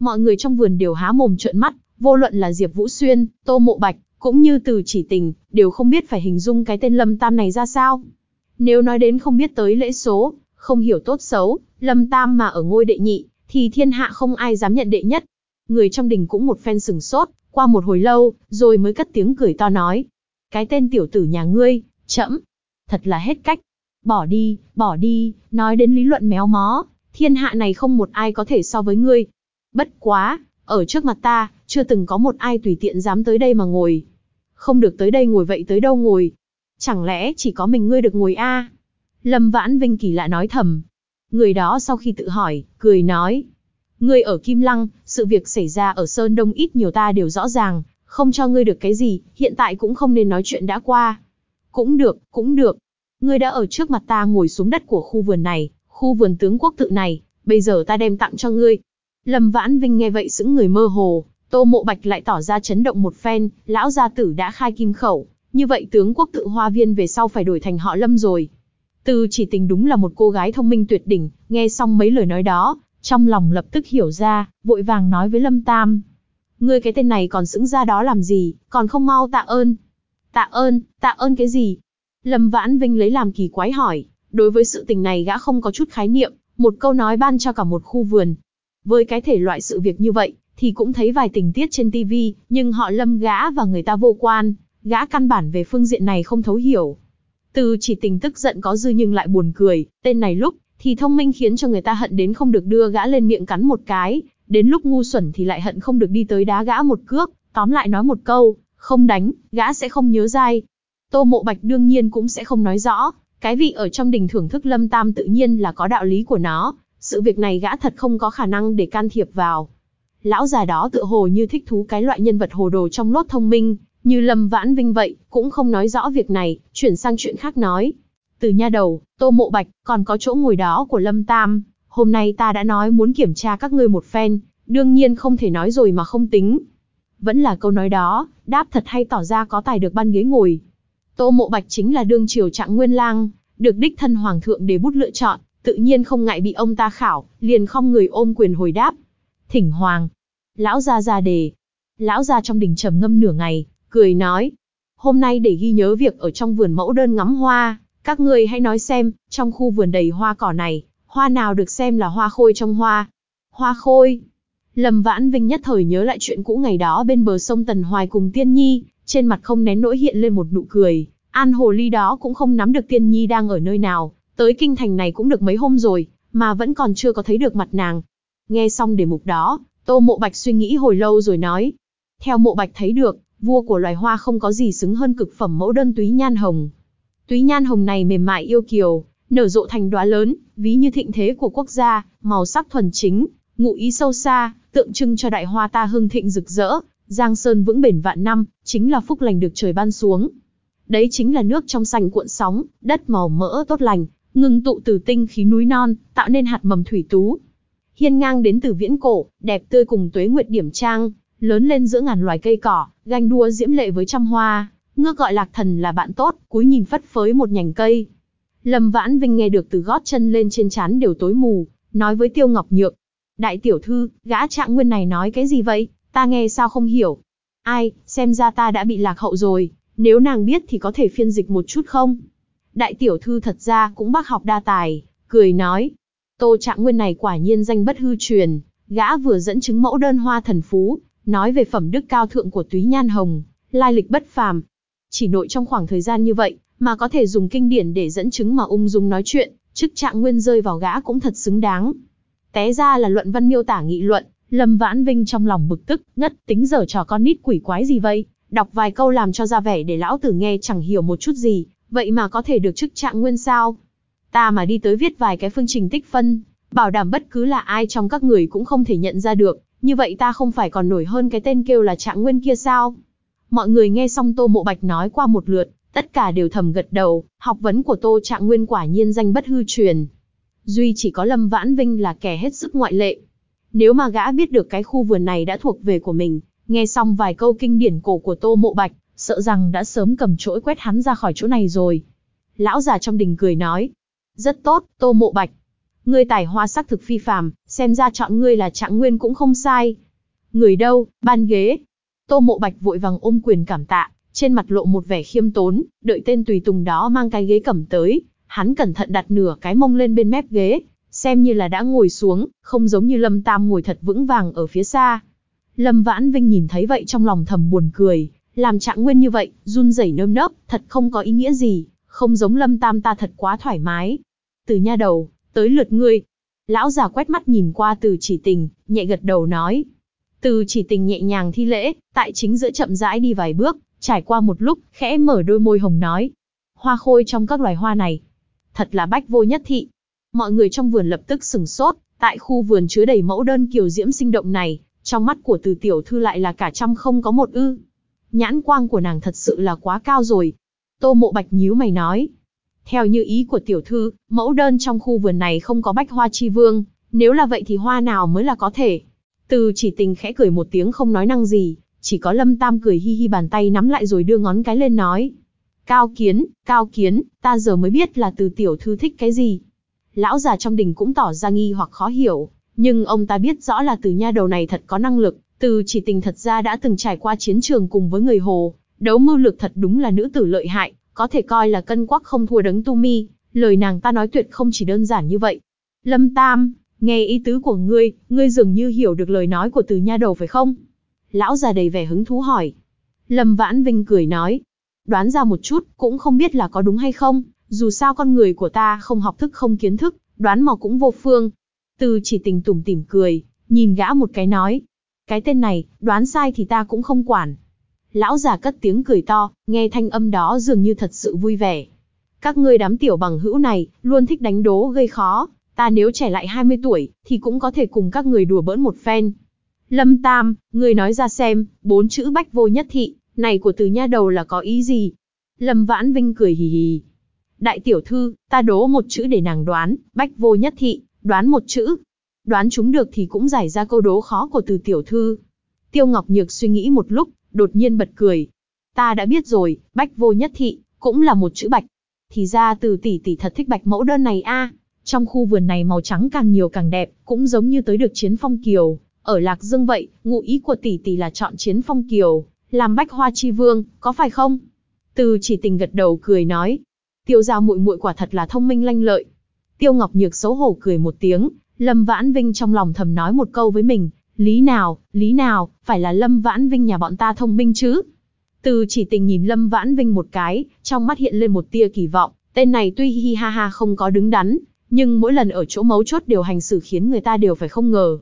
Speaker 1: Mọi người trong vườn đều há mồm trợn mắt, vô luận là Diệp Vũ Xuyên, Tô Mộ Bạch, cũng như Từ Chỉ Tình, đều không biết phải hình dung cái tên Lâm Tam này ra sao. Nếu nói đến không biết tới lễ số, không hiểu tốt xấu, Lâm Tam mà ở ngôi đệ nhị, thì thiên hạ không ai dám nhận đệ nhất. Người trong đình cũng một phen sừng sốt, qua một hồi lâu, rồi mới cất tiếng cười to nói. Cái tên tiểu tử nhà ngươi, chậm, thật là hết cách. Bỏ đi, bỏ đi, nói đến lý luận méo mó, thiên hạ này không một ai có thể so với ngươi. Bất quá, ở trước mặt ta, chưa từng có một ai tùy tiện dám tới đây mà ngồi. Không được tới đây ngồi vậy tới đâu ngồi. Chẳng lẽ chỉ có mình ngươi được ngồi a? Lâm Vãn Vinh kỳ lạ nói thầm. Người đó sau khi tự hỏi, cười nói. Ngươi ở Kim Lăng, sự việc xảy ra ở Sơn Đông ít nhiều ta đều rõ ràng, không cho ngươi được cái gì, hiện tại cũng không nên nói chuyện đã qua. Cũng được, cũng được. Ngươi đã ở trước mặt ta ngồi xuống đất của khu vườn này, khu vườn tướng quốc tự này, bây giờ ta đem tặng cho ngươi. Lâm Vãn Vinh nghe vậy sững người mơ hồ, Tô Mộ Bạch lại tỏ ra chấn động một phen, lão gia tử đã khai kim khẩu, như vậy tướng quốc tự hoa viên về sau phải đổi thành họ Lâm rồi. Từ chỉ tình đúng là một cô gái thông minh tuyệt đỉnh, nghe xong mấy lời nói đó, trong lòng lập tức hiểu ra, vội vàng nói với Lâm Tam. Ngươi cái tên này còn xứng ra đó làm gì, còn không mau tạ ơn. Tạ ơn, tạ ơn cái gì? Lâm Vãn Vinh lấy làm kỳ quái hỏi, đối với sự tình này gã không có chút khái niệm, một câu nói ban cho cả một khu vườn. Với cái thể loại sự việc như vậy, thì cũng thấy vài tình tiết trên TV, nhưng họ Lâm gã và người ta vô quan, gã căn bản về phương diện này không thấu hiểu. Từ chỉ tình tức giận có dư nhưng lại buồn cười, tên này lúc thì thông minh khiến cho người ta hận đến không được đưa gã lên miệng cắn một cái, đến lúc ngu xuẩn thì lại hận không được đi tới đá gã một cước, tóm lại nói một câu, không đánh, gã sẽ không nhớ dai. Tô Mộ Bạch đương nhiên cũng sẽ không nói rõ, cái vị ở trong đình thưởng thức Lâm Tam tự nhiên là có đạo lý của nó, sự việc này gã thật không có khả năng để can thiệp vào. Lão già đó tựa hồ như thích thú cái loại nhân vật hồ đồ trong lốt thông minh, như Lâm Vãn Vinh vậy, cũng không nói rõ việc này, chuyển sang chuyện khác nói. Từ nha đầu, Tô Mộ Bạch, còn có chỗ ngồi đó của Lâm Tam, hôm nay ta đã nói muốn kiểm tra các ngươi một phen, đương nhiên không thể nói rồi mà không tính. Vẫn là câu nói đó, đáp thật hay tỏ ra có tài được ban ghế ngồi. Tô Mộ Bạch chính là đương triều trạng nguyên lang, được đích thân hoàng thượng đề bút lựa chọn, tự nhiên không ngại bị ông ta khảo, liền không người ôm quyền hồi đáp. Thỉnh hoàng. Lão gia ra đề. Lão gia trong đình trầm ngâm nửa ngày, cười nói. Hôm nay để ghi nhớ việc ở trong vườn mẫu đơn ngắm hoa, các người hãy nói xem, trong khu vườn đầy hoa cỏ này, hoa nào được xem là hoa khôi trong hoa. Hoa khôi. Lâm Vãn Vinh nhất thời nhớ lại chuyện cũ ngày đó bên bờ sông Tần Hoài cùng Tiên Nhi, trên mặt không nén nỗi hiện lên một nụ cười. An Hồ Ly đó cũng không nắm được Tiên Nhi đang ở nơi nào, tới kinh thành này cũng được mấy hôm rồi, mà vẫn còn chưa có thấy được mặt nàng. Nghe xong đề mục đó, Tô Mộ Bạch suy nghĩ hồi lâu rồi nói. Theo Mộ Bạch thấy được, vua của loài hoa không có gì xứng hơn cực phẩm mẫu đơn túy nhan hồng. Túy nhan hồng này mềm mại yêu kiều, nở rộ thành đóa lớn, ví như thịnh thế của quốc gia, màu sắc thuần chính, ngụ ý sâu xa, tượng trưng cho đại hoa ta hưng thịnh rực rỡ, giang sơn vững bền vạn năm, chính là phúc lành được trời ban xuống. Đấy chính là nước trong xanh cuộn sóng, đất màu mỡ tốt lành, ngừng tụ từ tinh khí núi non, tạo nên hạt mầm thủy tú. Hiên ngang đến từ viễn cổ, đẹp tươi cùng tuế nguyệt điểm trang, lớn lên giữa ngàn loài cây cỏ, ganh đua diễm lệ với trăm hoa, ngước gọi lạc thần là bạn tốt, cúi nhìn phất phới một nhành cây. Lâm Vãn Vinh nghe được từ gót chân lên trên chán đều tối mù, nói với Tiêu Ngọc Nhược. Đại tiểu thư, gã trạng nguyên này nói cái gì vậy, ta nghe sao không hiểu. Ai, xem ra ta đã bị lạc hậu rồi, nếu nàng biết thì có thể phiên dịch một chút không? Đại tiểu thư thật ra cũng bác học đa tài, cười nói. Tô trạng nguyên này quả nhiên danh bất hư truyền, gã vừa dẫn chứng mẫu đơn hoa thần phú, nói về phẩm đức cao thượng của túy nhan hồng, lai lịch bất phàm. Chỉ nội trong khoảng thời gian như vậy, mà có thể dùng kinh điển để dẫn chứng mà ung dung nói chuyện, chức trạng nguyên rơi vào gã cũng thật xứng đáng. Té ra là luận văn miêu tả nghị luận, Lâm Vãn Vinh trong lòng bực tức, ngất tính giờ trò con nít quỷ quái gì vậy, đọc vài câu làm cho ra vẻ để lão tử nghe chẳng hiểu một chút gì, vậy mà có thể được chức trạng nguyên sao. Ta mà đi tới viết vài cái phương trình tích phân, bảo đảm bất cứ là ai trong các người cũng không thể nhận ra được, như vậy ta không phải còn nổi hơn cái tên kêu là trạng nguyên kia sao? Mọi người nghe xong Tô Mộ Bạch nói qua một lượt, tất cả đều thầm gật đầu, học vấn của Tô Trạng Nguyên quả nhiên danh bất hư truyền. Duy chỉ có Lâm Vãn Vinh là kẻ hết sức ngoại lệ. Nếu mà gã biết được cái khu vườn này đã thuộc về của mình, nghe xong vài câu kinh điển cổ của Tô Mộ Bạch, sợ rằng đã sớm cầm chổi quét hắn ra khỏi chỗ này rồi. Lão già trong đình cười nói, rất tốt, Tô Mộ Bạch. Ngươi tài hoa sắc thực phi phàm, xem ra chọn ngươi là trạng nguyên cũng không sai. Người đâu, ban ghế. Tô Mộ Bạch vội vàng ôm quyền cảm tạ, trên mặt lộ một vẻ khiêm tốn, đợi tên tùy tùng đó mang cái ghế cầm tới, hắn cẩn thận đặt nửa cái mông lên bên mép ghế, xem như là đã ngồi xuống, không giống như Lâm Tam ngồi thật vững vàng ở phía xa. Lâm Vãn Vinh nhìn thấy vậy trong lòng thầm buồn cười, làm trạng nguyên như vậy, run rẩy nơm nớp, thật không có ý nghĩa gì, không giống Lâm Tam ta thật quá thoải mái. Từ nha đầu, tới lượt ngươi. Lão già quét mắt nhìn qua từ chỉ tình, nhẹ gật đầu nói. Từ chỉ tình nhẹ nhàng thi lễ, tại chính giữa chậm rãi đi vài bước, trải qua một lúc, khẽ mở đôi môi hồng nói. Hoa khôi trong các loài hoa này, thật là bách vô nhất thị. Mọi người trong vườn lập tức sừng sốt, tại khu vườn chứa đầy mẫu đơn kiều diễm sinh động này, trong mắt của từ tiểu thư lại là cả trăm không có một ư. Nhãn quang của nàng thật sự là quá cao rồi. Tô mộ bạch nhíu mày nói. Theo như ý của tiểu thư, mẫu đơn trong khu vườn này không có bách hoa chi vương, nếu là vậy thì hoa nào mới là có thể. Từ chỉ tình khẽ cười một tiếng không nói năng gì, chỉ có lâm tam cười hi hi bàn tay nắm lại rồi đưa ngón cái lên nói. Cao kiến, cao kiến, ta giờ mới biết là từ tiểu thư thích cái gì. Lão già trong đình cũng tỏ ra nghi hoặc khó hiểu, nhưng ông ta biết rõ là từ nha đầu này thật có năng lực, từ chỉ tình thật ra đã từng trải qua chiến trường cùng với người Hồ, đấu mưu lực thật đúng là nữ tử lợi hại, có thể coi là cân quắc không thua đấng tu mi, lời nàng ta nói tuyệt không chỉ đơn giản như vậy. Lâm Tam, nghe ý tứ của ngươi, ngươi dường như hiểu được lời nói của từ nha đầu phải không? Lão già đầy vẻ hứng thú hỏi. Lâm Vãn Vinh cười nói, đoán ra một chút, cũng không biết là có đúng hay không, dù sao con người của ta không học thức không kiến thức, đoán mò cũng vô phương. Từ chỉ tình tủm tỉm cười, nhìn gã một cái nói, cái tên này, đoán sai thì ta cũng không quản. Lão già cất tiếng cười to, nghe thanh âm đó dường như thật sự vui vẻ. Các ngươi đám tiểu bằng hữu này, luôn thích đánh đố gây khó, ta nếu trẻ lại 20 tuổi, thì cũng có thể cùng các người đùa bỡn một phen. Lâm Tam, ngươi nói ra xem, bốn chữ bách vô nhất thị, này của từ nha đầu là có ý gì? Lâm Vãn Vinh cười hì hì. Đại tiểu thư, ta đố một chữ để nàng đoán, bách vô nhất thị, đoán một chữ. Đoán chúng được thì cũng giải ra câu đố khó của từ tiểu thư. Tiêu Ngọc Nhược suy nghĩ một lúc, đột nhiên bật cười. Ta đã biết rồi, bách vô nhất thị, cũng là một chữ bạch. Thì ra từ tỷ tỷ thật thích bạch mẫu đơn này a. Trong khu vườn này màu trắng càng nhiều càng đẹp, cũng giống như tới được chiến phong kiều. Ở Lạc Dương vậy, ngụ ý của tỷ tỷ là chọn chiến phong kiều, làm bách hoa chi vương, có phải không? Từ chỉ tình gật đầu cười nói. Tiêu giao muội muội quả thật là thông minh lanh lợi. Tiêu Ngọc Nhược xấu hổ cười một tiếng, Lâm Vãn Vinh trong lòng thầm nói một câu với mình, Lý nào, lý nào, phải là Lâm Vãn Vinh nhà bọn ta thông minh chứ? Từ chỉ tình nhìn Lâm Vãn Vinh một cái, trong mắt hiện lên một tia kỳ vọng, tên này tuy hi hi ha ha không có đứng đắn, nhưng mỗi lần ở chỗ mấu chốt đều hành xử khiến người ta đều phải không ngờ.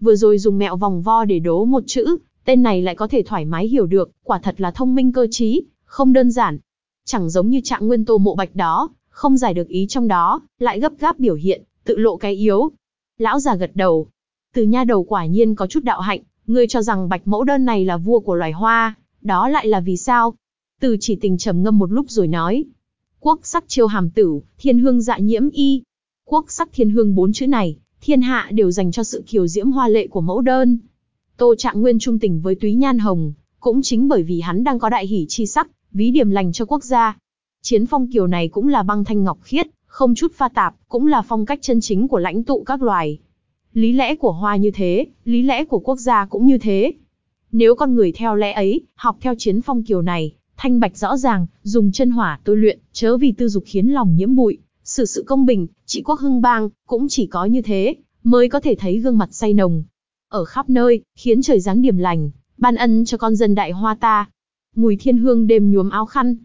Speaker 1: Vừa rồi dùng mẹo vòng vo để đố một chữ, tên này lại có thể thoải mái hiểu được, quả thật là thông minh cơ trí, không đơn giản. Chẳng giống như trạng nguyên tô mộ bạch đó, không giải được ý trong đó, lại gấp gáp biểu hiện, tự lộ cái yếu. Lão già gật đầu, từ nha đầu quả nhiên có chút đạo hạnh, ngươi cho rằng bạch mẫu đơn này là vua của loài hoa, đó lại là vì sao? Từ chỉ tình trầm ngâm một lúc rồi nói. Quốc sắc chiêu hàm tử, thiên hương dạ nhiễm y. Quốc sắc thiên hương bốn chữ này, thiên hạ đều dành cho sự kiều diễm hoa lệ của mẫu đơn. Tô Trạng Nguyên trung tình với Túy Nhan Hồng, cũng chính bởi vì hắn đang có đại hỷ chi sắc, ví điểm lành cho quốc gia. Chiến phong kiều này cũng là băng thanh ngọc khiết, không chút pha tạp, cũng là phong cách chân chính của lãnh tụ các loài. Lý lẽ của hoa như thế, lý lẽ của quốc gia cũng như thế. Nếu con người theo lẽ ấy, học theo chiến phong kiều này, thanh bạch rõ ràng, dùng chân hỏa tôi luyện, chớ vì tư dục khiến lòng nhiễm bụi, sự sự công bình, trị quốc hưng bang, cũng chỉ có như thế, mới có thể thấy gương mặt say nồng. Ở khắp nơi, khiến trời giáng điểm lành, ban ân cho con dân đại hoa ta. Mùi thiên hương đêm nhuốm áo khăn.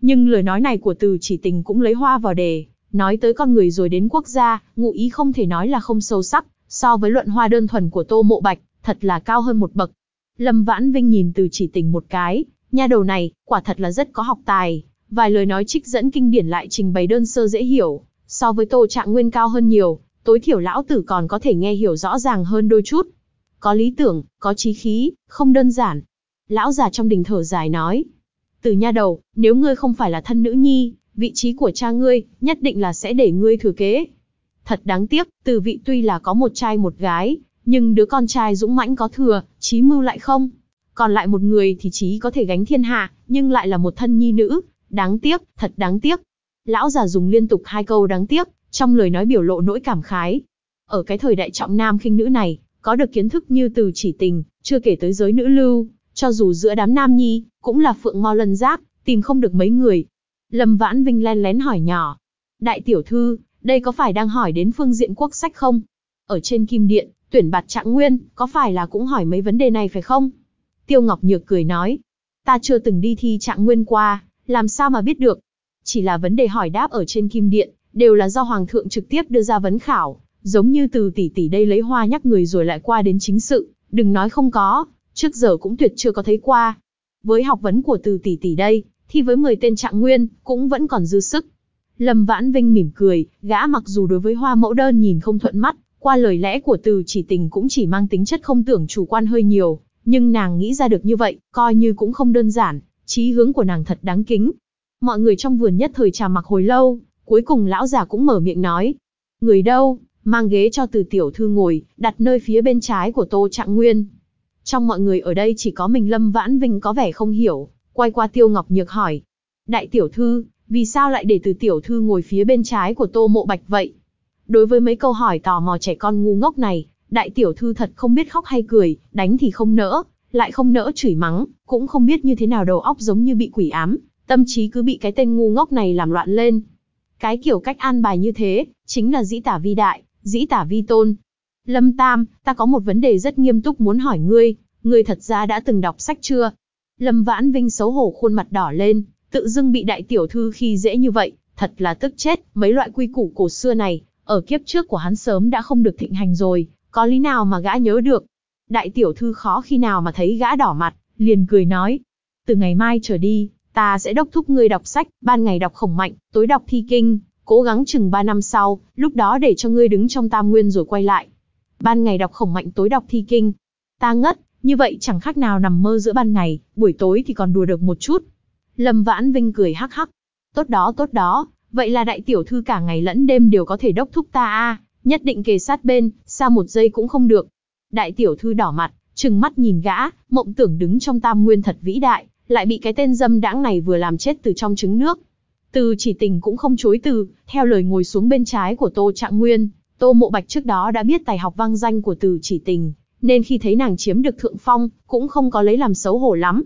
Speaker 1: Nhưng lời nói này của từ chỉ tình cũng lấy hoa vào đề, nói tới con người rồi đến quốc gia, ngụ ý không thể nói là không sâu sắc, So với luận hoa đơn thuần của Tô Mộ Bạch, thật là cao hơn một bậc. Lâm Vãn Vinh nhìn từ chỉ tình một cái, nha đầu này, quả thật là rất có học tài. Vài lời nói trích dẫn kinh điển lại trình bày đơn sơ dễ hiểu, so với Tô Trạng Nguyên cao hơn nhiều, tối thiểu lão tử còn có thể nghe hiểu rõ ràng hơn đôi chút. Có lý tưởng, có trí khí, không đơn giản. Lão già trong đình thở dài nói. Từ nha đầu, nếu ngươi không phải là thân nữ nhi, vị trí của cha ngươi, nhất định là sẽ để ngươi thừa kế. Thật đáng tiếc, từ vị tuy là có một trai một gái, nhưng đứa con trai dũng mãnh có thừa, trí mưu lại không. Còn lại một người thì trí có thể gánh thiên hạ, nhưng lại là một thân nhi nữ. Đáng tiếc, thật đáng tiếc. Lão già dùng liên tục hai câu đáng tiếc, trong lời nói biểu lộ nỗi cảm khái. Ở cái thời đại trọng nam khinh nữ này, có được kiến thức như từ chỉ tình, chưa kể tới giới nữ lưu, cho dù giữa đám nam nhi, cũng là phượng mau lân giác, tìm không được mấy người. Lâm Vãn Vinh len lén hỏi nhỏ. Đại tiểu thư, đây có phải đang hỏi đến phương diện quốc sách không? Ở trên kim điện, tuyển bạt trạng nguyên, có phải là cũng hỏi mấy vấn đề này phải không? Tiêu Ngọc Nhược cười nói, ta chưa từng đi thi trạng nguyên qua, làm sao mà biết được? Chỉ là vấn đề hỏi đáp ở trên kim điện, đều là do Hoàng thượng trực tiếp đưa ra vấn khảo, giống như từ tỷ tỷ đây lấy hoa nhắc người rồi lại qua đến chính sự, đừng nói không có, trước giờ cũng tuyệt chưa có thấy qua. Với học vấn của từ tỷ tỷ đây, thì với 10 tên trạng nguyên, cũng vẫn còn dư sức. Lâm Vãn Vinh mỉm cười, gã mặc dù đối với hoa mẫu đơn nhìn không thuận mắt, qua lời lẽ của từ chỉ tình cũng chỉ mang tính chất không tưởng chủ quan hơi nhiều, nhưng nàng nghĩ ra được như vậy, coi như cũng không đơn giản, chí hướng của nàng thật đáng kính. Mọi người trong vườn nhất thời trà mặc hồi lâu, cuối cùng lão già cũng mở miệng nói. Người đâu, mang ghế cho từ tiểu thư ngồi, đặt nơi phía bên trái của Tô Trạng Nguyên. Trong mọi người ở đây chỉ có mình Lâm Vãn Vinh có vẻ không hiểu, quay qua Tiêu Ngọc Nhược hỏi. Đại tiểu thư, vì sao lại để từ tiểu thư ngồi phía bên trái của Tô Mộ Bạch vậy? Đối với mấy câu hỏi tò mò trẻ con ngu ngốc này, đại tiểu thư thật không biết khóc hay cười, đánh thì không nỡ, lại không nỡ chửi mắng, cũng không biết như thế nào đầu óc giống như bị quỷ ám, tâm trí cứ bị cái tên ngu ngốc này làm loạn lên. Cái kiểu cách an bài như thế, chính là dĩ tả vi đại, dĩ tả vi tôn. Lâm Tam, ta có một vấn đề rất nghiêm túc muốn hỏi ngươi, ngươi thật ra đã từng đọc sách chưa? Lâm Vãn Vinh xấu hổ khuôn mặt đỏ lên, tự dưng bị đại tiểu thư khi dễ như vậy, thật là tức chết, mấy loại quy củ cổ xưa này, ở kiếp trước của hắn sớm đã không được thịnh hành rồi, có lý nào mà gã nhớ được. Đại tiểu thư khó khi nào mà thấy gã đỏ mặt, liền cười nói, từ ngày mai trở đi, ta sẽ đốc thúc ngươi đọc sách, ban ngày đọc khổng mạnh, tối đọc thi kinh, cố gắng chừng 3 năm sau, lúc đó để cho ngươi đứng trong tam nguyên rồi quay lại. Ban ngày đọc khổng mạnh tối đọc thi kinh. Ta ngất, như vậy chẳng khác nào nằm mơ giữa ban ngày, buổi tối thì còn đùa được một chút. Lâm Vãn Vinh cười hắc hắc. Tốt đó tốt đó, vậy là đại tiểu thư cả ngày lẫn đêm đều có thể đốc thúc ta a, nhất định kề sát bên, sao một giây cũng không được. Đại tiểu thư đỏ mặt, trừng mắt nhìn gã, mộng tưởng đứng trong tam nguyên thật vĩ đại, lại bị cái tên dâm đãng này vừa làm chết từ trong trứng nước. Từ chỉ tình cũng không chối từ, theo lời ngồi xuống bên trái của Tô Trạng Nguyên, Tô Mộ Bạch trước đó đã biết tài học vang danh của từ chỉ tình, nên khi thấy nàng chiếm được thượng phong, cũng không có lấy làm xấu hổ lắm.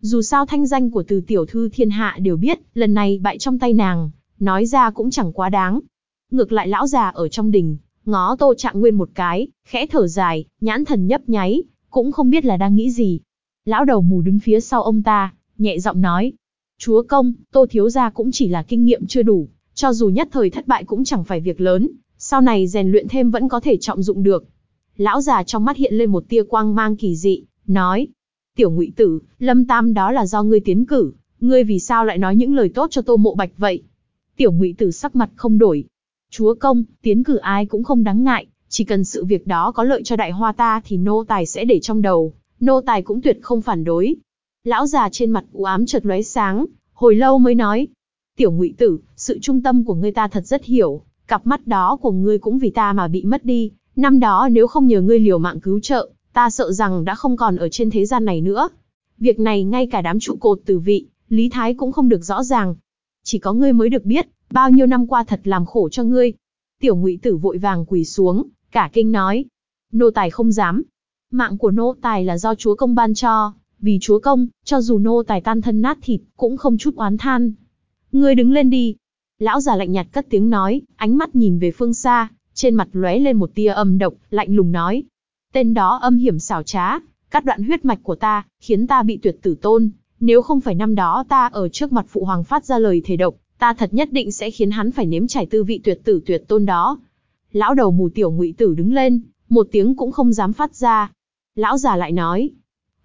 Speaker 1: Dù sao thanh danh của từ tiểu thư thiên hạ đều biết, lần này bại trong tay nàng, nói ra cũng chẳng quá đáng. Ngược lại lão già ở trong đình, ngó Tô Trạng Nguyên một cái, khẽ thở dài, nhãn thần nhấp nháy, cũng không biết là đang nghĩ gì. Lão đầu mù đứng phía sau ông ta, nhẹ giọng nói, Chúa công, Tô Thiếu Gia cũng chỉ là kinh nghiệm chưa đủ, cho dù nhất thời thất bại cũng chẳng phải việc lớn, sau này rèn luyện thêm vẫn có thể trọng dụng được. Lão già trong mắt hiện lên một tia quang mang kỳ dị, nói, Tiểu ngụy tử, Lâm Tam đó là do ngươi tiến cử, ngươi vì sao lại nói những lời tốt cho Tô Mộ Bạch vậy? Tiểu ngụy tử sắc mặt không đổi. Chúa công, tiến cử ai cũng không đáng ngại, chỉ cần sự việc đó có lợi cho đại hoa ta thì nô tài sẽ để trong đầu, nô tài cũng tuyệt không phản đối. Lão già trên mặt u ám chợt lóe sáng, hồi lâu mới nói. Tiểu ngụy tử, sự trung tâm của ngươi ta thật rất hiểu, cặp mắt đó của ngươi cũng vì ta mà bị mất đi. Năm đó nếu không nhờ ngươi liều mạng cứu trợ, ta sợ rằng đã không còn ở trên thế gian này nữa. Việc này ngay cả đám trụ cột từ vị, Lý Thái cũng không được rõ ràng. Chỉ có ngươi mới được biết, bao nhiêu năm qua thật làm khổ cho ngươi. Tiểu ngụy tử vội vàng quỳ xuống, cả kinh nói. Nô tài không dám. Mạng của nô tài là do chúa công ban cho, vì chúa công, cho dù nô tài tan thân nát thịt, cũng không chút oán than. Ngươi đứng lên đi. Lão già lạnh nhạt cất tiếng nói, ánh mắt nhìn về phương xa, trên mặt lóe lên một tia âm độc, lạnh lùng nói. Tên đó âm hiểm xảo trá, cắt đoạn huyết mạch của ta, khiến ta bị tuyệt tử tôn. Nếu không phải năm đó ta ở trước mặt phụ hoàng phát ra lời thề độc, ta thật nhất định sẽ khiến hắn phải nếm trải tư vị tuyệt tử tuyệt tôn đó. Lão đầu mù tiểu ngụy tử đứng lên, một tiếng cũng không dám phát ra. Lão già lại nói,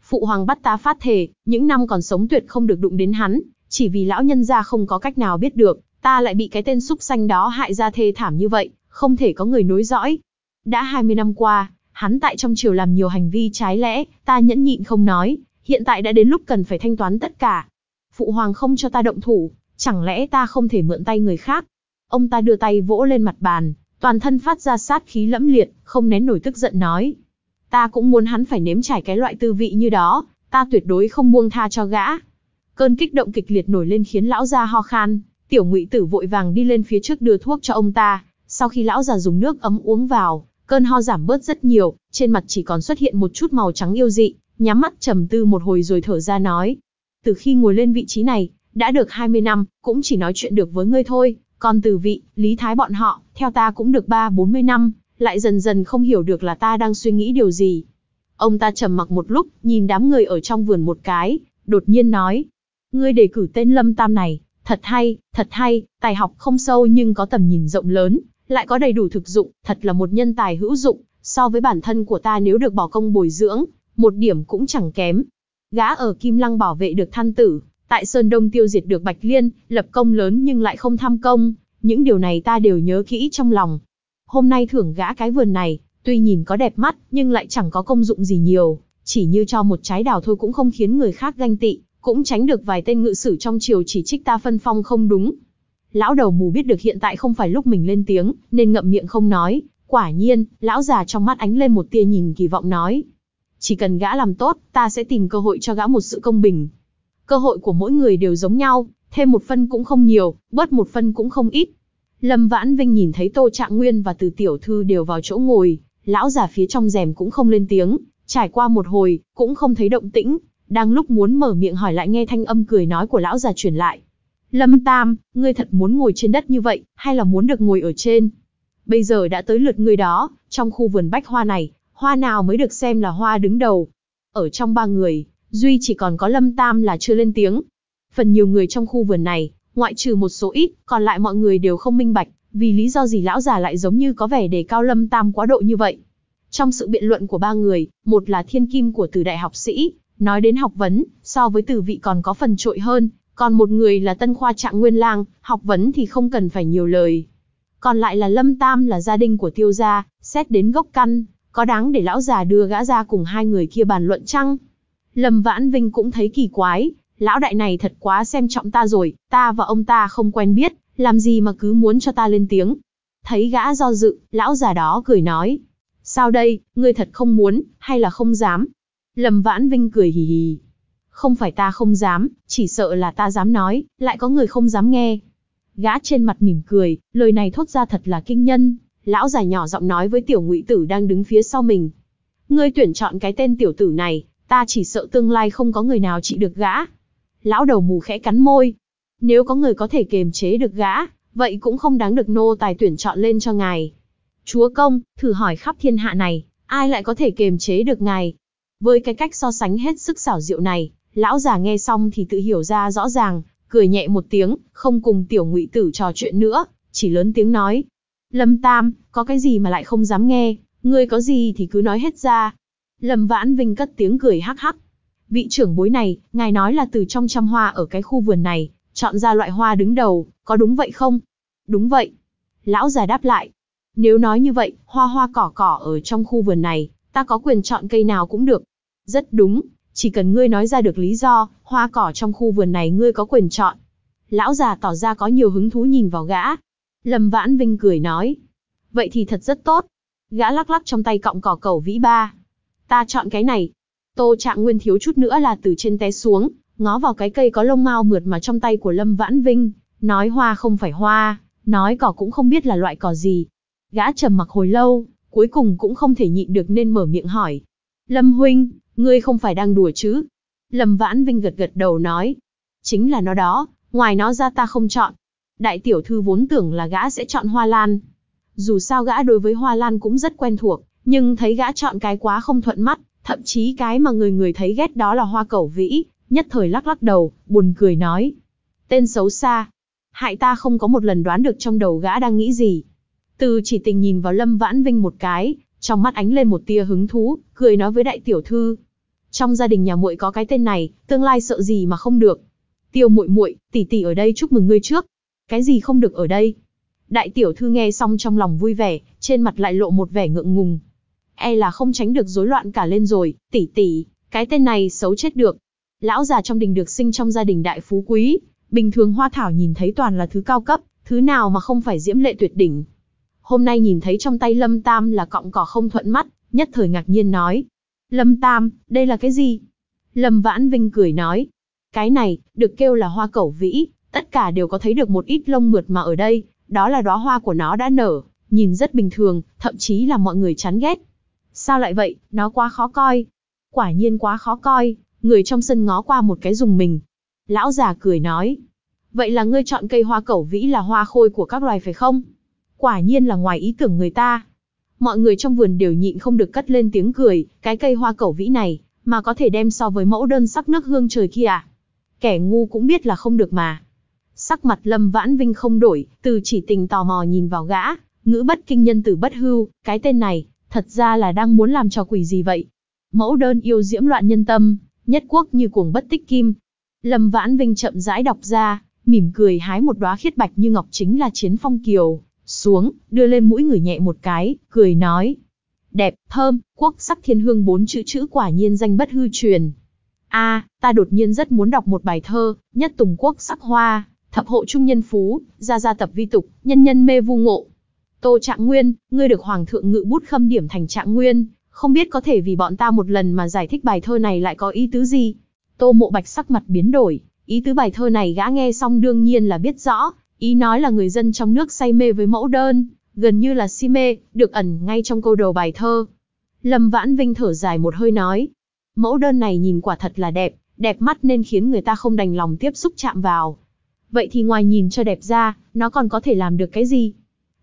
Speaker 1: phụ hoàng bắt ta phát thề, những năm còn sống tuyệt không được đụng đến hắn, chỉ vì lão nhân gia không có cách nào biết được, ta lại bị cái tên súc xanh đó hại ra thê thảm như vậy, không thể có người nối dõi. Đã 20 năm qua, hắn tại trong triều làm nhiều hành vi trái lẽ, ta nhẫn nhịn không nói, hiện tại đã đến lúc cần phải thanh toán tất cả. Phụ hoàng không cho ta động thủ, chẳng lẽ ta không thể mượn tay người khác? Ông ta đưa tay vỗ lên mặt bàn, toàn thân phát ra sát khí lẫm liệt, không nén nổi tức giận nói. Ta cũng muốn hắn phải nếm trải cái loại tư vị như đó, ta tuyệt đối không buông tha cho gã. Cơn kích động kịch liệt nổi lên khiến lão ra ho khan, tiểu ngụy tử vội vàng đi lên phía trước đưa thuốc cho ông ta, sau khi lão già dùng nước ấm uống vào, cơn ho giảm bớt rất nhiều, trên mặt chỉ còn xuất hiện một chút màu trắng yêu dị, nhắm mắt trầm tư một hồi rồi thở ra nói. Từ khi ngồi lên vị trí này, đã được 20 năm, cũng chỉ nói chuyện được với ngươi thôi, Còn từ vị, Lý Thái bọn họ, theo ta cũng được ba bốn mươi năm, lại dần dần không hiểu được là ta đang suy nghĩ điều gì. Ông ta trầm mặc một lúc, nhìn đám người ở trong vườn một cái, đột nhiên nói. Ngươi đề cử tên Lâm Tam này, thật hay, thật hay, tài học không sâu nhưng có tầm nhìn rộng lớn, lại có đầy đủ thực dụng, thật là một nhân tài hữu dụng, so với bản thân của ta nếu được bỏ công bồi dưỡng, một điểm cũng chẳng kém. Gã ở Kim Lăng bảo vệ được than tử, tại Sơn Đông tiêu diệt được Bạch Liên, lập công lớn nhưng lại không tham công, những điều này ta đều nhớ kỹ trong lòng. Hôm nay thưởng gã cái vườn này, tuy nhìn có đẹp mắt, nhưng lại chẳng có công dụng gì nhiều, chỉ như cho một trái đào thôi cũng không khiến người khác ganh tị, cũng tránh được vài tên ngự sử trong triều chỉ trích ta phân phong không đúng. Lão đầu mù biết được hiện tại không phải lúc mình lên tiếng, nên ngậm miệng không nói. Quả nhiên, lão già trong mắt ánh lên một tia nhìn kỳ vọng nói. Chỉ cần gã làm tốt, ta sẽ tìm cơ hội cho gã một sự công bình. Cơ hội của mỗi người đều giống nhau, thêm một phân cũng không nhiều, bớt một phân cũng không ít. Lâm Vãn Vinh nhìn thấy Tô Trạng Nguyên và Từ Tiểu Thư đều vào chỗ ngồi, lão già phía trong rèm cũng không lên tiếng, trải qua một hồi, cũng không thấy động tĩnh, đang lúc muốn mở miệng hỏi lại nghe thanh âm cười nói của lão già truyền lại. Lâm Tam, ngươi thật muốn ngồi trên đất như vậy, hay là muốn được ngồi ở trên? Bây giờ đã tới lượt ngươi đó, trong khu vườn bách hoa này, hoa nào mới được xem là hoa đứng đầu? Ở trong ba người, duy chỉ còn có Lâm Tam là chưa lên tiếng. Phần nhiều người trong khu vườn này, ngoại trừ một số ít, còn lại mọi người đều không minh bạch, vì lý do gì lão già lại giống như có vẻ đề cao Lâm Tam quá độ như vậy. Trong sự biện luận của ba người, một là thiên kim của từ đại học sĩ, nói đến học vấn, so với tử vị còn có phần trội hơn, còn một người là tân khoa trạng nguyên lang, học vấn thì không cần phải nhiều lời. Còn lại là Lâm Tam là gia đình của tiêu gia, xét đến gốc căn, có đáng để lão già đưa gã ra cùng hai người kia bàn luận chăng? Lâm Vãn Vinh cũng thấy kỳ quái, lão đại này thật quá xem trọng ta rồi, ta và ông ta không quen biết, làm gì mà cứ muốn cho ta lên tiếng. Thấy gã do dự, lão già đó cười nói. Sao đây, ngươi thật không muốn, hay là không dám? Lâm Vãn Vinh cười hì hì. Không phải ta không dám, chỉ sợ là ta dám nói, lại có người không dám nghe. Gã trên mặt mỉm cười, lời này thốt ra thật là kinh nhân. Lão già nhỏ giọng nói với tiểu ngụy tử đang đứng phía sau mình. Ngươi tuyển chọn cái tên tiểu tử này, ta chỉ sợ tương lai không có người nào trị được gã. Lão đầu mù khẽ cắn môi. Nếu có người có thể kềm chế được gã, vậy cũng không đáng được nô tài tuyển chọn lên cho ngài. Chúa công, thử hỏi khắp thiên hạ này, ai lại có thể kềm chế được ngài? Với cái cách so sánh hết sức xảo diệu này, lão già nghe xong thì tự hiểu ra rõ ràng, cười nhẹ một tiếng, không cùng tiểu ngụy tử trò chuyện nữa, chỉ lớn tiếng nói. Lâm Tam, có cái gì mà lại không dám nghe, ngươi có gì thì cứ nói hết ra. Lâm Vãn Vinh cất tiếng cười hắc hắc. Vị trưởng bối này, ngài nói là từ trong trăm hoa ở cái khu vườn này, chọn ra loại hoa đứng đầu, có đúng vậy không? Đúng vậy. Lão già đáp lại. Nếu nói như vậy, hoa hoa cỏ cỏ ở trong khu vườn này, ta có quyền chọn cây nào cũng được. Rất đúng, chỉ cần ngươi nói ra được lý do, hoa cỏ trong khu vườn này ngươi có quyền chọn. Lão già tỏ ra có nhiều hứng thú nhìn vào gã. Lâm Vãn Vinh cười nói. Vậy thì thật rất tốt. Gã lắc lắc trong tay cọng cỏ cầu vĩ ba. Ta chọn cái này. Tô trạng nguyên thiếu chút nữa là từ trên té xuống, ngó vào cái cây có lông mao mượt mà trong tay của Lâm Vãn Vinh. Nói hoa không phải hoa, nói cỏ cũng không biết là loại cỏ gì. Gã trầm mặc hồi lâu, cuối cùng cũng không thể nhịn được nên mở miệng hỏi. Lâm Huynh, Ngươi không phải đang đùa chứ? Lâm Vãn Vinh gật gật đầu nói. Chính là nó đó, ngoài nó ra ta không chọn. Đại tiểu thư vốn tưởng là gã sẽ chọn hoa lan. Dù sao gã đối với hoa lan cũng rất quen thuộc, nhưng thấy gã chọn cái quá không thuận mắt, thậm chí cái mà người người thấy ghét đó là hoa cẩu vĩ, nhất thời lắc lắc đầu, buồn cười nói. Tên xấu xa. Hại ta không có một lần đoán được trong đầu gã đang nghĩ gì. Từ chỉ tình nhìn vào Lâm Vãn Vinh một cái, trong mắt ánh lên một tia hứng thú, cười nói với đại tiểu thư. Trong gia đình nhà muội có cái tên này, tương lai sợ gì mà không được. Tiêu muội muội, tỷ tỷ ở đây chúc mừng ngươi trước. Cái gì không được ở đây? Đại tiểu thư nghe xong trong lòng vui vẻ, trên mặt lại lộ một vẻ ngượng ngùng. E là không tránh được rối loạn cả lên rồi, tỷ tỷ, cái tên này xấu chết được. Lão già trong đình được sinh trong gia đình đại phú quý, bình thường hoa thảo nhìn thấy toàn là thứ cao cấp, thứ nào mà không phải diễm lệ tuyệt đỉnh. Hôm nay nhìn thấy trong tay Lâm Tam là cọng cỏ không thuận mắt, nhất thời ngạc nhiên nói. Lâm Tam, đây là cái gì? Lâm Vãn Vinh cười nói. Cái này, được kêu là hoa cẩu vĩ, tất cả đều có thấy được một ít lông mượt mà ở đây, đó là đóa hoa của nó đã nở, nhìn rất bình thường, thậm chí là mọi người chán ghét. Sao lại vậy, nó quá khó coi. Quả nhiên quá khó coi, người trong sân ngó qua một cái dùng mình. Lão già cười nói. vậy là ngươi chọn cây hoa cẩu vĩ là hoa khôi của các loài phải không? Quả nhiên là ngoài ý tưởng người ta. Mọi người trong vườn đều nhịn không được cất lên tiếng cười, cái cây hoa cẩu vĩ này, mà có thể đem so với mẫu đơn sắc nước hương trời kia à? Kẻ ngu cũng biết là không được mà. Sắc mặt Lâm Vãn Vinh không đổi, từ chỉ tình tò mò nhìn vào gã, ngữ bất kinh nhân tử bất hưu, cái tên này, thật ra là đang muốn làm trò quỷ gì vậy? Mẫu đơn yêu diễm loạn nhân tâm, nhất quốc như cuồng bất tích kim. Lâm Vãn Vinh chậm rãi đọc ra, mỉm cười hái một đóa khiết bạch như ngọc chính là chiến phong kiều, xuống, đưa lên mũi người nhẹ một cái, cười nói. Đẹp, thơm, quốc sắc thiên hương bốn chữ chữ quả nhiên danh bất hư truyền. a ta đột nhiên rất muốn đọc một bài thơ, nhất tùng quốc sắc hoa, thập hộ trung nhân phú, gia gia tập vi tục, nhân nhân mê vu ngộ. Tô Trạng Nguyên, ngươi được Hoàng thượng ngự bút khâm điểm thành Trạng Nguyên, không biết có thể vì bọn ta một lần mà giải thích bài thơ này lại có ý tứ gì? Tô Mộ Bạch sắc mặt biến đổi, ý tứ bài thơ này gã nghe xong đương nhiên là biết rõ, ý nói là người dân trong nước say mê với mẫu đơn, gần như là si mê, được ẩn ngay trong câu đầu bài thơ. Lâm Vãn Vinh thở dài một hơi nói, mẫu đơn này nhìn quả thật là đẹp, đẹp mắt nên khiến người ta không đành lòng tiếp xúc chạm vào. Vậy thì ngoài nhìn cho đẹp ra, nó còn có thể làm được cái gì?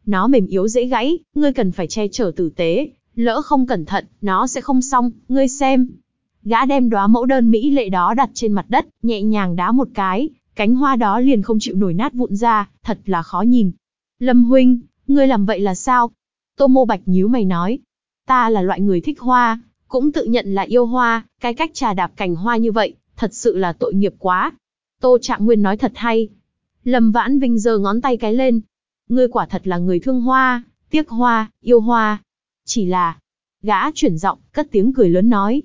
Speaker 1: Nó mềm yếu dễ gãy, ngươi cần phải che chở tử tế, lỡ không cẩn thận, nó sẽ không xong, ngươi xem. Gã đem đóa mẫu đơn mỹ lệ đó đặt trên mặt đất, nhẹ nhàng đá một cái, cánh hoa đó liền không chịu nổi nát vụn ra, thật là khó nhìn. Lâm huynh, ngươi làm vậy là sao? Tô Mô Bạch nhíu mày nói, ta là loại người thích hoa, cũng tự nhận là yêu hoa, cái cách trà đạp cành hoa như vậy, thật sự là tội nghiệp quá. Tô Trạng Nguyên nói thật hay. Lâm Vãn Vinh giơ ngón tay cái lên. Ngươi quả thật là người thương hoa, tiếc hoa, yêu hoa. Chỉ là, gã chuyển giọng, cất tiếng cười lớn nói.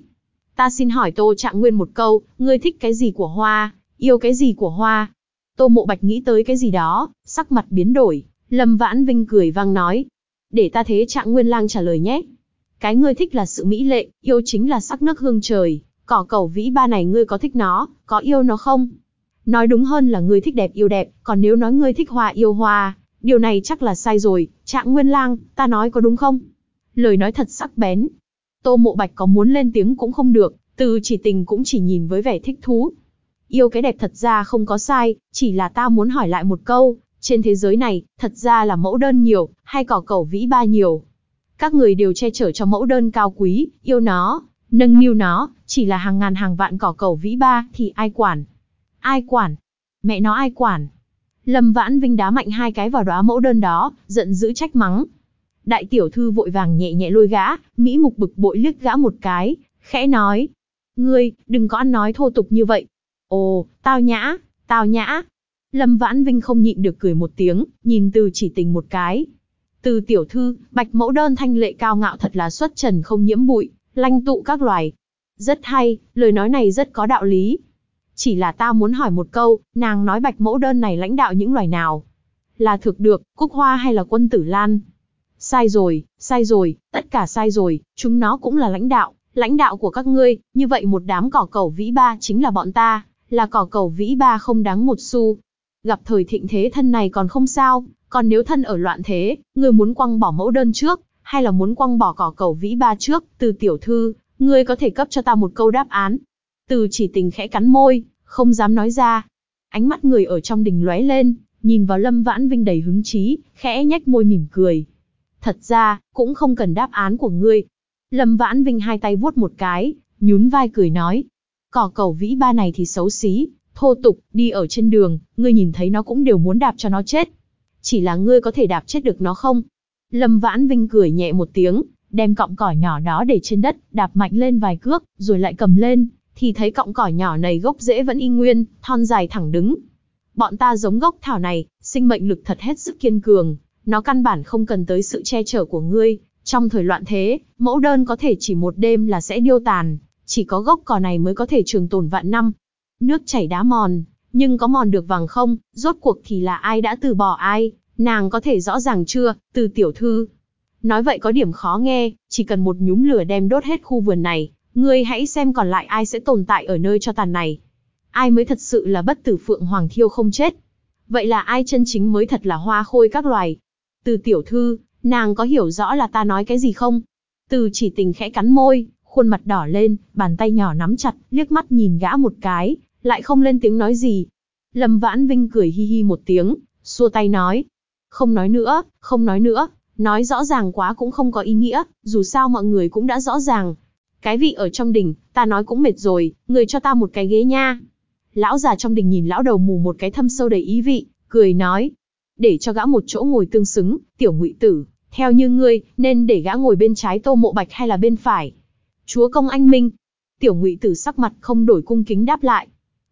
Speaker 1: Ta xin hỏi Tô Trạng Nguyên một câu, ngươi thích cái gì của hoa, yêu cái gì của hoa? Tô Mộ Bạch nghĩ tới cái gì đó, sắc mặt biến đổi, Lâm Vãn Vinh cười vang nói. Để ta thế Trạng Nguyên lang trả lời nhé. Cái ngươi thích là sự mỹ lệ, yêu chính là sắc nước hương trời, cỏ cầu vĩ ba này ngươi có thích nó, có yêu nó không? Nói đúng hơn là ngươi thích đẹp yêu đẹp, còn nếu nói ngươi thích hoa yêu hoa, điều này chắc là sai rồi, Trạng Nguyên lang, ta nói có đúng không? Lời nói thật sắc bén. Tô Mộ Bạch có muốn lên tiếng cũng không được, từ chỉ tình cũng chỉ nhìn với vẻ thích thú. Yêu cái đẹp thật ra không có sai, chỉ là ta muốn hỏi lại một câu, trên thế giới này, thật ra là mẫu đơn nhiều, hay cỏ cầu vĩ ba nhiều. Các người đều che chở cho mẫu đơn cao quý, yêu nó, nâng niu nó, chỉ là hàng ngàn hàng vạn cỏ cầu vĩ ba thì ai quản. Ai quản? Mẹ nó ai quản? Lâm Vãn Vinh đá mạnh hai cái vào đóa mẫu đơn đó, giận dữ trách mắng. Đại tiểu thư vội vàng nhẹ nhẹ lôi gã, Mỹ mục bực bội liếc gã một cái, khẽ nói. Ngươi, đừng có ăn nói thô tục như vậy. Ồ, tao nhã, tao nhã. Lâm Vãn Vinh không nhịn được cười một tiếng, nhìn từ chỉ tình một cái. Từ tiểu thư, bạch mẫu đơn thanh lệ cao ngạo thật là xuất trần không nhiễm bụi, lanh tụ các loài. Rất hay, lời nói này rất có đạo lý. Chỉ là tao muốn hỏi một câu, nàng nói bạch mẫu đơn này lãnh đạo những loài nào? Là thực được, cúc hoa hay là quân tử lan? Sai rồi, sai rồi, tất cả sai rồi, chúng nó cũng là lãnh đạo, lãnh đạo của các ngươi, như vậy một đám cỏ cầu vĩ ba chính là bọn ta, là cỏ cầu vĩ ba không đáng một xu. Gặp thời thịnh thế thân này còn không sao, còn nếu thân ở loạn thế, người muốn quăng bỏ mẫu đơn trước, hay là muốn quăng bỏ cỏ cầu vĩ ba trước, từ tiểu thư, ngươi có thể cấp cho ta một câu đáp án. Từ chỉ tình khẽ cắn môi, không dám nói ra. Ánh mắt người ở trong đình lóe lên, nhìn vào Lâm Vãn Vinh đầy hứng chí, khẽ nhếch môi mỉm cười. Thật ra, cũng không cần đáp án của ngươi. Lâm Vãn Vinh hai tay vuốt một cái, nhún vai cười nói. Cỏ cầu vĩ ba này thì xấu xí, thô tục, đi ở trên đường, ngươi nhìn thấy nó cũng đều muốn đạp cho nó chết. Chỉ là ngươi có thể đạp chết được nó không? Lâm Vãn Vinh cười nhẹ một tiếng, đem cọng cỏ nhỏ đó để trên đất, đạp mạnh lên vài cước, rồi lại cầm lên, thì thấy cọng cỏ nhỏ này gốc rễ vẫn y nguyên, thon dài thẳng đứng. Bọn ta giống gốc thảo này, sinh mệnh lực thật hết sức kiên cường, nó căn bản không cần tới sự che chở của ngươi. Trong thời loạn thế, mẫu đơn có thể chỉ một đêm là sẽ điêu tàn, chỉ có gốc cỏ này mới có thể trường tồn vạn năm. Nước chảy đá mòn, nhưng có mòn được vàng không, rốt cuộc thì là ai đã từ bỏ ai, nàng có thể rõ ràng chưa, từ tiểu thư. Nói vậy có điểm khó nghe, chỉ cần một nhúm lửa đem đốt hết khu vườn này, ngươi hãy xem còn lại ai sẽ tồn tại ở nơi cho tàn này. Ai mới thật sự là bất tử phượng hoàng thiêu không chết. Vậy là ai chân chính mới thật là hoa khôi các loài. Từ tiểu thư, nàng có hiểu rõ là ta nói cái gì không? Từ chỉ tình khẽ cắn môi, khuôn mặt đỏ lên, bàn tay nhỏ nắm chặt, liếc mắt nhìn gã một cái, lại không lên tiếng nói gì. Lâm Vãn Vinh cười hi hi một tiếng, xua tay nói. Không nói nữa, không nói nữa, nói rõ ràng quá cũng không có ý nghĩa, dù sao mọi người cũng đã rõ ràng. Cái vị ở trong đình, ta nói cũng mệt rồi, người cho ta một cái ghế nha. Lão già trong đình nhìn lão đầu mù một cái thâm sâu đầy ý vị, cười nói. Để cho gã một chỗ ngồi tương xứng, tiểu ngụy tử, theo như ngươi, nên để gã ngồi bên trái tô mộ bạch hay là bên phải. Chúa công anh minh. Tiểu ngụy tử sắc mặt không đổi cung kính đáp lại.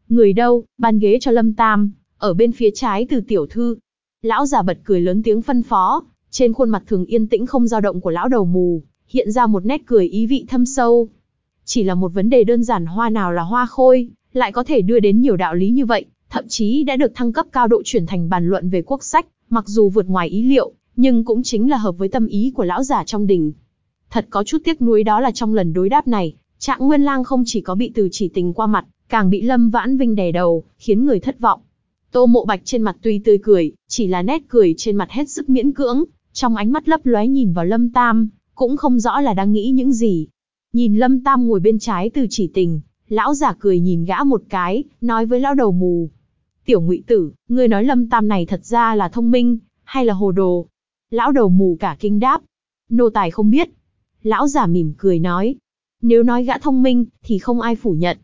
Speaker 1: Người đâu, ban ghế cho lâm tam, ở bên phía trái từ tiểu thư. Lão già bật cười lớn tiếng phân phó, trên khuôn mặt thường yên tĩnh không dao động của lão đầu mù, hiện ra một nét cười ý vị thâm sâu. Chỉ là một vấn đề đơn giản hoa nào là hoa khôi, lại có thể đưa đến nhiều đạo lý như vậy, thậm chí đã được thăng cấp cao độ chuyển thành bàn luận về quốc sách, mặc dù vượt ngoài ý liệu, nhưng cũng chính là hợp với tâm ý của lão già trong đình. Thật có chút tiếc nuối đó là trong lần đối đáp này, Trạng Nguyên Lang không chỉ có bị từ chỉ tình qua mặt, càng bị Lâm Vãn Vinh đè đầu, khiến người thất vọng. Tô Mộ Bạch trên mặt tuy tươi cười, chỉ là nét cười trên mặt hết sức miễn cưỡng, trong ánh mắt lấp lóe nhìn vào Lâm Tam, cũng không rõ là đang nghĩ những gì. Nhìn Lâm Tam ngồi bên trái từ chỉ tình, lão giả cười nhìn gã một cái, nói với lão đầu mù. Tiểu ngụy tử, ngươi nói Lâm Tam này thật ra là thông minh, hay là hồ đồ? Lão đầu mù cả kinh đáp. Nô tài không biết. Lão giả mỉm cười nói. Nếu nói gã thông minh, thì không ai phủ nhận.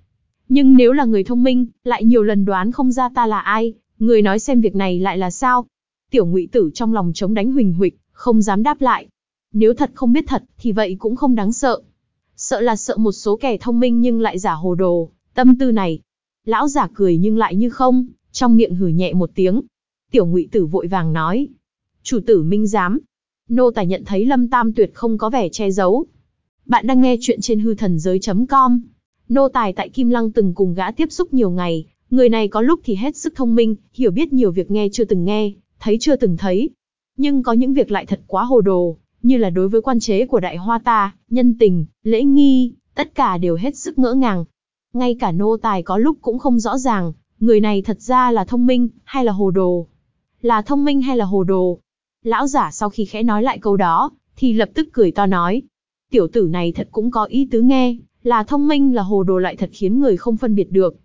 Speaker 1: Nhưng nếu là người thông minh, lại nhiều lần đoán không ra ta là ai, người nói xem việc này lại là sao? Tiểu ngụy tử trong lòng chống đánh huỳnh huỵch, không dám đáp lại. Nếu thật không biết thật, thì vậy cũng không đáng sợ. Sợ là sợ một số kẻ thông minh nhưng lại giả hồ đồ, tâm tư này. Lão giả cười nhưng lại như không, trong miệng hử nhẹ một tiếng. Tiểu ngụy tử vội vàng nói. Chủ tử minh giám. Nô tài nhận thấy lâm tam tuyệt không có vẻ che giấu. Bạn đang nghe chuyện trên hư thần giới.com. Nô tài tại Kim Lăng từng cùng gã tiếp xúc nhiều ngày, người này có lúc thì hết sức thông minh, hiểu biết nhiều việc nghe chưa từng nghe, thấy chưa từng thấy. Nhưng có những việc lại thật quá hồ đồ, như là đối với quan chế của đại hoa ta, nhân tình, lễ nghi, tất cả đều hết sức ngỡ ngàng. Ngay cả nô tài có lúc cũng không rõ ràng, người này thật ra là thông minh, hay là hồ đồ. Là thông minh hay là hồ đồ? Lão giả sau khi khẽ nói lại câu đó, thì lập tức cười to nói. Tiểu tử này thật cũng có ý tứ nghe, là thông minh là hồ đồ lại thật khiến người không phân biệt được.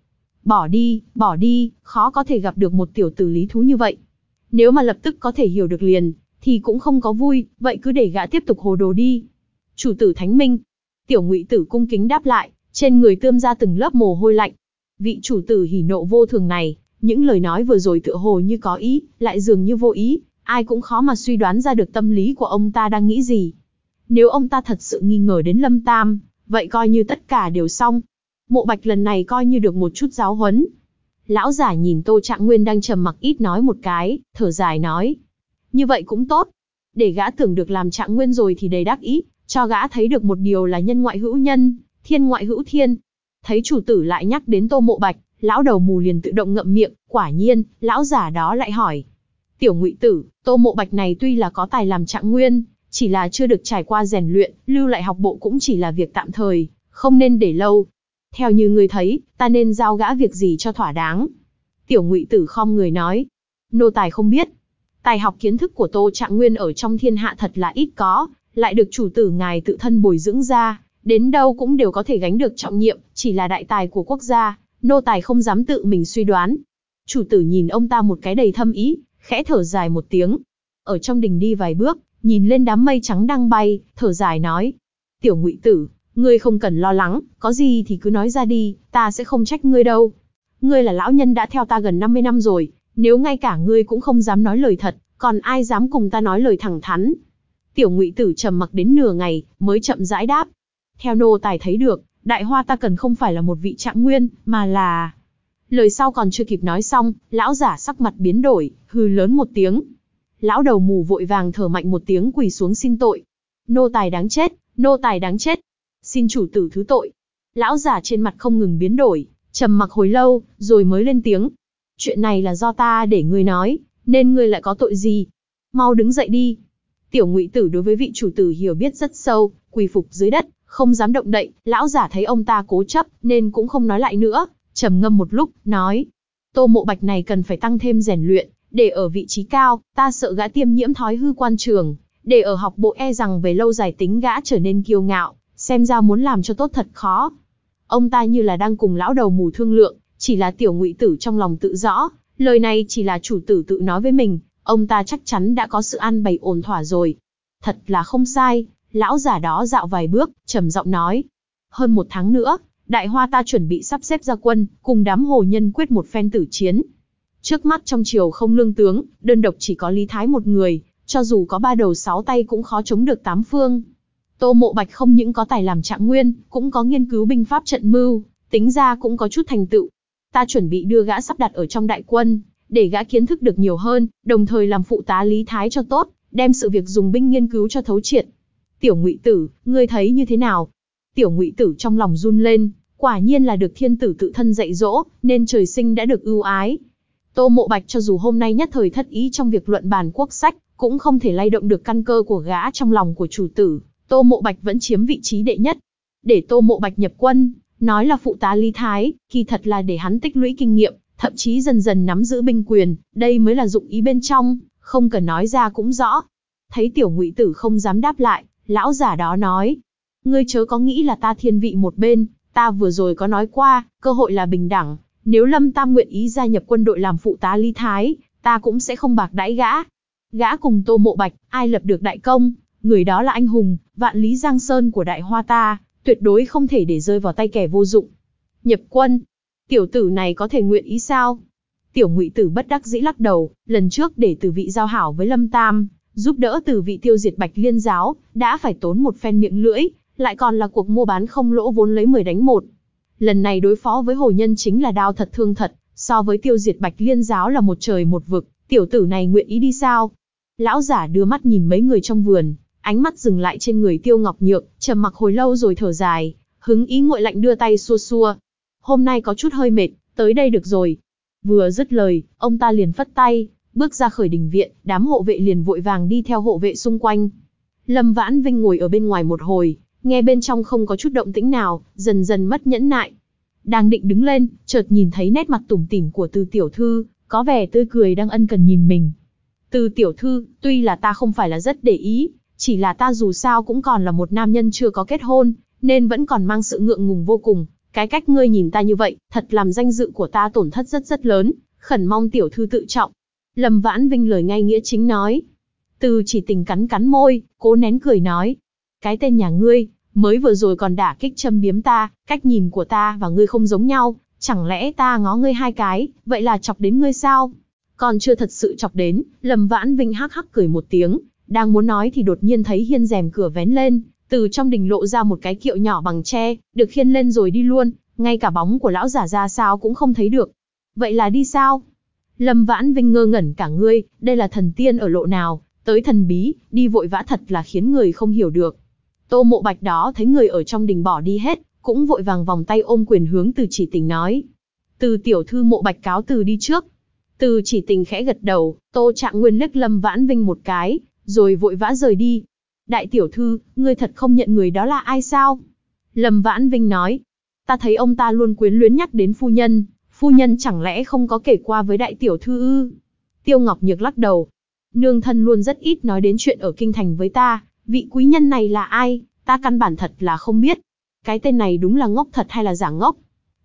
Speaker 1: Bỏ đi, bỏ đi, khó có thể gặp được một tiểu tử lý thú như vậy. Nếu mà lập tức có thể hiểu được liền, thì cũng không có vui, vậy cứ để gã tiếp tục hồ đồ đi. Chủ tử Thánh Minh, tiểu ngụy tử cung kính đáp lại, trên người tươm ra từng lớp mồ hôi lạnh. Vị chủ tử hỉ nộ vô thường này, những lời nói vừa rồi tựa hồ như có ý, lại dường như vô ý, ai cũng khó mà suy đoán ra được tâm lý của ông ta đang nghĩ gì. Nếu ông ta thật sự nghi ngờ đến Lâm Tam, vậy coi như tất cả đều xong. Mộ Bạch lần này coi như được một chút giáo huấn. Lão giả nhìn Tô Trạng Nguyên đang trầm mặc ít nói một cái, thở dài nói. Như vậy cũng tốt. Để gã tưởng được làm Trạng Nguyên rồi thì đầy đắc ý, cho gã thấy được một điều là nhân ngoại hữu nhân, thiên ngoại hữu thiên. Thấy chủ tử lại nhắc đến Tô Mộ Bạch, lão đầu mù liền tự động ngậm miệng, quả nhiên, lão giả đó lại hỏi. Tiểu ngụy tử, Tô Mộ Bạch này tuy là có tài làm Trạng Nguyên, chỉ là chưa được trải qua rèn luyện, lưu lại học bộ cũng chỉ là việc tạm thời, không nên để lâu. Theo như ngươi thấy, ta nên giao gã việc gì cho thỏa đáng. Tiểu ngụy tử khom người nói. Nô tài không biết. Tài học kiến thức của Tô Trạng Nguyên ở trong thiên hạ thật là ít có, lại được chủ tử ngài tự thân bồi dưỡng ra, đến đâu cũng đều có thể gánh được trọng nhiệm, chỉ là đại tài của quốc gia, nô tài không dám tự mình suy đoán. Chủ tử nhìn ông ta một cái đầy thâm ý, khẽ thở dài một tiếng. Ở trong đình đi vài bước, nhìn lên đám mây trắng đang bay, thở dài nói. Tiểu ngụy tử, ngươi không cần lo lắng, có gì thì cứ nói ra đi, ta sẽ không trách ngươi đâu. Ngươi là lão nhân đã theo ta gần 50 năm rồi, nếu ngay cả ngươi cũng không dám nói lời thật, còn ai dám cùng ta nói lời thẳng thắn. Tiểu ngụy tử trầm mặc đến nửa ngày, mới chậm rãi đáp. Theo nô tài thấy được, đại hoa ta cần không phải là một vị trạng nguyên, mà là... Lời sau còn chưa kịp nói xong, lão giả sắc mặt biến đổi, hư lớn một tiếng, Lão đầu mù vội vàng thở mạnh một tiếng quỳ xuống xin tội. Nô tài đáng chết, nô tài đáng chết. Xin chủ tử thứ tội. Lão giả trên mặt không ngừng biến đổi, trầm mặc hồi lâu, rồi mới lên tiếng. Chuyện này là do ta để ngươi nói, nên ngươi lại có tội gì? Mau đứng dậy đi. Tiểu ngụy tử đối với vị chủ tử hiểu biết rất sâu, quỳ phục dưới đất, không dám động đậy, lão giả thấy ông ta cố chấp, nên cũng không nói lại nữa, trầm ngâm một lúc, nói. Tô mộ bạch này cần phải tăng thêm rèn luyện, để ở vị trí cao, ta sợ gã tiêm nhiễm thói hư quan trường, để ở học bộ e rằng về lâu dài tính gã trở nên kiêu ngạo, xem ra muốn làm cho tốt thật khó. Ông ta như là đang cùng lão đầu mù thương lượng, Chỉ là tiểu ngụy tử trong lòng tự rõ, lời này chỉ là chủ tử tự nói với mình, ông ta chắc chắn đã có sự ăn bày ổn thỏa rồi. Thật là không sai, lão giả đó dạo vài bước, trầm giọng nói. Hơn một tháng nữa, đại hoa ta chuẩn bị sắp xếp ra quân, cùng đám hồ nhân quyết một phen tử chiến. Trước mắt trong triều không lương tướng, đơn độc chỉ có Lý Thái một người, cho dù có ba đầu sáu tay cũng khó chống được tám phương. Tô Mộ Bạch không những có tài làm trạng nguyên, cũng có nghiên cứu binh pháp trận mưu, tính ra cũng có chút thành tựu. Ta chuẩn bị đưa gã sắp đặt ở trong đại quân, để gã kiến thức được nhiều hơn, đồng thời làm phụ tá Lý Thái cho tốt, đem sự việc dùng binh nghiên cứu cho thấu triệt. Tiểu Ngụy Tử, ngươi thấy như thế nào? Tiểu Ngụy Tử trong lòng run lên, quả nhiên là được thiên tử tự thân dạy dỗ, nên trời sinh đã được ưu ái. Tô Mộ Bạch cho dù hôm nay nhất thời thất ý trong việc luận bàn quốc sách, cũng không thể lay động được căn cơ của gã trong lòng của chủ tử, Tô Mộ Bạch vẫn chiếm vị trí đệ nhất. Để Tô Mộ Bạch nhập quân, nói là phụ tá Lý Thái, kỳ thật là để hắn tích lũy kinh nghiệm, thậm chí dần dần nắm giữ binh quyền, đây mới là dụng ý bên trong, không cần nói ra cũng rõ. Thấy tiểu ngụy tử không dám đáp lại, lão giả đó nói, ngươi chớ có nghĩ là ta thiên vị một bên, ta vừa rồi có nói qua, cơ hội là bình đẳng, nếu Lâm Tam nguyện ý gia nhập quân đội làm phụ tá Lý Thái, ta cũng sẽ không bạc đãi gã. Gã cùng Tô Mộ Bạch, ai lập được đại công, người đó là anh hùng, vạn lý giang sơn của đại hoa ta, tuyệt đối không thể để rơi vào tay kẻ vô dụng. Nhập quân, tiểu tử này có thể nguyện ý sao? Tiểu ngụy tử bất đắc dĩ lắc đầu, lần trước để tử vị giao hảo với Lâm Tam, giúp đỡ tử vị tiêu diệt bạch liên giáo, đã phải tốn một phen miệng lưỡi, lại còn là cuộc mua bán không lỗ vốn lấy 10 đánh một. Lần này đối phó với hồ nhân chính là đao thật thương thật, so với tiêu diệt bạch liên giáo là một trời một vực, tiểu tử này nguyện ý đi sao? Lão giả đưa mắt nhìn mấy người trong vườn, ánh mắt dừng lại trên người Tiêu Ngọc Nhược, trầm mặc hồi lâu rồi thở dài, hứng ý nguội lạnh đưa tay xua xua. Hôm nay có chút hơi mệt, tới đây được rồi. Vừa dứt lời, ông ta liền phất tay, bước ra khởi đình viện, đám hộ vệ liền vội vàng đi theo hộ vệ xung quanh. Lâm Vãn Vinh ngồi ở bên ngoài một hồi, nghe bên trong không có chút động tĩnh nào, dần dần mất nhẫn nại. Đang định đứng lên, chợt nhìn thấy nét mặt tủm tỉm của Từ tiểu thư, có vẻ tươi cười đang ân cần nhìn mình. Từ tiểu thư, tuy là ta không phải là rất để ý, chỉ là ta dù sao cũng còn là một nam nhân chưa có kết hôn, nên vẫn còn mang sự ngượng ngùng vô cùng. Cái cách ngươi nhìn ta như vậy, thật làm danh dự của ta tổn thất rất rất lớn, khẩn mong tiểu thư tự trọng. Lâm Vãn Vinh lời ngay nghĩa chính nói. Từ chỉ tình cắn cắn môi, cố nén cười nói. Cái tên nhà ngươi, mới vừa rồi còn đả kích châm biếm ta, cách nhìn của ta và ngươi không giống nhau, chẳng lẽ ta ngó ngươi hai cái, vậy là chọc đến ngươi sao? Còn chưa thật sự chọc đến, Lâm Vãn Vinh hắc hắc cười một tiếng, đang muốn nói thì đột nhiên thấy hiên rèm cửa vén lên, từ trong đình lộ ra một cái kiệu nhỏ bằng tre, được khiên lên rồi đi luôn, ngay cả bóng của lão giả ra sao cũng không thấy được. Vậy là đi sao? Lâm Vãn Vinh ngơ ngẩn cả ngươi, đây là thần tiên ở lộ nào, tới thần bí, đi vội vã thật là khiến người không hiểu được. Tô mộ bạch đó thấy người ở trong đình bỏ đi hết, cũng vội vàng vòng tay ôm quyền hướng từ chỉ tình nói. Từ tiểu thư mộ bạch cáo từ đi trước. Từ chỉ tình khẽ gật đầu, tô trạng nguyên liếc lâm vãn vinh một cái, rồi vội vã rời đi. Đại tiểu thư, ngươi thật không nhận người đó là ai sao? Lâm Vãn Vinh nói, ta thấy ông ta luôn quyến luyến nhắc đến phu nhân, phu nhân chẳng lẽ không có kể qua với đại tiểu thư ư? Tiêu Ngọc Nhược lắc đầu, nương thân luôn rất ít nói đến chuyện ở kinh thành với ta, vị quý nhân này là ai, ta căn bản thật là không biết. Cái tên này đúng là ngốc thật hay là giả ngốc?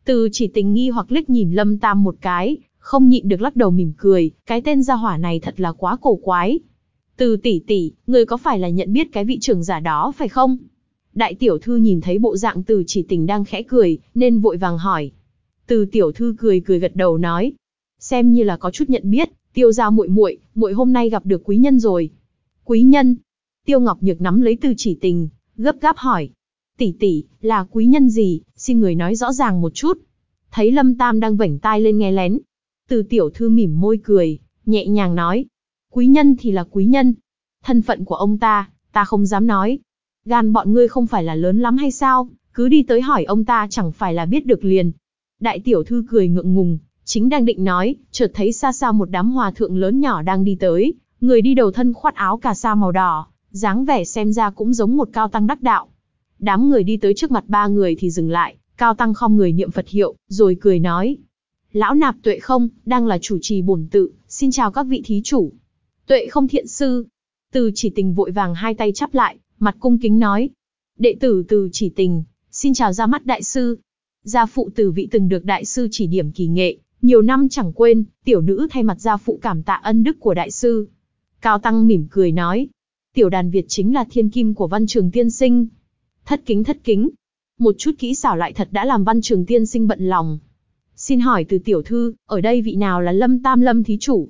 Speaker 1: Từ chỉ tình nghi hoặc liếc nhìn Lâm Tam một cái, không nhịn được lắc đầu mỉm cười, cái tên gia hỏa này thật là quá cổ quái, từ tỷ tỷ, người có phải là nhận biết cái vị trưởng giả đó phải không? Đại tiểu thư nhìn thấy bộ dạng từ chỉ tình đang khẽ cười, nên vội vàng hỏi. Từ tiểu thư cười cười gật đầu nói. Xem như là có chút nhận biết, tiêu ra muội muội, muội hôm nay gặp được quý nhân rồi. Quý nhân? Tiêu Ngọc Nhược nắm lấy từ chỉ tình, gấp gáp hỏi. Tỷ tỷ, là quý nhân gì, xin người nói rõ ràng một chút. Thấy Lâm Tam đang vảnh tai lên nghe lén. Từ tiểu thư mỉm môi cười, nhẹ nhàng nói. Quý nhân thì là quý nhân. Thân phận của ông ta, ta không dám nói. Gan bọn ngươi không phải là lớn lắm hay sao, cứ đi tới hỏi ông ta chẳng phải là biết được liền. Đại tiểu thư cười ngượng ngùng, chính đang định nói, chợt thấy xa xa một đám hòa thượng lớn nhỏ đang đi tới, người đi đầu thân khoát áo cà sa màu đỏ, dáng vẻ xem ra cũng giống một cao tăng đắc đạo. Đám người đi tới trước mặt ba người thì dừng lại, cao tăng không người niệm Phật hiệu, rồi cười nói. Lão nạp tuệ không, đang là chủ trì bổn tự, xin chào các vị thí chủ. Tuệ không thiện sư. Từ chỉ tình vội vàng hai tay chắp lại, mặt cung kính nói. Đệ tử từ chỉ tình, xin chào ra mắt đại sư. Gia phụ từ vị từng được đại sư chỉ điểm kỳ nghệ, nhiều năm chẳng quên, tiểu nữ thay mặt gia phụ cảm tạ ân đức của đại sư. Cao Tăng mỉm cười nói, tiểu đàn Việt chính là thiên kim của văn trường tiên sinh. Thất kính thất kính, một chút kỹ xảo lại thật đã làm văn trường tiên sinh bận lòng. Xin hỏi từ tiểu thư, ở đây vị nào là Lâm Tam Lâm thí chủ?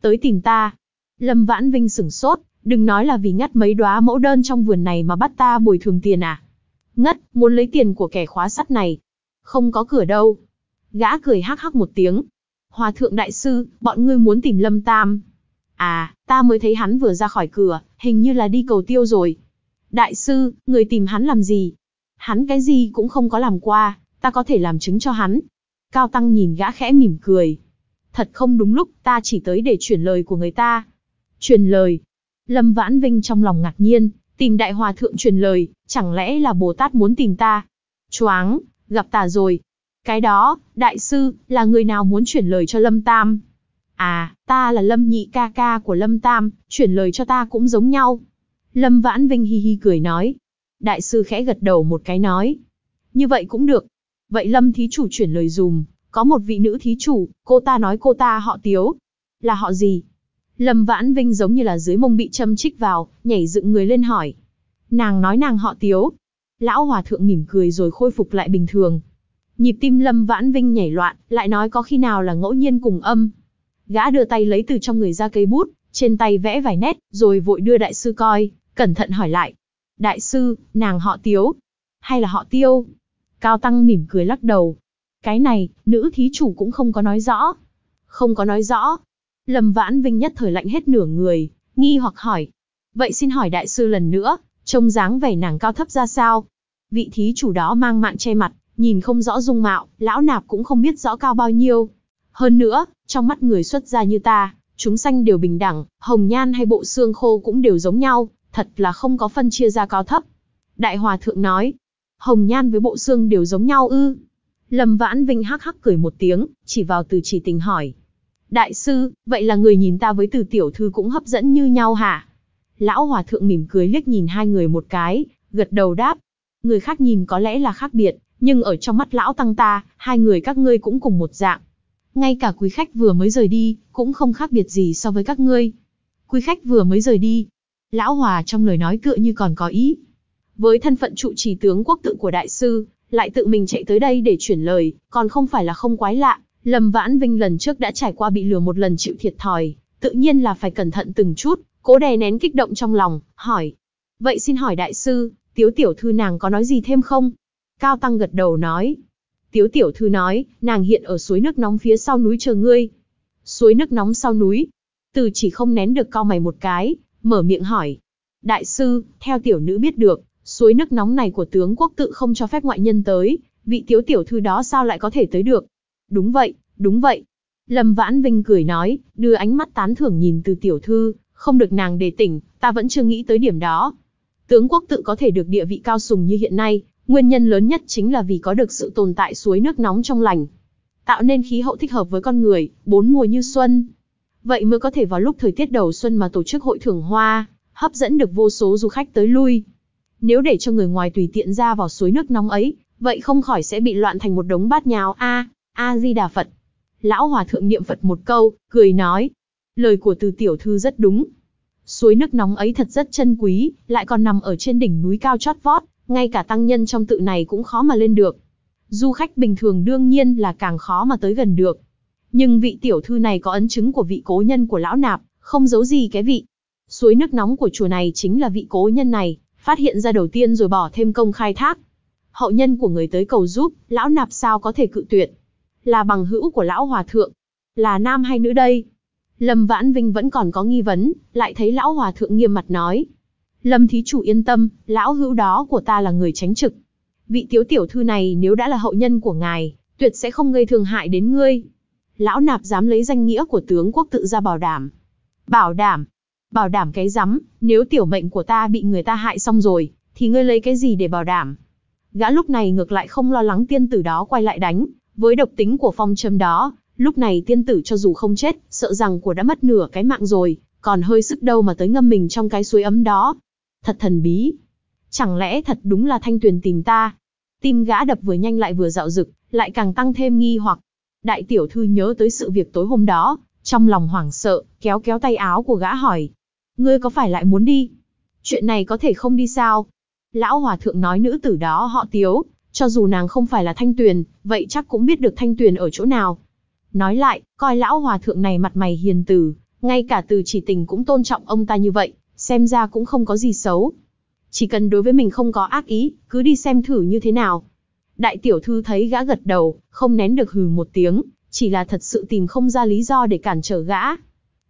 Speaker 1: Tới tìm ta. Lâm Vãn Vinh sửng sốt, đừng nói là vì ngắt mấy đóa mẫu đơn trong vườn này mà bắt ta bồi thường tiền à. Ngất, muốn lấy tiền của kẻ khóa sắt này. Không có cửa đâu. Gã cười hắc hắc một tiếng. Hòa thượng đại sư, bọn ngươi muốn tìm Lâm Tam. À, ta mới thấy hắn vừa ra khỏi cửa, hình như là đi cầu tiêu rồi. Đại sư, người tìm hắn làm gì? Hắn cái gì cũng không có làm qua, ta có thể làm chứng cho hắn. Cao Tăng nhìn gã khẽ mỉm cười. Thật không đúng lúc, ta chỉ tới để chuyển lời của người ta. Truyền lời. Lâm Vãn Vinh trong lòng ngạc nhiên, tìm đại hòa thượng truyền lời, chẳng lẽ là Bồ Tát muốn tìm ta? Choáng, gặp ta rồi. Cái đó, đại sư, là người nào muốn chuyển lời cho Lâm Tam? À, ta là Lâm nhị ca ca của Lâm Tam, chuyển lời cho ta cũng giống nhau. Lâm Vãn Vinh hi hi cười nói. Đại sư khẽ gật đầu một cái nói. Như vậy cũng được. Vậy Lâm thí chủ chuyển lời dùm, có một vị nữ thí chủ, cô ta nói cô ta họ Tiếu. Là họ gì? Lâm Vãn Vinh giống như là dưới mông bị châm chích vào, nhảy dựng người lên hỏi. Nàng nói nàng họ Tiếu. Lão Hòa Thượng mỉm cười rồi khôi phục lại bình thường. Nhịp tim Lâm Vãn Vinh nhảy loạn, lại nói có khi nào là ngẫu nhiên cùng âm. Gã đưa tay lấy từ trong người ra cây bút, trên tay vẽ vài nét, rồi vội đưa đại sư coi, cẩn thận hỏi lại. Đại sư, nàng họ Tiếu, hay là họ Tiêu? Cao Tăng mỉm cười lắc đầu. Cái này, nữ thí chủ cũng không có nói rõ. Không có nói rõ. Lâm Vãn Vinh nhất thời lạnh hết nửa người, nghi hoặc hỏi. Vậy xin hỏi đại sư lần nữa, trông dáng vẻ nàng cao thấp ra sao? Vị thí chủ đó mang mạng che mặt, nhìn không rõ dung mạo, lão nạp cũng không biết rõ cao bao nhiêu. Hơn nữa, trong mắt người xuất gia như ta, chúng sanh đều bình đẳng, hồng nhan hay bộ xương khô cũng đều giống nhau, thật là không có phân chia ra cao thấp. Đại Hòa Thượng nói, hồng nhan với bộ xương đều giống nhau ư. Lâm Vãn Vinh hắc hắc cười một tiếng, chỉ vào từ chỉ tình hỏi. Đại sư, vậy là người nhìn ta với từ tiểu thư cũng hấp dẫn như nhau hả? Lão Hòa Thượng mỉm cười liếc nhìn hai người một cái, gật đầu đáp. Người khác nhìn có lẽ là khác biệt, nhưng ở trong mắt lão tăng ta, hai người các ngươi cũng cùng một dạng. Ngay cả quý khách vừa mới rời đi, cũng không khác biệt gì so với các ngươi. Quý khách vừa mới rời đi. Lão Hòa trong lời nói tựa như còn có ý. Với thân phận trụ trì tướng quốc tự của đại sư, lại tự mình chạy tới đây để chuyển lời, còn không phải là không quái lạ. Lâm Vãn Vinh lần trước đã trải qua bị lừa một lần chịu thiệt thòi, tự nhiên là phải cẩn thận từng chút, cố đè nén kích động trong lòng, hỏi. Vậy xin hỏi đại sư, tiếu tiểu thư nàng có nói gì thêm không? Cao Tăng gật đầu nói. Tiếu tiểu thư nói, nàng hiện ở suối nước nóng phía sau núi chờ ngươi. Suối nước nóng sau núi. Từ chỉ không nén được co mày một cái, mở miệng hỏi. Đại sư, theo tiểu nữ biết được, suối nước nóng này của tướng quốc tự không cho phép ngoại nhân tới, vị tiếu tiểu thư đó sao lại có thể tới được? Đúng vậy, đúng vậy. Lâm Vãn Vinh cười nói, đưa ánh mắt tán thưởng nhìn từ tiểu thư, không được nàng đề tỉnh, ta vẫn chưa nghĩ tới điểm đó. Tướng quốc tự có thể được địa vị cao sùng như hiện nay, nguyên nhân lớn nhất chính là vì có được sự tồn tại suối nước nóng trong lành. Tạo nên khí hậu thích hợp với con người, bốn mùa như xuân. Vậy mới có thể vào lúc thời tiết đầu xuân mà tổ chức hội thưởng hoa, hấp dẫn được vô số du khách tới lui. Nếu để cho người ngoài tùy tiện ra vào suối nước nóng ấy, vậy không khỏi sẽ bị loạn thành một đống bát nháo a a di đà phật lão hòa thượng niệm phật một câu cười nói lời của từ tiểu thư rất đúng suối nước nóng ấy thật rất chân quý lại còn nằm ở trên đỉnh núi cao chót vót ngay cả tăng nhân trong tự này cũng khó mà lên được du khách bình thường đương nhiên là càng khó mà tới gần được nhưng vị tiểu thư này có ấn chứng của vị cố nhân của lão nạp không giấu gì cái vị suối nước nóng của chùa này chính là vị cố nhân này phát hiện ra đầu tiên rồi bỏ thêm công khai thác hậu nhân của người tới cầu giúp, lão nạp sao có thể cự tuyệt. Là bằng hữu của lão hòa thượng. Là nam hay nữ đây? Lâm Vãn Vinh vẫn còn có nghi vấn, lại thấy lão hòa thượng nghiêm mặt nói. Lâm thí chủ yên tâm, lão hữu đó của ta là người tránh trực. Vị tiếu tiểu thư này nếu đã là hậu nhân của ngài, tuyệt sẽ không gây thương hại đến ngươi. Lão nạp dám lấy danh nghĩa của tướng quốc tự ra bảo đảm. Bảo đảm? Bảo đảm cái rắm, nếu tiểu mệnh của ta bị người ta hại xong rồi, thì ngươi lấy cái gì để bảo đảm? Gã lúc này ngược lại không lo lắng tiên tử đó quay lại đánh, với độc tính của phong châm đó, lúc này tiên tử cho dù không chết, sợ rằng của đã mất nửa cái mạng rồi, còn hơi sức đâu mà tới ngâm mình trong cái suối ấm đó. Thật thần bí. Chẳng lẽ thật đúng là thanh tuyền tìm ta? Tim gã đập vừa nhanh lại vừa dạo dực, lại càng tăng thêm nghi hoặc. Đại tiểu thư nhớ tới sự việc tối hôm đó, trong lòng hoảng sợ, kéo kéo tay áo của gã hỏi. Ngươi có phải lại muốn đi? Chuyện này có thể không đi sao? Lão hòa thượng nói nữ tử đó họ tiếu, cho dù nàng không phải là thanh tuyền, vậy chắc cũng biết được thanh tuyền ở chỗ nào. Nói lại, coi lão hòa thượng này mặt mày hiền từ, ngay cả từ chỉ tình cũng tôn trọng ông ta như vậy, xem ra cũng không có gì xấu. Chỉ cần đối với mình không có ác ý, cứ đi xem thử như thế nào. Đại tiểu thư thấy gã gật đầu, không nén được hừ một tiếng, chỉ là thật sự tìm không ra lý do để cản trở gã.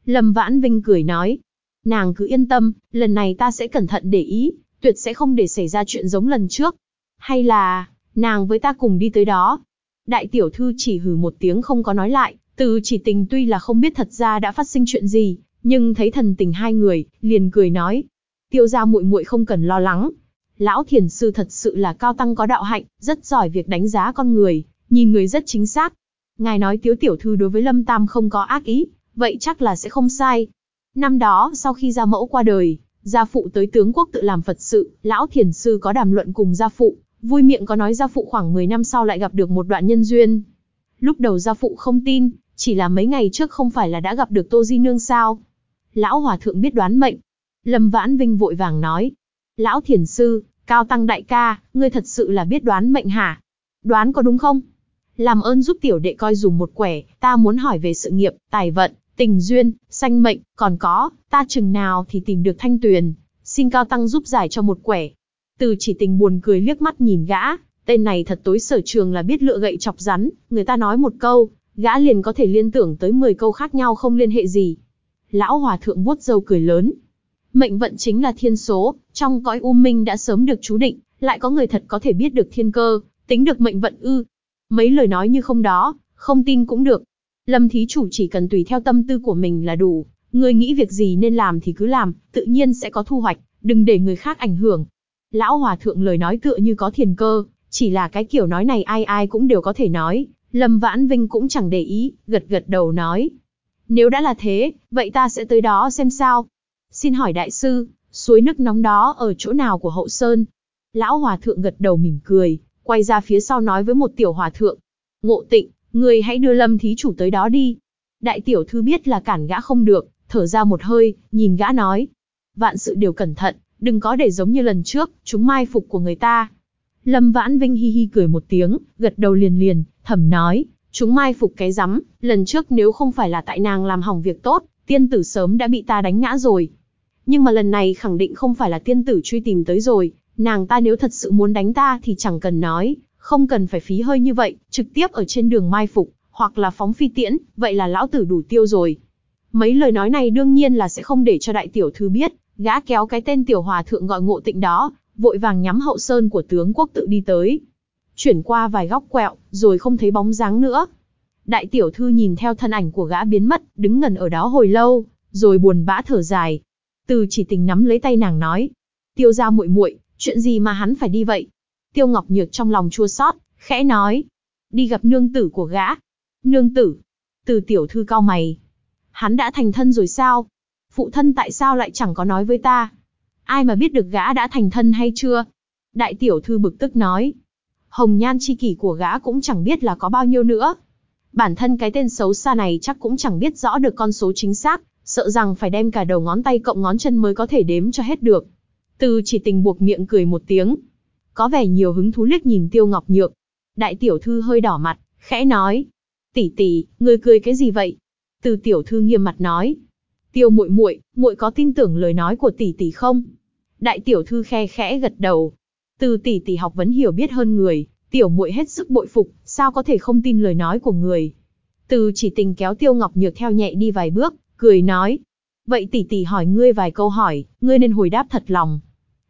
Speaker 1: Lâm Vãn Vinh cười nói, nàng cứ yên tâm, lần này ta sẽ cẩn thận để ý, tuyệt sẽ không để xảy ra chuyện giống lần trước. Hay là, nàng với ta cùng đi tới đó. Đại tiểu thư chỉ hừ một tiếng không có nói lại, từ chỉ tình tuy là không biết thật ra đã phát sinh chuyện gì, nhưng thấy thần tình hai người, liền cười nói. Tiêu gia muội muội không cần lo lắng. Lão thiền sư thật sự là cao tăng có đạo hạnh, rất giỏi việc đánh giá con người, nhìn người rất chính xác. Ngài nói tiếu tiểu thư đối với Lâm Tam không có ác ý, vậy chắc là sẽ không sai. Năm đó, sau khi gia mẫu qua đời, gia phụ tới tướng quốc tự làm Phật sự, lão thiền sư có đàm luận cùng gia phụ, vui miệng có nói gia phụ khoảng 10 năm sau lại gặp được một đoạn nhân duyên. Lúc đầu gia phụ không tin, chỉ là mấy ngày trước không phải là đã gặp được Tô Di Nương sao. Lão Hòa Thượng biết đoán mệnh. Lâm Vãn Vinh vội vàng nói. Lão Thiền Sư, Cao Tăng Đại ca, ngươi thật sự là biết đoán mệnh hả? Đoán có đúng không? Làm ơn giúp tiểu đệ coi dùng một quẻ, ta muốn hỏi về sự nghiệp, tài vận, tình duyên, sanh mệnh, còn có, ta chừng nào thì tìm được thanh tuyền. Xin Cao Tăng giúp giải cho một quẻ. Từ chỉ tình buồn cười liếc mắt nhìn gã, tên này thật tối sở trường là biết lựa gậy chọc rắn, người ta nói một câu, gã liền có thể liên tưởng tới 10 câu khác nhau không liên hệ gì. Lão hòa thượng vuốt râu cười lớn. Mệnh vận chính là thiên số, trong cõi u minh đã sớm được chú định, lại có người thật có thể biết được thiên cơ, tính được mệnh vận ư. Mấy lời nói như không đó, không tin cũng được. Lâm thí chủ chỉ cần tùy theo tâm tư của mình là đủ, người nghĩ việc gì nên làm thì cứ làm, tự nhiên sẽ có thu hoạch, đừng để người khác ảnh hưởng. Lão hòa thượng lời nói tựa như có thiền cơ, chỉ là cái kiểu nói này ai ai cũng đều có thể nói, Lâm Vãn Vinh cũng chẳng để ý, gật gật đầu nói. Nếu đã là thế, vậy ta sẽ tới đó xem sao. Xin hỏi đại sư, suối nước nóng đó ở chỗ nào của hậu sơn? Lão hòa thượng gật đầu mỉm cười, quay ra phía sau nói với một tiểu hòa thượng. Ngộ tịnh, người hãy đưa lâm thí chủ tới đó đi. Đại tiểu thư biết là cản gã không được, thở ra một hơi, nhìn gã nói. Vạn sự đều cẩn thận, đừng có để giống như lần trước, chúng mai phục của người ta. Lâm Vãn Vinh hi hi cười một tiếng, gật đầu liền liền, thầm nói, chúng mai phục cái rắm, lần trước nếu không phải là tại nàng làm hỏng việc tốt, tiên tử sớm đã bị ta đánh ngã rồi. Nhưng mà lần này khẳng định không phải là tiên tử truy tìm tới rồi, nàng ta nếu thật sự muốn đánh ta thì chẳng cần nói, không cần phải phí hơi như vậy, trực tiếp ở trên đường mai phục, hoặc là phóng phi tiễn, vậy là lão tử đủ tiêu rồi. Mấy lời nói này đương nhiên là sẽ không để cho đại tiểu thư biết, gã kéo cái tên tiểu hòa thượng gọi ngộ tịnh đó, vội vàng nhắm hậu sơn của tướng quốc tự đi tới. Chuyển qua vài góc quẹo, rồi không thấy bóng dáng nữa. Đại tiểu thư nhìn theo thân ảnh của gã biến mất, đứng ngần ở đó hồi lâu, rồi buồn bã thở dài. Từ chỉ tình nắm lấy tay nàng nói. Tiêu ra muội muội, chuyện gì mà hắn phải đi vậy? Tiêu Ngọc Nhược trong lòng chua xót, khẽ nói. Đi gặp nương tử của gã. Nương tử. Từ tiểu thư cao mày. Hắn đã thành thân rồi sao? Phụ thân tại sao lại chẳng có nói với ta? Ai mà biết được gã đã thành thân hay chưa? Đại tiểu thư bực tức nói. Hồng nhan chi kỷ của gã cũng chẳng biết là có bao nhiêu nữa. Bản thân cái tên xấu xa này chắc cũng chẳng biết rõ được con số chính xác, sợ rằng phải đem cả đầu ngón tay cộng ngón chân mới có thể đếm cho hết được. Từ chỉ tình buộc miệng cười một tiếng. Có vẻ nhiều hứng thú liếc nhìn Tiêu Ngọc Nhược. Đại tiểu thư hơi đỏ mặt, khẽ nói. Tỷ tỷ, người cười cái gì vậy? Từ tiểu thư nghiêm mặt nói. Tiêu muội muội, muội có tin tưởng lời nói của tỷ tỷ không? Đại tiểu thư khe khẽ gật đầu. Từ tỷ tỷ học vấn hiểu biết hơn người, tiểu muội hết sức bội phục, sao có thể không tin lời nói của người. Từ chỉ tình kéo Tiêu Ngọc Nhược theo nhẹ đi vài bước, cười nói. Vậy tỷ tỷ hỏi ngươi vài câu hỏi, ngươi nên hồi đáp thật lòng.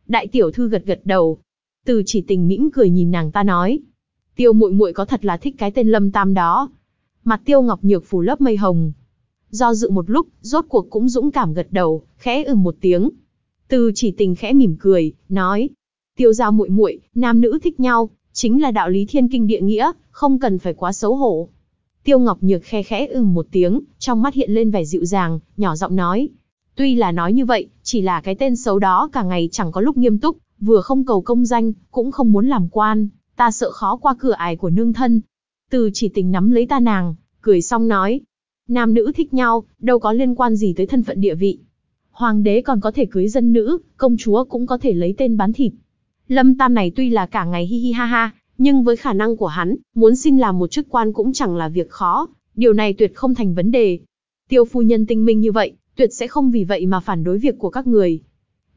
Speaker 1: Đại tiểu thư gật gật đầu. Từ chỉ tình mỉm cười nhìn nàng ta nói. Tiêu muội muội có thật là thích cái tên Lâm Tam đó. Mặt Tiêu Ngọc Nhược phủ lớp mây hồng. Do dự một lúc, rốt cuộc cũng dũng cảm gật đầu, khẽ ừ một tiếng. Từ chỉ tình khẽ mỉm cười, nói. Tiêu giao muội muội, nam nữ thích nhau, chính là đạo lý thiên kinh địa nghĩa, không cần phải quá xấu hổ. Tiêu Ngọc Nhược khe khẽ ừm một tiếng, trong mắt hiện lên vẻ dịu dàng, nhỏ giọng nói. Tuy là nói như vậy, chỉ là cái tên xấu đó cả ngày chẳng có lúc nghiêm túc, vừa không cầu công danh, cũng không muốn làm quan, ta sợ khó qua cửa ải của nương thân. Từ chỉ tình nắm lấy ta nàng, cười xong nói. Nam nữ thích nhau, đâu có liên quan gì tới thân phận địa vị. Hoàng đế còn có thể cưới dân nữ, công chúa cũng có thể lấy tên bán thịt. Lâm Tam này tuy là cả ngày hi hi ha ha, nhưng với khả năng của hắn, muốn xin làm một chức quan cũng chẳng là việc khó, điều này tuyệt không thành vấn đề. Tiêu phu nhân tinh minh như vậy, tuyệt sẽ không vì vậy mà phản đối việc của các người.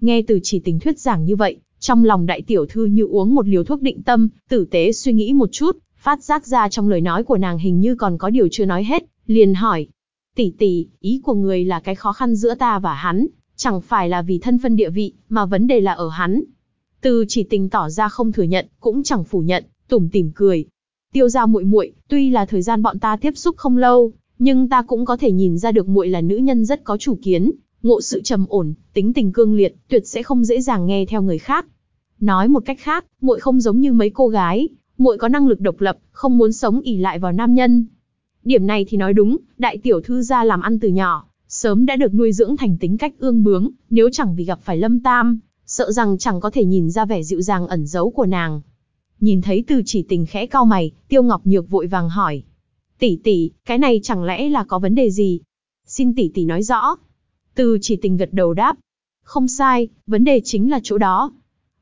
Speaker 1: Nghe từ chỉ tình thuyết giảng như vậy, trong lòng đại tiểu thư như uống một liều thuốc định tâm, tử tế suy nghĩ một chút, phát giác ra trong lời nói của nàng hình như còn có điều chưa nói hết, liền hỏi. Tỷ tỷ, ý của người là cái khó khăn giữa ta và hắn, chẳng phải là vì thân phân địa vị, mà vấn đề là ở hắn. Từ chỉ tình tỏ ra không thừa nhận, cũng chẳng phủ nhận, tủm tỉm cười. Tiêu gia muội muội, tuy là thời gian bọn ta tiếp xúc không lâu, nhưng ta cũng có thể nhìn ra được muội là nữ nhân rất có chủ kiến, ngộ sự trầm ổn, tính tình cương liệt, tuyệt sẽ không dễ dàng nghe theo người khác. Nói một cách khác, muội không giống như mấy cô gái, muội có năng lực độc lập, không muốn sống ỉ lại vào nam nhân. Điểm này thì nói đúng, đại tiểu thư gia làm ăn từ nhỏ, sớm đã được nuôi dưỡng thành tính cách ương bướng, nếu chẳng vì gặp phải Lâm Tam, sợ rằng chẳng có thể nhìn ra vẻ dịu dàng ẩn giấu của nàng. Nhìn thấy từ chỉ tình khẽ cau mày, Tiêu Ngọc Nhược vội vàng hỏi. Tỷ tỷ, cái này chẳng lẽ là có vấn đề gì? Xin tỷ tỷ nói rõ. Từ chỉ tình gật đầu đáp. Không sai, vấn đề chính là chỗ đó.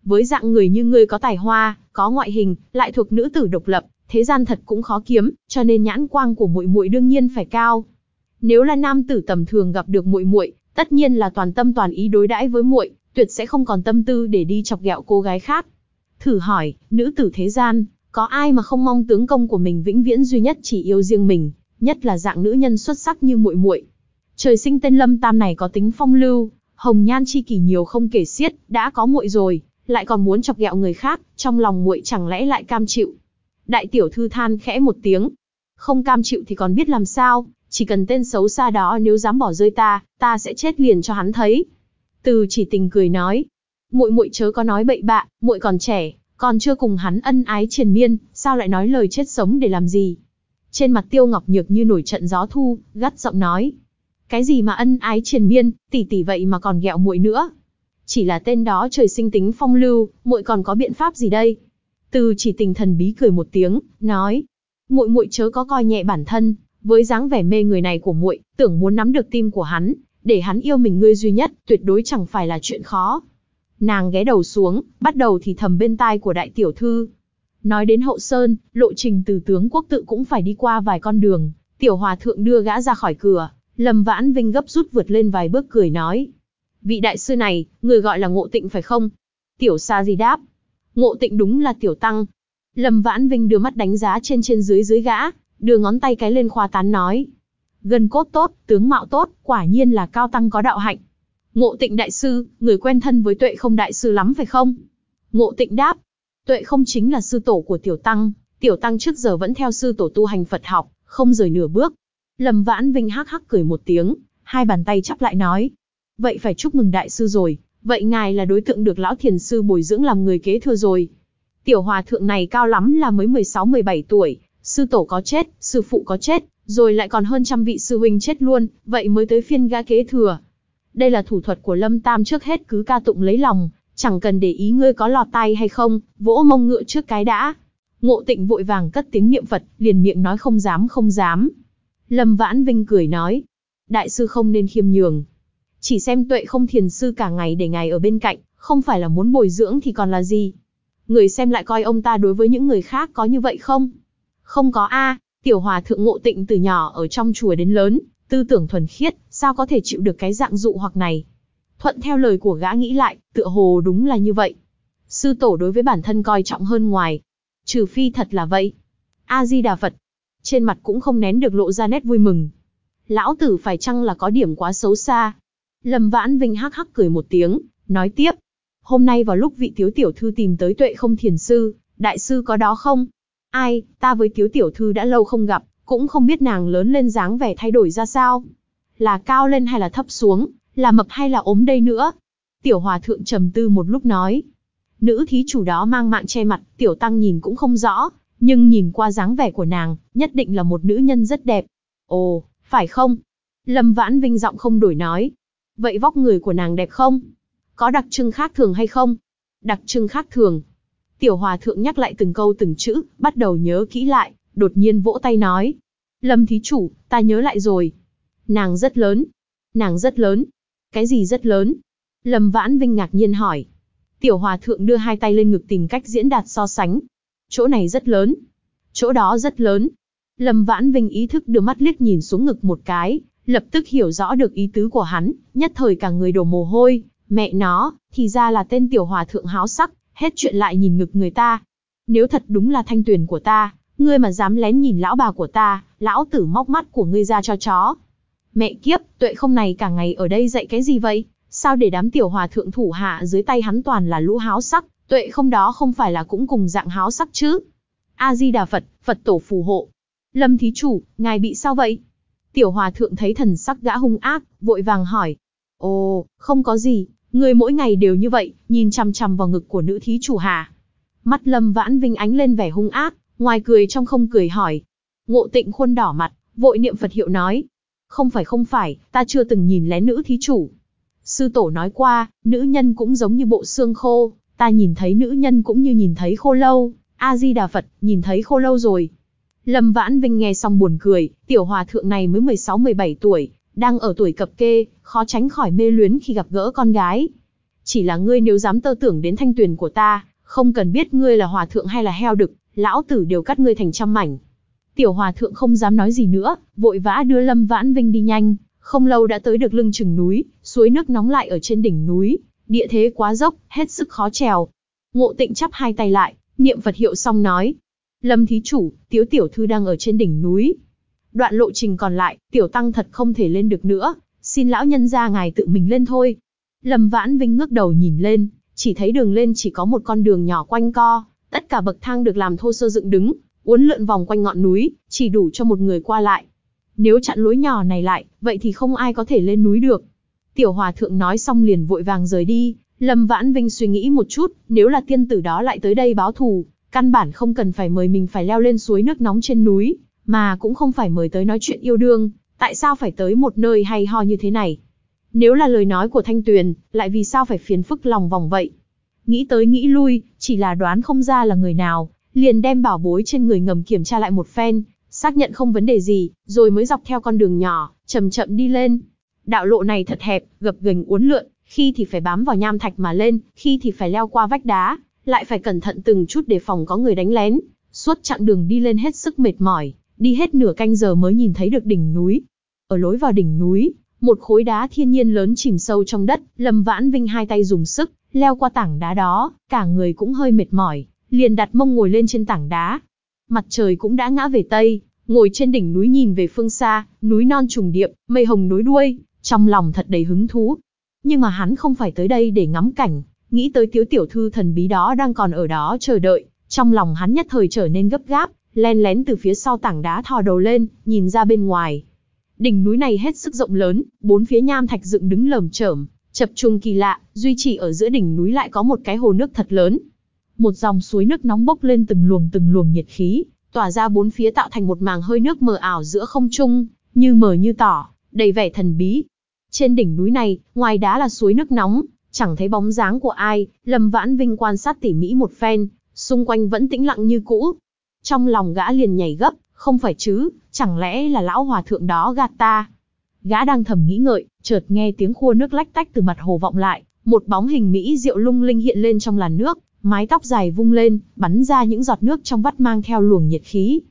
Speaker 1: Với dạng người như ngươi có tài hoa, có ngoại hình, lại thuộc nữ tử độc lập, thế gian thật cũng khó kiếm, cho nên nhãn quang của muội muội đương nhiên phải cao. Nếu là nam tử tầm thường gặp được muội muội, tất nhiên là toàn tâm toàn ý đối đãi với muội, tuyệt sẽ không còn tâm tư để đi chọc ghẹo cô gái khác. Thử hỏi, nữ tử thế gian, có ai mà không mong tướng công của mình vĩnh viễn duy nhất chỉ yêu riêng mình, nhất là dạng nữ nhân xuất sắc như muội muội. Trời sinh tên Lâm Tam này có tính phong lưu, hồng nhan chi kỷ nhiều không kể xiết, đã có muội rồi, lại còn muốn chọc ghẹo người khác, trong lòng muội chẳng lẽ lại cam chịu. Đại tiểu thư than khẽ một tiếng. Không cam chịu thì còn biết làm sao, chỉ cần tên xấu xa đó nếu dám bỏ rơi ta, ta sẽ chết liền cho hắn thấy. Từ chỉ tình cười nói, muội muội chớ có nói bậy bạ, muội còn trẻ, còn chưa cùng hắn ân ái triền miên, sao lại nói lời chết sống để làm gì? Trên mặt Tiêu Ngọc Nhược như nổi trận gió thu, gắt giọng nói, cái gì mà ân ái triền miên, tỷ tỷ vậy mà còn ghẹo muội nữa? Chỉ là tên đó trời sinh tính phong lưu, muội còn có biện pháp gì đây? Từ chỉ tình thần bí cười một tiếng, nói, muội muội chớ có coi nhẹ bản thân, với dáng vẻ mê người này của muội, tưởng muốn nắm được tim của hắn, để hắn yêu mình ngươi duy nhất, tuyệt đối chẳng phải là chuyện khó. Nàng ghé đầu xuống, bắt đầu thì thầm bên tai của đại tiểu thư. Nói đến hậu sơn, lộ trình từ tướng quốc tự cũng phải đi qua vài con đường, tiểu hòa thượng đưa gã ra khỏi cửa, Lâm Vãn Vinh gấp rút vượt lên vài bước cười nói. Vị đại sư này, người gọi là ngộ tịnh phải không? Tiểu sa gì đáp. Ngộ tịnh đúng là tiểu tăng. Lâm Vãn Vinh đưa mắt đánh giá trên trên dưới dưới gã, đưa ngón tay cái lên khoa tán nói. Gần cốt tốt, tướng mạo tốt, quả nhiên là cao tăng có đạo hạnh. Ngộ tịnh đại sư, người quen thân với tuệ không đại sư lắm phải không? Ngộ tịnh đáp. Tuệ không chính là sư tổ của tiểu tăng, tiểu tăng trước giờ vẫn theo sư tổ tu hành Phật học, không rời nửa bước. Lâm Vãn Vinh hắc hắc cười một tiếng, hai bàn tay chắp lại nói. Vậy phải chúc mừng đại sư rồi, vậy ngài là đối tượng được lão thiền sư bồi dưỡng làm người kế thừa rồi. Tiểu hòa thượng này cao lắm là mới 16-17 tuổi, sư tổ có chết, sư phụ có chết, rồi lại còn hơn trăm vị sư huynh chết luôn, vậy mới tới phiên gã kế thừa. Đây là thủ thuật của Lâm Tam trước hết cứ ca tụng lấy lòng, chẳng cần để ý ngươi có lọt tay hay không, vỗ mông ngựa trước cái đã. Ngộ tịnh vội vàng cất tiếng niệm Phật, liền miệng nói không dám không dám. Lâm Vãn Vinh cười nói, đại sư không nên khiêm nhường. Chỉ xem tuệ không thiền sư cả ngày để ngài ở bên cạnh, không phải là muốn bồi dưỡng thì còn là gì. Người xem lại coi ông ta đối với những người khác có như vậy không? Không có a, tiểu hòa thượng ngộ tịnh từ nhỏ ở trong chùa đến lớn, tư tưởng thuần khiết, sao có thể chịu được cái dạng dụ hoặc này. Thuận theo lời của gã nghĩ lại, tựa hồ đúng là như vậy. Sư tổ đối với bản thân coi trọng hơn ngoài. Trừ phi thật là vậy. A-di-đà Phật. Trên mặt cũng không nén được lộ ra nét vui mừng. Lão tử phải chăng là có điểm quá xấu xa. Lâm Vãn Vinh hắc hắc cười một tiếng, nói tiếp. Hôm nay vào lúc vị tiếu tiểu thư tìm tới tuệ không thiền sư, đại sư có đó không? Ai, ta với tiếu tiểu thư đã lâu không gặp, cũng không biết nàng lớn lên dáng vẻ thay đổi ra sao. Là cao lên hay là thấp xuống, là mập hay là ốm đây nữa. Tiểu hòa thượng trầm tư một lúc nói. Nữ thí chủ đó mang mạng che mặt, tiểu tăng nhìn cũng không rõ, nhưng nhìn qua dáng vẻ của nàng, nhất định là một nữ nhân rất đẹp. Ồ, phải không? Lâm Vãn Vinh giọng không đổi nói. Vậy vóc người của nàng đẹp không? Có đặc trưng khác thường hay không? Đặc trưng khác thường. Tiểu hòa thượng nhắc lại từng câu từng chữ, bắt đầu nhớ kỹ lại, đột nhiên vỗ tay nói. Lâm thí chủ, ta nhớ lại rồi. Nàng rất lớn. Nàng rất lớn. Cái gì rất lớn? Lâm Vãn Vinh ngạc nhiên hỏi. Tiểu hòa thượng đưa hai tay lên ngực tìm cách diễn đạt so sánh. Chỗ này rất lớn. Chỗ đó rất lớn. Lâm Vãn Vinh ý thức đưa mắt liếc nhìn xuống ngực một cái, lập tức hiểu rõ được ý tứ của hắn, nhất thời cả người đổ mồ hôi, mẹ nó, thì ra là tên tiểu hòa thượng háo sắc, hết chuyện lại nhìn ngực người ta. Nếu thật đúng là thanh tuyển của ta, ngươi mà dám lén nhìn lão bà của ta, lão tử móc mắt của ngươi ra cho chó. Mẹ kiếp, tuệ không này cả ngày ở đây dạy cái gì vậy? Sao để đám tiểu hòa thượng thủ hạ dưới tay hắn toàn là lũ háo sắc, tuệ không đó không phải là cũng cùng dạng háo sắc chứ? A-di-đà Phật, Phật tổ phù hộ. Lâm thí chủ, ngài bị sao vậy? Tiểu hòa thượng thấy thần sắc gã hung ác, vội vàng hỏi. Ồ, không có gì, người mỗi ngày đều như vậy, nhìn chằm chằm vào ngực của nữ thí chủ hà. Mắt Lâm Vãn Vinh ánh lên vẻ hung ác, ngoài cười trong không cười hỏi. Ngộ tịnh khuôn đỏ mặt, vội niệm Phật hiệu nói. Không phải không phải, ta chưa từng nhìn lén nữ thí chủ. Sư tổ nói qua, nữ nhân cũng giống như bộ xương khô, ta nhìn thấy nữ nhân cũng như nhìn thấy khô lâu. A-di-đà Phật, nhìn thấy khô lâu rồi, Lâm Vãn Vinh nghe xong buồn cười, tiểu hòa thượng này mới 16-17 tuổi, đang ở tuổi cập kê, khó tránh khỏi mê luyến khi gặp gỡ con gái. Chỉ là ngươi nếu dám tơ tưởng đến thanh tuyền của ta, không cần biết ngươi là hòa thượng hay là heo đực, lão tử đều cắt ngươi thành trăm mảnh. Tiểu hòa thượng không dám nói gì nữa, vội vã đưa Lâm Vãn Vinh đi nhanh, không lâu đã tới được lưng chừng núi, suối nước nóng lại ở trên đỉnh núi, địa thế quá dốc, hết sức khó trèo. Ngộ tịnh chắp hai tay lại, niệm Phật hiệu xong nói, Lâm thí chủ, tiếu tiểu thư đang ở trên đỉnh núi. Đoạn lộ trình còn lại, tiểu tăng thật không thể lên được nữa, xin lão nhân ra ngài tự mình lên thôi. Lâm vãn vinh ngước đầu nhìn lên, chỉ thấy đường lên chỉ có một con đường nhỏ quanh co, tất cả bậc thang được làm thô sơ dựng đứng, uốn lượn vòng quanh ngọn núi, chỉ đủ cho một người qua lại. Nếu chặn lối nhỏ này lại, vậy thì không ai có thể lên núi được. Tiểu hòa thượng nói xong liền vội vàng rời đi, Lâm Vãn Vinh suy nghĩ một chút, nếu là tiên tử đó lại tới đây báo thù, Căn bản không cần phải mời mình phải leo lên suối nước nóng trên núi, mà cũng không phải mời tới nói chuyện yêu đương, tại sao phải tới một nơi hay ho như thế này? Nếu là lời nói của Thanh Tuyền, lại vì sao phải phiền phức lòng vòng vậy? Nghĩ tới nghĩ lui, chỉ là đoán không ra là người nào, liền đem bảo bối trên người ngầm kiểm tra lại một phen, xác nhận không vấn đề gì, rồi mới dọc theo con đường nhỏ, chậm chậm đi lên. Đạo lộ này thật hẹp, gập ghềnh uốn lượn, khi thì phải bám vào nham thạch mà lên, khi thì phải leo qua vách đá, lại phải cẩn thận từng chút để phòng có người đánh lén. Suốt chặng đường đi lên hết sức mệt mỏi, đi hết nửa canh giờ mới nhìn thấy được đỉnh núi. Ở lối vào đỉnh núi, một khối đá thiên nhiên lớn chìm sâu trong đất, Lâm Vãn Vinh hai tay dùng sức, leo qua tảng đá đó, cả người cũng hơi mệt mỏi, liền đặt mông ngồi lên trên tảng đá. Mặt trời cũng đã ngã về tây, ngồi trên đỉnh núi nhìn về phương xa, núi non trùng điệp, mây hồng núi đuôi, trong lòng thật đầy hứng thú. Nhưng mà hắn không phải tới đây để ngắm cảnh, Nghĩ tới tiếu tiểu thư thần bí đó đang còn ở đó chờ đợi, trong lòng hắn nhất thời trở nên gấp gáp, len lén từ phía sau tảng đá thò đầu lên, nhìn ra bên ngoài. Đỉnh núi này hết sức rộng lớn, bốn phía nham thạch dựng đứng lởm chởm, chập trùng kỳ lạ, duy chỉ ở giữa đỉnh núi lại có một cái hồ nước thật lớn. Một dòng suối nước nóng bốc lên từng luồng từng luồng nhiệt khí, tỏa ra bốn phía tạo thành một màng hơi nước mờ ảo giữa không trung, như mờ như tỏ, đầy vẻ thần bí. Trên đỉnh núi này, ngoài đá là suối nước nóng, Chẳng thấy bóng dáng của ai, Lâm Vãn Vinh quan sát tỉ mỉ một phen, xung quanh vẫn tĩnh lặng như cũ. Trong lòng gã liền nhảy gấp, không phải chứ, chẳng lẽ là lão hòa thượng đó gạt ta. Gã đang thầm nghĩ ngợi, chợt nghe tiếng khua nước lách tách từ mặt hồ vọng lại, một bóng hình mỹ diệu lung linh hiện lên trong làn nước, mái tóc dài vung lên, bắn ra những giọt nước trong vắt mang theo luồng nhiệt khí.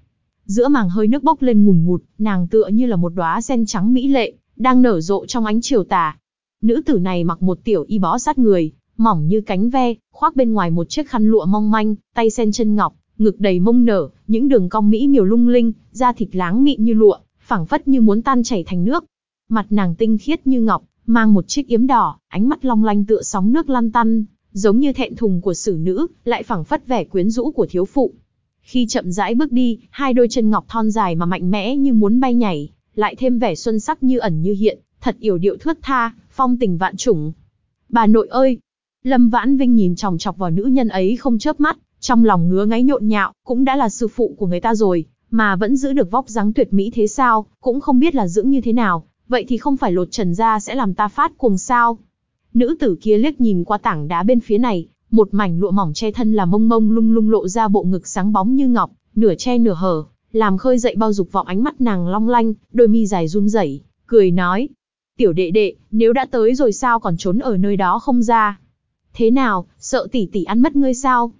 Speaker 1: Giữa màng hơi nước bốc lên ngùn ngụt, nàng tựa như là một đóa sen trắng mỹ lệ, đang nở rộ trong ánh chiều tà, Nữ tử này mặc một tiểu y bó sát người, mỏng như cánh ve, khoác bên ngoài một chiếc khăn lụa mong manh, tay sen chân ngọc, ngực đầy mông nở, những đường cong mỹ miều lung linh, da thịt láng mịn như lụa, phảng phất như muốn tan chảy thành nước. Mặt nàng tinh khiết như ngọc, mang một chiếc yếm đỏ, ánh mắt long lanh tựa sóng nước lăn tăn, giống như thẹn thùng của xử nữ, lại phảng phất vẻ quyến rũ của thiếu phụ. Khi chậm rãi bước đi, hai đôi chân ngọc thon dài mà mạnh mẽ như muốn bay nhảy, lại thêm vẻ xuân sắc như ẩn như hiện, thật yểu điệu thướt tha, phong tình vạn trùng. Bà nội ơi! Lâm Vãn Vinh nhìn chòng chọc vào nữ nhân ấy không chớp mắt, trong lòng ngứa ngáy nhộn nhạo, cũng đã là sư phụ của người ta rồi, mà vẫn giữ được vóc dáng tuyệt mỹ thế sao, cũng không biết là dưỡng như thế nào, vậy thì không phải lột trần ra sẽ làm ta phát cuồng sao. Nữ tử kia liếc nhìn qua tảng đá bên phía này, Một mảnh lụa mỏng che thân là mông mông lung lung lộ ra bộ ngực sáng bóng như ngọc, nửa che nửa hở, làm khơi dậy bao dục vọng ánh mắt nàng long lanh, đôi mi dài run rẩy, cười nói. Tiểu đệ đệ, nếu đã tới rồi sao còn trốn ở nơi đó không ra? Thế nào, sợ tỷ tỷ ăn mất ngươi sao?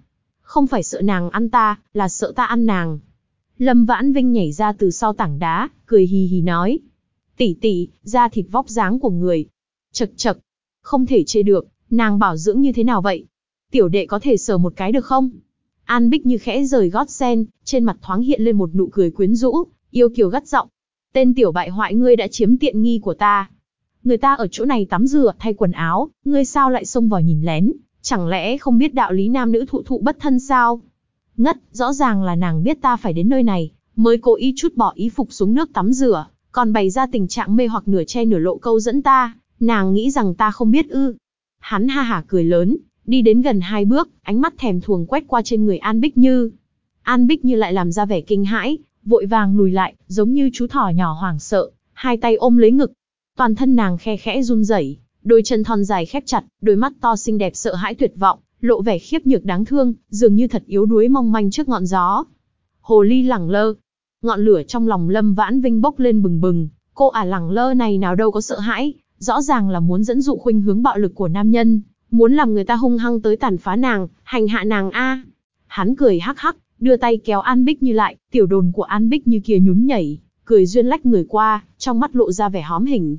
Speaker 1: Không phải sợ nàng ăn ta, là sợ ta ăn nàng. Lâm Vãn Vinh nhảy ra từ sau tảng đá, cười hì hì nói. Tỷ tỷ, da thịt vóc dáng của người. Chật chật, không thể chê được, nàng bảo dưỡng như thế nào vậy? Tiểu đệ có thể sờ một cái được không? An Bích như khẽ rời gót sen, trên mặt thoáng hiện lên một nụ cười quyến rũ, yêu kiều gắt giọng. Tên tiểu bại hoại ngươi đã chiếm tiện nghi của ta. Người ta ở chỗ này tắm rửa, thay quần áo, ngươi sao lại xông vào nhìn lén, chẳng lẽ không biết đạo lý nam nữ thụ thụ bất thân sao? Ngất, rõ ràng là nàng biết ta phải đến nơi này, mới cố ý chút bỏ ý phục xuống nước tắm rửa, còn bày ra tình trạng mê hoặc nửa che nửa lộ câu dẫn ta, nàng nghĩ rằng ta không biết ư. Hắn ha hả cười lớn, đi đến gần hai bước, ánh mắt thèm thuồng quét qua trên người An Bích Như. An Bích Như lại làm ra vẻ kinh hãi, vội vàng lùi lại, giống như chú thỏ nhỏ hoảng sợ, hai tay ôm lấy ngực. Toàn thân nàng khe khẽ run rẩy, đôi chân thon dài khép chặt, đôi mắt to xinh đẹp sợ hãi tuyệt vọng, lộ vẻ khiếp nhược đáng thương, dường như thật yếu đuối mong manh trước ngọn gió. Hồ ly lẳng lơ, ngọn lửa trong lòng Lâm Vãn Vinh bốc lên bừng bừng, cô ả lẳng lơ này nào đâu có sợ hãi, rõ ràng là muốn dẫn dụ khuynh hướng bạo lực của nam nhân, muốn làm người ta hung hăng tới tàn phá nàng, hành hạ nàng a. Hắn cười hắc hắc, đưa tay kéo An Bích Như lại, tiểu đồn của An Bích Như kia nhún nhảy, cười duyên lách người qua, trong mắt lộ ra vẻ hóm hình.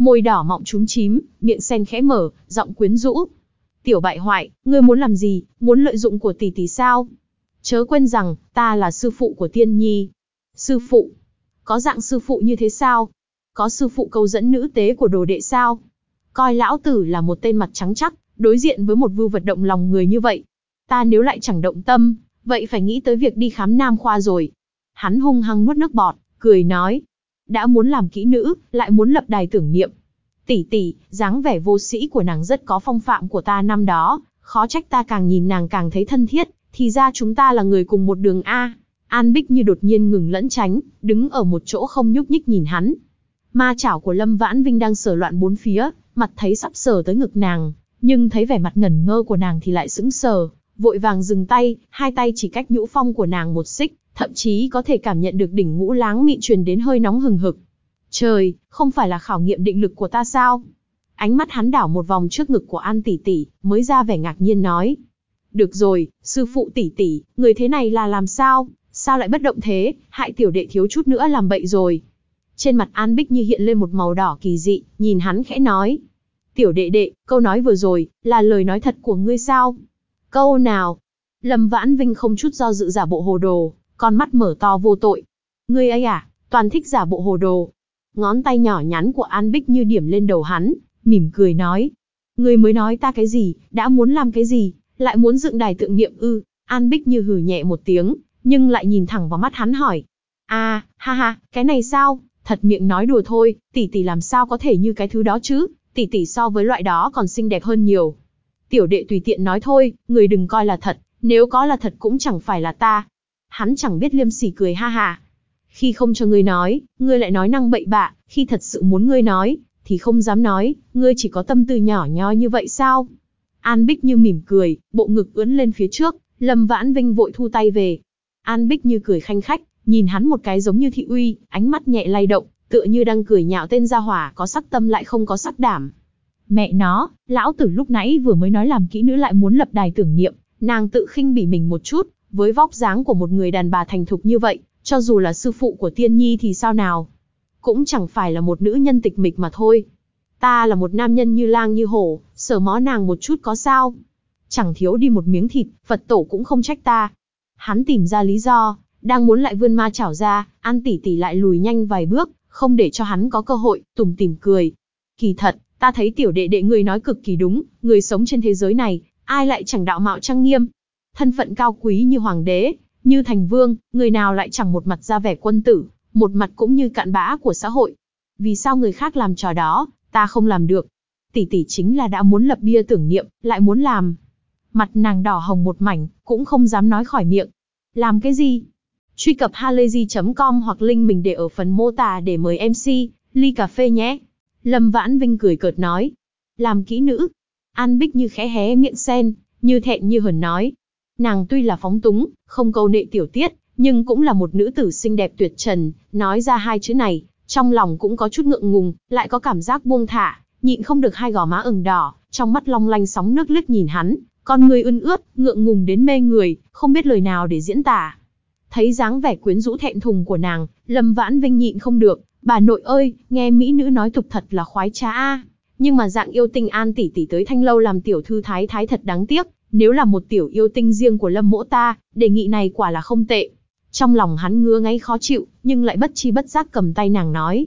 Speaker 1: Môi đỏ mọng trúng chím, miệng sen khẽ mở, giọng quyến rũ. Tiểu bại hoại, ngươi muốn làm gì, muốn lợi dụng của tỷ tỷ sao? Chớ quên rằng, ta là sư phụ của tiên nhi. Sư phụ? Có dạng sư phụ như thế sao? Có sư phụ câu dẫn nữ tế của đồ đệ sao? Coi lão tử là một tên mặt trắng chắc, đối diện với một vưu vật động lòng người như vậy. Ta nếu lại chẳng động tâm, vậy phải nghĩ tới việc đi khám nam khoa rồi. Hắn hung hăng nuốt nước bọt, cười nói. Đã muốn làm kỹ nữ, lại muốn lập đài tưởng niệm. Tỷ tỷ, dáng vẻ vô sĩ của nàng rất có phong phạm của ta năm đó, khó trách ta càng nhìn nàng càng thấy thân thiết, thì ra chúng ta là người cùng một đường A. An Bích như đột nhiên ngừng lẫn tránh, đứng ở một chỗ không nhúc nhích nhìn hắn. Ma chảo của Lâm Vãn Vinh đang sờ loạn bốn phía, mặt thấy sắp sờ tới ngực nàng, nhưng thấy vẻ mặt ngẩn ngơ của nàng thì lại sững sờ, vội vàng dừng tay, hai tay chỉ cách nhũ phong của nàng một xích, thậm chí có thể cảm nhận được đỉnh ngũ láng mịn truyền đến hơi nóng hừng hực. Trời, không phải là khảo nghiệm định lực của ta sao? Ánh mắt hắn đảo một vòng trước ngực của An tỷ tỷ, mới ra vẻ ngạc nhiên nói. Được rồi, sư phụ tỷ tỷ, người thế này là làm sao? Sao lại bất động thế, hại tiểu đệ thiếu chút nữa làm bậy rồi. Trên mặt An Bích như hiện lên một màu đỏ kỳ dị, nhìn hắn khẽ nói. Tiểu đệ đệ, câu nói vừa rồi, là lời nói thật của ngươi sao? Câu nào? Lâm Vãn Vinh không chút do dự giả bộ hồ đồ, con mắt mở to vô tội. Ngươi ấy à, toàn thích giả bộ hồ đồ. Ngón tay nhỏ nhắn của An Bích như điểm lên đầu hắn, mỉm cười nói. Ngươi mới nói ta cái gì, đã muốn làm cái gì, lại muốn dựng đài tượng niệm ư. An Bích như hừ nhẹ một tiếng, nhưng lại nhìn thẳng vào mắt hắn hỏi. À, ha ha, cái này sao? Thật miệng nói đùa thôi, tỷ tỷ làm sao có thể như cái thứ đó chứ, tỷ tỷ so với loại đó còn xinh đẹp hơn nhiều. Tiểu đệ tùy tiện nói thôi, người đừng coi là thật, nếu có là thật cũng chẳng phải là ta. Hắn chẳng biết liêm sỉ cười ha ha. Khi không cho ngươi nói, ngươi lại nói năng bậy bạ, khi thật sự muốn ngươi nói, thì không dám nói, ngươi chỉ có tâm tư nhỏ nhoi như vậy sao? An Bích như mỉm cười, bộ ngực ưỡn lên phía trước, Lâm Vãn Vinh vội thu tay về. An Bích như cười khanh khách, nhìn hắn một cái giống như thị uy, ánh mắt nhẹ lay động, tựa như đang cười nhạo tên gia hỏa có sắc tâm lại không có sắc đảm. Mẹ nó, lão tử lúc nãy vừa mới nói làm kỹ nữ lại muốn lập đài tưởng niệm, nàng tự khinh bỉ mình một chút, với vóc dáng của một người đàn bà thành thục như vậy, cho dù là sư phụ của tiên nhi thì sao nào. Cũng chẳng phải là một nữ nhân tịch mịch mà thôi. Ta là một nam nhân như lang như hổ, sờ mó nàng một chút có sao. Chẳng thiếu đi một miếng thịt, Phật tổ cũng không trách ta. Hắn tìm ra lý do, đang muốn lại vươn ma chảo ra, An tỷ tỷ lại lùi nhanh vài bước, không để cho hắn có cơ hội, tùng tìm cười. Kỳ thật, ta thấy tiểu đệ đệ người nói cực kỳ đúng, người sống trên thế giới này, ai lại chẳng đạo mạo trang nghiêm. Thân phận cao quý như hoàng đế, như thành vương, người nào lại chẳng một mặt ra vẻ quân tử, một mặt cũng như cạn bã của xã hội. Vì sao người khác làm trò đó, ta không làm được? Tỷ tỷ chính là đã muốn lập bia tưởng niệm, lại muốn làm. Mặt nàng đỏ hồng một mảnh, cũng không dám nói khỏi miệng. Làm cái gì? Truy cập halayzi.com hoặc link mình để ở phần mô tả để mời MC, ly cà phê nhé. Lâm Vãn Vinh cười cợt nói. Làm kỹ nữ. An Bích như khẽ hé miệng sen, như thẹn như hờn nói. Nàng tuy là phóng túng, không câu nệ tiểu tiết, nhưng cũng là một nữ tử xinh đẹp tuyệt trần, nói ra hai chữ này, trong lòng cũng có chút ngượng ngùng, lại có cảm giác buông thả, nhịn không được hai gò má ửng đỏ, trong mắt long lanh sóng nước lướt nhìn hắn, con người ươn ướt, ngượng ngùng đến mê người, không biết lời nào để diễn tả. Thấy dáng vẻ quyến rũ thẹn thùng của nàng, Lâm Vãn Vinh nhịn không được, bà nội ơi, nghe mỹ nữ nói tục thật là khoái trá a. Nhưng mà dạng yêu tinh An tỷ tỷ tới Thanh lâu làm tiểu thư thái thái thật đáng tiếc, nếu là một tiểu yêu tinh riêng của Lâm Mỗ ta, đề nghị này quả là không tệ. Trong lòng hắn ngứa ngáy khó chịu, nhưng lại bất chi bất giác cầm tay nàng nói: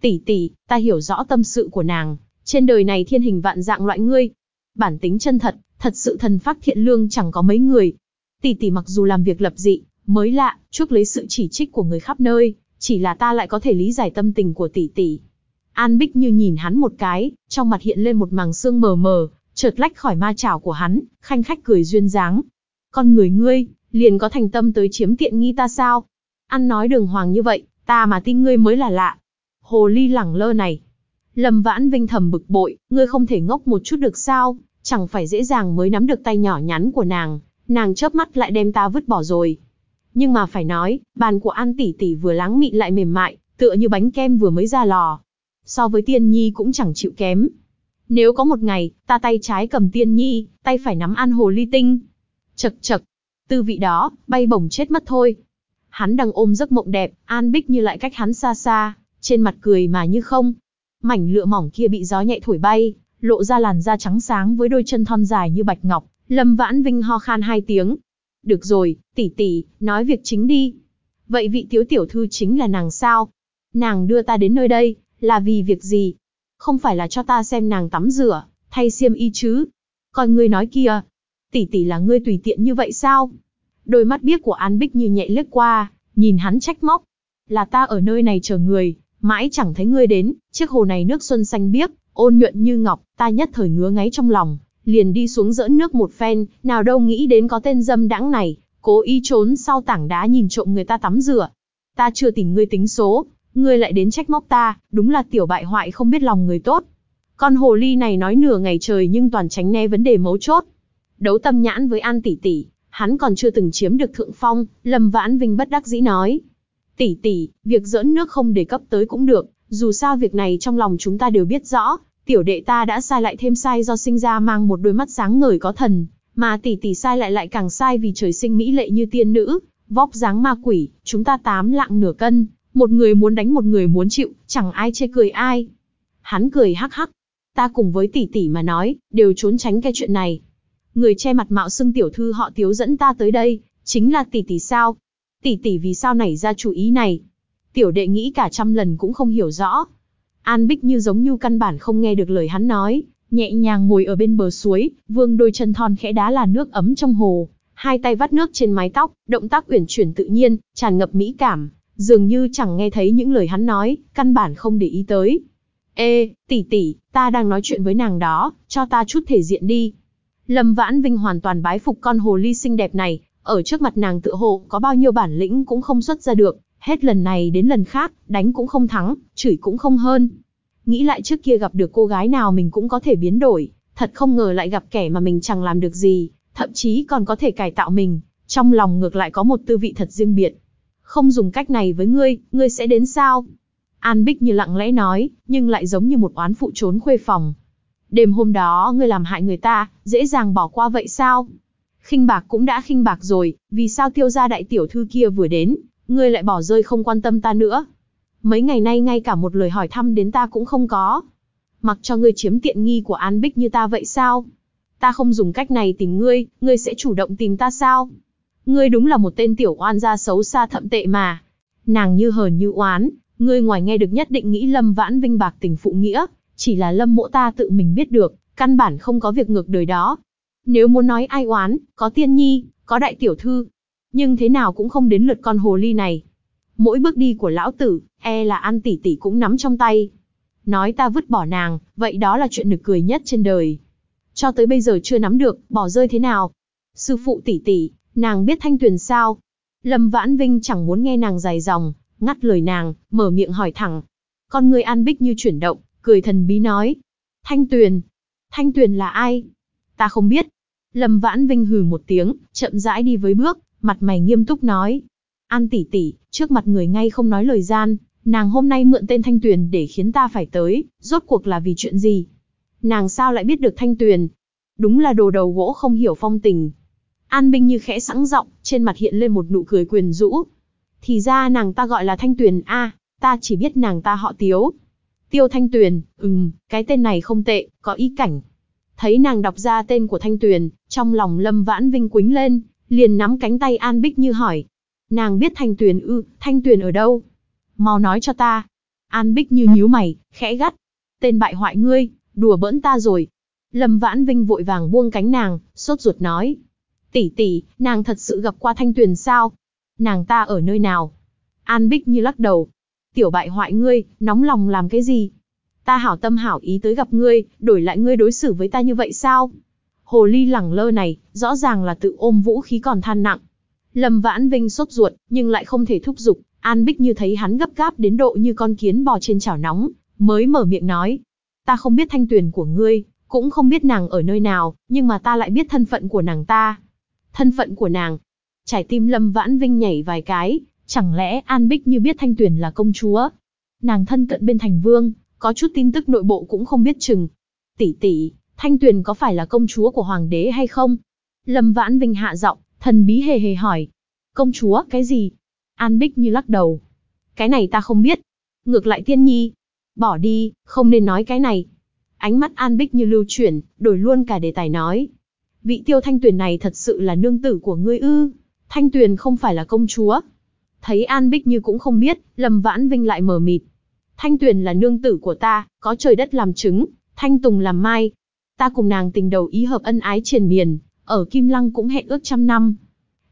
Speaker 1: "Tỷ tỷ, ta hiểu rõ tâm sự của nàng, trên đời này thiên hình vạn dạng loại ngươi, bản tính chân thật, thật sự thần phác thiện lương chẳng có mấy người. Tỷ tỷ mặc dù làm việc lập dị, mới lạ, trước lấy sự chỉ trích của người khắp nơi, chỉ là ta lại có thể lý giải tâm tình của tỷ tỷ. An Bích như nhìn hắn một cái, trong mặt hiện lên một màng sương mờ mờ, chợt lách khỏi ma chảo của hắn, khanh khách cười duyên dáng. Con người ngươi, liền có thành tâm tới chiếm tiện nghi ta sao? Ăn nói đường hoàng như vậy, ta mà tin ngươi mới là lạ. Hồ ly lẳng lơ này. Lâm Vãn Vinh thầm bực bội, ngươi không thể ngốc một chút được sao? Chẳng phải dễ dàng mới nắm được tay nhỏ nhắn của nàng, nàng chớp mắt lại đem ta vứt bỏ rồi. Nhưng mà phải nói, bàn của An tỷ tỷ vừa láng mịn lại mềm mại, tựa như bánh kem vừa mới ra lò. So với Tiên Nhi cũng chẳng chịu kém. Nếu có một ngày, ta tay trái cầm Tiên Nhi, tay phải nắm An Hồ Ly Tinh. Chật chật, tư vị đó, bay bổng chết mất thôi. Hắn đang ôm giấc mộng đẹp, An Bích như lại cách hắn xa xa, trên mặt cười mà như không. Mảnh lựa mỏng kia bị gió nhẹ thổi bay, lộ ra làn da trắng sáng với đôi chân thon dài như bạch ngọc. Lâm Vãn Vinh ho khan hai tiếng, được rồi, tỷ tỷ, nói việc chính đi. Vậy vị thiếu tiểu thư chính là nàng sao? Nàng đưa ta đến nơi đây, là vì việc gì? Không phải là cho ta xem nàng tắm rửa, thay xiêm y chứ? Còn ngươi nói kia, tỷ tỷ là ngươi tùy tiện như vậy sao? Đôi mắt biếc của An Bích như nhẹ lướt qua, nhìn hắn trách móc. Là ta ở nơi này chờ người, mãi chẳng thấy ngươi đến, chiếc hồ này nước xuân xanh biếc, ôn nhuận như ngọc, ta nhất thời ngứa ngáy trong lòng, liền đi xuống dỡ nước một phen, nào đâu nghĩ đến có tên dâm đãng này, cố ý trốn sau tảng đá nhìn trộm người ta tắm rửa. Ta chưa tìm ngươi tính số, ngươi lại đến trách móc ta, đúng là tiểu bại hoại không biết lòng người tốt. Con hồ ly này nói nửa ngày trời nhưng toàn tránh né vấn đề mấu chốt. Đấu tâm nhãn với An tỷ tỷ, hắn còn chưa từng chiếm được thượng phong, Lâm Vãn Vinh bất đắc dĩ nói. Tỷ tỷ, việc giỡn nước không đề cấp tới cũng được, dù sao việc này trong lòng chúng ta đều biết rõ, tiểu đệ ta đã sai lại thêm sai do sinh ra mang một đôi mắt sáng ngời có thần, mà tỷ tỷ sai lại lại càng sai vì trời sinh mỹ lệ như tiên nữ, vóc dáng ma quỷ, chúng ta tám lạng nửa cân, một người muốn đánh một người muốn chịu, chẳng ai chê cười ai. Hắn cười hắc hắc, ta cùng với tỷ tỷ mà nói, đều trốn tránh cái chuyện này. Người che mặt mạo xưng tiểu thư họ tiếu dẫn ta tới đây, chính là tỷ tỷ sao? Tỷ tỷ vì sao nảy ra chủ ý này? Tiểu đệ nghĩ cả trăm lần cũng không hiểu rõ, An Bích như giống như căn bản không nghe được lời hắn nói, nhẹ nhàng ngồi ở bên bờ suối, vương đôi chân thon khẽ đá là nước ấm trong hồ, hai tay vắt nước trên mái tóc, động tác uyển chuyển tự nhiên, tràn ngập mỹ cảm, dường như chẳng nghe thấy những lời hắn nói, căn bản không để ý tới. Ê, tỷ tỷ, ta đang nói chuyện với nàng đó, cho ta chút thể diện đi. Lâm Vãn Vinh hoàn toàn bái phục con hồ ly xinh đẹp này, ở trước mặt nàng tự hộ có bao nhiêu bản lĩnh cũng không xuất ra được, Hết lần này đến lần khác, đánh cũng không thắng, chửi cũng không hơn. Nghĩ lại trước kia gặp được cô gái nào mình cũng có thể biến đổi, thật không ngờ lại gặp kẻ mà mình chẳng làm được gì, thậm chí còn có thể cải tạo mình, trong lòng ngược lại có một tư vị thật riêng biệt. Không dùng cách này với ngươi, ngươi sẽ đến sao? An Bích như lặng lẽ nói, nhưng lại giống như một oán phụ trốn khuê phòng. Đêm hôm đó ngươi làm hại người ta, dễ dàng bỏ qua vậy sao? khinh bạc cũng đã khinh bạc rồi, vì sao tiêu gia đại tiểu thư kia vừa đến, ngươi lại bỏ rơi không quan tâm ta nữa. Mấy ngày nay ngay cả một lời hỏi thăm đến ta cũng không có. Mặc cho ngươi chiếm tiện nghi của An Bích như ta vậy sao? Ta không dùng cách này tìm ngươi, ngươi sẽ chủ động tìm ta sao? Ngươi đúng là một tên tiểu oan gia xấu xa thậm tệ mà. Nàng như hờn như oán, ngươi ngoài nghe được nhất định nghĩ Lâm Vãn Vinh bạc tình phụ nghĩa, chỉ là Lâm mộ ta tự mình biết được, căn bản không có việc ngược đời đó. Nếu muốn nói ai oán, có tiên nhi, có đại tiểu thư, nhưng thế nào cũng không đến lượt con hồ ly này. Mỗi bước đi của lão tử, e là An tỷ tỷ cũng nắm trong tay. Nói ta vứt bỏ nàng, vậy đó là chuyện nực cười nhất trên đời. Cho tới bây giờ chưa nắm được, bỏ rơi thế nào? Sư phụ tỷ tỷ, nàng biết thanh tuyền sao? Lâm Vãn Vinh chẳng muốn nghe nàng dài dòng, ngắt lời nàng, mở miệng hỏi thẳng. Con người an bích như chuyển động, cười thần bí nói. Thanh tuyền. Thanh tuyền là ai? Ta không biết. Lâm Vãn Vinh hừ một tiếng, chậm rãi đi với bước, mặt mày nghiêm túc nói. An tỷ tỷ, trước mặt người ngay không nói lời gian, nàng hôm nay mượn tên Thanh Tuyền để khiến ta phải tới, rốt cuộc là vì chuyện gì? Nàng sao lại biết được Thanh Tuyền? Đúng là đồ đầu gỗ không hiểu phong tình. An Bình như khẽ sẵn giọng, trên mặt hiện lên một nụ cười quyền rũ. Thì ra nàng ta gọi là Thanh Tuyền a, ta chỉ biết nàng ta họ Tiếu. Tiêu Thanh Tuyền, ừm, cái tên này không tệ, có ý cảnh. Thấy nàng đọc ra tên của Thanh Tuyền, trong lòng Lâm Vãn Vinh quính lên, liền nắm cánh tay An Bích như hỏi. Nàng biết Thanh Tuyền ư, Thanh Tuyền ở đâu? Mau nói cho ta. An Bích như nhíu mày, khẽ gắt. Tên bại hoại ngươi, đùa bỡn ta rồi. Lâm Vãn Vinh vội vàng buông cánh nàng, sốt ruột nói. Tỷ tỷ, nàng thật sự gặp qua Thanh Tuyền sao? Nàng ta ở nơi nào? An Bích như lắc đầu. Tiểu bại hoại ngươi, nóng lòng làm cái gì? Ta hảo tâm hảo ý tới gặp ngươi, đổi lại ngươi đối xử với ta như vậy sao? Hồ ly lẳng lơ này, rõ ràng là tự ôm vũ khí còn than nặng. Lâm Vãn Vinh sốt ruột, nhưng lại không thể thúc giục, An Bích như thấy hắn gấp gáp đến độ như con kiến bò trên chảo nóng, mới mở miệng nói. Ta không biết thanh tuyền của ngươi, cũng không biết nàng ở nơi nào, nhưng mà ta lại biết thân phận của nàng ta. Thân phận của nàng. trái tim Lâm Vãn Vinh nhảy vài cái, chẳng lẽ An Bích như biết thanh tuyền là công chúa? Nàng thân cận bên thành vương, có chút tin tức nội bộ cũng không biết chừng. Tỷ tỷ, thanh tuyền có phải là công chúa của hoàng đế hay không? Lâm Vãn Vinh hạ giọng, thần bí hề hề hỏi. Công chúa, cái gì? An Bích như lắc đầu. Cái này ta không biết. Ngược lại tiên nhi. Bỏ đi, không nên nói cái này. Ánh mắt An Bích như lưu chuyển, đổi luôn cả đề tài nói. Vị tiêu thanh tuyền này thật sự là nương tử của ngươi ư. Thanh tuyền không phải là công chúa. Thấy An Bích như cũng không biết, Lâm Vãn Vinh lại mờ mịt. Thanh tuyền là nương tử của ta, có trời đất làm chứng, thanh tùng làm mai. Ta cùng nàng tình đầu ý hợp ân ái triền miền, ở Kim Lăng cũng hẹn ước trăm năm.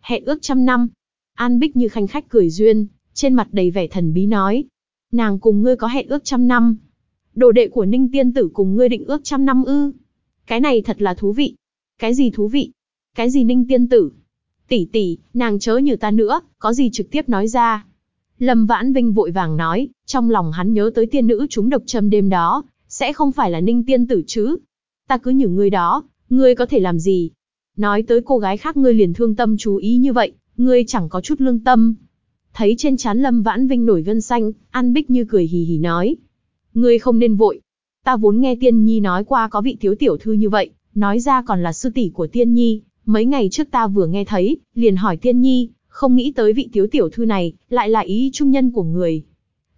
Speaker 1: Hẹn ước trăm năm, An Bích như khanh khách cười duyên, trên mặt đầy vẻ thần bí nói. Nàng cùng ngươi có hẹn ước trăm năm. Đồ đệ của Ninh Tiên Tử cùng ngươi định ước trăm năm ư. Cái này thật là thú vị. Cái gì thú vị? Cái gì Ninh Tiên Tử? Tỷ tỷ, nàng chớ như ta nữa, có gì trực tiếp nói ra. Lâm Vãn Vinh vội vàng nói, trong lòng hắn nhớ tới tiên nữ chúng độc châm đêm đó, sẽ không phải là Ninh Tiên Tử chứ. Ta cứ nhử ngươi đó, ngươi có thể làm gì? Nói tới cô gái khác ngươi liền thương tâm chú ý như vậy, ngươi chẳng có chút lương tâm. Thấy trên trán Lâm Vãn Vinh nổi gân xanh, An Bích như cười hì hì nói. Ngươi không nên vội. Ta vốn nghe Tiên Nhi nói qua có vị thiếu tiểu thư như vậy, nói ra còn là sư tỷ của Tiên Nhi. Mấy ngày trước ta vừa nghe thấy, liền hỏi Tiên Nhi, không nghĩ tới vị thiếu tiểu thư này, lại là ý trung nhân của người.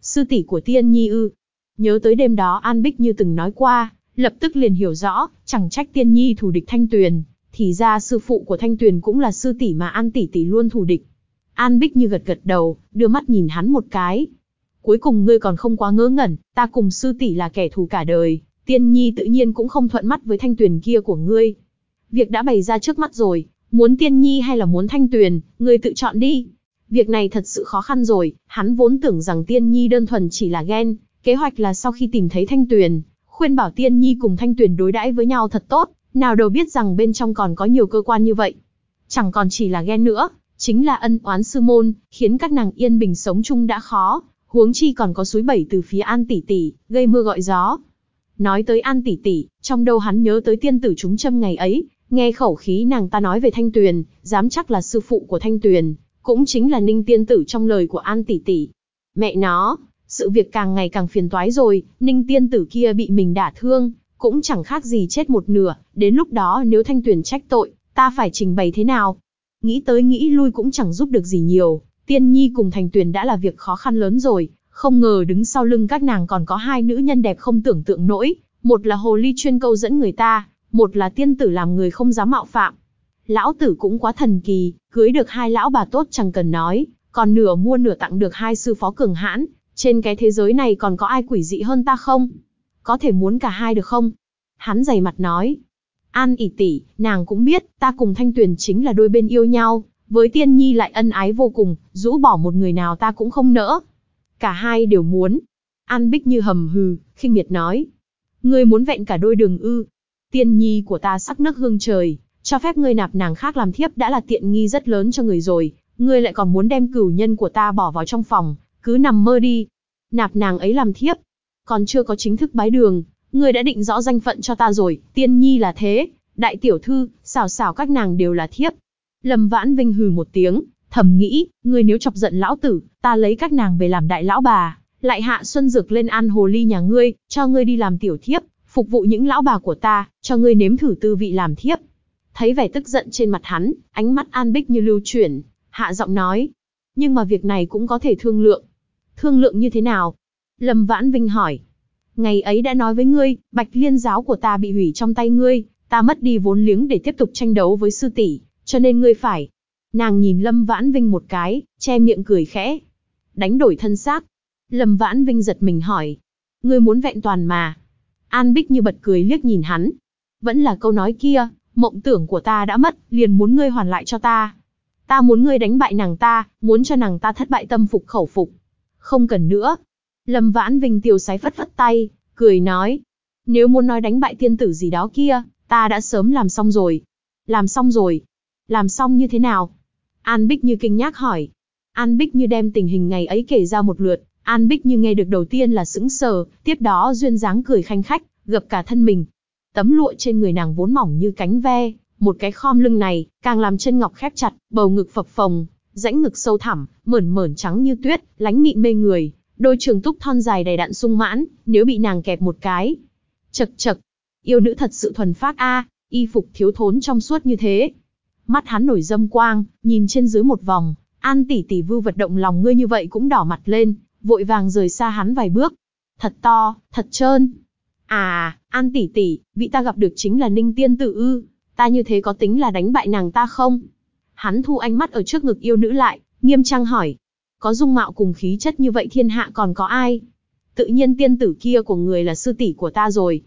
Speaker 1: Sư tỷ của Tiên Nhi ư. Nhớ tới đêm đó An Bích như từng nói qua, lập tức liền hiểu rõ, chẳng trách Tiên Nhi thù địch Thanh Tuyền, thì ra sư phụ của Thanh Tuyền cũng là sư tỷ mà An tỷ tỷ luôn thù địch. An Bích như gật gật đầu, đưa mắt nhìn hắn một cái. Cuối cùng ngươi còn không quá ngớ ngẩn, ta cùng sư tỷ là kẻ thù cả đời, tiên nhi tự nhiên cũng không thuận mắt với Thanh Tuyền kia của ngươi. Việc đã bày ra trước mắt rồi, muốn tiên nhi hay là muốn Thanh Tuyền, ngươi tự chọn đi. Việc này thật sự khó khăn rồi, hắn vốn tưởng rằng tiên nhi đơn thuần chỉ là ghen, kế hoạch là sau khi tìm thấy Thanh Tuyền, khuyên bảo tiên nhi cùng Thanh Tuyền đối đãi với nhau thật tốt, nào đâu biết rằng bên trong còn có nhiều cơ quan như vậy. Chẳng còn chỉ là ghen nữa, chính là ân oán sư môn, khiến các nàng yên bình sống chung đã khó, huống chi còn có suối bảy từ phía An tỷ tỷ, gây mưa gọi gió. Nói tới An tỷ tỷ, trong đầu hắn nhớ tới tiên tử chúng châm ngày ấy, nghe khẩu khí nàng ta nói về Thanh Tuyền, dám chắc là sư phụ của Thanh Tuyền, cũng chính là Ninh tiên tử trong lời của An tỷ tỷ. Mẹ nó, sự việc càng ngày càng phiền toái rồi, Ninh tiên tử kia bị mình đả thương, cũng chẳng khác gì chết một nửa, đến lúc đó nếu thanh Tuyền trách tội, ta phải trình bày thế nào? Nghĩ tới nghĩ lui cũng chẳng giúp được gì nhiều, tiên nhi cùng thành Tuyền đã là việc khó khăn lớn rồi, không ngờ đứng sau lưng các nàng còn có hai nữ nhân đẹp không tưởng tượng nổi, một là hồ ly chuyên câu dẫn người ta, một là tiên tử làm người không dám mạo phạm. Lão tử cũng quá thần kỳ, cưới được hai lão bà tốt chẳng cần nói, còn nửa mua nửa tặng được hai sư phó cường hãn, trên cái thế giới này còn có ai quỷ dị hơn ta không? có thể muốn cả hai được không? Hắn dày mặt nói. An ỉ tỷ, nàng cũng biết, ta cùng Thanh Tuyền chính là đôi bên yêu nhau, với Tiên Nhi lại ân ái vô cùng, rũ bỏ một người nào ta cũng không nỡ. Cả hai đều muốn. An Bích như hầm hừ, khinh miệt nói. Ngươi muốn vẹn cả đôi đường ư. Tiên Nhi của ta sắc nước hương trời, cho phép ngươi nạp nàng khác làm thiếp đã là tiện nghi rất lớn cho người rồi, ngươi lại còn muốn đem cửu nhân của ta bỏ vào trong phòng, cứ nằm mơ đi. Nạp nàng ấy làm thiếp, còn chưa có chính thức bái đường, ngươi đã định rõ danh phận cho ta rồi, tiên nhi là thế, đại tiểu thư, xảo xảo các nàng đều là thiếp. Lâm Vãn Vinh hừ một tiếng, thầm nghĩ, ngươi nếu chọc giận lão tử, ta lấy các nàng về làm đại lão bà, lại hạ xuân dược lên ăn hồ ly nhà ngươi, cho ngươi đi làm tiểu thiếp, phục vụ những lão bà của ta, cho ngươi nếm thử tư vị làm thiếp. Thấy vẻ tức giận trên mặt hắn, ánh mắt An Bích như lưu chuyển, hạ giọng nói. Nhưng mà việc này cũng có thể thương lượng. Thương lượng như thế nào? Lâm Vãn Vinh hỏi. Ngày ấy đã nói với ngươi, bạch liên giáo của ta bị hủy trong tay ngươi, ta mất đi vốn liếng để tiếp tục tranh đấu với sư tỷ, cho nên ngươi phải. Nàng nhìn Lâm Vãn Vinh một cái, che miệng cười khẽ. Đánh đổi thân xác. Lâm Vãn Vinh giật mình hỏi. Ngươi muốn vẹn toàn mà. An Bích như bật cười liếc nhìn hắn. Vẫn là câu nói kia, mộng tưởng của ta đã mất, liền muốn ngươi hoàn lại cho ta. Ta muốn ngươi đánh bại nàng ta, muốn cho nàng ta thất bại tâm phục khẩu phục. Không cần nữa. Lâm Vãn Vinh tiêu sái phất phất tay, cười nói. Nếu muốn nói đánh bại tiên tử gì đó kia, ta đã sớm làm xong rồi. Làm xong rồi. Làm xong như thế nào? An Bích như kinh nhác hỏi. An Bích như đem tình hình ngày ấy kể ra một lượt, An Bích như nghe được đầu tiên là sững sờ, tiếp đó duyên dáng cười khanh khách, gập cả thân mình. Tấm lụa trên người nàng vốn mỏng như cánh ve, một cái khom lưng này, càng làm chân ngọc khép chặt, bầu ngực phập phồng, rãnh ngực sâu thẳm, mởn mởn trắng như tuyết, lánh mịn mê người, đôi trường túc thon dài đầy đặn sung mãn, nếu bị nàng kẹp một cái. Chật chật, yêu nữ thật sự thuần phác a, y phục thiếu thốn trong suốt như thế. Mắt hắn nổi dâm quang, nhìn trên dưới một vòng, An tỷ tỷ vưu vật động lòng ngươi như vậy cũng đỏ mặt lên, vội vàng rời xa hắn vài bước. Thật to, thật trơn. À, An tỷ tỷ, vị ta gặp được chính là Ninh Tiên Tử ư, ta như thế có tính là đánh bại nàng ta không? Hắn thu ánh mắt ở trước ngực yêu nữ lại, nghiêm trang hỏi. Có dung mạo cùng khí chất như vậy thiên hạ còn có ai? Tự nhiên tiên tử kia của người là sư tỷ của ta rồi.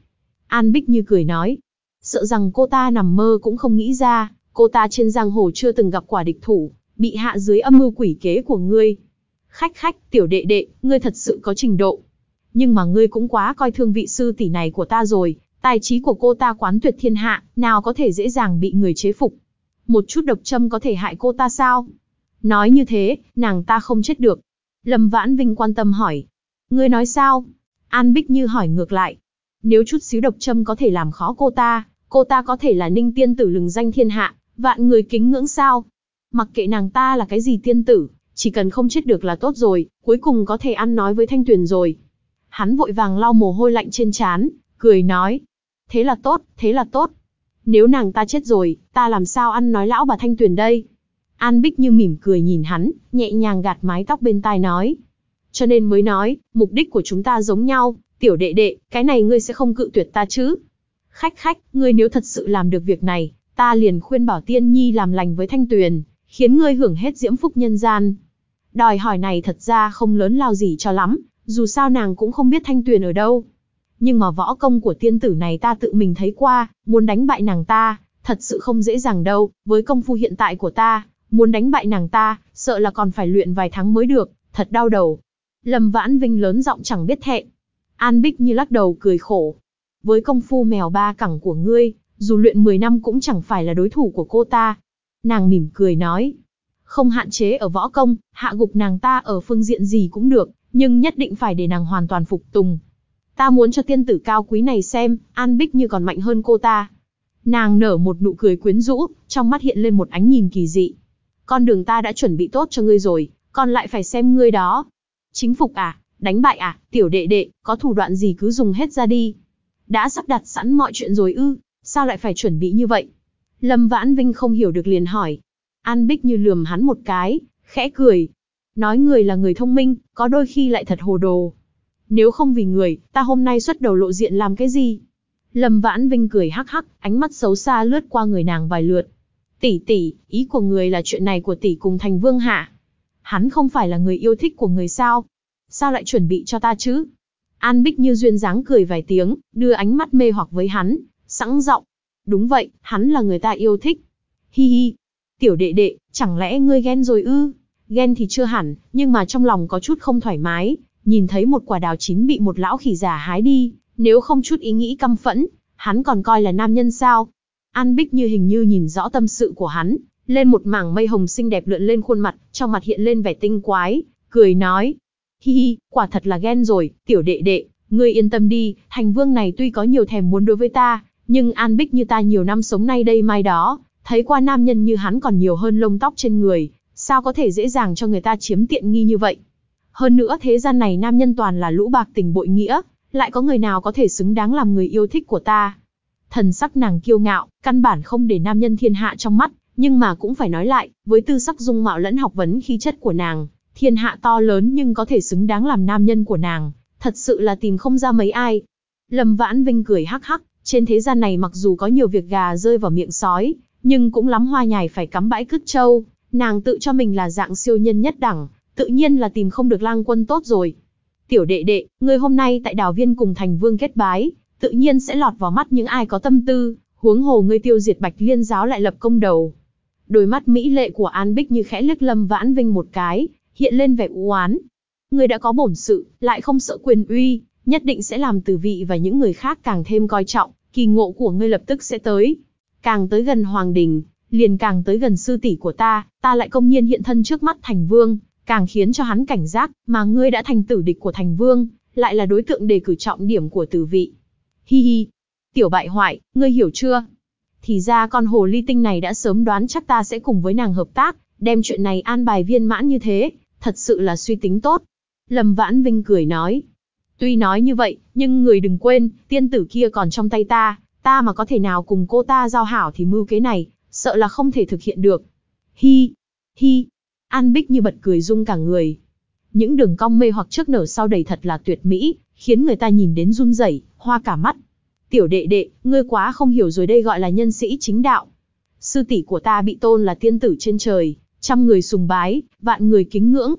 Speaker 1: An Bích như cười nói. Sợ rằng cô ta nằm mơ cũng không nghĩ ra, cô ta trên giang hồ chưa từng gặp quả địch thủ, bị hạ dưới âm mưu quỷ kế của ngươi. Khách khách, tiểu đệ đệ, ngươi thật sự có trình độ. Nhưng mà ngươi cũng quá coi thương vị sư tỷ này của ta rồi, tài trí của cô ta quán tuyệt thiên hạ, nào có thể dễ dàng bị người chế phục. Một chút độc châm có thể hại cô ta sao? Nói như thế, nàng ta không chết được. Lâm Vãn Vinh quan tâm hỏi. Ngươi nói sao? An Bích Như hỏi ngược lại. Nếu chút xíu độc châm có thể làm khó cô ta, cô ta có thể là ninh tiên tử lừng danh thiên hạ, vạn người kính ngưỡng sao? Mặc kệ nàng ta là cái gì tiên tử, chỉ cần không chết được là tốt rồi, cuối cùng có thể ăn nói với Thanh Tuyền rồi. Hắn vội vàng lau mồ hôi lạnh trên trán, cười nói. Thế là tốt, thế là tốt. Nếu nàng ta chết rồi, ta làm sao ăn nói lão bà Thanh Tuyền đây? An Bích như mỉm cười nhìn hắn, nhẹ nhàng gạt mái tóc bên tai nói. Cho nên mới nói, mục đích của chúng ta giống nhau, tiểu đệ đệ, cái này ngươi sẽ không cự tuyệt ta chứ? Khách khách, ngươi nếu thật sự làm được việc này, ta liền khuyên bảo tiên nhi làm lành với Thanh Tuyền, khiến ngươi hưởng hết diễm phúc nhân gian. Đòi hỏi này thật ra không lớn lao gì cho lắm, dù sao nàng cũng không biết Thanh Tuyền ở đâu. Nhưng mà võ công của tiên tử này ta tự mình thấy qua, muốn đánh bại nàng ta, thật sự không dễ dàng đâu, với công phu hiện tại của ta, muốn đánh bại nàng ta, sợ là còn phải luyện vài tháng mới được, thật đau đầu. Lâm Vãn Vinh lớn giọng chẳng biết thẹn. An Bích như lắc đầu cười khổ. Với công phu mèo ba cẳng của ngươi, dù luyện 10 năm cũng chẳng phải là đối thủ của cô ta. Nàng mỉm cười nói. Không hạn chế ở võ công, hạ gục nàng ta ở phương diện gì cũng được, nhưng nhất định phải để nàng hoàn toàn phục tùng. Ta muốn cho tiên tử cao quý này xem, An Bích như còn mạnh hơn cô ta. Nàng nở một nụ cười quyến rũ, trong mắt hiện lên một ánh nhìn kỳ dị. Con đường ta đã chuẩn bị tốt cho ngươi rồi, còn lại phải xem ngươi đó. Chính phục à, đánh bại à, tiểu đệ đệ, có thủ đoạn gì cứ dùng hết ra đi. Đã sắp đặt sẵn mọi chuyện rồi ư, sao lại phải chuẩn bị như vậy? Lâm Vãn Vinh không hiểu được liền hỏi. An Bích như lườm hắn một cái, khẽ cười. Nói người là người thông minh, có đôi khi lại thật hồ đồ. Nếu không vì người, ta hôm nay xuất đầu lộ diện làm cái gì? Lâm Vãn Vinh cười hắc hắc, ánh mắt xấu xa lướt qua người nàng vài lượt. Tỷ tỷ, ý của người là chuyện này của tỷ cùng thành vương hạ. Hắn không phải là người yêu thích của người sao? Sao lại chuẩn bị cho ta chứ? An Bích như duyên dáng cười vài tiếng, đưa ánh mắt mê hoặc với hắn, sẵn giọng. Đúng vậy, hắn là người ta yêu thích. Hi hi. Tiểu đệ đệ, chẳng lẽ ngươi ghen rồi ư? Ghen thì chưa hẳn, nhưng mà trong lòng có chút không thoải mái, nhìn thấy một quả đào chín bị một lão khỉ già hái đi, nếu không chút ý nghĩ căm phẫn, hắn còn coi là nam nhân sao? An Bích như hình như nhìn rõ tâm sự của hắn, lên một mảng mây hồng xinh đẹp lượn lên khuôn mặt, trong mặt hiện lên vẻ tinh quái, cười nói. Hi hi, quả thật là ghen rồi, tiểu đệ đệ, ngươi yên tâm đi, thành vương này tuy có nhiều thèm muốn đối với ta, nhưng An Bích như ta nhiều năm sống nay đây mai đó, thấy qua nam nhân như hắn còn nhiều hơn lông tóc trên người, sao có thể dễ dàng cho người ta chiếm tiện nghi như vậy. Hơn nữa thế gian này nam nhân toàn là lũ bạc tình bội nghĩa, lại có người nào có thể xứng đáng làm người yêu thích của ta. Thần sắc nàng kiêu ngạo, căn bản không để nam nhân thiên hạ trong mắt, nhưng mà cũng phải nói lại, với tư sắc dung mạo lẫn học vấn khí chất của nàng, thiên hạ to lớn nhưng có thể xứng đáng làm nam nhân của nàng, thật sự là tìm không ra mấy ai. Lâm Vãn Vinh cười hắc hắc, trên thế gian này mặc dù có nhiều việc gà rơi vào miệng sói, nhưng cũng lắm hoa nhài phải cắm bãi cứt trâu, nàng tự cho mình là dạng siêu nhân nhất đẳng, tự nhiên là tìm không được lang quân tốt rồi. Tiểu đệ đệ, người hôm nay tại đào viên cùng thành vương kết bái, tự nhiên sẽ lọt vào mắt những ai có tâm tư, huống hồ ngươi tiêu diệt bạch liên giáo lại lập công đầu. Đôi mắt mỹ lệ của An Bích như khẽ liếc Lâm Vãn Vinh một cái, hiện lên vẻ u oán. Ngươi đã có bổn sự, lại không sợ quyền uy, nhất định sẽ làm tử vị và những người khác càng thêm coi trọng, kỳ ngộ của ngươi lập tức sẽ tới. Càng tới gần hoàng đình, liền càng tới gần sư tỷ của ta, ta lại công nhiên hiện thân trước mắt thành vương, càng khiến cho hắn cảnh giác, mà ngươi đã thành tử địch của thành vương, lại là đối tượng đề cử trọng điểm của tử vị. Hi hi, tiểu bại hoại, ngươi hiểu chưa? Thì ra con hồ ly tinh này đã sớm đoán chắc ta sẽ cùng với nàng hợp tác, đem chuyện này an bài viên mãn như thế, thật sự là suy tính tốt. Lâm Vãn Vinh cười nói. Tuy nói như vậy, nhưng người đừng quên, tiên tử kia còn trong tay ta, ta mà có thể nào cùng cô ta giao hảo thì mưu kế này, sợ là không thể thực hiện được. Hi, hi, An Bích như bật cười rung cả người. Những đường cong mê hoặc trước nở sau đầy thật là tuyệt mỹ, khiến người ta nhìn đến run rẩy, hoa cả mắt. Tiểu đệ đệ, ngươi quá không hiểu rồi đây gọi là nhân sĩ chính đạo. Sư tỷ của ta bị tôn là tiên tử trên trời, trăm người sùng bái, vạn người kính ngưỡng.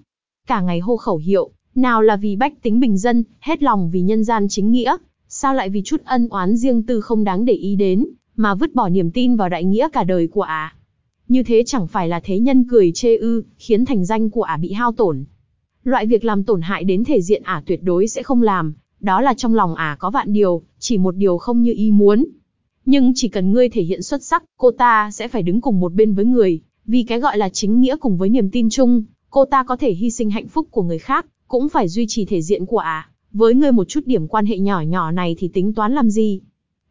Speaker 1: Cả ngày hô khẩu hiệu, nào là vì bách tính bình dân, hết lòng vì nhân gian chính nghĩa, sao lại vì chút ân oán riêng tư không đáng để ý đến, mà vứt bỏ niềm tin vào đại nghĩa cả đời của ả. Như thế chẳng phải là thế nhân cười chê ư, khiến thành danh của ả bị hao tổn. Loại việc làm tổn hại đến thể diện ả tuyệt đối sẽ không làm, đó là trong lòng ả có vạn điều, chỉ một điều không như ý muốn. Nhưng chỉ cần ngươi thể hiện xuất sắc, cô ta sẽ phải đứng cùng một bên với người, vì cái gọi là chính nghĩa cùng với niềm tin chung, cô ta có thể hy sinh hạnh phúc của người khác, cũng phải duy trì thể diện của ả. Với ngươi một chút điểm quan hệ nhỏ nhỏ này thì tính toán làm gì?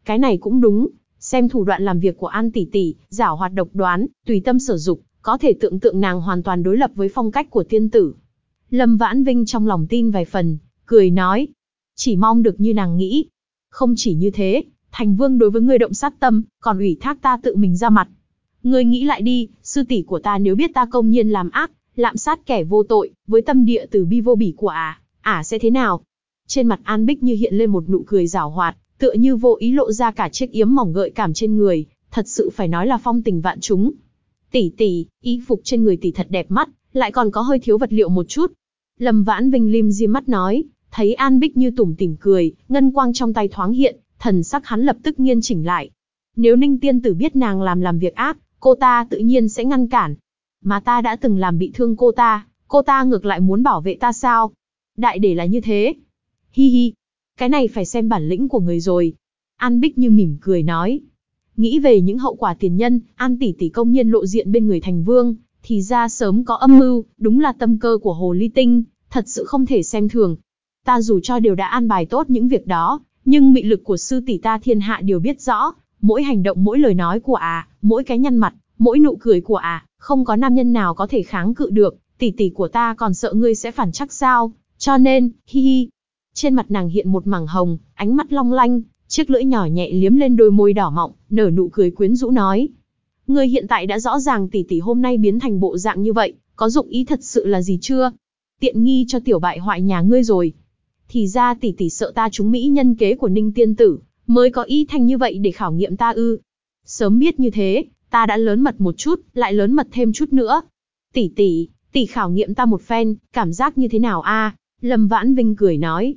Speaker 1: Cái này cũng đúng, xem thủ đoạn làm việc của An tỷ tỷ, giả hoạt độc đoán, tùy tâm sở dục, có thể tưởng tượng nàng hoàn toàn đối lập với phong cách của tiên tử. Lâm Vãn Vinh trong lòng tin vài phần, cười nói, chỉ mong được như nàng nghĩ. Không chỉ như thế, thành vương đối với ngươi động sát tâm, còn ủy thác ta tự mình ra mặt. Ngươi nghĩ lại đi, sư tỷ của ta nếu biết ta công nhiên làm ác, lạm sát kẻ vô tội, với tâm địa từ bi vô bỉ của ả, ả sẽ thế nào? Trên mặt An Bích như hiện lên một nụ cười rảo hoạt, tựa như vô ý lộ ra cả chiếc yếm mỏng gợi cảm trên người, thật sự phải nói là phong tình vạn chúng. Tỷ tỷ, y phục trên người tỷ thật đẹp mắt, lại còn có hơi thiếu vật liệu một chút. Lâm Vãn Vinh lim di mắt nói, thấy An Bích như tủm tỉm cười, ngân quang trong tay thoáng hiện, thần sắc hắn lập tức nghiên chỉnh lại. Nếu Ninh Tiên Tử biết nàng làm làm việc ác, cô ta tự nhiên sẽ ngăn cản. Mà ta đã từng làm bị thương cô ta, cô ta ngược lại muốn bảo vệ ta sao? Đại để là như thế. Hi hi, cái này phải xem bản lĩnh của người rồi. An Bích như mỉm cười nói. Nghĩ về những hậu quả tiền nhân, An tỷ tỷ công nhiên lộ diện bên người thành vương, thì ra sớm có âm mưu, đúng là tâm cơ của Hồ Ly Tinh, thật sự không thể xem thường. Ta dù cho đều đã an bài tốt những việc đó, nhưng mị lực của sư tỷ ta thiên hạ đều biết rõ, mỗi hành động mỗi lời nói của à, mỗi cái nhăn mặt, mỗi nụ cười của à, không có nam nhân nào có thể kháng cự được, tỷ tỷ của ta còn sợ ngươi sẽ phản chắc sao, cho nên, hi hi, trên mặt nàng hiện một mảng hồng, ánh mắt long lanh, chiếc lưỡi nhỏ nhẹ liếm lên đôi môi đỏ mọng, nở nụ cười quyến rũ nói. Ngươi hiện tại đã rõ ràng tỷ tỷ hôm nay biến thành bộ dạng như vậy, có dụng ý thật sự là gì chưa? Tiện nghi cho tiểu bại hoại nhà ngươi rồi. Thì ra tỷ tỷ sợ ta trúng mỹ nhân kế của Ninh Tiên Tử, mới có ý thành như vậy để khảo nghiệm ta ư. Sớm biết như thế, ta đã lớn mật một chút, lại lớn mật thêm chút nữa. Tỷ tỷ, tỷ khảo nghiệm ta một phen, cảm giác như thế nào a? Lâm Vãn Vinh cười nói.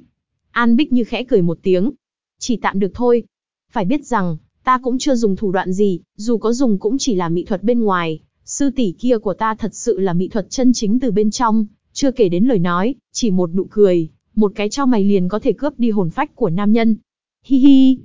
Speaker 1: An Bích như khẽ cười một tiếng. Chỉ tạm được thôi. Phải biết rằng, ta cũng chưa dùng thủ đoạn gì, dù có dùng cũng chỉ là mỹ thuật bên ngoài. Sư tỷ kia của ta thật sự là mỹ thuật chân chính từ bên trong, chưa kể đến lời nói, chỉ một nụ cười, một cái cho mày liền có thể cướp đi hồn phách của nam nhân. Hi hi.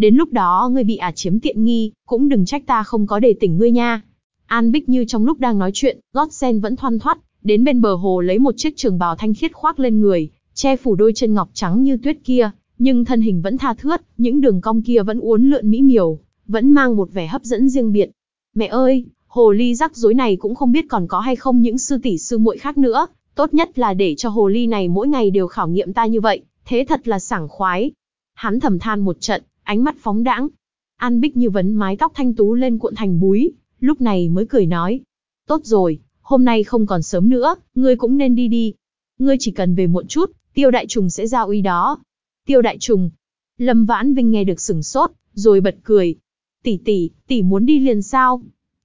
Speaker 1: Đến lúc đó ngươi bị ả chiếm tiện nghi, cũng đừng trách ta không có để tỉnh ngươi nha. An Bích như trong lúc đang nói chuyện, gót sen vẫn thoăn thoắt, đến bên bờ hồ lấy một chiếc trường bào thanh khiết khoác lên người, che phủ đôi chân ngọc trắng như tuyết kia, nhưng thân hình vẫn tha thướt, những đường cong kia vẫn uốn lượn mỹ miều, vẫn mang một vẻ hấp dẫn riêng biệt. Mẹ ơi, hồ ly rắc rối này cũng không biết còn có hay không những sư tỷ sư muội khác nữa, tốt nhất là để cho hồ ly này mỗi ngày đều khảo nghiệm ta như vậy, thế thật là sảng khoái. Hắn thầm than một trận, ánh mắt phóng đãng. An Bích như vấn mái tóc thanh tú lên cuộn thành búi, lúc này mới cười nói. Tốt rồi, hôm nay không còn sớm nữa, ngươi cũng nên đi đi. Ngươi chỉ cần về muộn chút, tiêu đại trùng sẽ giao uy đó. Tiêu đại trùng. Lâm Vãn Vinh nghe được sừng sốt, rồi bật cười. Tỷ tỷ, tỷ muốn đi liền sao?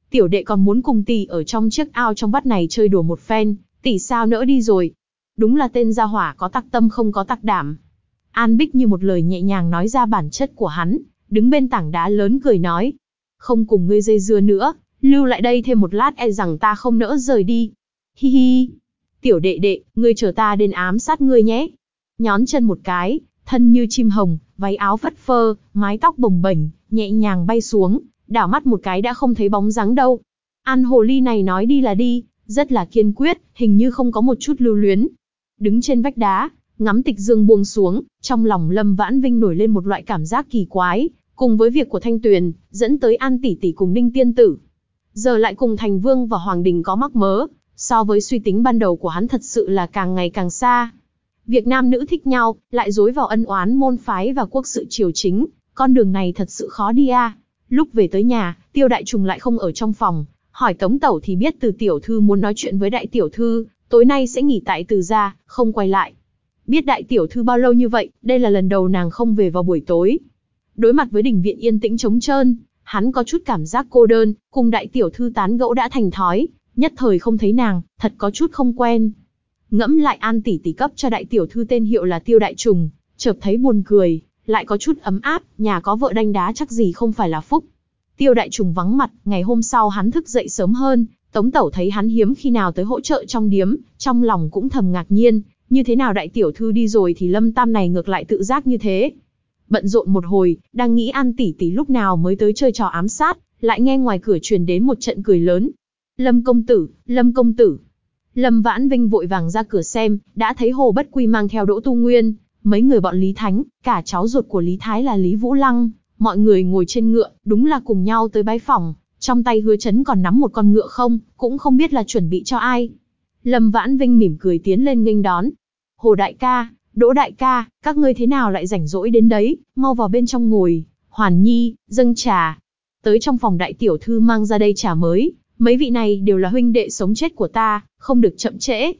Speaker 1: Tiểu đệ còn muốn cùng tỷ ở trong chiếc ao trong vắt này chơi đùa một phen, tỷ sao nỡ đi rồi. Đúng là tên gia hỏa có tặc tâm không có tặc đảm. An Bích như một lời nhẹ nhàng nói ra bản chất của hắn, đứng bên tảng đá lớn cười nói. Không cùng ngươi dây dưa nữa, lưu lại đây thêm một lát e rằng ta không nỡ rời đi. Hi hi. Tiểu đệ đệ, ngươi chờ ta đến ám sát ngươi nhé. Nhón chân một cái, thân như chim hồng, váy áo phất phơ, mái tóc bồng bềnh, nhẹ nhàng bay xuống, đảo mắt một cái đã không thấy bóng dáng đâu. An hồ ly này nói đi là đi, rất là kiên quyết, hình như không có một chút lưu luyến. Đứng trên vách đá, ngắm tịch dương buông xuống, trong lòng Lâm Vãn Vinh nổi lên một loại cảm giác kỳ quái, cùng với việc của Thanh Tuyền, dẫn tới An tỷ tỷ cùng Ninh Tiên Tử. Giờ lại cùng Thành Vương và Hoàng Đình có mắc mớ, so với suy tính ban đầu của hắn thật sự là càng ngày càng xa. Việc nam nữ thích nhau, lại dối vào ân oán môn phái và quốc sự triều chính, con đường này thật sự khó đi a. Lúc về tới nhà, tiêu đại trùng lại không ở trong phòng, hỏi tống tẩu thì biết từ tiểu thư muốn nói chuyện với đại tiểu thư, tối nay sẽ nghỉ tại từ gia, không quay lại. Biết đại tiểu thư bao lâu như vậy, đây là lần đầu nàng không về vào buổi tối. Đối mặt với đỉnh viện yên tĩnh trống trơn, hắn có chút cảm giác cô đơn, cùng đại tiểu thư tán gẫu đã thành thói, nhất thời không thấy nàng, thật có chút không quen. Ngẫm lại an tỷ tỷ cấp cho đại tiểu thư tên hiệu là tiêu đại trùng, chợt thấy buồn cười, lại có chút ấm áp, nhà có vợ đanh đá chắc gì không phải là phúc. Tiêu đại trùng vắng mặt, ngày hôm sau hắn thức dậy sớm hơn, tống tẩu thấy hắn hiếm khi nào tới hỗ trợ trong điếm, trong lòng cũng thầm ngạc nhiên, như thế nào đại tiểu thư đi rồi thì lâm tam này ngược lại tự giác như thế. Bận rộn một hồi, đang nghĩ an tỷ tỷ lúc nào mới tới chơi trò ám sát, lại nghe ngoài cửa truyền đến một trận cười lớn. Lâm công tử, Lâm công tử. Lâm Vãn Vinh vội vàng ra cửa xem, đã thấy Hồ Bất Quy mang theo Đỗ Tu Nguyên, mấy người bọn Lý Thánh, cả cháu ruột của Lý Thái là Lý Vũ Lăng, mọi người ngồi trên ngựa, đúng là cùng nhau tới bái phòng, trong tay hứa chấn còn nắm một con ngựa không, cũng không biết là chuẩn bị cho ai. Lâm Vãn Vinh mỉm cười tiến lên nghênh đón. Hồ đại ca, Đỗ đại ca, các ngươi thế nào lại rảnh rỗi đến đấy, mau vào bên trong ngồi. Hoàn Nhi, dâng trà. Tới trong phòng đại tiểu thư mang ra đây trà mới, mấy vị này đều là huynh đệ sống chết của ta, không được chậm trễ.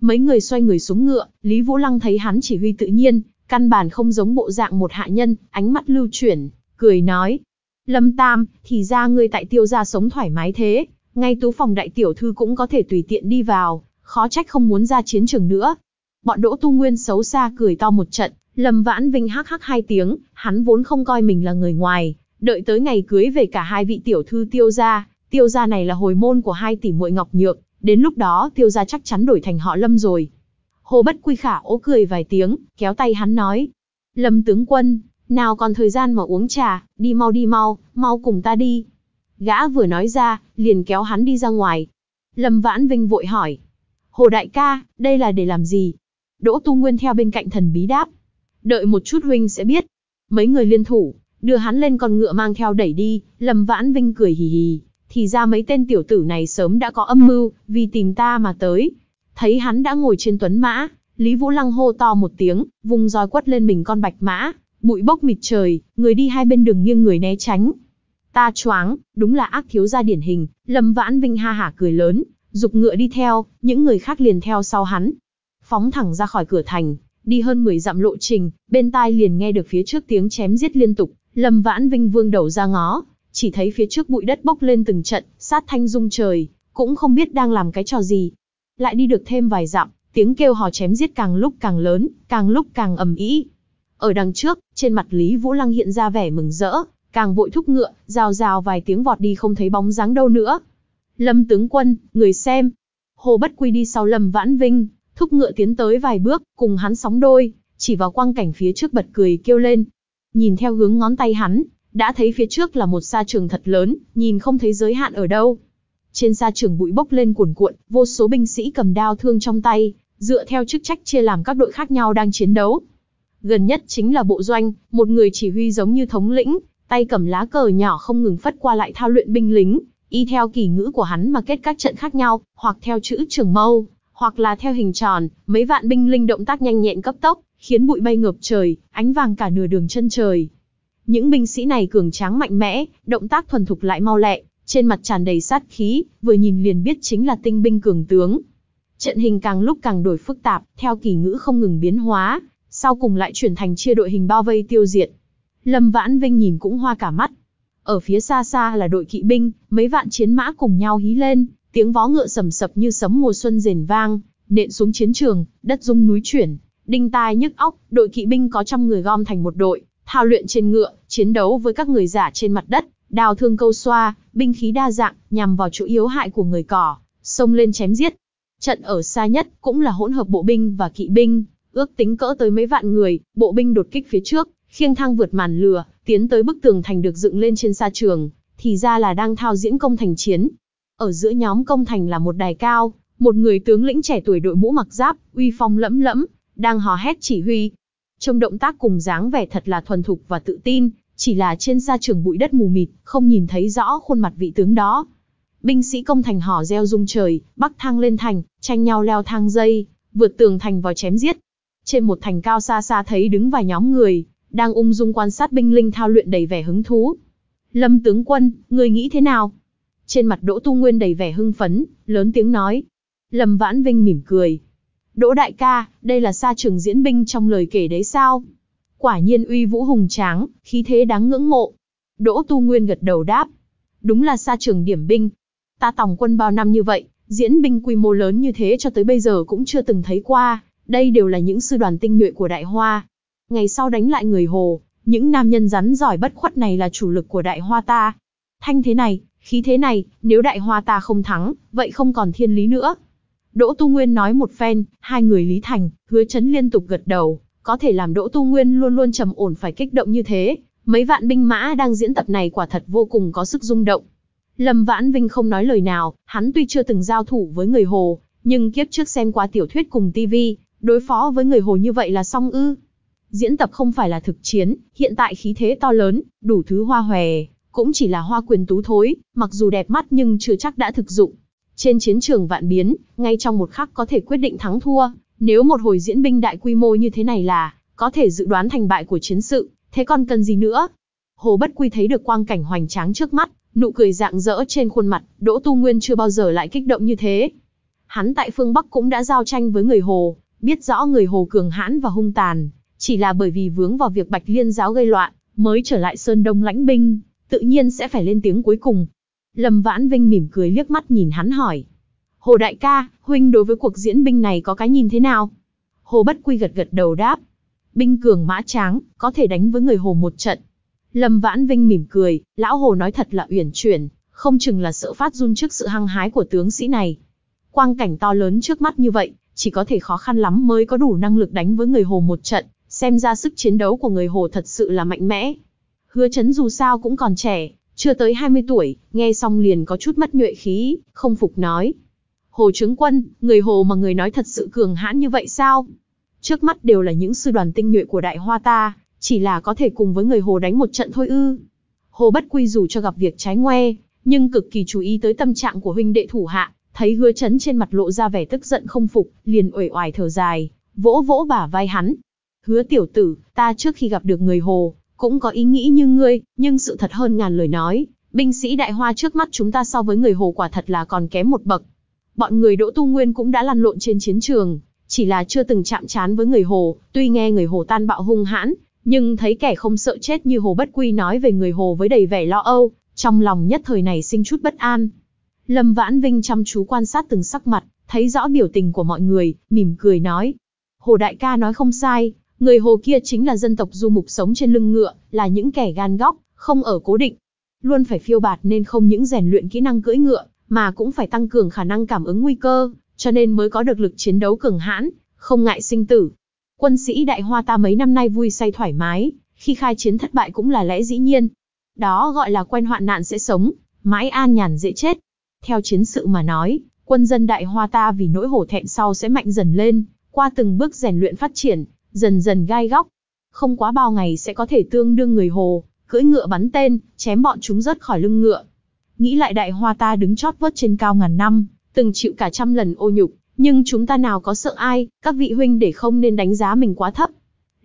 Speaker 1: Mấy người xoay người xuống ngựa, Lý Vũ Lăng thấy hắn chỉ huy tự nhiên, căn bản không giống bộ dạng một hạ nhân, ánh mắt lưu chuyển, cười nói. Lâm Tam, thì ra ngươi tại tiêu gia sống thoải mái thế, ngay tú phòng đại tiểu thư cũng có thể tùy tiện đi vào, khó trách không muốn ra chiến trường nữa. Bọn Đỗ Tu Nguyên xấu xa cười to một trận, Lâm Vãn Vinh hắc hắc hai tiếng, hắn vốn không coi mình là người ngoài, đợi tới ngày cưới về cả hai vị tiểu thư tiêu gia, tiêu gia này là hồi môn của hai tỷ muội Ngọc Nhược, đến lúc đó tiêu gia chắc chắn đổi thành họ Lâm rồi. Hồ Bất Quy Khả ố cười vài tiếng, kéo tay hắn nói. Lâm tướng quân, nào còn thời gian mà uống trà, đi mau đi mau, mau cùng ta đi. Gã vừa nói ra, liền kéo hắn đi ra ngoài. Lâm Vãn Vinh vội hỏi. Hồ đại ca, đây là để làm gì? Đỗ Tu Nguyên theo bên cạnh thần bí đáp. Đợi một chút huynh sẽ biết. Mấy người liên thủ, đưa hắn lên con ngựa mang theo đẩy đi, Lâm Vãn Vinh cười hì hì. Thì ra mấy tên tiểu tử này sớm đã có âm mưu, vì tìm ta mà tới. Thấy hắn đã ngồi trên tuấn mã, Lý Vũ Lăng hô to một tiếng, vùng roi quất lên mình con bạch mã, bụi bốc mịt trời, người đi hai bên đường nghiêng người né tránh. Ta choáng, đúng là ác thiếu gia điển hình, Lâm Vãn Vinh ha hả cười lớn, dục ngựa đi theo, những người khác liền theo sau hắn. Phóng thẳng ra khỏi cửa thành, đi hơn 10 dặm lộ trình, bên tai liền nghe được phía trước tiếng chém giết liên tục, Lâm Vãn Vinh vương đầu ra ngó, chỉ thấy phía trước bụi đất bốc lên từng trận, sát thanh rung trời, cũng không biết đang làm cái trò gì. Lại đi được thêm vài dặm, tiếng kêu hò chém giết càng lúc càng lớn, càng lúc càng ầm ĩ. Ở đằng trước, trên mặt Lý Vũ Lăng hiện ra vẻ mừng rỡ, càng vội thúc ngựa, rào rào vài tiếng vọt đi không thấy bóng dáng đâu nữa. Lâm tướng quân, người xem. Hồ Bất Quy đi sau Lâm Vãn Vinh, thúc ngựa tiến tới vài bước, cùng hắn sóng đôi, chỉ vào quang cảnh phía trước bật cười kêu lên. Nhìn theo hướng ngón tay hắn, đã thấy phía trước là một sa trường thật lớn, nhìn không thấy giới hạn ở đâu. Trên sa trường bụi bốc lên cuồn cuộn, vô số binh sĩ cầm đao thương trong tay, dựa theo chức trách chia làm các đội khác nhau đang chiến đấu. Gần nhất chính là bộ doanh, một người chỉ huy giống như thống lĩnh, tay cầm lá cờ nhỏ không ngừng phất qua lại thao luyện binh lính, y theo kỳ ngữ của hắn mà kết các trận khác nhau, hoặc theo chữ trường mâu, hoặc là theo hình tròn, mấy vạn binh linh động tác nhanh nhẹn cấp tốc, khiến bụi bay ngập trời, ánh vàng cả nửa đường chân trời. Những binh sĩ này cường tráng mạnh mẽ, động tác thuần thục lại mau lẹ, trên mặt tràn đầy sát khí, vừa nhìn liền biết chính là tinh binh cường tướng. Trận hình càng lúc càng đổi phức tạp, theo kỳ ngữ không ngừng biến hóa, sau cùng lại chuyển thành chia đội hình bao vây tiêu diệt. Lâm Vãn Vinh nhìn cũng hoa cả mắt. Ở phía xa xa là đội kỵ binh, mấy vạn chiến mã cùng nhau hí lên, tiếng vó ngựa sầm sập như sấm mùa xuân rền vang, nện xuống chiến trường, đất rung núi chuyển, đinh tai nhức óc, đội kỵ binh có trăm người gom thành một đội, thao luyện trên ngựa, chiến đấu với các người giả trên mặt đất, đào thương câu xoa, binh khí đa dạng, nhằm vào chỗ yếu hại của người cỏ, xông lên chém giết. Trận ở xa nhất cũng là hỗn hợp bộ binh và kỵ binh, ước tính cỡ tới mấy vạn người, bộ binh đột kích phía trước, khiêng thang vượt màn lửa, tiến tới bức tường thành được dựng lên trên sa trường, thì ra là đang thao diễn công thành chiến. Ở giữa nhóm công thành là một đài cao, một người tướng lĩnh trẻ tuổi đội mũ mặc giáp, uy phong lẫm lẫm, đang hò hét chỉ huy. Trong động tác cùng dáng vẻ thật là thuần thục và tự tin, chỉ là trên sa trường bụi đất mù mịt, không nhìn thấy rõ khuôn mặt vị tướng đó. Binh sĩ công thành hò reo rung trời, bắc thang lên thành, tranh nhau leo thang dây, vượt tường thành vào chém giết. Trên một thành cao xa xa thấy đứng vài nhóm người, đang ung dung quan sát binh linh thao luyện đầy vẻ hứng thú. Lâm tướng quân, người nghĩ thế nào? Trên mặt Đỗ Tu Nguyên đầy vẻ hưng phấn, lớn tiếng nói. Lâm Vãn Vinh mỉm cười. Đỗ đại ca, đây là sa trường diễn binh trong lời kể đấy sao? Quả nhiên uy vũ hùng tráng, khí thế đáng ngưỡng mộ. Đỗ Tu Nguyên gật đầu đáp. Đúng là sa trường điểm binh. Ta tòng quân bao năm như vậy, diễn binh quy mô lớn như thế cho tới bây giờ cũng chưa từng thấy qua. Đây đều là những sư đoàn tinh nhuệ của Đại Hoa. Ngày sau đánh lại người Hồ, những nam nhân rắn giỏi bất khuất này là chủ lực của Đại Hoa ta. Thanh thế này, khí thế này, nếu Đại Hoa ta không thắng, vậy không còn thiên lý nữa. Đỗ Tu Nguyên nói một phen, hai người Lý Thành, hứa chấn liên tục gật đầu, có thể làm Đỗ Tu Nguyên luôn luôn trầm ổn phải kích động như thế. Mấy vạn binh mã đang diễn tập này quả thật vô cùng có sức rung động. Lâm Vãn Vinh không nói lời nào, hắn tuy chưa từng giao thủ với người Hồ, nhưng kiếp trước xem qua tiểu thuyết cùng TV, đối phó với người Hồ như vậy là xong ư. Diễn tập không phải là thực chiến, hiện tại khí thế to lớn, đủ thứ hoa hòe, cũng chỉ là hoa quyền tú thối, mặc dù đẹp mắt nhưng chưa chắc đã thực dụng. Trên chiến trường vạn biến, ngay trong một khắc có thể quyết định thắng thua, nếu một hồi diễn binh đại quy mô như thế này là, có thể dự đoán thành bại của chiến sự, thế còn cần gì nữa? Hồ Bất Quy thấy được quang cảnh hoành tráng trước mắt, nụ cười rạng rỡ trên khuôn mặt, Đỗ Tu Nguyên chưa bao giờ lại kích động như thế. Hắn tại phương Bắc cũng đã giao tranh với người Hồ, biết rõ người Hồ cường hãn và hung tàn, chỉ là bởi vì vướng vào việc Bạch Liên giáo gây loạn, mới trở lại Sơn Đông lãnh binh, tự nhiên sẽ phải lên tiếng cuối cùng. Lâm Vãn Vinh mỉm cười liếc mắt nhìn hắn hỏi. Hồ đại ca, huynh đối với cuộc diễn binh này có cái nhìn thế nào? Hồ Bất Quy gật gật đầu đáp. Binh cường mã tráng, có thể đánh với người Hồ một trận. Lâm Vãn Vinh mỉm cười, lão Hồ nói thật là uyển chuyển, không chừng là sợ phát run trước sự hăng hái của tướng sĩ này. Quang cảnh to lớn trước mắt như vậy, chỉ có thể khó khăn lắm mới có đủ năng lực đánh với người Hồ một trận, xem ra sức chiến đấu của người Hồ thật sự là mạnh mẽ. Hứa chấn dù sao cũng còn trẻ, chưa tới 20 tuổi, nghe xong liền có chút mất nhuệ khí, không phục nói. Hồ Trướng Quân, người Hồ mà người nói thật sự cường hãn như vậy sao? Trước mắt đều là những sư đoàn tinh nhuệ của Đại Hoa ta, chỉ là có thể cùng với người Hồ đánh một trận thôi ư. Hồ Bất Quy dù cho gặp việc trái ngoe, nhưng cực kỳ chú ý tới tâm trạng của huynh đệ thủ hạ, thấy hứa chấn trên mặt lộ ra vẻ tức giận không phục, liền uể oải thở dài, vỗ vỗ bả vai hắn. Hứa tiểu tử, ta trước khi gặp được người Hồ, cũng có ý nghĩ như ngươi, nhưng sự thật hơn ngàn lời nói, binh sĩ đại hoa trước mắt chúng ta so với người Hồ quả thật là còn kém một bậc. Bọn người Đỗ Tu Nguyên cũng đã lăn lộn trên chiến trường, chỉ là chưa từng chạm trán với người Hồ, tuy nghe người Hồ tan bạo hung hãn, nhưng thấy kẻ không sợ chết như Hồ Bất Quy nói về người Hồ với đầy vẻ lo âu, trong lòng nhất thời này sinh chút bất an. Lâm Vãn Vinh chăm chú quan sát từng sắc mặt, thấy rõ biểu tình của mọi người, mỉm cười nói. Hồ Đại ca nói không sai, người Hồ kia chính là dân tộc du mục sống trên lưng ngựa, là những kẻ gan góc, không ở cố định. Luôn phải phiêu bạt nên không những rèn luyện kỹ năng cưỡi ngựa, mà cũng phải tăng cường khả năng cảm ứng nguy cơ, cho nên mới có được lực chiến đấu cường hãn, không ngại sinh tử. Quân sĩ Đại Hoa ta mấy năm nay vui say thoải mái, khi khai chiến thất bại cũng là lẽ dĩ nhiên. Đó gọi là quen hoạn nạn sẽ sống, mãi an nhàn dễ chết. Theo chiến sự mà nói, quân dân Đại Hoa ta vì nỗi hổ thẹn sau sẽ mạnh dần lên, qua từng bước rèn luyện phát triển, dần dần gai góc. không quá bao ngày sẽ có thể tương đương người Hồ, cưỡi ngựa bắn tên, chém bọn chúng rớt khỏi lưng ngựa. Nghĩ lại đại hoa ta đứng chót vớt trên cao ngàn năm, từng chịu cả trăm lần ô nhục, nhưng chúng ta nào có sợ ai, các vị huynh để không nên đánh giá mình quá thấp.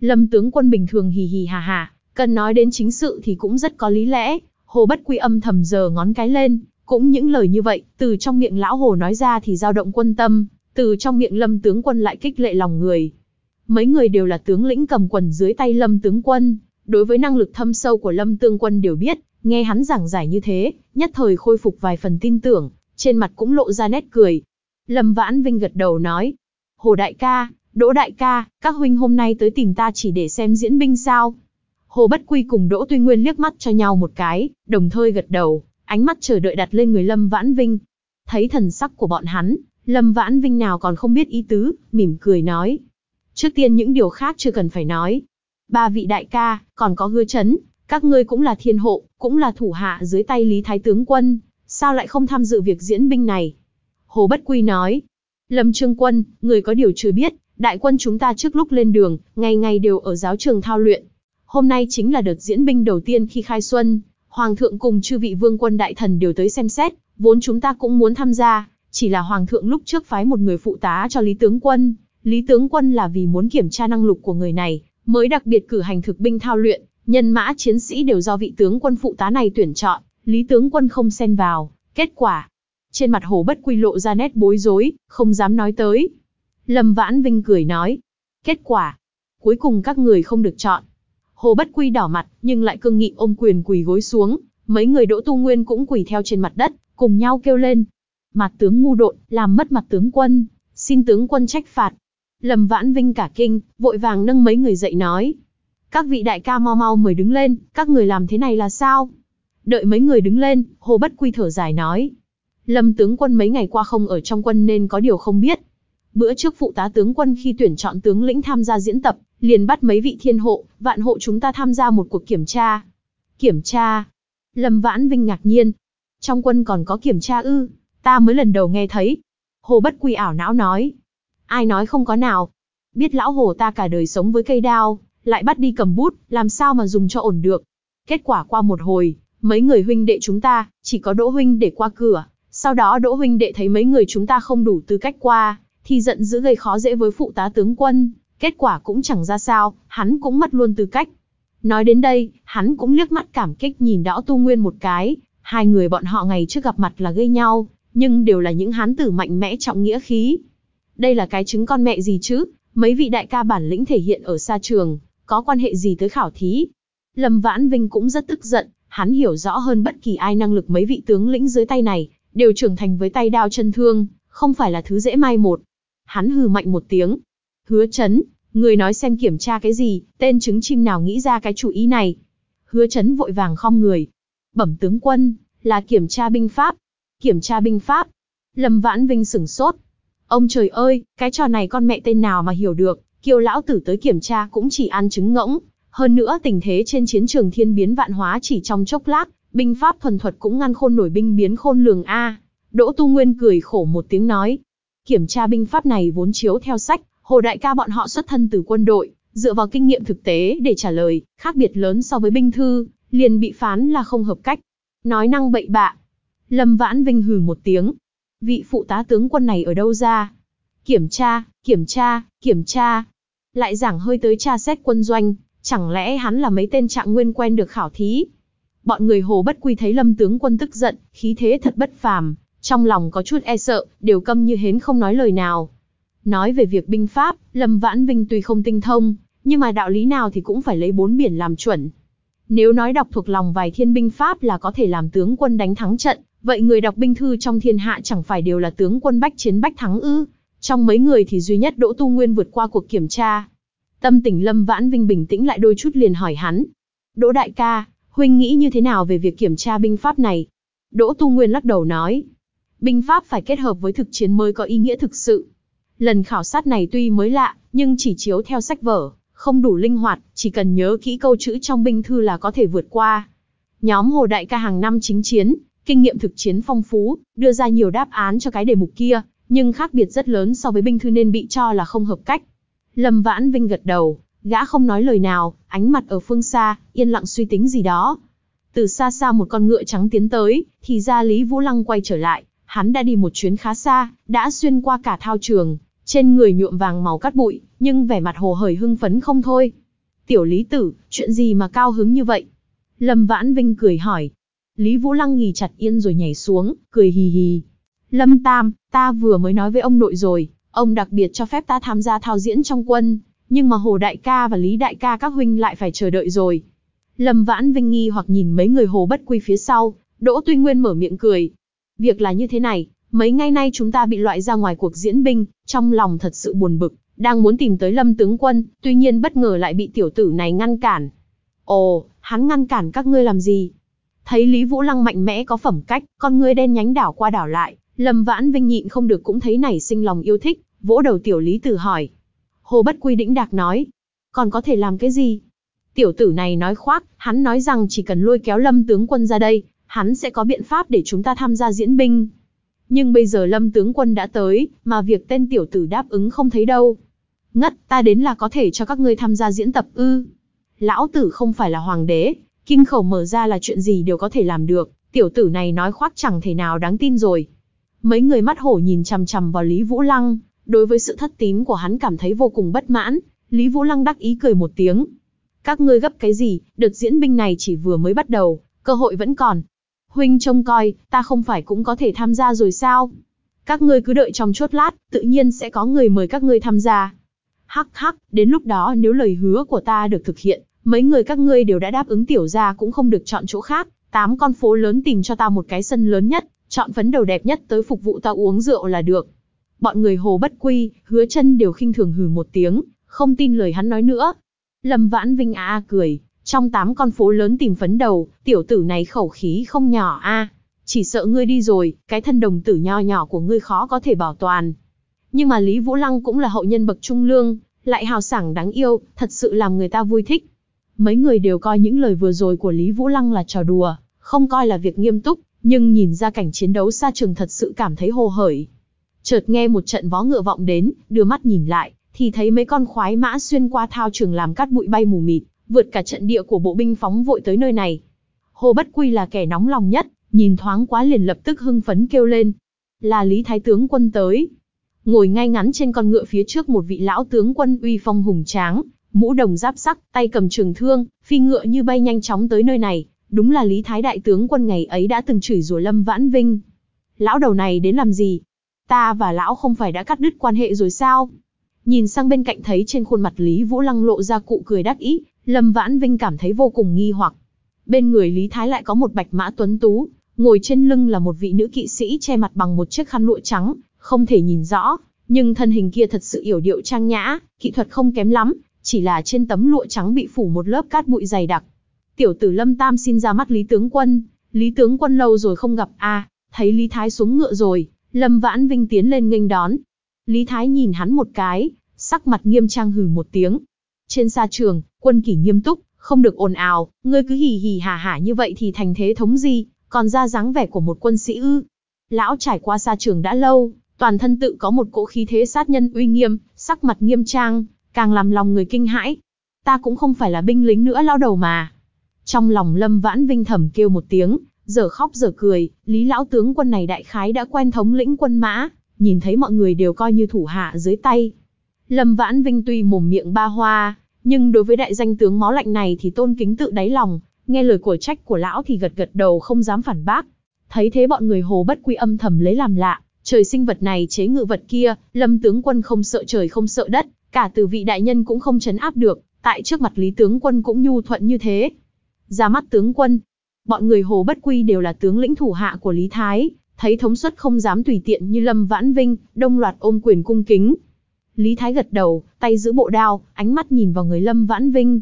Speaker 1: Lâm tướng quân bình thường hì hì hà hà, cần nói đến chính sự thì cũng rất có lý lẽ, Hồ Bất Quy âm thầm giờ ngón cái lên, cũng những lời như vậy, từ trong miệng lão Hồ nói ra thì dao động quân tâm, từ trong miệng Lâm tướng quân lại kích lệ lòng người. Mấy người đều là tướng lĩnh cầm quần dưới tay Lâm tướng quân, đối với năng lực thâm sâu của Lâm tướng quân đều biết, nghe hắn giảng giải như thế, nhất thời khôi phục vài phần tin tưởng, trên mặt cũng lộ ra nét cười. Lâm Vãn Vinh gật đầu nói, Hồ đại ca, Đỗ đại ca, các huynh hôm nay tới tìm ta chỉ để xem diễn binh sao? Hồ Bất Quy cùng Đỗ Tuy Nguyên liếc mắt cho nhau một cái, đồng thời gật đầu, ánh mắt chờ đợi đặt lên người Lâm Vãn Vinh. Thấy thần sắc của bọn hắn, Lâm Vãn Vinh nào còn không biết ý tứ, mỉm cười nói. Trước tiên những điều khác chưa cần phải nói. Ba vị đại ca, còn có hứa chấn, các ngươi cũng là thiên hộ, cũng là thủ hạ dưới tay Lý Thái Tướng Quân, sao lại không tham dự việc diễn binh này? Hồ Bất Quy nói. Lâm Trương Quân, người có điều chưa biết, đại quân chúng ta trước lúc lên đường, ngày ngày đều ở giáo trường thao luyện. Hôm nay chính là đợt diễn binh đầu tiên khi khai xuân, Hoàng thượng cùng chư vị vương quân đại thần đều tới xem xét, vốn chúng ta cũng muốn tham gia, chỉ là Hoàng thượng lúc trước phái một người phụ tá cho Lý Tướng Quân. Lý Tướng Quân là vì muốn kiểm tra năng lực của người này, mới đặc biệt cử hành thực binh thao luyện, nhân mã chiến sĩ đều do vị tướng quân phụ tá này tuyển chọn, Lý Tướng Quân không xen vào. Kết quả, trên mặt Hồ Bất Quy lộ ra nét bối rối, không dám nói tới. Lâm Vãn Vinh cười nói, kết quả, cuối cùng các người không được chọn. Hồ Bất Quy đỏ mặt, nhưng lại cương nghị ôm quyền quỳ gối xuống, mấy người Đỗ Tu Nguyên cũng quỳ theo trên mặt đất, cùng nhau kêu lên. Mặt tướng ngu độn, làm mất mặt tướng quân, xin tướng quân trách phạt. Lâm Vãn Vinh cả kinh, vội vàng nâng mấy người dậy nói. Các vị đại ca mau mau mời đứng lên, các người làm thế này là sao? Đợi mấy người đứng lên, Hồ Bất Quy thở dài nói. Lâm tướng quân mấy ngày qua không ở trong quân nên có điều không biết. Bữa trước phụ tá tướng quân khi tuyển chọn tướng lĩnh tham gia diễn tập, liền bắt mấy vị thiên hộ, vạn hộ chúng ta tham gia một cuộc kiểm tra. Kiểm tra? Lâm Vãn Vinh ngạc nhiên. Trong quân còn có kiểm tra ư? Ta mới lần đầu nghe thấy. Hồ Bất Quy ảo não nói. Ai nói không có nào? Biết lão hồ ta cả đời sống với cây đao, lại bắt đi cầm bút, làm sao mà dùng cho ổn được. Kết quả qua một hồi, mấy người huynh đệ chúng ta, chỉ có Đỗ huynh để qua cửa. Sau đó Đỗ huynh đệ thấy mấy người chúng ta không đủ tư cách qua, thì giận dữ gây khó dễ với phụ tá tướng quân, Kết quả cũng chẳng ra sao, hắn cũng mất luôn tư cách. Nói đến đây, hắn cũng liếc mắt cảm kích nhìn Đỗ Tu Nguyên một cái, hai người bọn họ ngày trước gặp mặt là gây nhau, nhưng đều là những hán tử mạnh mẽ trọng nghĩa khí. Đây là cái chứng con mẹ gì chứ, mấy vị đại ca bản lĩnh thể hiện ở xa trường, có quan hệ gì tới khảo thí. Lâm Vãn Vinh cũng rất tức giận, hắn hiểu rõ hơn bất kỳ ai năng lực mấy vị tướng lĩnh dưới tay này, đều trưởng thành với tay đao chân thương, không phải là thứ dễ mai một. Hắn hừ mạnh một tiếng, Hứa chấn, người nói xem kiểm tra cái gì, tên trứng chim nào nghĩ ra cái chủ ý này. Hứa chấn vội vàng khom người. Bẩm tướng quân, là kiểm tra binh pháp. Kiểm tra binh pháp. Lâm Vãn Vinh sửng sốt. Ông trời ơi, cái trò này con mẹ tên nào mà hiểu được, kiều lão tử tới kiểm tra cũng chỉ ăn trứng ngỗng. Hơn nữa tình thế trên chiến trường thiên biến vạn hóa chỉ trong chốc lát, binh pháp thuần thuật cũng ngăn khôn nổi binh biến khôn lường A. Đỗ Tu Nguyên cười khổ một tiếng nói. Kiểm tra binh pháp này vốn chiếu theo sách, Hồ đại ca bọn họ xuất thân từ quân đội, dựa vào kinh nghiệm thực tế để trả lời, khác biệt lớn so với binh thư, liền bị phán là không hợp cách. Nói năng bậy bạ. Lâm Vãn Vinh hừ một tiếng. Vị phụ tá tướng quân này ở đâu ra? Kiểm tra, kiểm tra, kiểm tra. Lại giảng hơi tới tra xét quân doanh, chẳng lẽ hắn là mấy tên trạng nguyên quen được khảo thí? Bọn người hồ bất quy thấy lâm tướng quân tức giận, khí thế thật bất phàm, trong lòng có chút e sợ, đều câm như hến không nói lời nào. Nói về việc binh pháp, Lâm Vãn Vinh tuy không tinh thông, nhưng mà đạo lý nào thì cũng phải lấy bốn biển làm chuẩn. Nếu nói đọc thuộc lòng vài thiên binh pháp là có thể làm tướng quân đánh thắng trận, vậy người đọc binh thư trong thiên hạ chẳng phải đều là tướng quân bách chiến bách thắng ư? Trong mấy người thì duy nhất Đỗ Tu Nguyên vượt qua cuộc kiểm tra. Tâm tình Lâm Vãn Vinh bình tĩnh lại đôi chút liền hỏi hắn. Đỗ đại ca, huynh nghĩ như thế nào về việc kiểm tra binh pháp này? Đỗ Tu Nguyên lắc đầu nói. Binh pháp phải kết hợp với thực chiến mới có ý nghĩa thực sự. Lần khảo sát này tuy mới lạ, nhưng chỉ chiếu theo sách vở, không đủ linh hoạt, chỉ cần nhớ kỹ câu chữ trong binh thư là có thể vượt qua. Nhóm Hồ Đại ca hàng năm chính chiến, kinh nghiệm thực chiến phong phú, đưa ra nhiều đáp án cho cái đề mục kia, nhưng khác biệt rất lớn so với binh thư nên bị cho là không hợp cách. Lâm Vãn Vinh gật đầu, Gã không nói lời nào, ánh mặt ở phương xa, yên lặng suy tính gì đó. Từ xa xa một con ngựa trắng tiến tới, thì ra Lý Vũ Lăng quay trở lại, hắn đã đi một chuyến khá xa, đã xuyên qua cả thao trường, trên người nhuộm vàng màu cát bụi, nhưng vẻ mặt hồ hởi hưng phấn không thôi. Tiểu Lý Tử, chuyện gì mà cao hứng như vậy? Lâm Vãn Vinh cười hỏi. Lý Vũ Lăng nghỉ chặt yên rồi nhảy xuống, cười hì hì. Lâm Tam, ta vừa mới nói với ông nội rồi, ông đặc biệt cho phép ta tham gia thao diễn trong quân, nhưng mà Hồ Đại ca và Lý Đại ca các huynh lại phải chờ đợi rồi. Lâm Vãn Vinh nghi hoặc nhìn mấy người Hồ Bất Quy phía sau, Đỗ Tuy Nguyên mở miệng cười. Việc là như thế này, mấy ngày nay chúng ta bị loại ra ngoài cuộc diễn binh, trong lòng thật sự buồn bực, đang muốn tìm tới Lâm tướng quân, tuy nhiên bất ngờ lại bị tiểu tử này ngăn cản. Ồ, hắn ngăn cản các ngươi làm gì? Thấy Lý Vũ Lăng mạnh mẽ có phẩm cách, con ngươi đen nhánh đảo qua đảo lại, Lâm Vãn Vinh nhịn không được cũng thấy nảy sinh lòng yêu thích, vỗ đầu tiểu Lý Tử hỏi. Hồ Bất Quy đĩnh đạc nói, còn có thể làm cái gì? Tiểu tử này nói khoác, hắn nói rằng chỉ cần lôi kéo Lâm tướng quân ra đây, hắn sẽ có biện pháp để chúng ta tham gia diễn binh. Nhưng bây giờ Lâm tướng quân đã tới, mà việc tên tiểu tử đáp ứng không thấy đâu. Ngất, ta đến là có thể cho các ngươi tham gia diễn tập ư. Lão tử không phải là hoàng đế, kim khẩu mở ra là chuyện gì đều có thể làm được, tiểu tử này nói khoác chẳng thể nào đáng tin rồi. Mấy người mắt hổ nhìn chằm chằm vào Lý Vũ Lăng, đối với sự thất tín của hắn cảm thấy vô cùng bất mãn, Lý Vũ Lăng đắc ý cười một tiếng. Các ngươi gấp cái gì, đợt diễn binh này chỉ vừa mới bắt đầu, cơ hội vẫn còn. Huynh trông coi, ta không phải cũng có thể tham gia rồi sao? Các ngươi cứ đợi trong chốt lát, tự nhiên sẽ có người mời các ngươi tham gia. Hắc hắc, đến lúc đó nếu lời hứa của ta được thực hiện, mấy người các ngươi đều đã đáp ứng tiểu gia cũng không được chọn chỗ khác, tám con phố lớn tìm cho ta một cái sân lớn nhất, chọn phấn đầu đẹp nhất tới phục vụ ta uống rượu là được. Bọn người hồ bất quy, hứa chân đều khinh thường hừ một tiếng, không tin lời hắn nói nữa. Lâm Vãn Vinh a a cười, trong tám con phố lớn tìm phấn đầu, tiểu tử này khẩu khí không nhỏ a. Chỉ sợ ngươi đi rồi, cái thân đồng tử nho nhỏ của ngươi khó có thể bảo toàn. Nhưng mà Lý Vũ Lăng cũng là hậu nhân bậc trung lương, lại hào sảng đáng yêu, thật sự làm người ta vui thích. Mấy người đều coi những lời vừa rồi của Lý Vũ Lăng là trò đùa, không coi là việc nghiêm túc, nhưng nhìn ra cảnh chiến đấu xa trường thật sự cảm thấy hồ hởi. Chợt nghe một trận vó ngựa vọng đến, đưa mắt nhìn lại, thì thấy mấy con khoái mã xuyên qua thao trường làm cát bụi bay mù mịt, vượt cả trận địa của bộ binh phóng vội tới nơi này. Hồ Bất Quy là kẻ nóng lòng nhất, nhìn thoáng quá liền lập tức hưng phấn kêu lên. Là Lý Thái Tướng quân tới. Ngồi ngay ngắn trên con ngựa phía trước một vị lão tướng quân uy phong hùng tráng, mũ đồng giáp sắc, tay cầm trường thương, phi ngựa như bay nhanh chóng tới nơi này, đúng là Lý Thái Đại tướng quân ngày ấy đã từng chửi rủa Lâm Vãn Vinh. Lão đầu này đến làm gì? Ta và lão không phải đã cắt đứt quan hệ rồi sao? Nhìn sang bên cạnh thấy trên khuôn mặt Lý Vũ Lăng lộ ra cụ cười đắc ý, Lâm Vãn Vinh cảm thấy vô cùng nghi hoặc. Bên người Lý Thái lại có một bạch mã tuấn tú, ngồi trên lưng là một vị nữ kỵ sĩ che mặt bằng một chiếc khăn lụa trắng, không thể nhìn rõ, nhưng thân hình kia thật sự yểu điệu trang nhã, kỹ thuật không kém lắm, chỉ là trên tấm lụa trắng bị phủ một lớp cát bụi dày đặc. Tiểu tử Lâm Tam xin ra mắt Lý tướng quân, Lý tướng quân lâu rồi không gặp a, thấy Lý Thái xuống ngựa rồi, Lâm Vãn Vinh tiến lên nghênh đón. Lý Thái nhìn hắn một cái, sắc mặt nghiêm trang hừ một tiếng. Trên xa trường, quân kỷ nghiêm túc, không được ồn ào, ngươi cứ hì hì hà hả như vậy thì thành thế thống gì, còn ra dáng vẻ của một quân sĩ ư. Lão trải qua xa trường đã lâu, toàn thân tự có một cỗ khí thế sát nhân uy nghiêm, sắc mặt nghiêm trang, càng làm lòng người kinh hãi. Ta cũng không phải là binh lính nữa lao đầu mà. Trong lòng Lâm Vãn Vinh thầm kêu một tiếng, giờ khóc giờ cười, Lý lão tướng quân này đại khái đã quen thống lĩnh quân mã, nhìn thấy mọi người đều coi như thủ hạ dưới tay. Lâm Vãn Vinh tuy mồm miệng ba hoa, nhưng đối với đại danh tướng máu lạnh này thì tôn kính tự đáy lòng, nghe lời của trách của lão thì gật gật đầu không dám phản bác. Thấy thế bọn người hồ bất quy âm thầm lấy làm lạ, trời sinh vật này chế ngự vật kia, lâm tướng quân không sợ trời không sợ đất, cả từ vị đại nhân cũng không chấn áp được, tại trước mặt lý tướng quân cũng nhu thuận như thế. Ra mắt tướng quân, bọn người hồ bất quy đều là tướng lĩnh thủ hạ của Lý Thái, thấy thống suất không dám tùy tiện như Lâm Vãn Vinh, đông loạt ôm quyền cung kính. Lý Thái gật đầu, tay giữ bộ đao, ánh mắt nhìn vào người Lâm Vãn Vinh.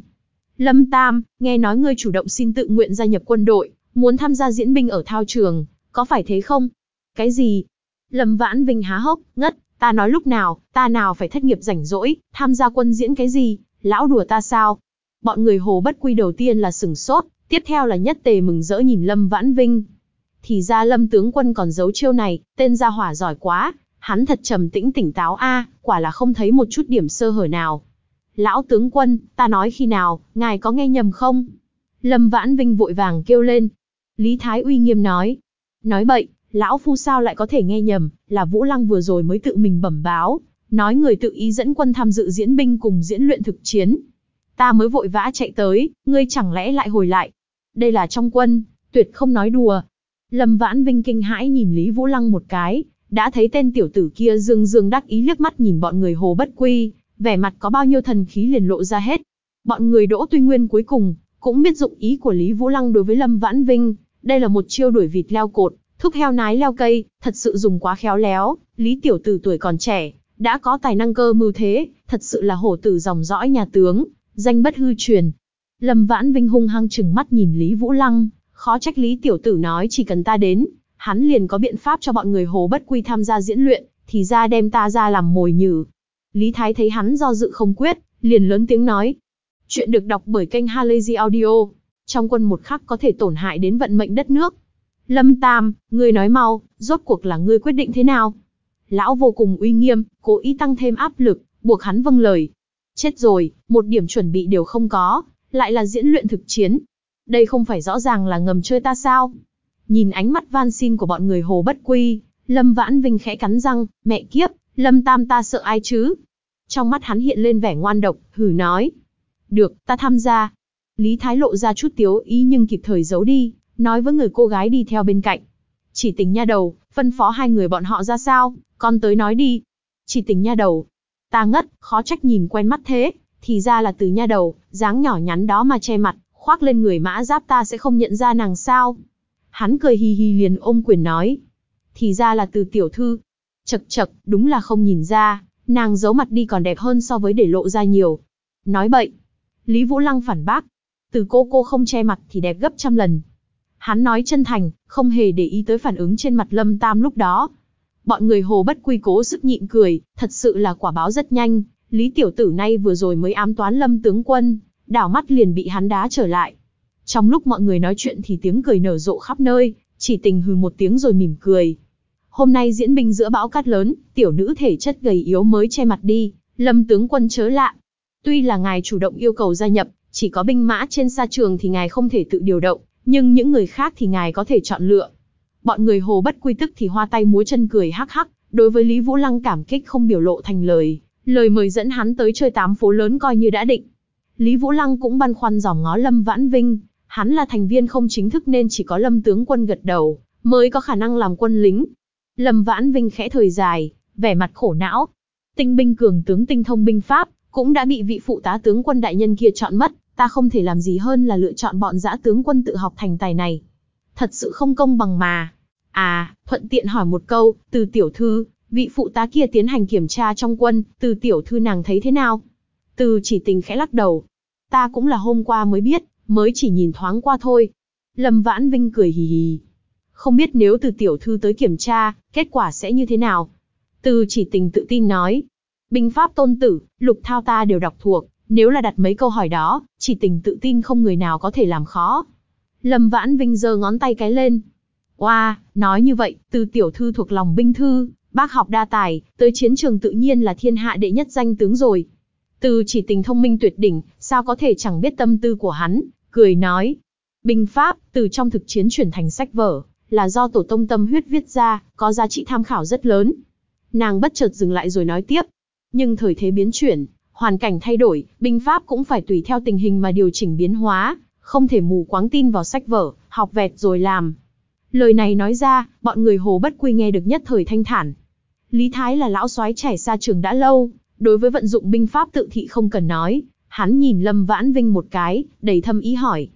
Speaker 1: Lâm Tam, nghe nói ngươi chủ động xin tự nguyện gia nhập quân đội, muốn tham gia diễn binh ở thao trường, có phải thế không? Cái gì? Lâm Vãn Vinh há hốc, ngất, ta nói lúc nào, ta nào phải thất nghiệp rảnh rỗi, tham gia quân diễn cái gì, lão đùa ta sao? Bọn người hồ bất quy đầu tiên là sừng sốt, tiếp theo là nhất tề mừng rỡ nhìn Lâm Vãn Vinh. Thì ra Lâm tướng quân còn giấu chiêu này, tên gia hỏa giỏi quá, hắn thật trầm tĩnh tỉnh táo a, quả là không thấy một chút điểm sơ hở nào. Lão tướng quân, ta nói khi nào, ngài có nghe nhầm không? Lâm Vãn Vinh vội vàng kêu lên. Lý Thái uy nghiêm nói. Nói bậy, lão phu sao lại có thể nghe nhầm, là Vũ Lăng vừa rồi mới tự mình bẩm báo, nói người tự ý dẫn quân tham dự diễn binh cùng diễn luyện thực chiến. Ta mới vội vã chạy tới, ngươi chẳng lẽ lại hồi lại. Đây là trong quân, tuyệt không nói đùa. Lâm Vãn Vinh kinh hãi nhìn Lý Vũ Lăng một cái, đã thấy tên tiểu tử kia dương dương đắc ý liếc mắt nhìn bọn người hồ bất quy, vẻ mặt có bao nhiêu thần khí liền lộ ra hết. Bọn người đỗ tuy nguyên cuối cùng, cũng biết dụng ý của Lý Vũ Lăng đối với Lâm Vãn Vinh, đây là một chiêu đuổi vịt leo cột, thúc heo nái leo cây, thật sự dùng quá khéo léo, Lý tiểu tử tuổi còn trẻ, đã có tài năng cơ mưu thế, thật sự là hổ tử dòng dõi nhà tướng, danh bất hư truyền. Lâm Vãn Vinh hung hăng chừng mắt nhìn Lý Vũ Lăng, khó trách Lý tiểu tử nói chỉ cần ta đến, hắn liền có biện pháp cho bọn người hồ bất quy tham gia diễn luyện, thì ra đem ta ra làm mồi nhử. Lý Thái thấy hắn do dự không quyết, liền lớn tiếng nói. Chuyện được đọc bởi kênh Halazy Audio. Trong quân một khắc có thể tổn hại đến vận mệnh đất nước. Lâm Tam, ngươi nói mau, rốt cuộc là ngươi quyết định thế nào? Lão vô cùng uy nghiêm, cố ý tăng thêm áp lực, buộc hắn vâng lời. Chết rồi, một điểm chuẩn bị đều không có, lại là diễn luyện thực chiến. Đây không phải rõ ràng là ngầm chơi ta sao? Nhìn ánh mắt van xin của bọn người hồ bất quy, Lâm Vãn Vinh khẽ cắn răng, mẹ kiếp, Lâm Tam ta sợ ai chứ? Trong mắt hắn hiện lên vẻ ngoan độc, hử nói. Được, ta tham gia. Lý Thái lộ ra chút tiếu ý nhưng kịp thời giấu đi, nói với người cô gái đi theo bên cạnh. Chỉ tình nha đầu, phân phó hai người bọn họ ra sao, con tới nói đi. Chỉ tình nha đầu. Ta ngất, khó trách nhìn quen mắt thế, thì ra là từ nha đầu, dáng nhỏ nhắn đó mà che mặt, khoác lên người mã giáp ta sẽ không nhận ra nàng sao. Hắn cười hì hì liền ôm quyền nói. Thì ra là từ tiểu thư. Chật chật, đúng là không nhìn ra, nàng giấu mặt đi còn đẹp hơn so với để lộ ra nhiều. Nói bậy. Lý Vũ Lăng phản bác. Từ cô cô không che mặt thì đẹp gấp trăm lần. Hắn nói chân thành, không hề để ý tới phản ứng trên mặt Lâm Tam lúc đó. Bọn người hồ bất quy cố sức nhịn cười, thật sự là quả báo rất nhanh. Lý tiểu tử nay vừa rồi mới ám toán Lâm tướng quân, đảo mắt liền bị hắn đá trở lại. Trong lúc mọi người nói chuyện thì tiếng cười nở rộ khắp nơi, chỉ tình hừ một tiếng rồi mỉm cười. Hôm nay diễn binh giữa bão cát lớn, tiểu nữ thể chất gầy yếu mới che mặt đi, lâm tướng quân chớ lạ. Tuy là ngài chủ động yêu cầu gia nhập, chỉ có binh mã trên sa trường thì ngài không thể tự điều động, nhưng những người khác thì ngài có thể chọn lựa. Bọn người hồ bất quy tức thì hoa tay múa chân cười hắc hắc, đối với Lý Vũ Lăng cảm kích không biểu lộ thành lời, lời mời dẫn hắn tới chơi tám phố lớn coi như đã định. Lý Vũ Lăng cũng băn khoăn dòm ngó Lâm Vãn Vinh, hắn là thành viên không chính thức nên chỉ có Lâm tướng quân gật đầu, mới có khả năng làm quân lính. Lâm Vãn Vinh khẽ thời dài, vẻ mặt khổ não. Tinh binh cường tướng tinh thông binh pháp, cũng đã bị vị phụ tá tướng quân đại nhân kia chọn mất, ta không thể làm gì hơn là lựa chọn bọn dã tướng quân tự học thành tài này. Thật sự không công bằng mà. À, thuận tiện hỏi một câu, từ tiểu thư, vị phụ tá kia tiến hành kiểm tra trong quân, từ tiểu thư nàng thấy thế nào? Từ chỉ tình khẽ lắc đầu. Ta cũng là hôm qua mới biết, mới chỉ nhìn thoáng qua thôi. Lâm Vãn Vinh cười hì hì. Không biết nếu từ tiểu thư tới kiểm tra, kết quả sẽ như thế nào? Từ chỉ tình tự tin nói. Binh pháp tôn tử, lục thao ta đều đọc thuộc, nếu là đặt mấy câu hỏi đó, chỉ tình tự tin không người nào có thể làm khó. Lâm Vãn Vinh giơ ngón tay cái lên. Oa, wow, nói như vậy, từ tiểu thư thuộc lòng binh thư, bác học đa tài, tới chiến trường tự nhiên là thiên hạ đệ nhất danh tướng rồi. Từ chỉ tình thông minh tuyệt đỉnh, sao có thể chẳng biết tâm tư của hắn, cười nói. Binh pháp, từ trong thực chiến chuyển thành sách vở, là do tổ tông tâm huyết viết ra, có giá trị tham khảo rất lớn. Nàng bất chợt dừng lại rồi nói tiếp. Nhưng thời thế biến chuyển, hoàn cảnh thay đổi, binh pháp cũng phải tùy theo tình hình mà điều chỉnh biến hóa, không thể mù quáng tin vào sách vở, học vẹt rồi làm. Lời này nói ra, bọn người hồ bất quy nghe được nhất thời thanh thản. Lý Thái là lão soái trẻ xa trường đã lâu, đối với vận dụng binh pháp tự thị không cần nói, hắn nhìn Lâm Vãn Vinh một cái, đầy thâm ý hỏi.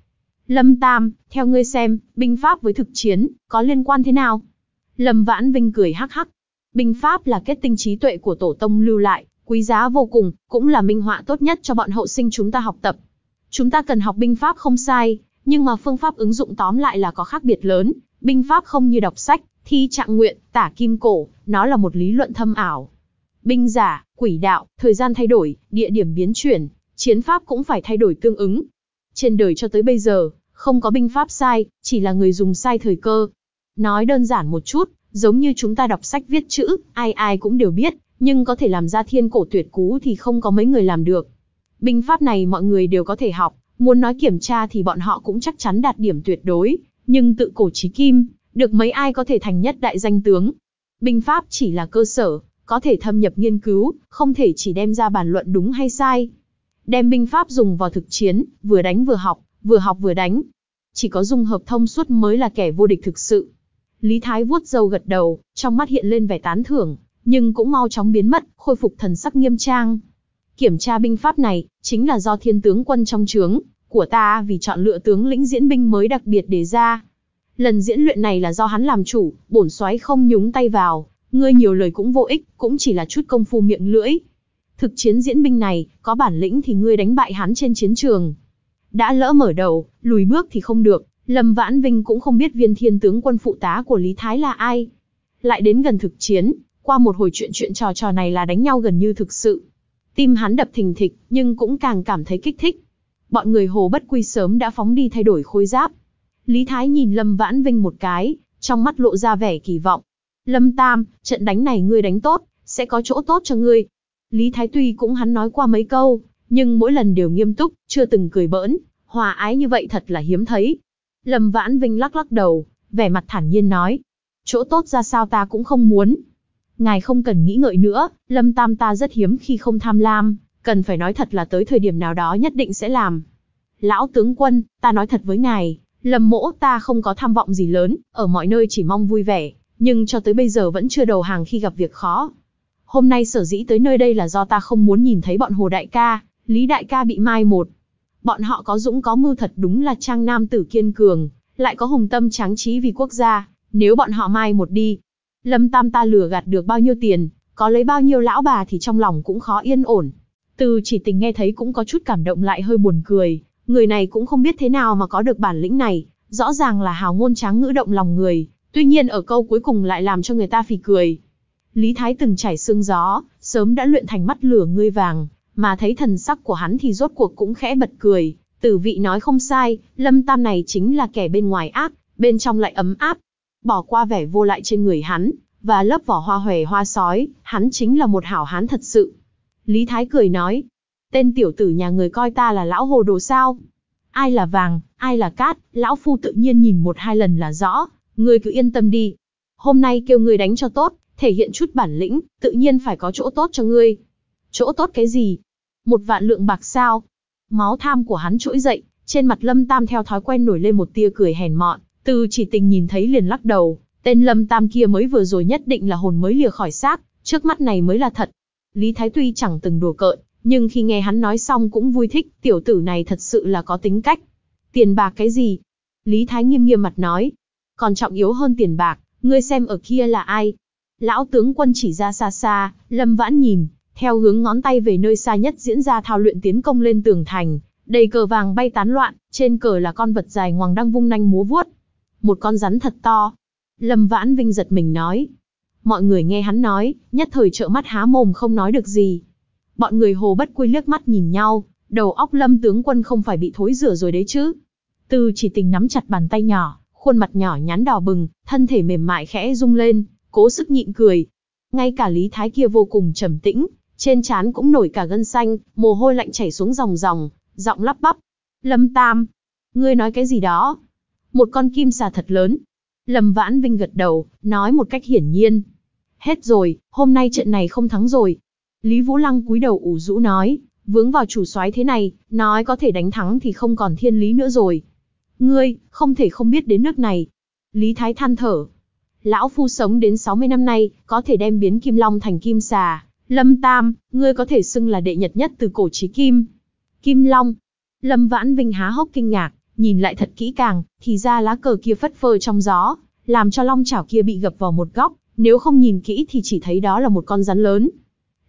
Speaker 1: Lâm Tam, theo ngươi xem, binh pháp với thực chiến, có liên quan thế nào? Lâm Vãn Vinh cười hắc hắc. Binh pháp là kết tinh trí tuệ của tổ tông lưu lại, quý giá vô cùng, cũng là minh họa tốt nhất cho bọn hậu sinh chúng ta học tập. Chúng ta cần học binh pháp không sai, nhưng mà phương pháp ứng dụng tóm lại là có khác biệt lớn. Binh pháp không như đọc sách, thi trạng nguyện, tả kim cổ, nó là một lý luận thâm ảo. Binh giả, quỷ đạo, thời gian thay đổi, địa điểm biến chuyển, chiến pháp cũng phải thay đổi tương ứng. Trên đời cho tới bây giờ, không có binh pháp sai, chỉ là người dùng sai thời cơ. Nói đơn giản một chút, giống như chúng ta đọc sách viết chữ, ai ai cũng đều biết, nhưng có thể làm ra thiên cổ tuyệt cú thì không có mấy người làm được. Binh pháp này mọi người đều có thể học, muốn nói kiểm tra thì bọn họ cũng chắc chắn đạt điểm tuyệt đối, nhưng tự cổ trí kim, được mấy ai có thể thành nhất đại danh tướng. Binh pháp chỉ là cơ sở, có thể thâm nhập nghiên cứu, không thể chỉ đem ra bàn luận đúng hay sai. Đem binh pháp dùng vào thực chiến, vừa đánh vừa học, vừa học vừa đánh. Chỉ có dung hợp thông suốt mới là kẻ vô địch thực sự. Lý Thái vuốt râu gật đầu, trong mắt hiện lên vẻ tán thưởng, nhưng cũng mau chóng biến mất, khôi phục thần sắc nghiêm trang. Kiểm tra binh pháp này, chính là do thiên tướng quân trong trướng của ta vì chọn lựa tướng lĩnh diễn binh mới đặc biệt đề ra. Lần diễn luyện này là do hắn làm chủ, bổn soái không nhúng tay vào, ngươi nhiều lời cũng vô ích, cũng chỉ là chút công phu miệng lưỡi. Thực chiến diễn binh này, có bản lĩnh thì ngươi đánh bại hắn trên chiến trường. Đã lỡ mở đầu, lùi bước thì không được, Lâm Vãn Vinh cũng không biết viên thiên tướng quân phụ tá của Lý Thái là ai. Lại đến gần thực chiến, qua một hồi chuyện chuyện trò trò này là đánh nhau gần như thực sự. Tim hắn đập thình thịch, nhưng cũng càng cảm thấy kích thích. Bọn người Hồ Bất Quy sớm đã phóng đi thay đổi khôi giáp. Lý Thái nhìn Lâm Vãn Vinh một cái, trong mắt lộ ra vẻ kỳ vọng. Lâm Tam, trận đánh này ngươi đánh tốt, sẽ có chỗ tốt cho ngươi. Lý Thái tuy cũng hắn nói qua mấy câu, nhưng mỗi lần đều nghiêm túc, chưa từng cười bỡn, hòa ái như vậy thật là hiếm thấy. Lâm Vãn Vinh lắc lắc đầu, vẻ mặt thản nhiên nói. Chỗ tốt ra sao ta cũng không muốn. Ngài không cần nghĩ ngợi nữa, Lâm Tam ta rất hiếm khi không tham lam, cần phải nói thật là tới thời điểm nào đó nhất định sẽ làm. Lão tướng quân, ta nói thật với ngài, Lâm mỗ ta không có tham vọng gì lớn, ở mọi nơi chỉ mong vui vẻ, nhưng cho tới bây giờ vẫn chưa đầu hàng khi gặp việc khó. Hôm nay sở dĩ tới nơi đây là do ta không muốn nhìn thấy bọn Hồ Đại ca, Lý Đại ca bị mai một. Bọn họ có dũng có mưu thật đúng là trang nam tử kiên cường, lại có hùng tâm tráng trí vì quốc gia, nếu bọn họ mai một đi. Lâm Tam ta lừa gạt được bao nhiêu tiền, có lấy bao nhiêu lão bà thì trong lòng cũng khó yên ổn. Từ chỉ tình nghe thấy cũng có chút cảm động lại hơi buồn cười, người này cũng không biết thế nào mà có được bản lĩnh này, rõ ràng là hào ngôn tráng ngữ động lòng người, tuy nhiên ở câu cuối cùng lại làm cho người ta phì cười. Lý Thái từng trải sương gió, sớm đã luyện thành mắt lửa ngươi vàng, mà thấy thần sắc của hắn thì rốt cuộc cũng khẽ bật cười. Tử vị nói không sai, Lâm Tam này chính là kẻ bên ngoài ác, bên trong lại ấm áp. Bỏ qua vẻ vô lại trên người hắn, và lớp vỏ hoa hòe hoa sói, hắn chính là một hảo hán thật sự. Lý Thái cười nói, tên tiểu tử nhà người coi ta là lão hồ đồ sao? Ai là vàng, ai là cát, lão phu tự nhiên nhìn một hai lần là rõ, ngươi cứ yên tâm đi. Hôm nay kêu ngươi đánh cho tốt, thể hiện chút bản lĩnh, tự nhiên phải có chỗ tốt cho ngươi. Chỗ tốt cái gì? Một vạn lượng bạc sao? Máu tham của hắn trỗi dậy, trên mặt Lâm Tam theo thói quen nổi lên một tia cười hèn mọn, từ chỉ tình nhìn thấy liền lắc đầu, tên Lâm Tam kia mới vừa rồi nhất định là hồn mới lìa khỏi xác, trước mắt này mới là thật. Lý Thái tuy chẳng từng đùa cợt, nhưng khi nghe hắn nói xong cũng vui thích, tiểu tử này thật sự là có tính cách. Tiền bạc cái gì? Lý Thái nghiêm nghiêm mặt nói. Còn trọng yếu hơn tiền bạc, ngươi xem ở kia là ai? Lão tướng quân chỉ ra xa xa, Lâm Vãn nhìn, theo hướng ngón tay về nơi xa nhất diễn ra thao luyện tiến công lên tường thành, đầy cờ vàng bay tán loạn, trên cờ là con vật dài ngoằng đang vung nanh múa vuốt. Một con rắn thật to. Lâm Vãn Vinh giật mình nói. Mọi người nghe hắn nói, nhất thời trợ mắt há mồm không nói được gì. Bọn người hồ bất quy liếc mắt nhìn nhau, đầu óc lâm tướng quân không phải bị thối rửa rồi đấy chứ. Từ chỉ tình nắm chặt bàn tay nhỏ, khuôn mặt nhỏ nhắn đỏ bừng, thân thể mềm mại khẽ rung lên, cố sức nhịn cười. Ngay cả Lý Thái kia vô cùng trầm tĩnh, trên trán cũng nổi cả gân xanh, mồ hôi lạnh chảy xuống ròng ròng, giọng lắp bắp. Lâm Tam, ngươi nói cái gì đó? Một con kim xà thật lớn. Lâm Vãn Vinh gật đầu, nói một cách hiển nhiên. Hết rồi, hôm nay trận này không thắng rồi. Lý Vũ Lăng cúi đầu ủ rũ nói, vướng vào chủ soái thế này, nói có thể đánh thắng thì không còn thiên lý nữa rồi. Ngươi, không thể không biết đến nước này. Lý Thái than thở. Lão Phu sống đến 60 năm nay, có thể đem biến Kim Long thành Kim Xà. Lâm Tam, ngươi có thể xưng là đệ nhật nhất từ cổ chí Kim. Kim Long. Lâm Vãn Vinh há hốc kinh ngạc, nhìn lại thật kỹ càng, thì ra lá cờ kia phất phơ trong gió, làm cho long chảo kia bị gập vào một góc, nếu không nhìn kỹ thì chỉ thấy đó là một con rắn lớn.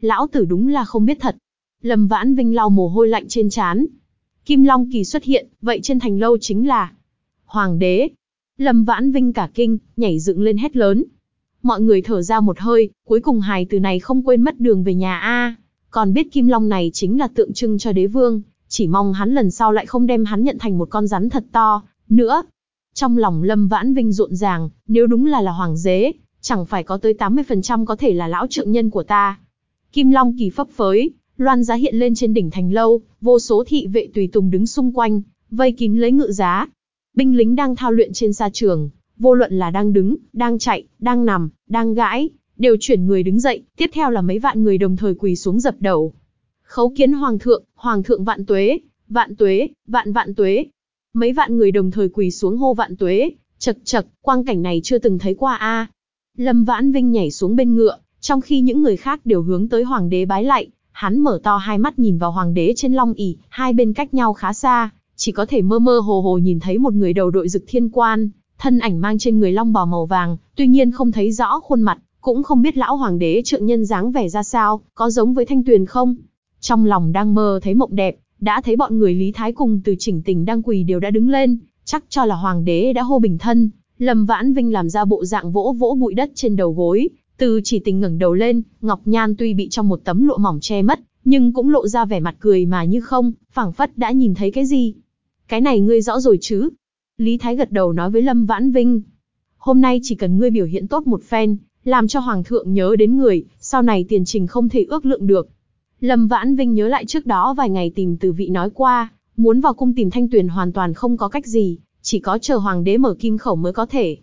Speaker 1: Lão tử đúng là không biết thật. Lâm Vãn Vinh lau mồ hôi lạnh trên trán. Kim Long kỳ xuất hiện, vậy trên thành lâu chính là Hoàng đế. Lâm Vãn Vinh cả kinh, nhảy dựng lên hét lớn. Mọi người thở ra một hơi, cuối cùng hài từ này không quên mất đường về nhà A. Còn biết Kim Long này chính là tượng trưng cho đế vương, chỉ mong hắn lần sau lại không đem hắn nhận thành một con rắn thật to, nữa. Trong lòng Lâm Vãn Vinh rộn ràng, nếu đúng là là hoàng đế, chẳng phải có tới 80% có thể là lão trượng nhân của ta. Kim Long kỳ phấp phới, loan giá hiện lên trên đỉnh thành lâu, vô số thị vệ tùy tùng đứng xung quanh, vây kín lấy ngự giá. Binh lính đang thao luyện trên sa trường, vô luận là đang đứng, đang chạy, đang nằm, đang gãi, đều chuyển người đứng dậy, tiếp theo là mấy vạn người đồng thời quỳ xuống dập đầu. Khấu kiến hoàng thượng, hoàng thượng vạn tuế, vạn tuế, vạn vạn tuế. Mấy vạn người đồng thời quỳ xuống hô vạn tuế, chật chật, quang cảnh này chưa từng thấy qua a. Lâm Vãn Vinh nhảy xuống bên ngựa, trong khi những người khác đều hướng tới hoàng đế bái lạy, hắn mở to hai mắt nhìn vào hoàng đế trên long ỷ, hai bên cách nhau khá xa, chỉ có thể mơ mơ hồ hồ nhìn thấy một người đầu đội dực thiên quan, thân ảnh mang trên người long bào màu vàng, tuy nhiên không thấy rõ khuôn mặt, cũng không biết lão hoàng đế trượng nhân dáng vẻ ra sao, có giống với thanh tuyền không. Trong lòng đang mơ thấy mộng đẹp, đã thấy bọn người Lý Thái cùng từ chỉnh tình đang quỳ đều đã đứng lên, chắc cho là hoàng đế đã hô bình thân. Lâm Vãn Vinh làm ra bộ dạng vỗ vỗ bụi đất trên đầu gối, từ chỉ tình ngẩng đầu lên, Ngọc Nhan tuy bị trong một tấm lụa mỏng che mất, nhưng cũng lộ ra vẻ mặt cười mà như không, phảng phất đã nhìn thấy cái gì. Cái này ngươi rõ rồi chứ? Lý Thái gật đầu nói với Lâm Vãn Vinh. Hôm nay chỉ cần ngươi biểu hiện tốt một phen, làm cho Hoàng thượng nhớ đến người, sau này tiền trình không thể ước lượng được. Lâm Vãn Vinh nhớ lại trước đó vài ngày tìm từ vị nói qua, muốn vào cung tìm Thanh Tuyền hoàn toàn không có cách gì, chỉ có chờ Hoàng đế mở kim khẩu mới có thể.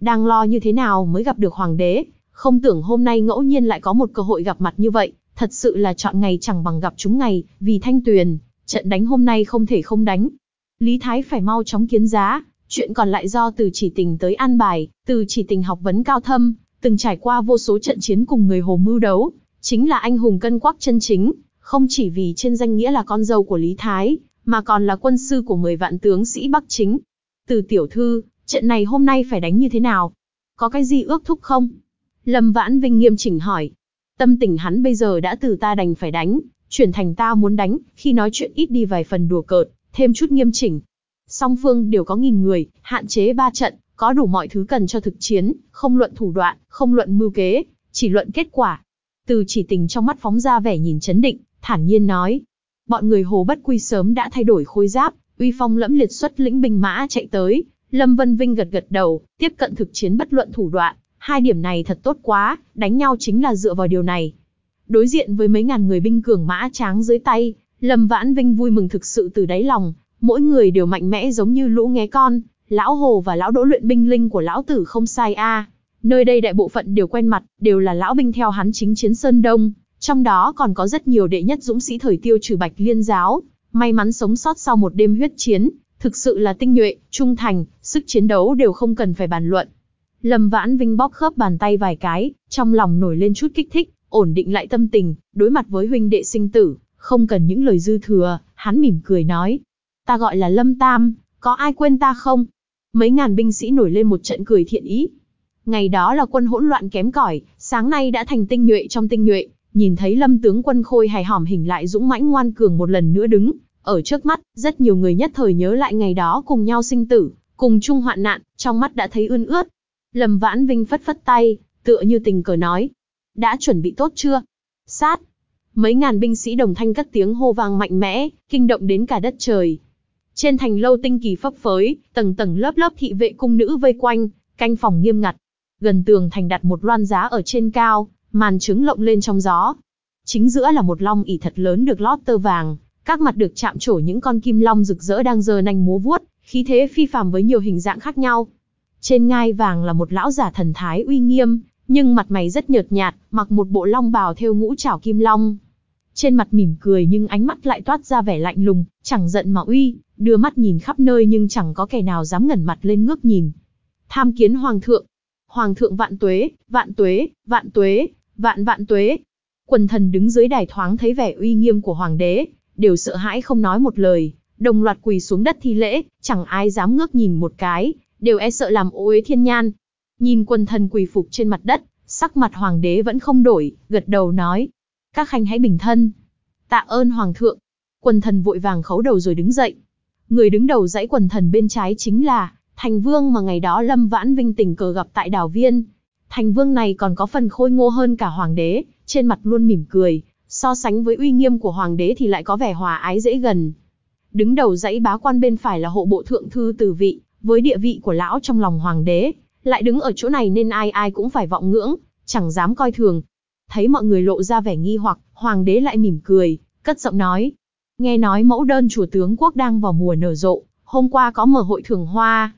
Speaker 1: Đang lo như thế nào mới gặp được Hoàng đế, không tưởng hôm nay ngẫu nhiên lại có một cơ hội gặp mặt như vậy, thật sự là chọn ngày chẳng bằng gặp chúng ngày, vì Thanh Tuyền, trận đánh hôm nay không thể không đánh. Lý Thái phải mau chóng kiến giá, chuyện còn lại do từ chỉ tình tới an bài, từ chỉ tình học vấn cao thâm, từng trải qua vô số trận chiến cùng người hồ mưu đấu, chính là anh hùng cân quắc chân chính, không chỉ vì trên danh nghĩa là con dâu của Lý Thái, mà còn là quân sư của 10 vạn tướng sĩ Bắc chính. Từ tiểu thư, trận này hôm nay phải đánh như thế nào? Có cái gì ước thúc không? Lâm Vãn Vinh nghiêm chỉnh hỏi. Tâm tình hắn bây giờ đã từ ta đành phải đánh, chuyển thành ta muốn đánh, khi nói chuyện ít đi vài phần đùa cợt, thêm chút nghiêm chỉnh. Song phương đều có nghìn người, hạn chế ba trận, có đủ mọi thứ cần cho thực chiến, không luận thủ đoạn, không luận mưu kế, chỉ luận kết quả. Từ chỉ tình trong mắt phóng ra vẻ nhìn chấn định, thản nhiên nói. Bọn người Hồ Bất Quy sớm đã thay đổi khôi giáp, uy phong lẫm liệt xuất lĩnh binh mã chạy tới. Lâm Vân Vinh gật gật đầu, tiếp cận thực chiến bất luận thủ đoạn, hai điểm này thật tốt quá, đánh nhau chính là dựa vào điều này. Đối diện với mấy ngàn người binh cường mã tráng dưới tay, Lâm Vãn Vinh vui mừng thực sự từ đáy lòng, mỗi người đều mạnh mẽ giống như lũ nghé con, lão Hồ và lão Đỗ luyện binh linh của lão tử không sai a. Nơi đây đại bộ phận đều quen mặt, đều là lão binh theo hắn chính chiến Sơn Đông, trong đó còn có rất nhiều đệ nhất dũng sĩ thời tiêu trừ bạch liên giáo, may mắn sống sót sau một đêm huyết chiến, thực sự là tinh nhuệ, trung thành, sức chiến đấu đều không cần phải bàn luận. Lâm Vãn Vinh bóp khớp bàn tay vài cái, trong lòng nổi lên chút kích thích, ổn định lại tâm tình, đối mặt với huynh đệ sinh tử, không cần những lời dư thừa, hắn mỉm cười nói. Ta gọi là Lâm Tam, có ai quên ta không? Mấy ngàn binh sĩ nổi lên một trận cười thiện ý. Ngày đó là quân hỗn loạn kém cỏi, sáng nay đã thành tinh nhuệ trong tinh nhuệ, nhìn thấy Lâm tướng quân khôi hài hòm hình lại dũng mãnh ngoan cường một lần nữa đứng, ở trước mắt, rất nhiều người nhất thời nhớ lại ngày đó cùng nhau sinh tử, cùng chung hoạn nạn, trong mắt đã thấy ươn ướt. Lâm Vãn Vinh phất phất tay, tựa như tình cờ nói. Đã chuẩn bị tốt chưa? Sát! Mấy ngàn binh sĩ đồng thanh cất tiếng hô vang mạnh mẽ, kinh động đến cả đất trời. Trên thành lâu tinh kỳ phấp phới, tầng tầng lớp lớp thị vệ cung nữ vây quanh, canh phòng nghiêm ngặt. Gần tường thành đặt một loan giá ở trên cao, màn trứng lộng lên trong gió. Chính giữa là một long ỉ thật lớn được lót tơ vàng, các mặt được chạm trổ những con kim long rực rỡ đang giơ nanh múa vuốt, khí thế phi phàm với nhiều hình dạng khác nhau. Trên ngai vàng là một lão giả thần thái uy nghiêm, nhưng mặt mày rất nhợt nhạt, mặc một bộ long bào theo ngũ trảo kim long. Trên mặt mỉm cười nhưng ánh mắt lại toát ra vẻ lạnh lùng, chẳng giận mà uy, đưa mắt nhìn khắp nơi nhưng chẳng có kẻ nào dám ngẩn mặt lên ngước nhìn. Tham kiến hoàng thượng. Hoàng thượng vạn tuế, vạn tuế, vạn tuế, vạn vạn tuế. Quần thần đứng dưới đài thoáng thấy vẻ uy nghiêm của hoàng đế, đều sợ hãi không nói một lời, đồng loạt quỳ xuống đất thi lễ, chẳng ai dám ngước nhìn một cái, đều e sợ làm ô uế thiên nhan. Nhìn quần thần quỳ phục trên mặt đất, sắc mặt hoàng đế vẫn không đổi, gật đầu nói. Các khanh hãy bình thân. Tạ ơn hoàng thượng. Quần thần vội vàng khấu đầu rồi đứng dậy. Người đứng đầu dãy quần thần bên trái chính là, thành vương mà ngày đó Lâm Vãn Vinh tình cờ gặp tại đảo viên. Thành vương này còn có phần khôi ngô hơn cả hoàng đế, trên mặt luôn mỉm cười, so sánh với uy nghiêm của hoàng đế thì lại có vẻ hòa ái dễ gần. Đứng đầu dãy bá quan bên phải là hộ bộ thượng thư Từ vị, với địa vị của lão trong lòng hoàng đế, lại đứng ở chỗ này nên ai ai cũng phải vọng ngưỡng, chẳng dám coi thường. Thấy mọi người lộ ra vẻ nghi hoặc, hoàng đế lại mỉm cười, cất giọng nói. Nghe nói mẫu đơn chùa tướng quốc đang vào mùa nở rộ, hôm qua có mở hội thưởng hoa.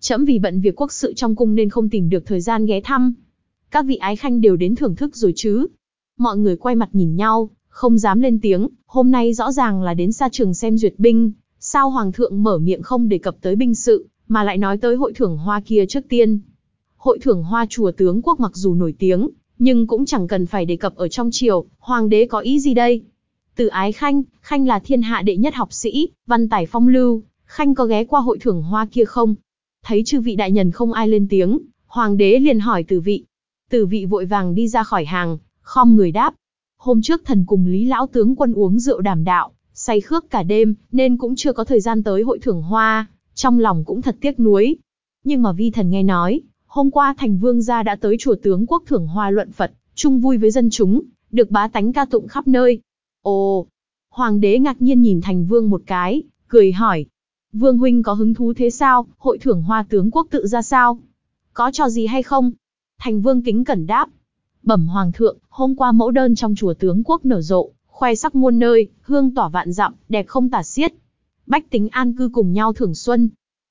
Speaker 1: Chấm vì bận việc quốc sự trong cung nên không tìm được thời gian ghé thăm. Các vị ái khanh đều đến thưởng thức rồi chứ. Mọi người quay mặt nhìn nhau, không dám lên tiếng, hôm nay rõ ràng là đến xa trường xem duyệt binh, sao hoàng thượng mở miệng không đề cập tới binh sự, mà lại nói tới hội thưởng hoa kia trước tiên. Hội thưởng hoa chùa tướng quốc mặc dù nổi tiếng, nhưng cũng chẳng cần phải đề cập ở trong triều, hoàng đế có ý gì đây? Từ ái khanh, khanh là thiên hạ đệ nhất học sĩ, văn tài phong lưu, khanh có ghé qua hội thưởng hoa kia không? Thấy chư vị đại nhân không ai lên tiếng, hoàng đế liền hỏi tử vị. tử vị vội vàng đi ra khỏi hàng, khom người đáp. Hôm trước thần cùng Lý Lão tướng quân uống rượu đàm đạo, say khước cả đêm, nên cũng chưa có thời gian tới hội thưởng hoa, trong lòng cũng thật tiếc nuối. Nhưng mà vi thần nghe nói, hôm qua thành vương gia đã tới chùa tướng quốc thưởng hoa luận Phật, chung vui với dân chúng, được bá tánh ca tụng khắp nơi. Ồ, hoàng đế ngạc nhiên nhìn thành vương một cái, cười hỏi. Vương huynh có hứng thú thế sao, hội thưởng hoa tướng quốc tự ra sao? Có trò gì hay không? Thành vương kính cẩn đáp. Bẩm hoàng thượng, hôm qua mẫu đơn trong chùa tướng quốc nở rộ, khoe sắc muôn nơi, hương tỏa vạn dặm, đẹp không tả xiết. Bách tính an cư cùng nhau thưởng xuân.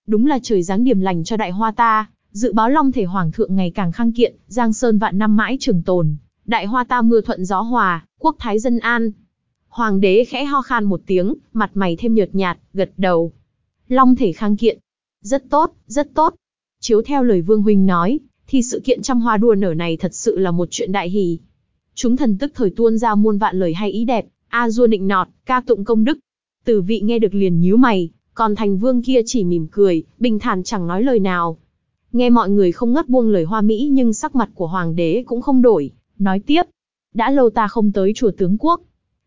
Speaker 1: Đúng là trời giáng điểm lành cho đại hoa ta, dự báo long thể hoàng thượng ngày càng khang kiện, giang sơn vạn năm mãi trường tồn, đại hoa ta mưa thuận gió hòa, quốc thái dân an. Hoàng đế khẽ ho khan một tiếng, mặt mày thêm nhợt nhạt, gật đầu. Long thể khang kiện. Rất tốt, rất tốt. Chiếu theo lời Vương Huynh nói, thì sự kiện trăm hoa đua nở này thật sự là một chuyện đại hỷ. Chúng thần tức thời tuôn ra muôn vạn lời hay ý đẹp, a du nịnh nọt, ca tụng công đức. Tử vị nghe được liền nhíu mày, còn thành vương kia chỉ mỉm cười, bình thản chẳng nói lời nào. Nghe mọi người không ngất buông lời hoa mỹ nhưng sắc mặt của hoàng đế cũng không đổi, nói tiếp. Đã lâu ta không tới chùa tướng quốc.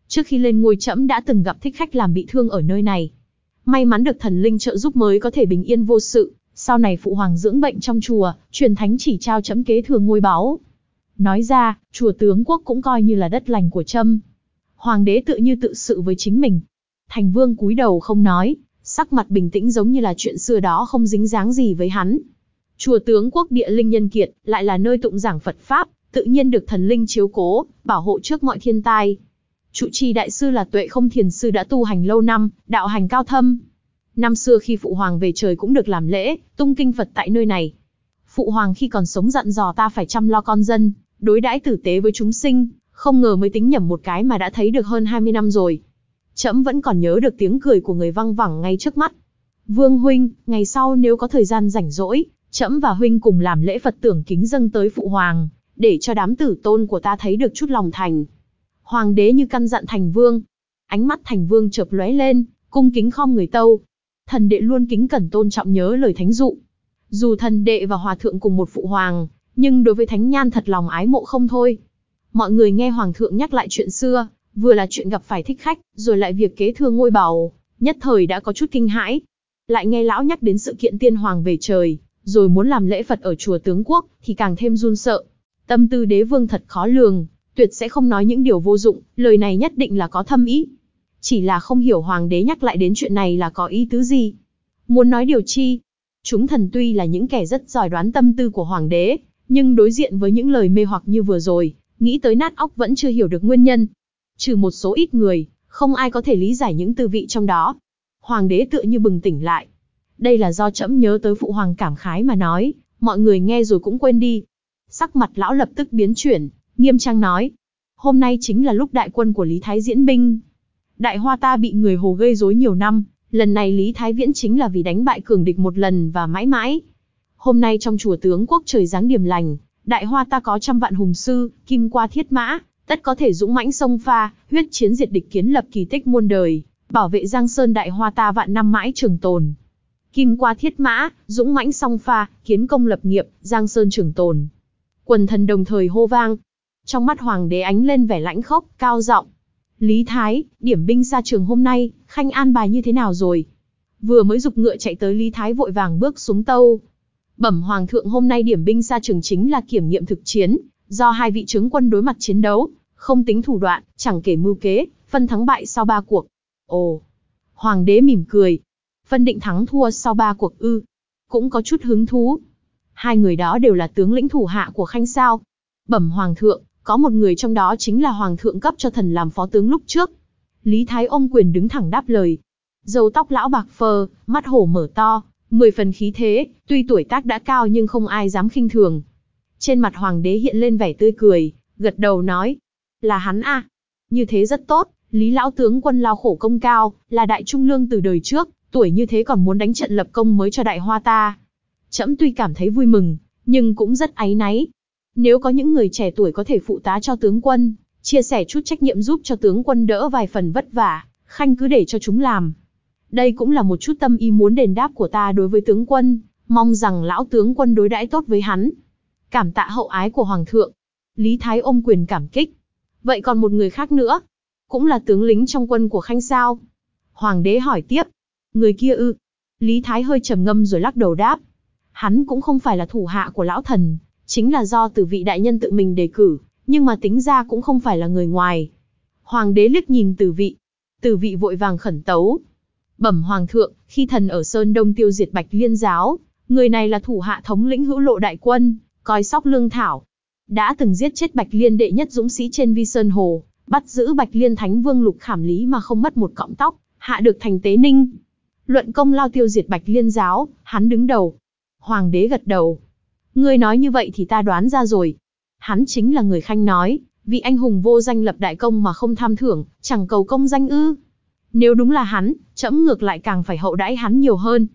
Speaker 1: Trước khi lên ngôi trẫm đã từng gặp thích khách làm bị thương ở nơi này. May mắn được thần linh trợ giúp mới có thể bình yên vô sự, sau này phụ hoàng dưỡng bệnh trong chùa, truyền thánh chỉ trao chấm kế thừa ngôi báu. Nói ra, chùa tướng quốc cũng coi như là đất lành của trâm. Hoàng đế tự như tự sự với chính mình. Thành vương cúi đầu không nói, sắc mặt bình tĩnh giống như là chuyện xưa đó không dính dáng gì với hắn. Chùa tướng quốc địa linh nhân kiệt, lại là nơi tụng giảng Phật Pháp, tự nhiên được thần linh chiếu cố, bảo hộ trước mọi thiên tai. Trụ trì đại sư là tuệ không thiền sư đã tu hành lâu năm, đạo hành cao thâm. Năm xưa khi phụ hoàng về trời cũng được làm lễ, tung kinh Phật tại nơi này. Phụ hoàng khi còn sống dặn dò ta phải chăm lo con dân, đối đãi tử tế với chúng sinh, không ngờ mới tính nhầm một cái mà đã thấy được hơn 20 năm rồi. Trẫm vẫn còn nhớ được tiếng cười của người văng vẳng ngay trước mắt. Vương huynh, ngày sau nếu có thời gian rảnh rỗi, trẫm và huynh cùng làm lễ Phật tưởng kính dâng tới phụ hoàng, để cho đám tử tôn của ta thấy được chút lòng thành. Hoàng đế như căn dặn thành vương. Ánh mắt thành vương chợp lóe lên, cung kính khom người tâu. Thần đệ luôn kính cẩn tôn trọng nhớ lời thánh dụ. Dù thần đệ và hòa thượng cùng một phụ hoàng, nhưng đối với thánh nhan thật lòng ái mộ không thôi. Mọi người nghe hoàng thượng nhắc lại chuyện xưa, vừa là chuyện gặp phải thích khách, rồi lại việc kế thừa ngôi bảo, nhất thời đã có chút kinh hãi. Lại nghe lão nhắc đến sự kiện tiên hoàng về trời, rồi muốn làm lễ Phật ở chùa tướng quốc, thì càng thêm run sợ. Tâm tư đế vương thật khó lường, tuyệt sẽ không nói những điều vô dụng, lời này nhất định là có thâm ý. Chỉ là không hiểu hoàng đế nhắc lại đến chuyện này là có ý tứ gì. Muốn nói điều chi? Chúng thần tuy là những kẻ rất giỏi đoán tâm tư của hoàng đế, nhưng đối diện với những lời mê hoặc như vừa rồi, nghĩ tới nát óc vẫn chưa hiểu được nguyên nhân. Trừ một số ít người, không ai có thể lý giải những tư vị trong đó. Hoàng đế tựa như bừng tỉnh lại. Đây là do trẫm nhớ tới phụ hoàng cảm khái mà nói, mọi người nghe rồi cũng quên đi. Sắc mặt lão lập tức biến chuyển, nghiêm trang nói. Hôm nay chính là lúc đại quân của Lý Thái diễn binh. Đại hoa ta bị người hồ gây rối nhiều năm, lần này Lý Thái Viễn chính là vì đánh bại cường địch một lần và mãi mãi. Hôm nay trong chùa tướng quốc trời giáng điểm lành, đại hoa ta có trăm vạn hùng sư, kim qua thiết mã, tất có thể dũng mãnh sông pha, huyết chiến diệt địch kiến lập kỳ tích muôn đời, bảo vệ Giang Sơn đại hoa ta vạn năm mãi trường tồn. Kim qua thiết mã, dũng mãnh song pha, kiến công lập nghiệp, Giang Sơn trường tồn. Quần thần đồng thời hô vang. Trong mắt hoàng đế ánh lên vẻ lãnh khốc, cao giọng. Lý Thái, điểm binh ra trường hôm nay, khanh an bài như thế nào rồi? Vừa mới dục ngựa chạy tới Lý Thái vội vàng bước xuống tâu, Bẩm Hoàng thượng hôm nay điểm binh xa trường chính là kiểm nghiệm thực chiến, do hai vị tướng quân đối mặt chiến đấu, không tính thủ đoạn, chẳng kể mưu kế, phân thắng bại sau ba cuộc. Ồ, Hoàng đế mỉm cười. Phân định thắng thua sau ba cuộc ư. Cũng có chút hứng thú. Hai người đó đều là tướng lĩnh thủ hạ của Khanh sao. Bẩm Hoàng thượng, có một người trong đó chính là hoàng thượng cấp cho thần làm phó tướng lúc trước. Lý Thái ôm quyền đứng thẳng đáp lời. Dầu tóc lão bạc phơ, mắt hổ mở to, mười phần khí thế, tuy tuổi tác đã cao nhưng không ai dám khinh thường. Trên mặt hoàng đế hiện lên vẻ tươi cười, gật đầu nói. Là hắn a Như thế rất tốt, Lý lão tướng quân lao khổ công cao, là đại trung lương từ đời trước, tuổi như thế còn muốn đánh trận lập công mới cho đại hoa ta. Trẫm tuy cảm thấy vui mừng, nhưng cũng rất áy náy. Nếu có những người trẻ tuổi có thể phụ tá cho tướng quân, chia sẻ chút trách nhiệm giúp cho tướng quân đỡ vài phần vất vả, khanh cứ để cho chúng làm. Đây cũng là một chút tâm ý muốn đền đáp của ta đối với tướng quân, mong rằng lão tướng quân đối đãi tốt với hắn. Cảm tạ hậu ái của hoàng thượng. Lý Thái ôm quyền cảm kích. Vậy còn một người khác nữa, cũng là tướng lính trong quân của khanh sao? Hoàng đế hỏi tiếp. Người kia ư? Lý Thái hơi trầm ngâm rồi lắc đầu đáp. Hắn cũng không phải là thủ hạ của lão thần, chính là do từ vị đại nhân tự mình đề cử, nhưng mà tính ra cũng không phải là người ngoài. Hoàng đế liếc nhìn từ vị. Từ vị vội vàng khẩn tấu. Bẩm hoàng thượng, khi thần ở Sơn Đông tiêu diệt Bạch Liên giáo, người này là thủ hạ thống lĩnh hữu lộ đại quân, coi sóc lương thảo. Đã từng giết chết Bạch Liên đệ nhất dũng sĩ trên Vi Sơn Hồ, bắt giữ Bạch Liên Thánh Vương Lục Khảm Lý mà không mất một cọng tóc, hạ được thành tế ninh. Luận công lao tiêu diệt Bạch Liên giáo, hắn đứng đầu. Hoàng đế gật đầu. Ngươi nói như vậy thì ta đoán ra rồi. Hắn chính là người khanh nói, vị anh hùng vô danh lập đại công mà không tham thưởng, chẳng cầu công danh ư. Nếu đúng là hắn, trẫm ngược lại càng phải hậu đãi hắn nhiều hơn.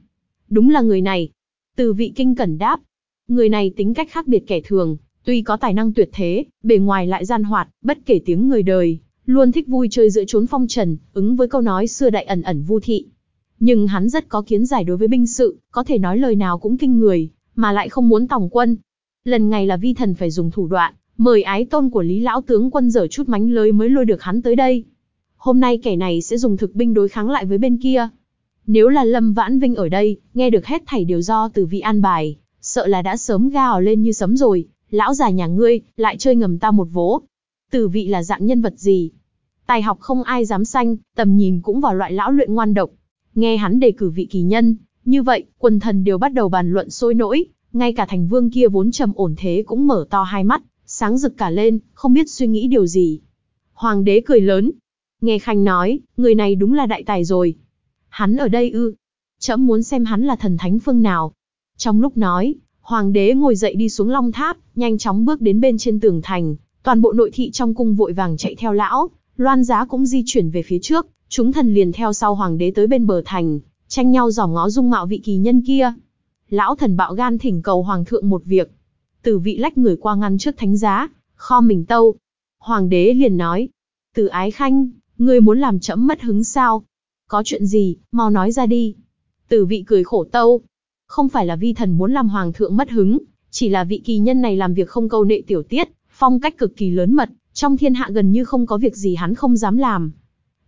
Speaker 1: Đúng là người này. Từ vị kinh cẩn đáp. Người này tính cách khác biệt kẻ thường, Tuy có tài năng tuyệt thế, bề ngoài lại gian hoạt, bất kể tiếng người đời, luôn thích vui chơi giữa chốn phong trần, ứng với câu nói xưa đại ẩn ẩn vu thị. Nhưng hắn rất có kiến giải đối với binh sự, có thể nói lời nào cũng kinh người, mà lại không muốn tòng quân. Lần này là vi thần phải dùng thủ đoạn, mời ái tôn của Lý Lão tướng quân dở chút mánh lưới mới lôi được hắn tới đây. Hôm nay kẻ này sẽ dùng thực binh đối kháng lại với bên kia. Nếu là Lâm Vãn Vinh ở đây, nghe được hết thảy đều do từ vị an bài, sợ là đã sớm gào lên như sấm rồi, lão già nhà ngươi, lại chơi ngầm ta một vố. Tử vị là dạng nhân vật gì? Tài học không ai dám sanh, tầm nhìn cũng vào loại lão luyện ngoan độc. Nghe hắn đề cử vị kỳ nhân, như vậy, quần thần đều bắt đầu bàn luận sôi nổi, ngay cả thành vương kia vốn trầm ổn thế cũng mở to hai mắt, sáng rực cả lên, không biết suy nghĩ điều gì. Hoàng đế cười lớn. Nghe Khanh nói, người này đúng là đại tài rồi. Hắn ở đây ư. Chấm muốn xem hắn là thần thánh phương nào. Trong lúc nói, Hoàng đế ngồi dậy đi xuống long tháp, nhanh chóng bước đến bên trên tường thành, toàn bộ nội thị trong cung vội vàng chạy theo lão, loan giá cũng di chuyển về phía trước, chúng thần liền theo sau hoàng đế tới bên bờ thành, tranh nhau dò ngó dung mạo vị kỳ nhân kia. Lão thần bạo gan thỉnh cầu hoàng thượng một việc. Từ vị lách người qua ngăn trước thánh giá, kho mình tâu. Hoàng đế liền nói, từ ái khanh, ngươi muốn làm chậm mất hứng sao? Có chuyện gì, mau nói ra đi. Từ vị cười khổ tâu, không phải là vi thần muốn làm hoàng thượng mất hứng, chỉ là vị kỳ nhân này làm việc không câu nệ tiểu tiết, phong cách cực kỳ lớn mật, trong thiên hạ gần như không có việc gì hắn không dám làm.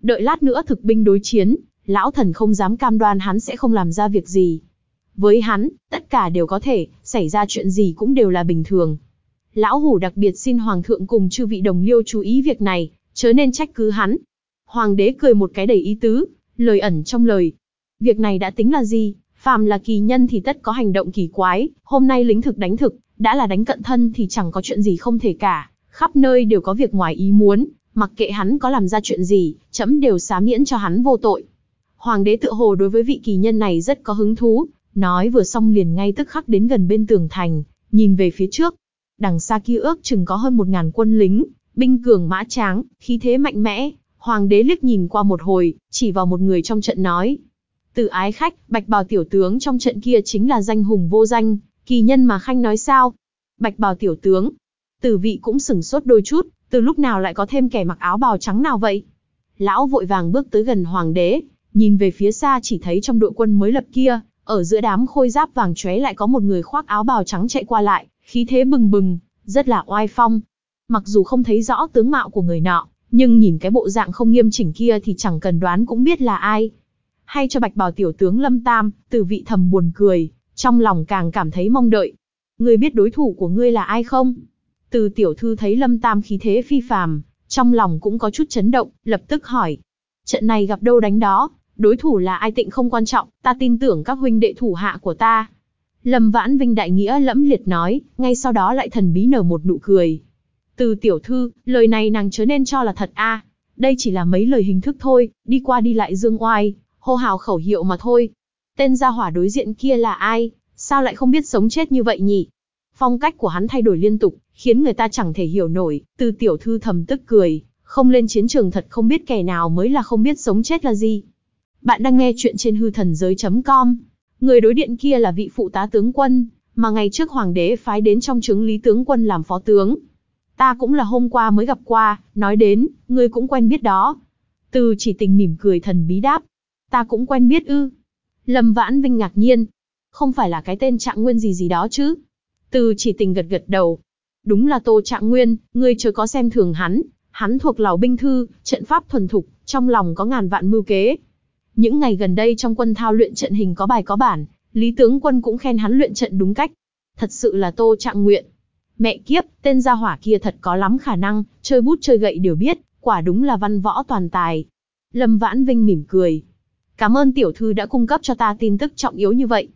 Speaker 1: Đợi lát nữa thực binh đối chiến, lão thần không dám cam đoan hắn sẽ không làm ra việc gì. Với hắn, tất cả đều có thể, xảy ra chuyện gì cũng đều là bình thường. Lão hủ đặc biệt xin hoàng thượng cùng chư vị đồng liêu chú ý việc này, chớ nên trách cứ hắn. Hoàng đế cười một cái đầy ý tứ, lời ẩn trong lời. Việc này đã tính là gì, Phàm là kỳ nhân thì tất có hành động kỳ quái, hôm nay lính thực đánh thực, đã là đánh cận thân thì chẳng có chuyện gì không thể cả, khắp nơi đều có việc ngoài ý muốn, mặc kệ hắn có làm ra chuyện gì, chấm đều xá miễn cho hắn vô tội. Hoàng đế tự hồ đối với vị kỳ nhân này rất có hứng thú, nói vừa xong liền ngay tức khắc đến gần bên tường thành, nhìn về phía trước. Đằng xa kia ước chừng có hơn một ngàn quân lính, binh cường mã tráng, khí thế mạnh mẽ. Hoàng đế liếc nhìn qua một hồi, chỉ vào một người trong trận nói, từ ái khách, bạch bào tiểu tướng trong trận kia chính là danh hùng vô danh, kỳ nhân mà khanh nói sao? Bạch bào tiểu tướng. Từ vị cũng sửng sốt đôi chút, từ lúc nào lại có thêm kẻ mặc áo bào trắng nào vậy? Lão vội vàng bước tới gần hoàng đế, nhìn về phía xa chỉ thấy trong đội quân mới lập kia, ở giữa đám khôi giáp vàng chóe lại có một người khoác áo bào trắng chạy qua lại, khí thế bừng bừng, rất là oai phong. Mặc dù không thấy rõ tướng mạo của người nọ, nhưng nhìn cái bộ dạng không nghiêm chỉnh kia thì chẳng cần đoán cũng biết là ai hay cho bạch bào tiểu tướng Lâm Tam, từ vị thầm buồn cười, trong lòng càng cảm thấy mong đợi. Ngươi biết đối thủ của ngươi là ai không? Từ tiểu thư thấy Lâm Tam khí thế phi phàm, trong lòng cũng có chút chấn động, lập tức hỏi. Trận này gặp đâu đánh đó, đối thủ là ai tịnh không quan trọng, ta tin tưởng các huynh đệ thủ hạ của ta. Lâm Vãn Vinh đại nghĩa lẫm liệt nói, ngay sau đó lại thần bí nở một nụ cười. Từ tiểu thư, lời này nàng chớ nên cho là thật a. Đây chỉ là mấy lời hình thức thôi, đi qua đi lại dương oai, hô hào khẩu hiệu mà thôi. Tên gia hỏa đối diện kia là ai, sao lại không biết sống chết như vậy nhỉ? Phong cách của hắn thay đổi liên tục, khiến người ta chẳng thể hiểu nổi, từ tiểu thư thầm tức cười, không lên chiến trường thật không biết kẻ nào mới là không biết sống chết là gì. Bạn đang nghe chuyện trên hư thần giới.com. Người đối điện kia là vị phụ tá tướng quân, mà ngày trước hoàng đế phái đến trong chứng lý tướng quân làm phó tướng. Ta cũng là hôm qua mới gặp qua, nói đến, ngươi cũng quen biết đó. Từ chỉ tình mỉm cười thần bí đáp. Ta cũng quen biết ư. Lâm Vãn Vinh ngạc nhiên. Không phải là cái tên trạng nguyên gì gì đó chứ. Từ chỉ tình gật gật đầu. Đúng là Tô Trạng Nguyên, ngươi chưa có xem thường hắn. Hắn thuộc lào binh thư, trận pháp thuần thục, trong lòng có ngàn vạn mưu kế. Những ngày gần đây trong quân thao luyện trận hình có bài có bản, Lý tướng quân cũng khen hắn luyện trận đúng cách. Thật sự là Tô Trạng Nguyện. Mẹ kiếp, tên gia hỏa kia thật có lắm khả năng, chơi bút chơi gậy đều biết, quả đúng là văn võ toàn tài. Lâm Vãn Vinh mỉm cười. Cảm ơn tiểu thư đã cung cấp cho ta tin tức trọng yếu như vậy.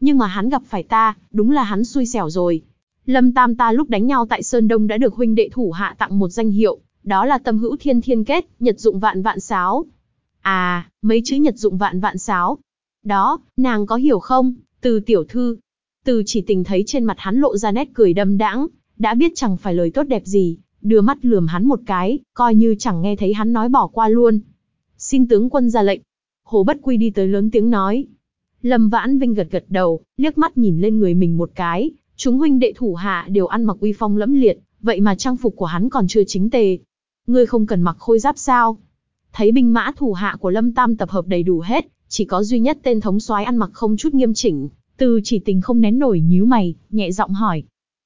Speaker 1: Nhưng mà hắn gặp phải ta, đúng là hắn xui xẻo rồi. Lâm Tam ta lúc đánh nhau tại Sơn Đông đã được huynh đệ thủ hạ tặng một danh hiệu, đó là tâm hữu thiên thiên kết, nhật dụng vạn vạn sáo. À, mấy chữ nhật dụng vạn vạn sáo. Đó, nàng có hiểu không, từ tiểu thư. Từ chỉ tình thấy trên mặt hắn lộ ra nét cười đâm đãng, đã biết chẳng phải lời tốt đẹp gì, đưa mắt lườm hắn một cái, coi như chẳng nghe thấy hắn nói bỏ qua luôn. Xin tướng quân ra lệnh. Hồ Bất Quy đi tới lớn tiếng nói. Lâm Vãn Vinh gật gật đầu, liếc mắt nhìn lên người mình một cái, chúng huynh đệ thủ hạ đều ăn mặc uy phong lẫm liệt, vậy mà trang phục của hắn còn chưa chính tề. Ngươi không cần mặc khôi giáp sao? Thấy binh mã thủ hạ của Lâm Tam tập hợp đầy đủ hết, chỉ có duy nhất tên thống soái ăn mặc không chút nghiêm chỉnh, từ chỉ tình không nén nổi nhíu mày, nhẹ giọng hỏi.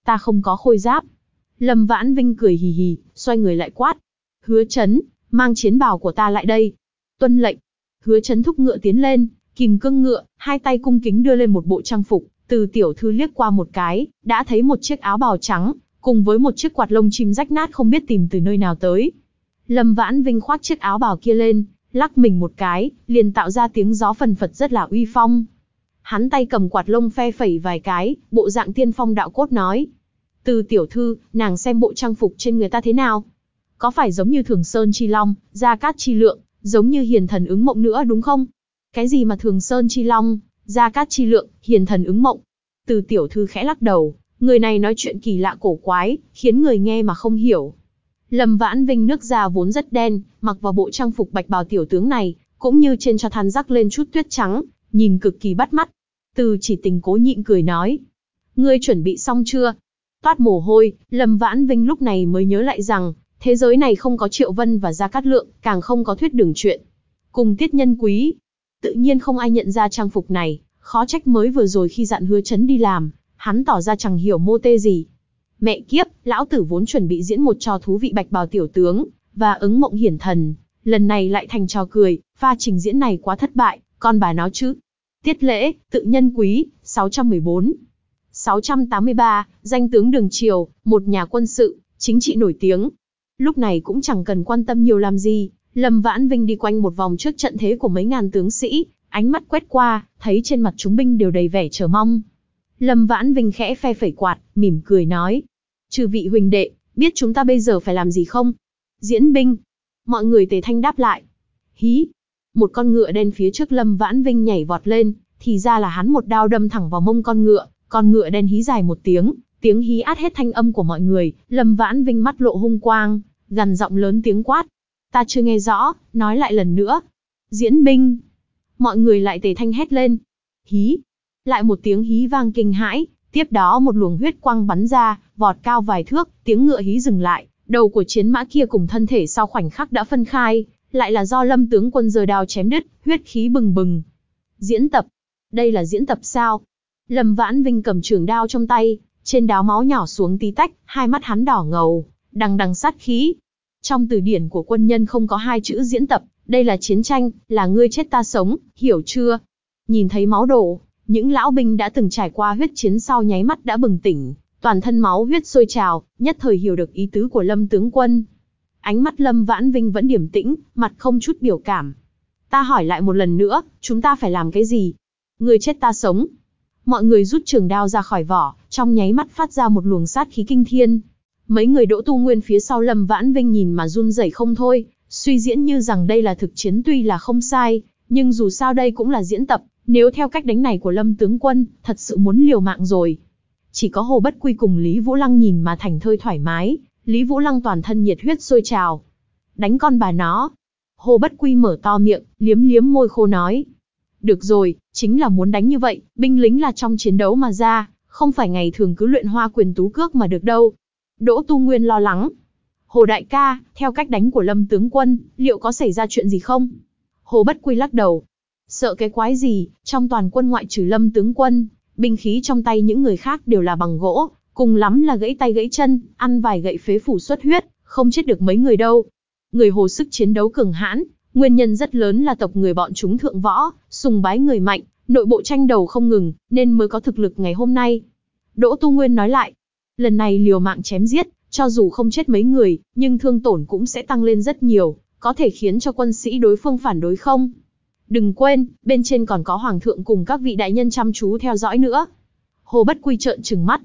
Speaker 1: Ta không có khôi giáp. Lâm Vãn Vinh cười hì hì, xoay người lại quát. Hứa chấn, mang chiến bào của ta lại đây. Tuân lệnh. Hứa chấn thúc ngựa tiến lên, kìm cương ngựa, hai tay cung kính đưa lên một bộ trang phục, từ tiểu thư liếc qua một cái, đã thấy một chiếc áo bào trắng, cùng với một chiếc quạt lông chim rách nát không biết tìm từ nơi nào tới. Lâm Vãn Vinh khoác chiếc áo bào kia lên, lắc mình một cái, liền tạo ra tiếng gió phần phật rất là uy phong. Hắn tay cầm quạt lông phe phẩy vài cái, bộ dạng tiên phong đạo cốt nói. Từ tiểu thư, nàng xem bộ trang phục trên người ta thế nào? Có phải giống như Thường Sơn Chi Long, Gia Cát Chi Lượng, giống như hiền thần ứng mộng nữa đúng không? Cái gì mà Thường Sơn Chi Long, Gia Cát Chi Lượng, hiền thần ứng mộng? Từ tiểu thư khẽ lắc đầu, người này nói chuyện kỳ lạ cổ quái, khiến người nghe mà không hiểu. Lâm Vãn Vinh nước da vốn rất đen, mặc vào bộ trang phục bạch bào tiểu tướng này, cũng như trên cho than rắc lên chút tuyết trắng, nhìn cực kỳ bắt mắt. Từ chỉ tình cố nhịn cười nói. Ngươi chuẩn bị xong chưa? Toát mồ hôi, Lâm Vãn Vinh lúc này mới nhớ lại rằng, thế giới này không có Triệu Vân và Gia Cát Lượng, càng không có thuyết đường chuyện. Cùng tiết nhân quý. Tự nhiên không ai nhận ra trang phục này, khó trách mới vừa rồi khi dặn hứa chấn đi làm, hắn tỏ ra chẳng hiểu mô tê gì. Mẹ kiếp, lão tử vốn chuẩn bị diễn một trò thú vị bạch bào tiểu tướng, và ứng mộng hiển thần, lần này lại thành trò cười, pha trình diễn này quá thất bại, con bà nó chứ. Tiết lễ, tự nhân quý, 614. 683, danh tướng Đường Triều, một nhà quân sự, chính trị nổi tiếng. Lúc này cũng chẳng cần quan tâm nhiều làm gì, Lâm Vãn Vinh đi quanh một vòng trước trận thế của mấy ngàn tướng sĩ, ánh mắt quét qua, thấy trên mặt chúng binh đều đầy vẻ chờ mong. Lâm Vãn Vinh khẽ phe phẩy quạt, mỉm cười nói. Trừ vị huỳnh đệ, biết chúng ta bây giờ phải làm gì không? Diễn binh. Mọi người tề thanh đáp lại. Hí. Một con ngựa đen phía trước Lâm Vãn Vinh nhảy vọt lên, thì ra là hắn một đao đâm thẳng vào mông con ngựa, con ngựa đen hí dài một tiếng, tiếng hí át hết thanh âm của mọi người, Lâm Vãn Vinh mắt lộ hung quang, gằn giọng lớn tiếng quát. Ta chưa nghe rõ, nói lại lần nữa. Diễn binh. Mọi người lại tề thanh hét lên. Hí. Lại một tiếng hí vang kinh hãi, tiếp đó một luồng huyết quang bắn ra, vọt cao vài thước, tiếng ngựa hí dừng lại, đầu của chiến mã kia cùng thân thể sau khoảnh khắc đã phân khai, lại là do lâm tướng quân giơ đao chém đứt, huyết khí bừng bừng. Diễn tập. Đây là diễn tập sao? Lâm Vãn Vinh cầm trường đao trong tay, trên đáo máu nhỏ xuống tí tách, hai mắt hắn đỏ ngầu, đằng đằng sát khí. Trong từ điển của quân nhân không có hai chữ diễn tập, đây là chiến tranh, là ngươi chết ta sống, hiểu chưa? Nhìn thấy máu đổ, những lão binh đã từng trải qua huyết chiến sau nháy mắt đã bừng tỉnh, toàn thân máu huyết sôi trào, nhất thời hiểu được ý tứ của Lâm tướng quân. Ánh mắt Lâm Vãn Vinh vẫn điềm tĩnh, mặt không chút biểu cảm. Ta hỏi lại một lần nữa, chúng ta phải làm cái gì? Người chết ta sống. Mọi người rút trường đao ra khỏi vỏ, trong nháy mắt phát ra một luồng sát khí kinh thiên. Mấy người Đỗ Tu Nguyên phía sau Lâm Vãn Vinh nhìn mà run rẩy không thôi, suy diễn như rằng đây là thực chiến tuy là không sai, nhưng dù sao đây cũng là diễn tập, nếu theo cách đánh này của Lâm tướng quân, thật sự muốn liều mạng rồi. Chỉ có Hồ Bất Quy cùng Lý Vũ Lăng nhìn mà thành thơi thoải mái, Lý Vũ Lăng toàn thân nhiệt huyết sôi trào. Đánh con bà nó. Hồ Bất Quy mở to miệng, liếm liếm môi khô nói. Được rồi, chính là muốn đánh như vậy, binh lính là trong chiến đấu mà ra, không phải ngày thường cứ luyện hoa quyền tú cước mà được đâu. Đỗ Tu Nguyên lo lắng. Hồ đại ca, theo cách đánh của Lâm tướng quân, liệu có xảy ra chuyện gì không? Hồ Bất Quy lắc đầu. Sợ cái quái gì, trong toàn quân ngoại trừ Lâm tướng quân, binh khí trong tay những người khác đều là bằng gỗ, cùng lắm là gãy tay gãy chân, ăn vài gậy phế phủ xuất huyết, không chết được mấy người đâu. Người Hồ sức chiến đấu cường hãn, nguyên nhân rất lớn là tộc người bọn chúng thượng võ, sùng bái người mạnh, nội bộ tranh đầu không ngừng, nên mới có thực lực ngày hôm nay. Đỗ Tu Nguyên nói lại, lần này liều mạng chém giết, cho dù không chết mấy người, nhưng thương tổn cũng sẽ tăng lên rất nhiều, có thể khiến cho quân sĩ đối phương phản đối không. Đừng quên, bên trên còn có hoàng thượng cùng các vị đại nhân chăm chú theo dõi nữa. Hồ Bất Quy trợn trừng mắt.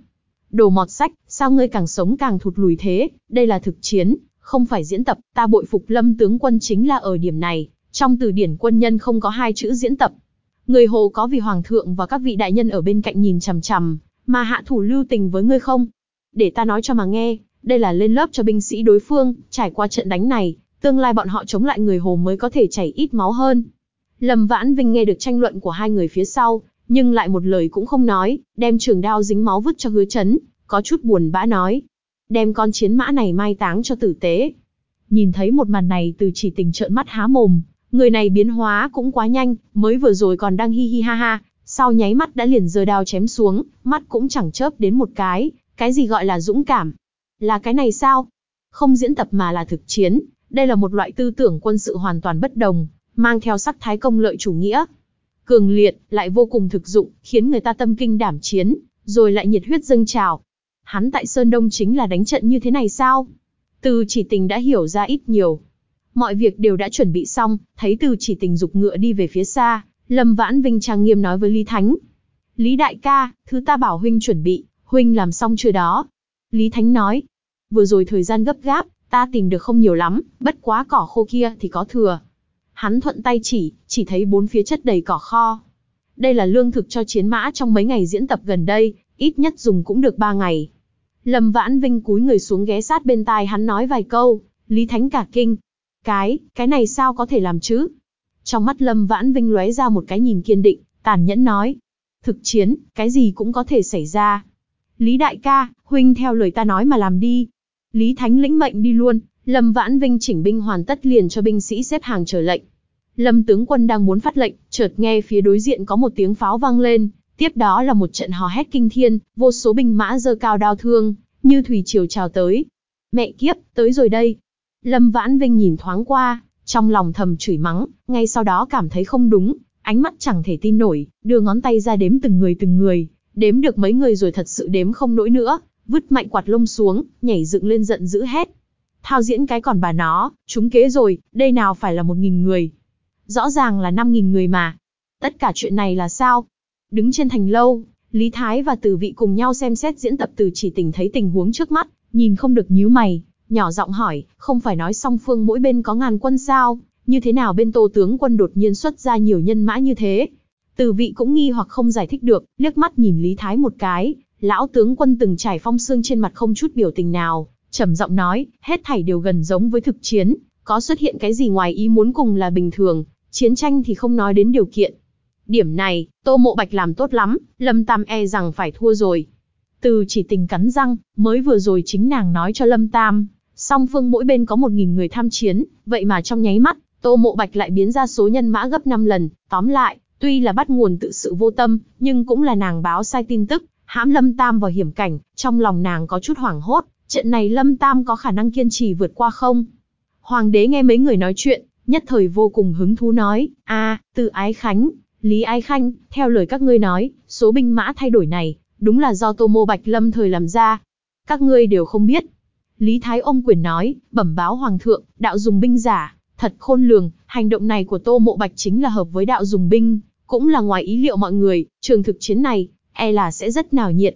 Speaker 1: Đồ mọt sách, sao ngươi càng sống càng thụt lùi thế, đây là thực chiến, không phải diễn tập, ta bội phục lâm tướng quân chính là ở điểm này, trong từ điển quân nhân không có hai chữ diễn tập. Người Hồ có vì hoàng thượng và các vị đại nhân ở bên cạnh nhìn chằm chằm, mà hạ thủ lưu tình với ngươi không? Để ta nói cho mà nghe, đây là lên lớp cho binh sĩ đối phương, trải qua trận đánh này, tương lai bọn họ chống lại người Hồ mới có thể chảy ít máu hơn. Lâm Vãn Vinh nghe được tranh luận của hai người phía sau, nhưng lại một lời cũng không nói, đem trường đao dính máu vứt cho hứa chấn, có chút buồn bã nói. Đem con chiến mã này mai táng cho tử tế. Nhìn thấy một màn này từ chỉ tình trợn mắt há mồm, người này biến hóa cũng quá nhanh, mới vừa rồi còn đang hi hi ha ha, sau nháy mắt đã liền giơ đao chém xuống, mắt cũng chẳng chớp đến một cái, cái gì gọi là dũng cảm? Là cái này sao? Không diễn tập mà là thực chiến, đây là một loại tư tưởng quân sự hoàn toàn bất đồng, mang theo sắc thái công lợi chủ nghĩa. Cường liệt, lại vô cùng thực dụng, khiến người ta tâm kinh đảm chiến, rồi lại nhiệt huyết dâng trào. Hắn tại Sơn Đông chính là đánh trận như thế này sao? Từ chỉ tình đã hiểu ra ít nhiều. Mọi việc đều đã chuẩn bị xong, thấy từ chỉ tình dục ngựa đi về phía xa, Lâm Vãn Vinh trang nghiêm nói với Lý Thánh. Lý đại ca, thứ ta bảo huynh chuẩn bị, huynh làm xong chưa đó? Lý Thánh nói. Vừa rồi thời gian gấp gáp, ta tìm được không nhiều lắm, bất quá cỏ khô kia thì có thừa. Hắn thuận tay chỉ, chỉ thấy bốn phía chất đầy cỏ kho. Đây là lương thực cho chiến mã trong mấy ngày diễn tập gần đây, ít nhất dùng cũng được ba ngày. Lâm Vãn Vinh cúi người xuống ghé sát bên tai hắn nói vài câu, Lý Thánh cả kinh. Cái, cái này sao có thể làm chứ? Trong mắt Lâm Vãn Vinh lóe ra một cái nhìn kiên định, tàn nhẫn nói. Thực chiến, cái gì cũng có thể xảy ra. Lý đại ca, huynh theo lời ta nói mà làm đi. Lý Thánh lĩnh mệnh đi luôn, Lâm Vãn Vinh chỉnh binh hoàn tất liền cho binh sĩ xếp hàng chờ lệnh. Lâm tướng quân đang muốn phát lệnh, chợt nghe phía đối diện có một tiếng pháo vang lên, tiếp đó là một trận hò hét kinh thiên, vô số binh mã giơ cao đao thương, như thủy triều trào tới. Mẹ kiếp, tới rồi đây. Lâm Vãn Vinh nhìn thoáng qua, trong lòng thầm chửi mắng, ngay sau đó cảm thấy không đúng, ánh mắt chẳng thể tin nổi, đưa ngón tay ra đếm từng người từng người, đếm được mấy người rồi thật sự đếm không nổi nữa, vứt mạnh quạt lông xuống, nhảy dựng lên giận dữ hét. Thao diễn cái còn bà nó, chúng kế rồi, đây nào phải là một nghìn người. Rõ ràng là năm nghìn người mà. Tất cả chuyện này là sao? Đứng trên thành lâu, Lý Thái và Từ Vị cùng nhau xem xét diễn tập từ chỉ tình thấy tình huống trước mắt, nhìn không được nhíu mày, nhỏ giọng hỏi, không phải nói song phương mỗi bên có ngàn quân sao, như thế nào bên tô tướng quân đột nhiên xuất ra nhiều nhân mã như thế? Từ vị cũng nghi hoặc không giải thích được, liếc mắt nhìn Lý Thái một cái, lão tướng quân từng trải phong xương trên mặt không chút biểu tình nào, trầm giọng nói, hết thảy đều gần giống với thực chiến, có xuất hiện cái gì ngoài ý muốn cùng là bình thường, chiến tranh thì không nói đến điều kiện. Điểm này, Tô Mộ Bạch làm tốt lắm, Lâm Tam e rằng phải thua rồi. Từ chỉ tình cắn răng, mới vừa rồi chính nàng nói cho Lâm Tam, song phương mỗi bên có một nghìn người tham chiến, vậy mà trong nháy mắt, Tô Mộ Bạch lại biến ra số nhân mã gấp 5 lần, tóm lại, tuy là bắt nguồn tự sự vô tâm, nhưng cũng là nàng báo sai tin tức, hãm Lâm Tam vào hiểm cảnh, trong lòng nàng có chút hoảng hốt, trận này Lâm Tam có khả năng kiên trì vượt qua không? Hoàng đế nghe mấy người nói chuyện, nhất thời vô cùng hứng thú nói, a, từ Ái Khánh, Lý Ái Khanh, theo lời các ngươi nói, số binh mã thay đổi này, đúng là do Tô Mô Bạch Lâm thời làm ra. Các ngươi đều không biết. Lý Thái ông quyền nói, bẩm báo Hoàng thượng, đạo dùng binh giả, thật khôn lường, hành động này của Tô Mộ Bạch chính là hợp với đạo dùng binh, cũng là ngoài ý liệu mọi người, trường thực chiến này, e là sẽ rất nào nhiệt.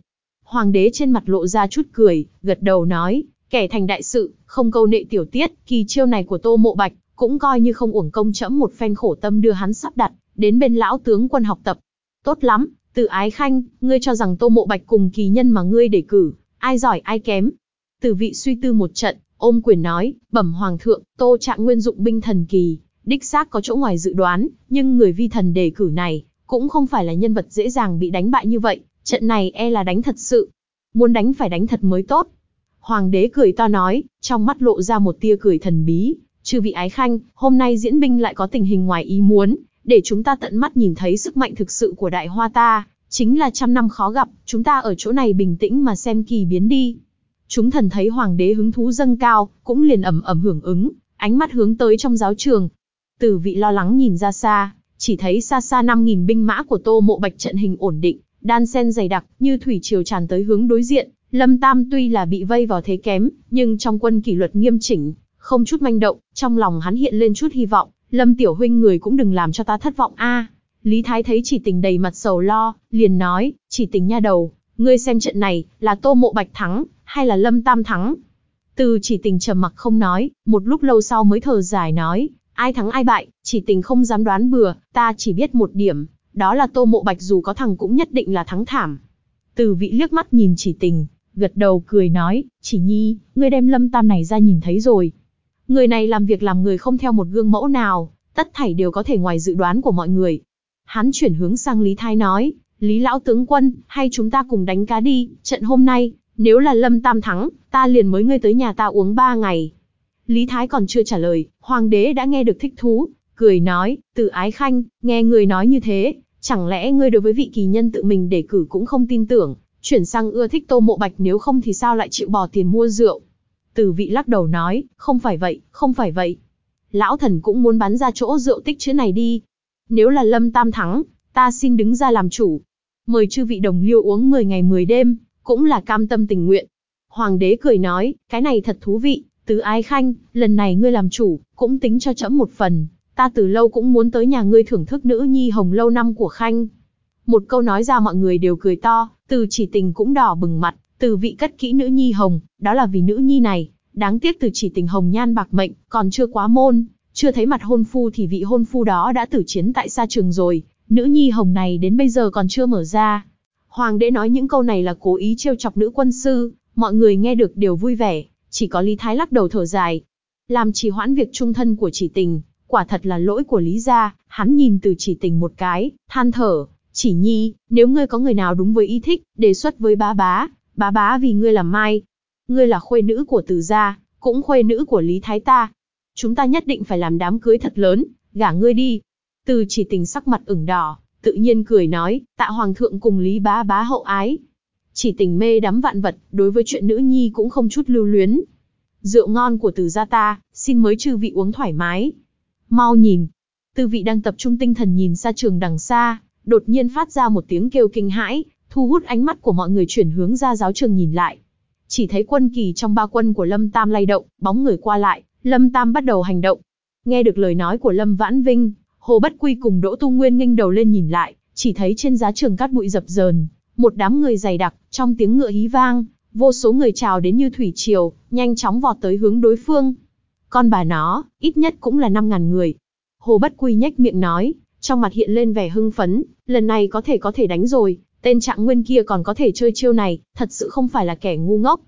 Speaker 1: Hoàng đế trên mặt lộ ra chút cười, gật đầu nói, Kẻ thành đại sự, không câu nệ tiểu tiết, kỳ chiêu này của Tô Mộ Bạch, cũng coi như không uổng công chẫm một phen khổ tâm đưa hắn sắp đặt, đến bên lão tướng quân học tập. Tốt lắm, từ ái khanh, ngươi cho rằng Tô Mộ Bạch cùng kỳ nhân mà ngươi để cử, ai giỏi ai kém. Từ vị suy tư một trận, ôm quyền nói, bẩm hoàng thượng, Tô Trạng Nguyên dụng binh thần kỳ, đích xác có chỗ ngoài dự đoán, nhưng người vi thần đề cử này, cũng không phải là nhân vật dễ dàng bị đánh bại như vậy, trận này e là đánh thật sự. Muốn đánh phải đánh thật mới tốt. Hoàng đế cười to nói, trong mắt lộ ra một tia cười thần bí, chư vị ái khanh, hôm nay diễn binh lại có tình hình ngoài ý muốn, để chúng ta tận mắt nhìn thấy sức mạnh thực sự của đại hoa ta, chính là trăm năm khó gặp, chúng ta ở chỗ này bình tĩnh mà xem kỳ biến đi. Chúng thần thấy hoàng đế hứng thú dâng cao, cũng liền ẩm ẩm hưởng ứng, ánh mắt hướng tới trong giáo trường. Từ vị lo lắng nhìn ra xa, chỉ thấy xa xa 5.000 binh mã của Tô Mộ Bạch trận hình ổn định, đan sen dày đặc, như thủy triều tràn tới hướng đối diện. Lâm Tam tuy là bị vây vào thế kém, nhưng trong quân kỷ luật nghiêm chỉnh, không chút manh động, trong lòng hắn hiện lên chút hy vọng, Lâm tiểu huynh người cũng đừng làm cho ta thất vọng a. Lý Thái thấy chỉ tình đầy mặt sầu lo, liền nói, chỉ tình nha đầu, ngươi xem trận này, là Tô Mộ Bạch thắng, hay là Lâm Tam thắng? Từ chỉ tình trầm mặc không nói, một lúc lâu sau mới thở dài nói, ai thắng ai bại, chỉ tình không dám đoán bừa, ta chỉ biết một điểm, đó là Tô Mộ Bạch dù có thằng cũng nhất định là thắng thảm. Từ vị liếc mắt nhìn chỉ tình, gật đầu cười nói, chỉ nhi, ngươi đem Lâm Tam này ra nhìn thấy rồi. Người này làm việc làm người không theo một gương mẫu nào, tất thảy đều có thể ngoài dự đoán của mọi người. Hắn chuyển hướng sang Lý Thái nói, Lý Lão Tướng Quân, hay chúng ta cùng đánh cá đi, trận hôm nay, nếu là Lâm Tam thắng, ta liền mới ngươi tới nhà ta uống ba ngày. Lý Thái còn chưa trả lời, Hoàng đế đã nghe được thích thú, cười nói, tự ái khanh, nghe người nói như thế, chẳng lẽ ngươi đối với vị kỳ nhân tự mình để cử cũng không tin tưởng, chuyển sang ưa thích tô mộ bạch nếu không thì sao lại chịu bỏ tiền mua rượu. Từ vị lắc đầu nói, không phải vậy, không phải vậy. Lão thần cũng muốn bán ra chỗ rượu tích chữ này đi. Nếu là lâm tam thắng, ta xin đứng ra làm chủ. Mời chư vị đồng liêu uống 10 ngày 10 đêm, cũng là cam tâm tình nguyện. Hoàng đế cười nói, cái này thật thú vị, tứ ái khanh, lần này ngươi làm chủ, cũng tính cho chấm một phần, ta từ lâu cũng muốn tới nhà ngươi thưởng thức nữ nhi hồng lâu năm của khanh. Một câu nói ra mọi người đều cười to, từ chỉ tình cũng đỏ bừng mặt, từ vị cất kỹ nữ nhi hồng, đó là vì nữ nhi này, đáng tiếc từ chỉ tình hồng nhan bạc mệnh, còn chưa quá môn, chưa thấy mặt hôn phu thì vị hôn phu đó đã tử chiến tại xa trường rồi, nữ nhi hồng này đến bây giờ còn chưa mở ra. Hoàng đế nói những câu này là cố ý trêu chọc nữ quân sư, mọi người nghe được đều vui vẻ, chỉ có Lý Thái lắc đầu thở dài. Làm trì hoãn việc trung thân của chỉ tình, quả thật là lỗi của Lý gia, hắn nhìn từ chỉ tình một cái, than thở, chỉ nhi, nếu ngươi có người nào đúng với ý thích, đề xuất với bá bá, bá bá vì ngươi làm mai. Ngươi là khuê nữ của từ gia, cũng khuê nữ của Lý Thái ta. Chúng ta nhất định phải làm đám cưới thật lớn, gả ngươi đi. Từ chỉ tình sắc mặt ửng đỏ, tự nhiên cười nói, tạ hoàng thượng cùng Lý bá bá hậu ái. Chỉ tình mê đắm vạn vật, đối với chuyện nữ nhi cũng không chút lưu luyến. Rượu ngon của từ gia ta, xin mới chư vị uống thoải mái. Mau nhìn. Tư vị đang tập trung tinh thần nhìn xa trường đằng xa, đột nhiên phát ra một tiếng kêu kinh hãi, thu hút ánh mắt của mọi người chuyển hướng ra giáo trường nhìn lại. Chỉ thấy quân kỳ trong ba quân của Lâm Tam lay động, bóng người qua lại, Lâm Tam bắt đầu hành động. Nghe được lời nói của Lâm Vãn Vinh, Hồ Bất Quy cùng Đỗ Tu Nguyên nghênh đầu lên nhìn lại, chỉ thấy trên giá trường cát bụi dập dờn, một đám người dày đặc, trong tiếng ngựa hí vang, vô số người chào đến như thủy triều, nhanh chóng vọt tới hướng đối phương. Con bà nó, ít nhất cũng là 5.000 người. Hồ Bất Quy nhếch miệng nói, trong mặt hiện lên vẻ hưng phấn, lần này có thể có thể đánh rồi, tên trạng nguyên kia còn có thể chơi chiêu này, thật sự không phải là kẻ ngu ngốc.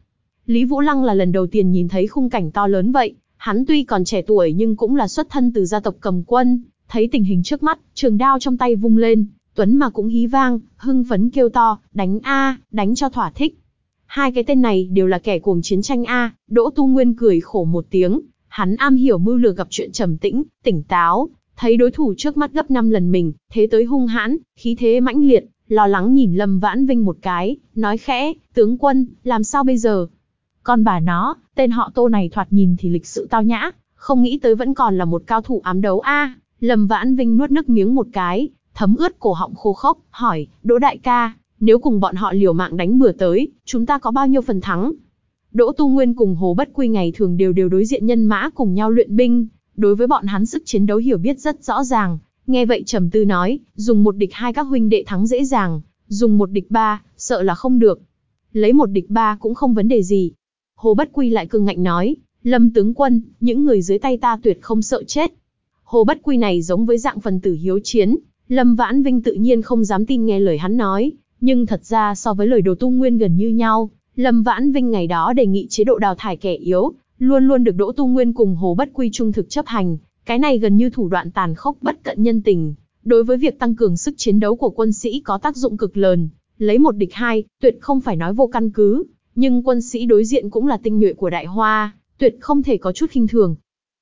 Speaker 1: Lý Vũ Lăng là lần đầu tiên nhìn thấy khung cảnh to lớn vậy, hắn tuy còn trẻ tuổi nhưng cũng là xuất thân từ gia tộc cầm quân, thấy tình hình trước mắt, trường đao trong tay vung lên, Tuấn mà cũng hí vang, hưng phấn kêu to, đánh A, đánh cho thỏa thích. Hai cái tên này đều là kẻ cuồng chiến tranh A, Đỗ Tu Nguyên cười khổ một tiếng, hắn am hiểu mưu lược gặp chuyện trầm tĩnh, tỉnh táo, thấy đối thủ trước mắt gấp 5 lần mình, thế tới hung hãn, khí thế mãnh liệt, lo lắng nhìn Lâm Vãn Vinh một cái, nói khẽ, tướng quân, làm sao bây giờ? Con bà nó, tên họ tô này thoạt nhìn thì lịch sự tao nhã, không nghĩ tới vẫn còn là một cao thủ ám đấu a. Lâm Vãn Vinh nuốt nước miếng một cái, thấm ướt cổ họng khô khốc, hỏi, Đỗ đại ca, nếu cùng bọn họ liều mạng đánh bừa tới, chúng ta có bao nhiêu phần thắng? Đỗ Tu Nguyên cùng Hồ Bất Quy ngày thường đều đều đối diện nhân mã cùng nhau luyện binh, đối với bọn hắn sức chiến đấu hiểu biết rất rõ ràng. Nghe vậy trầm tư nói, dùng một địch hai các huynh đệ thắng dễ dàng, dùng một địch ba, sợ là không được. Lấy một địch ba cũng không vấn đề gì. Hồ Bất Quy lại cương ngạnh nói, Lâm tướng quân, những người dưới tay ta tuyệt không sợ chết. Hồ Bất Quy này giống với dạng phần tử hiếu chiến, Lâm Vãn Vinh tự nhiên không dám tin nghe lời hắn nói, nhưng thật ra so với lời đồ tu nguyên gần như nhau, Lâm Vãn Vinh ngày đó đề nghị chế độ đào thải kẻ yếu, luôn luôn được Đỗ Tu Nguyên cùng Hồ Bất Quy trung thực chấp hành, cái này gần như thủ đoạn tàn khốc bất cận nhân tình. Đối với việc tăng cường sức chiến đấu của quân sĩ có tác dụng cực lớn, lấy một địch hai, tuyệt không phải nói vô căn cứ, nhưng quân sĩ đối diện cũng là tinh nhuệ của Đại Hoa, tuyệt không thể có chút khinh thường.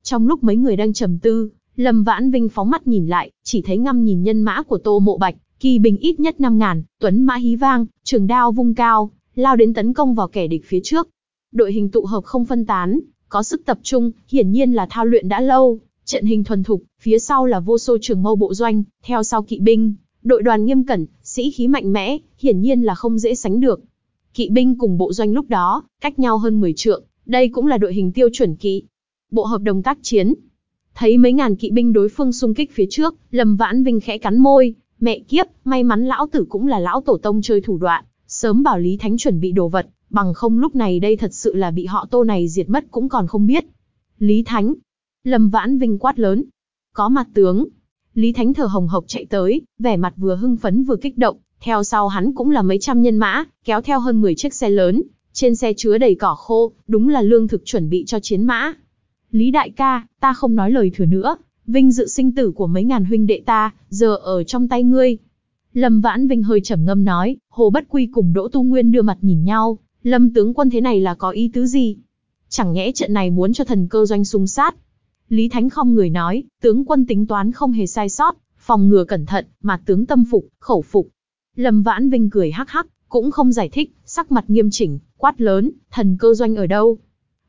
Speaker 1: Trong lúc mấy người đang trầm tư, Lâm Vãn Vinh phóng mắt nhìn lại, chỉ thấy ngăm nhìn nhân mã của Tô Mộ Bạch, kỳ bình ít nhất 5 ngàn, tuấn mã hí vang, trường đao vung cao, lao đến tấn công vào kẻ địch phía trước. Đội hình tụ hợp không phân tán, có sức tập trung, hiển nhiên là thao luyện đã lâu, trận hình thuần thục, phía sau là vô số trường mâu bộ doanh, theo sau kỵ binh, đội đoàn nghiêm cẩn, sĩ khí mạnh mẽ, hiển nhiên là không dễ sánh được. Kỵ binh cùng bộ doanh lúc đó, cách nhau hơn 10 trượng, đây cũng là đội hình tiêu chuẩn kỵ. Bộ hợp đồng tác chiến. Thấy mấy ngàn kỵ binh đối phương xung kích phía trước, Lâm Vãn Vinh khẽ cắn môi, mẹ kiếp, may mắn lão tử cũng là lão tổ tông chơi thủ đoạn, sớm bảo Lý Thánh chuẩn bị đồ vật, bằng không lúc này đây thật sự là bị họ tô này diệt mất cũng còn không biết. Lý Thánh. Lâm Vãn Vinh quát lớn. Có mặt tướng. Lý Thánh thở hồng hộc chạy tới, vẻ mặt vừa hưng phấn vừa kích động, theo sau hắn cũng là mấy trăm nhân mã, kéo theo hơn 10 chiếc xe lớn, trên xe chứa đầy cỏ khô, đúng là lương thực chuẩn bị cho chiến mã. Lý đại ca, ta không nói lời thừa nữa, vinh dự sinh tử của mấy ngàn huynh đệ ta, giờ ở trong tay ngươi. Lâm Vãn Vinh hơi trầm ngâm nói, Hồ Bất Quy cùng Đỗ Tu Nguyên đưa mặt nhìn nhau, Lâm tướng quân thế này là có ý tứ gì? Chẳng nhẽ trận này muốn cho thần cơ doanh xung sát? Lý Thánh không người nói, tướng quân tính toán không hề sai sót, phòng ngừa cẩn thận, mà tướng tâm phục, khẩu phục. Lâm Vãn Vinh cười hắc hắc, cũng không giải thích, sắc mặt nghiêm chỉnh, quát lớn, thần cơ doanh ở đâu?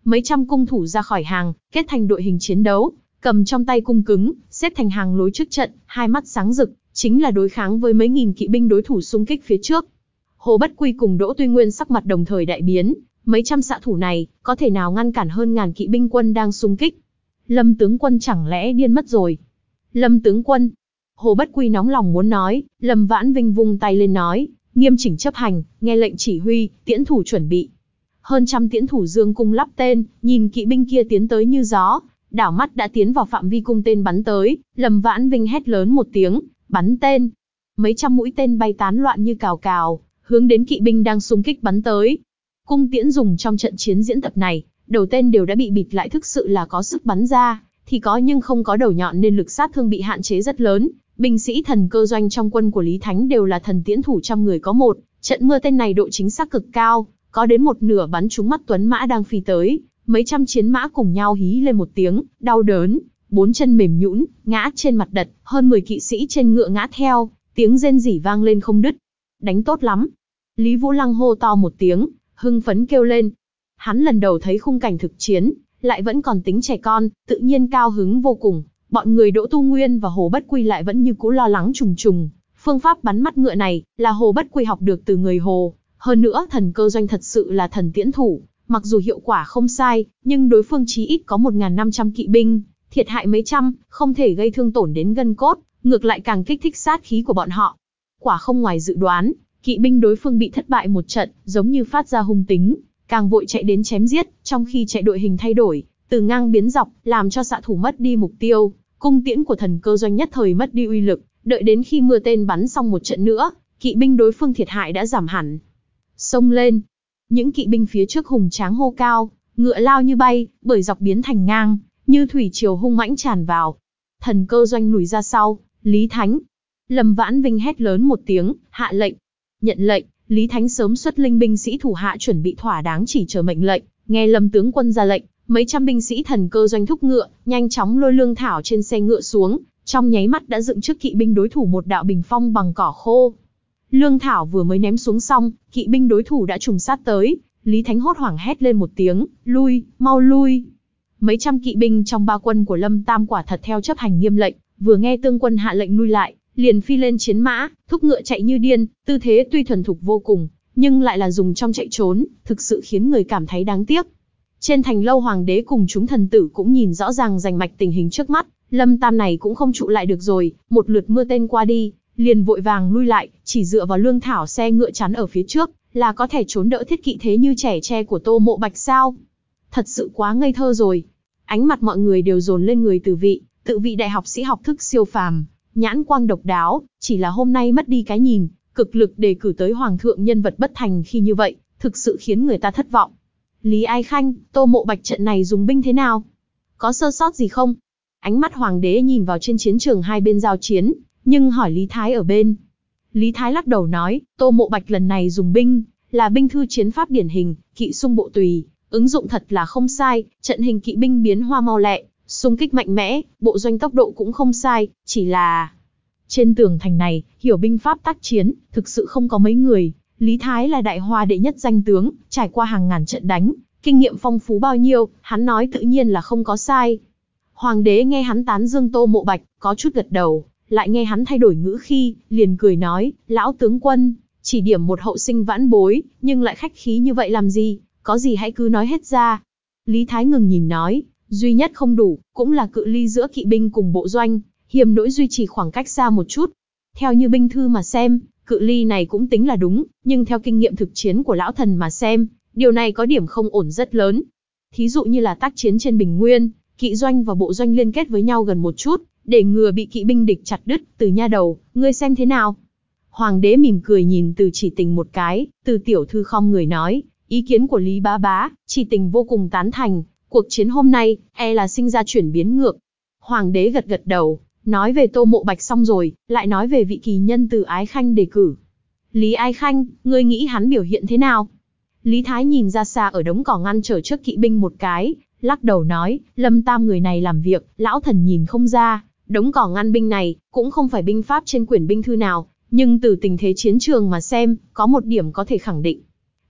Speaker 1: Mấy trăm cung thủ ra khỏi hàng, kết thành đội hình chiến đấu, cầm trong tay cung cứng, xếp thành hàng lối trước trận, hai mắt sáng rực, chính là đối kháng với mấy nghìn kỵ binh đối thủ xung kích phía trước. Hồ Bất Quy cùng Đỗ Tuy Nguyên sắc mặt đồng thời đại biến, mấy trăm xạ thủ này, có thể nào ngăn cản hơn ngàn kỵ binh quân đang xung kích? Lâm tướng quân chẳng lẽ điên mất rồi? Lâm tướng quân, Hồ Bất Quy nóng lòng muốn nói, Lâm Vãn Vinh vung tay lên nói, nghiêm chỉnh chấp hành, nghe lệnh chỉ huy, tiễn thủ chuẩn bị. Hơn trăm tiễn thủ dương cung lắp tên, nhìn kỵ binh kia tiến tới như gió, đảo mắt đã tiến vào phạm vi cung tên bắn tới, Lâm Vãn Vinh hét lớn một tiếng, bắn tên. Mấy trăm mũi tên bay tán loạn như cào cào, hướng đến kỵ binh đang xung kích bắn tới. Cung tiễn dùng trong trận chiến diễn tập này, đầu tên đều đã bị bịt lại thực sự là có sức bắn ra, thì có nhưng không có đầu nhọn nên lực sát thương bị hạn chế rất lớn. Binh sĩ thần cơ doanh trong quân của Lý Thánh đều là thần tiễn thủ trăm người có một, trận mưa tên này độ chính xác cực cao, có đến một nửa bắn trúng mắt Tuấn Mã đang phi tới, mấy trăm chiến mã cùng nhau hí lên một tiếng, đau đớn, bốn chân mềm nhũn, ngã trên mặt đất, hơn 10 kỵ sĩ trên ngựa ngã theo, tiếng rên rỉ vang lên không đứt. Đánh tốt lắm. Lý Vũ Lăng hô to một tiếng, hưng phấn kêu lên. Hắn lần đầu thấy khung cảnh thực chiến, lại vẫn còn tính trẻ con, tự nhiên cao hứng vô cùng. Bọn người Đỗ Tu Nguyên và Hồ Bất Quy lại vẫn như cũ lo lắng trùng trùng. Phương pháp bắn mắt ngựa này là Hồ Bất Quy học được từ người Hồ. Hơn nữa thần cơ doanh thật sự là thần tiễn thủ, mặc dù hiệu quả không sai, nhưng đối phương chí ít có 1.500 kỵ binh, thiệt hại mấy trăm, không thể gây thương tổn đến gân cốt, ngược lại càng kích thích sát khí của bọn họ. Quả không ngoài dự đoán, kỵ binh đối phương bị thất bại một trận, giống như phát ra hung tính, càng vội chạy đến chém giết, trong khi chạy đội hình thay đổi, từ ngang biến dọc, làm cho xạ thủ mất đi mục tiêu, cung tiễn của thần cơ doanh nhất thời mất đi uy lực, đợi đến khi mưa tên bắn xong một trận nữa, kỵ binh đối phương thiệt hại đã giảm hẳn. Xông lên, những kỵ binh phía trước hùng tráng hô cao, ngựa lao như bay, bởi dọc biến thành ngang, như thủy triều hung mãnh tràn vào. Thần cơ doanh lùi ra sau, Lý Thánh. Lâm Vãn Vinh hét lớn một tiếng, hạ lệnh. Nhận lệnh, Lý Thánh sớm xuất linh binh sĩ thủ hạ chuẩn bị thỏa đáng chỉ chờ mệnh lệnh, nghe Lâm tướng quân ra lệnh, mấy trăm binh sĩ thần cơ doanh thúc ngựa, nhanh chóng lôi lương thảo trên xe ngựa xuống, trong nháy mắt đã dựng trước kỵ binh đối thủ một đạo bình phong bằng cỏ khô. Lương thảo vừa mới ném xuống xong, kỵ binh đối thủ đã trùng sát tới, Lý Thánh hốt hoảng hét lên một tiếng, lui, mau lui. Mấy trăm kỵ binh trong ba quân của Lâm Tam quả thật theo chấp hành nghiêm lệnh, vừa nghe tương quân hạ lệnh lui lại, liền phi lên chiến mã, thúc ngựa chạy như điên, tư thế tuy thuần thục vô cùng, nhưng lại là dùng trong chạy trốn, thực sự khiến người cảm thấy đáng tiếc. Trên thành lâu hoàng đế cùng chúng thần tử cũng nhìn rõ ràng rành mạch tình hình trước mắt, Lâm Tam này cũng không trụ lại được rồi, một lượt mưa tên qua đi, liền vội vàng lui lại, chỉ dựa vào lương thảo xe ngựa chắn ở phía trước, là có thể trốn đỡ thiết kỵ thế như trẻ tre của Tô Mộ Bạch sao? Thật sự quá ngây thơ rồi. Ánh mặt mọi người đều dồn lên người Từ Vị, tự vị đại học sĩ học thức siêu phàm, nhãn quang độc đáo, chỉ là hôm nay mất đi cái nhìn, cực lực đề cử tới hoàng thượng nhân vật bất thành khi như vậy, thực sự khiến người ta thất vọng. Lý Ai Khanh, Tô Mộ Bạch trận này dùng binh thế nào? Có sơ sót gì không? Ánh mắt hoàng đế nhìn vào trên chiến trường hai bên giao chiến, nhưng hỏi Lý Thái ở bên. Lý Thái lắc đầu nói, Tô Mộ Bạch lần này dùng binh, là binh thư chiến pháp điển hình, kỵ sung bộ tùy, ứng dụng thật là không sai, trận hình kỵ binh biến hoa mau lẹ, xung kích mạnh mẽ, bộ doanh tốc độ cũng không sai, chỉ là... Trên tường thành này, hiểu binh pháp tác chiến, thực sự không có mấy người, Lý Thái là đại hoa đệ nhất danh tướng, trải qua hàng ngàn trận đánh, kinh nghiệm phong phú bao nhiêu, hắn nói tự nhiên là không có sai. Hoàng đế nghe hắn tán dương tô mộ bạch, có chút gật đầu, lại nghe hắn thay đổi ngữ khi, liền cười nói, lão tướng quân, chỉ điểm một hậu sinh vãn bối, nhưng lại khách khí như vậy làm gì, có gì hãy cứ nói hết ra. Lý Thái ngừng nhìn nói, duy nhất không đủ, cũng là cự ly giữa kỵ binh cùng bộ doanh, hiểm nỗi duy trì khoảng cách xa một chút. Theo như binh thư mà xem, cự ly này cũng tính là đúng, nhưng theo kinh nghiệm thực chiến của lão thần mà xem, điều này có điểm không ổn rất lớn. Thí dụ như là tác chiến trên bình nguyên, kỵ doanh và bộ doanh liên kết với nhau gần một chút, để ngừa bị kỵ binh địch chặt đứt từ nha đầu, ngươi xem thế nào? Hoàng đế mỉm cười nhìn từ chỉ tình một cái, từ tiểu thư không người nói, ý kiến của Lý Bá Bá, chỉ tình vô cùng tán thành, cuộc chiến hôm nay, e là sinh ra chuyển biến ngược. Hoàng đế gật gật đầu, nói về tô mộ bạch xong rồi, lại nói về vị kỳ nhân từ Ái Khanh đề cử. Lý Ái Khanh, ngươi nghĩ hắn biểu hiện thế nào? Lý Thái nhìn ra xa ở đống cỏ ngăn trở trước kỵ binh một cái, lắc đầu nói, lâm tam người này làm việc, lão thần nhìn không ra, đống cỏ ngăn binh này, cũng không phải binh pháp trên quyển binh thư nào, nhưng từ tình thế chiến trường mà xem, có một điểm có thể khẳng định.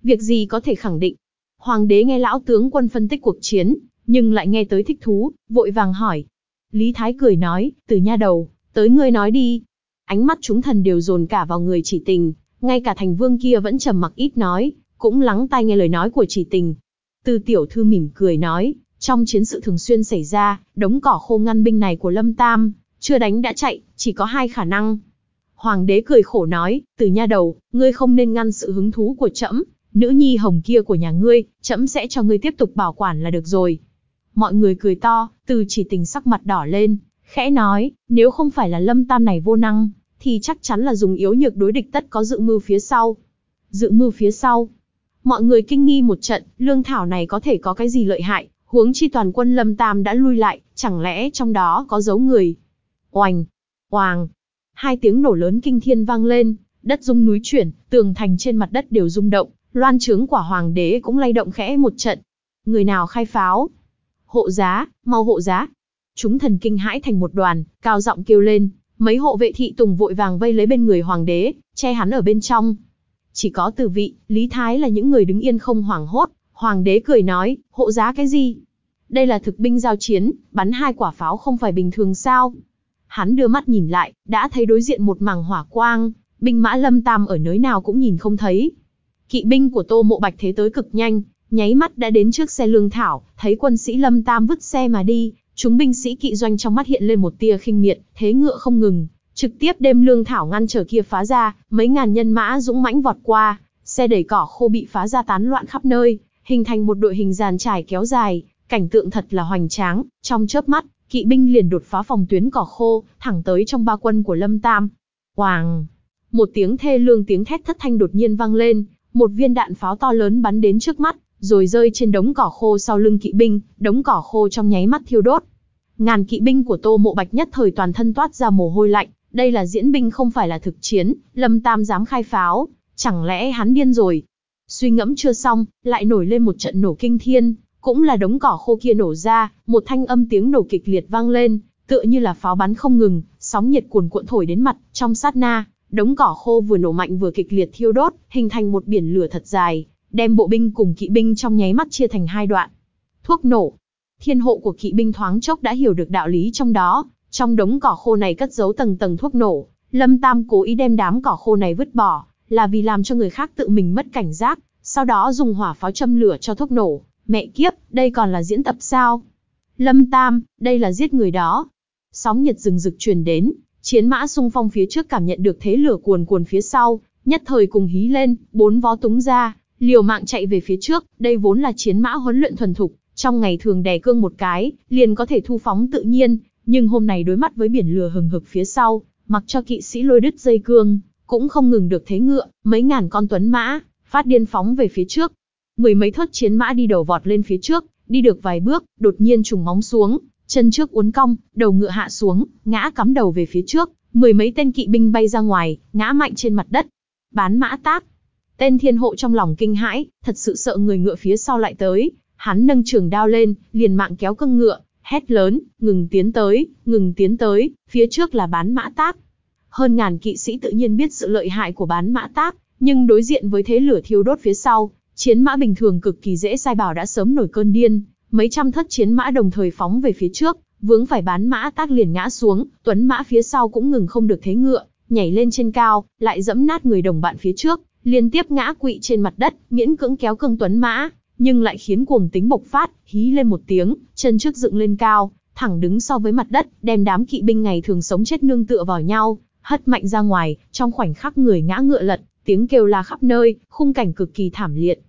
Speaker 1: Việc gì có thể khẳng định? Hoàng đế nghe lão tướng quân phân tích cuộc chiến, nhưng lại nghe tới thích thú, vội vàng hỏi. Lý Thái cười nói, từ nha đầu, tới ngươi nói đi. Ánh mắt chúng thần đều dồn cả vào người chỉ tình, ngay cả thành vương kia vẫn trầm mặc ít nói, cũng lắng tai nghe lời nói của chỉ tình. Từ tiểu thư mỉm cười nói, trong chiến sự thường xuyên xảy ra, đống cỏ khô ngăn binh này của Lâm Tam, chưa đánh đã chạy, chỉ có hai khả năng. Hoàng đế cười khổ nói, từ nha đầu, ngươi không nên ngăn sự hứng thú của trẫm, nữ nhi hồng kia của nhà ngươi, trẫm sẽ cho ngươi tiếp tục bảo quản là được rồi. Mọi người cười to, từ chỉ tình sắc mặt đỏ lên, khẽ nói, nếu không phải là lâm tam này vô năng, thì chắc chắn là dùng yếu nhược đối địch tất có dự mưu phía sau. Dự mưu phía sau. Mọi người kinh nghi một trận, lương thảo này có thể có cái gì lợi hại, huống chi toàn quân lâm tam đã lui lại, chẳng lẽ trong đó có dấu người. Oành, oàng, hai tiếng nổ lớn kinh thiên vang lên, đất rung núi chuyển, tường thành trên mặt đất đều rung động, loan trướng quả hoàng đế cũng lay động khẽ một trận. Người nào khai pháo? Hộ giá, mau hộ giá. Chúng thần kinh hãi thành một đoàn, cao giọng kêu lên, mấy hộ vệ thị tùng vội vàng vây lấy bên người hoàng đế, che hắn ở bên trong. Chỉ có từ vị, Lý Thái là những người đứng yên không hoảng hốt, hoàng đế cười nói, hộ giá cái gì? Đây là thực binh giao chiến, bắn hai quả pháo không phải bình thường sao? Hắn đưa mắt nhìn lại, đã thấy đối diện một mảng hỏa quang, binh mã lâm tam ở nơi nào cũng nhìn không thấy. Kỵ binh của Tô Mộ Bạch thế tới cực nhanh, nháy mắt đã đến trước xe lương thảo, thấy quân sĩ lâm tam vứt xe mà đi, chúng binh sĩ kỵ doanh trong mắt hiện lên một tia khinh miệt, thế ngựa không ngừng, trực tiếp đem lương thảo ngăn trở kia phá ra, mấy ngàn nhân mã dũng mãnh vọt qua, xe đẩy cỏ khô bị phá ra tán loạn khắp nơi, hình thành một đội hình dàn trải kéo dài, cảnh tượng thật là hoành tráng, trong chớp mắt, kỵ binh liền đột phá phòng tuyến cỏ khô, thẳng tới trong ba quân của Lâm Tam. Hoàng! Một tiếng thê lương tiếng thét thất thanh đột nhiên vang lên, một viên đạn pháo to lớn bắn đến trước mắt, rồi rơi trên đống cỏ khô sau lưng kỵ binh, đống cỏ khô trong nháy mắt thiêu đốt. Ngàn kỵ binh của Tô Mộ Bạch nhất thời toàn thân toát ra mồ hôi lạnh, đây là diễn binh không phải là thực chiến, Lâm Tam dám khai pháo, chẳng lẽ hắn điên rồi? Suy ngẫm chưa xong, lại nổi lên một trận nổ kinh thiên, cũng là đống cỏ khô kia nổ ra, một thanh âm tiếng nổ kịch liệt vang lên, tựa như là pháo bắn không ngừng, sóng nhiệt cuồn cuộn thổi đến mặt, trong sát na, đống cỏ khô vừa nổ mạnh vừa kịch liệt thiêu đốt, hình thành một biển lửa thật dài, đem bộ binh cùng kỵ binh trong nháy mắt chia thành hai đoạn. Thuốc nổ. Thiên hộ của kỵ binh thoáng chốc đã hiểu được đạo lý trong đó, trong đống cỏ khô này cất giấu tầng tầng thuốc nổ, Lâm Tam cố ý đem đám cỏ khô này vứt bỏ, là vì làm cho người khác tự mình mất cảnh giác, sau đó dùng hỏa pháo châm lửa cho thuốc nổ, Mẹ kiếp, đây còn là diễn tập sao? Lâm Tam, đây là giết người đó. Sóng nhiệt rừng rực truyền đến, Chiến mã xung phong phía trước cảm nhận được thế lửa cuồn cuồn phía sau, nhất thời cùng hí lên, bốn vó túng ra, liều mạng chạy về phía trước, đây vốn là chiến mã huấn luyện thuần thục, trong ngày thường đè cương một cái, liền có thể thu phóng tự nhiên, nhưng hôm nay đối mặt với biển lửa hừng hực phía sau, mặc cho kỵ sĩ lôi đứt dây cương, cũng không ngừng được thế ngựa, mấy ngàn con tuấn mã, phát điên phóng về phía trước. Mười mấy thớt chiến mã đi đầu vọt lên phía trước, đi được vài bước, đột nhiên trùng móng xuống, chân trước uốn cong, đầu ngựa hạ xuống, ngã cắm đầu về phía trước, mười mấy tên kỵ binh bay ra ngoài, ngã mạnh trên mặt đất. Bán mã tác. Tên thiên hộ trong lòng kinh hãi, thật sự sợ người ngựa phía sau lại tới, hắn nâng trường đao lên, liền mạng kéo cưng ngựa, hét lớn, ngừng tiến tới, ngừng tiến tới, phía trước là bán mã tác. Hơn ngàn kỵ sĩ tự nhiên biết sự lợi hại của bán mã tác, nhưng đối diện với thế lửa thiêu đốt phía sau, chiến mã bình thường cực kỳ dễ sai bảo đã sớm nổi cơn điên, mấy trăm thất chiến mã đồng thời phóng về phía trước, vướng phải bán mã tác liền ngã xuống, tuấn mã phía sau cũng ngừng không được thế ngựa, nhảy lên trên cao, lại dẫm nát người đồng bạn phía trước, liên tiếp ngã quỵ trên mặt đất, miễn cưỡng kéo cương tuấn mã, nhưng lại khiến cuồng tính bộc phát, hí lên một tiếng, chân trước dựng lên cao, thẳng đứng so với mặt đất, đem đám kỵ binh ngày thường sống chết nương tựa vào nhau, hất mạnh ra ngoài, trong khoảnh khắc người ngã ngựa lật, tiếng kêu la khắp nơi, khung cảnh cực kỳ thảm liệt.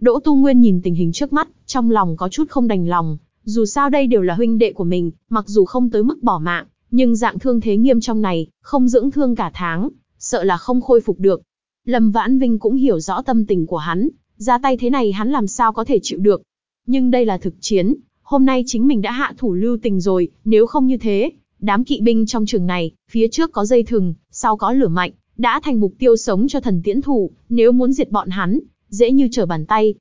Speaker 1: Đỗ Tu Nguyên nhìn tình hình trước mắt, trong lòng có chút không đành lòng, dù sao đây đều là huynh đệ của mình, mặc dù không tới mức bỏ mạng, nhưng dạng thương thế nghiêm trong này, không dưỡng thương cả tháng, sợ là không khôi phục được. Lâm Vãn Vinh cũng hiểu rõ tâm tình của hắn, ra tay thế này hắn làm sao có thể chịu được. Nhưng đây là thực chiến, hôm nay chính mình đã hạ thủ lưu tình rồi, nếu không như thế, đám kỵ binh trong trường này, phía trước có dây thừng, sau có lửa mạnh, đã thành mục tiêu sống cho thần tiễn thủ, nếu muốn diệt bọn hắn, dễ như trở bàn tay.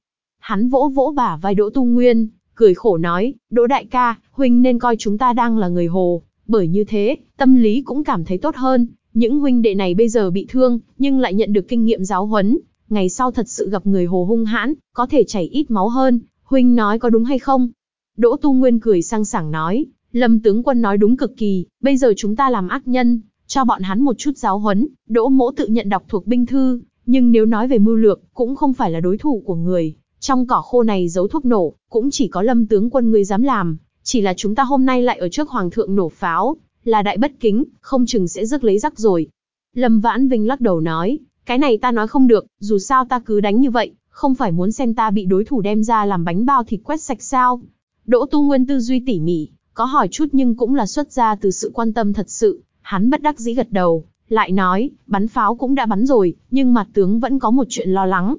Speaker 1: Hắn vỗ vỗ bả vai Đỗ Tu Nguyên, cười khổ nói, Đỗ đại ca, huynh nên coi chúng ta đang là người hồ, bởi như thế, tâm lý cũng cảm thấy tốt hơn, những huynh đệ này bây giờ bị thương, nhưng lại nhận được kinh nghiệm giáo huấn, ngày sau thật sự gặp người hồ hung hãn, có thể chảy ít máu hơn, huynh nói có đúng hay không? Đỗ Tu Nguyên cười sang sảng nói, Lâm tướng quân nói đúng cực kỳ, bây giờ chúng ta làm ác nhân, cho bọn hắn một chút giáo huấn, Đỗ Mỗ tự nhận đọc thuộc binh thư, nhưng nếu nói về mưu lược, cũng không phải là đối thủ của người. Trong cỏ khô này giấu thuốc nổ, cũng chỉ có Lâm tướng quân ngươi dám làm, chỉ là chúng ta hôm nay lại ở trước hoàng thượng nổ pháo, là đại bất kính, không chừng sẽ rước lấy rắc rồi. Lâm Vãn Vinh lắc đầu nói, cái này ta nói không được, dù sao ta cứ đánh như vậy, không phải muốn xem ta bị đối thủ đem ra làm bánh bao thịt quét sạch sao. Đỗ Tu Nguyên tư duy tỉ mỉ, có hỏi chút nhưng cũng là xuất ra từ sự quan tâm thật sự, hắn bất đắc dĩ gật đầu, lại nói, bắn pháo cũng đã bắn rồi, nhưng mặt tướng vẫn có một chuyện lo lắng.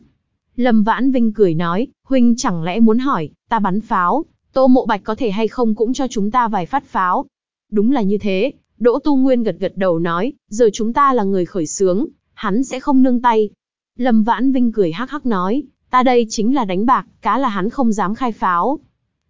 Speaker 1: Lâm Vãn Vinh cười nói, huynh chẳng lẽ muốn hỏi, ta bắn pháo, Tô Mộ Bạch có thể hay không cũng cho chúng ta vài phát pháo. Đúng là như thế, Đỗ Tu Nguyên gật gật đầu nói, giờ chúng ta là người khởi sướng, hắn sẽ không nương tay. Lâm Vãn Vinh cười hắc hắc nói, ta đây chính là đánh bạc, cá là hắn không dám khai pháo.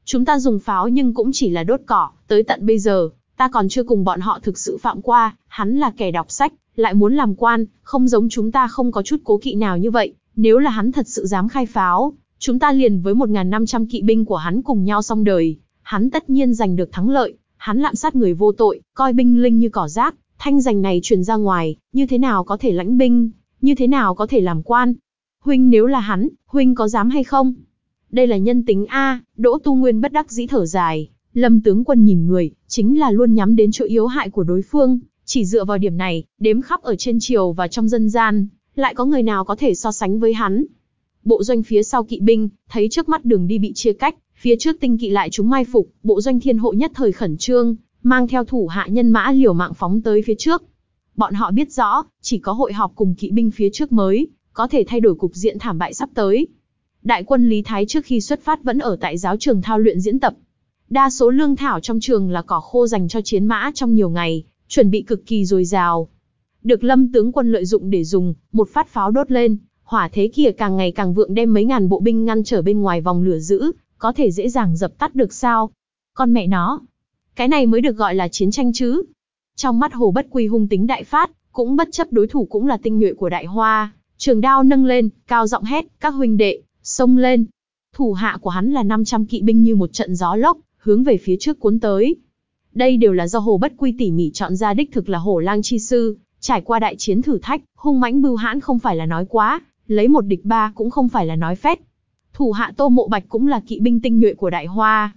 Speaker 1: Chúng ta dùng pháo nhưng cũng chỉ là đốt cỏ, tới tận bây giờ, ta còn chưa cùng bọn họ thực sự phạm qua, hắn là kẻ đọc sách, lại muốn làm quan, không giống chúng ta không có chút cố kỵ nào như vậy, nếu là hắn thật sự dám khai pháo, chúng ta liền với 1.500 kỵ binh của hắn cùng nhau xong đời, hắn tất nhiên giành được thắng lợi, hắn lạm sát người vô tội, coi binh linh như cỏ rác, thanh danh này truyền ra ngoài, như thế nào có thể lãnh binh, như thế nào có thể làm quan. Huynh nếu là hắn, huynh có dám hay không? Đây là nhân tính A, Đỗ Tu Nguyên bất đắc dĩ thở dài, Lâm tướng quân nhìn người, chính là luôn nhắm đến chỗ yếu hại của đối phương, chỉ dựa vào điểm này, đếm khắp ở trên triều và trong dân gian, lại có người nào có thể so sánh với hắn. Bộ doanh phía sau kỵ binh, thấy trước mắt đường đi bị chia cách, phía trước tinh kỵ lại chúng mai phục, bộ doanh thiên hộ nhất thời khẩn trương, mang theo thủ hạ nhân mã liều mạng phóng tới phía trước. Bọn họ biết rõ, chỉ có hội họp cùng kỵ binh phía trước mới, có thể thay đổi cục diện thảm bại sắp tới. Đại quân Lý Thái trước khi xuất phát vẫn ở tại giáo trường thao luyện diễn tập. Đa số lương thảo trong trường là cỏ khô dành cho chiến mã trong nhiều ngày, chuẩn bị cực kỳ dồi dào. Được lâm tướng quân lợi dụng để dùng, một phát pháo đốt lên, hỏa thế kia càng ngày càng vượng đem mấy ngàn bộ binh ngăn trở bên ngoài vòng lửa giữ, có thể dễ dàng dập tắt được sao? Con mẹ nó, cái này mới được gọi là chiến tranh chứ. Trong mắt Hồ Bất Quy hung tính đại phát, cũng bất chấp đối thủ cũng là tinh nhuệ của đại hoa, trường đao nâng lên, cao giọng hét, các huynh đệ, xông lên. Thủ hạ của hắn là 500 kỵ binh như một trận gió lốc, hướng về phía trước cuốn tới. Đây đều là do Hồ Bất Quy tỉ mỉ chọn ra đích thực là hồ Lang chi sư, trải qua đại chiến thử thách, hung mãnh bưu hãn không phải là nói quá, lấy một địch ba cũng không phải là nói phét. Thủ hạ Tô Mộ Bạch cũng là kỵ binh tinh nhuệ của Đại Hoa.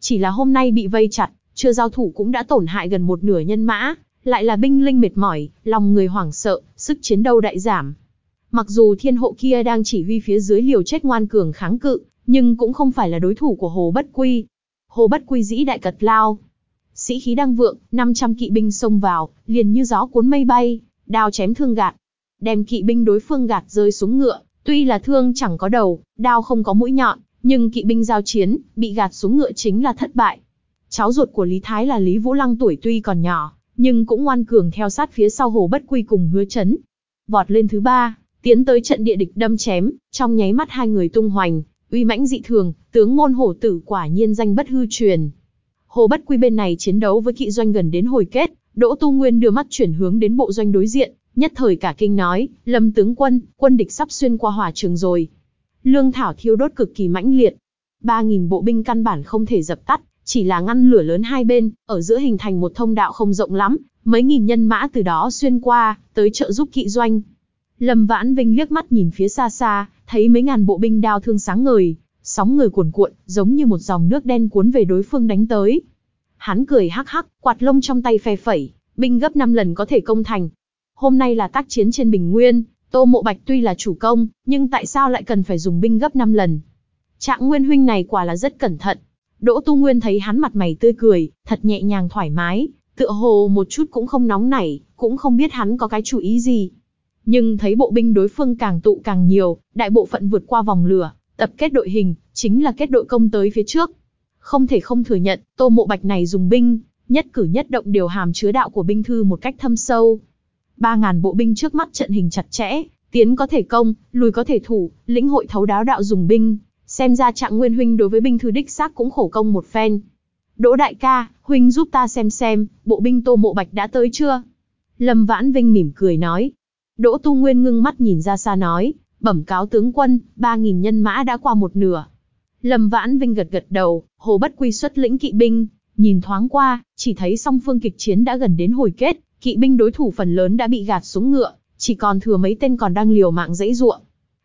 Speaker 1: Chỉ là hôm nay bị vây chặt, chưa giao thủ cũng đã tổn hại gần một nửa nhân mã, lại là binh linh mệt mỏi, lòng người hoảng sợ, sức chiến đấu đại giảm. Mặc dù thiên hộ kia đang chỉ huy phía dưới liều chết ngoan cường kháng cự, nhưng cũng không phải là đối thủ của Hồ Bất Quy. Hồ Bất Quy dĩ đại cật lao. Sĩ khí đang vượng, 500 kỵ binh xông vào, liền như gió cuốn mây bay, đao chém thương gạt. Đem kỵ binh đối phương gạt rơi xuống ngựa, tuy là thương chẳng có đầu, đao không có mũi nhọn, nhưng kỵ binh giao chiến, bị gạt xuống ngựa chính là thất bại. Cháu ruột của Lý Thái là Lý Vũ Lăng tuổi tuy còn nhỏ, nhưng cũng ngoan cường theo sát phía sau Hồ Bất Quy cùng hứa chấn. Vọt lên thứ ba, tiến tới trận địa địch đâm chém, trong nháy mắt hai người tung hoành, uy mãnh dị thường, tướng môn hổ tử quả nhiên danh bất hư truyền. Hồ Bất Quy bên này chiến đấu với kỵ doanh gần đến hồi kết, Đỗ Tu Nguyên đưa mắt chuyển hướng đến bộ doanh đối diện, nhất thời cả kinh nói, Lâm tướng quân, quân địch sắp xuyên qua hỏa trường rồi. Lương thảo thiêu đốt cực kỳ mãnh liệt. 3.000 bộ binh căn bản không thể dập tắt, chỉ là ngăn lửa lớn hai bên, ở giữa hình thành một thông đạo không rộng lắm, mấy nghìn nhân mã từ đó xuyên qua, tới trợ giúp kỵ doanh. Lâm Vãn Vinh liếc mắt nhìn phía xa xa, thấy mấy ngàn bộ binh đao thương sáng ngời, sóng người cuồn cuộn, giống như một dòng nước đen cuốn về đối phương đánh tới. Hắn cười hắc hắc, quạt lông trong tay phe phẩy, binh gấp 5 lần có thể công thành. Hôm nay là tác chiến trên Bình Nguyên, Tô Mộ Bạch tuy là chủ công, nhưng tại sao lại cần phải dùng binh gấp 5 lần? Trạng Nguyên huynh này quả là rất cẩn thận. Đỗ Tu Nguyên thấy hắn mặt mày tươi cười, thật nhẹ nhàng thoải mái, tựa hồ một chút cũng không nóng nảy, cũng không biết hắn có cái chủ ý gì. Nhưng thấy bộ binh đối phương càng tụ càng nhiều, đại bộ phận vượt qua vòng lửa, tập kết đội hình, chính là kết đội công tới phía trước. Không thể không thừa nhận, Tô Mộ Bạch này dùng binh, nhất cử nhất động đều hàm chứa đạo của binh thư một cách thâm sâu. Ba ngàn bộ binh trước mắt trận hình chặt chẽ, tiến có thể công, lùi có thể thủ, lĩnh hội thấu đáo đạo dùng binh, xem ra Trạng Nguyên huynh đối với binh thư đích xác cũng khổ công một phen. Đỗ đại ca, huynh giúp ta xem xem, bộ binh Tô Mộ Bạch đã tới chưa? Lâm Vãn Vinh mỉm cười nói. Đỗ Tu Nguyên ngưng mắt nhìn ra xa nói, bẩm cáo tướng quân, 3.000 nhân mã đã qua một nửa. Lâm Vãn Vinh gật gật đầu, Hồ Bất Quy xuất lĩnh kỵ binh, nhìn thoáng qua, chỉ thấy song phương kịch chiến đã gần đến hồi kết, kỵ binh đối thủ phần lớn đã bị gạt xuống ngựa, chỉ còn thừa mấy tên còn đang liều mạng dãy ruộng.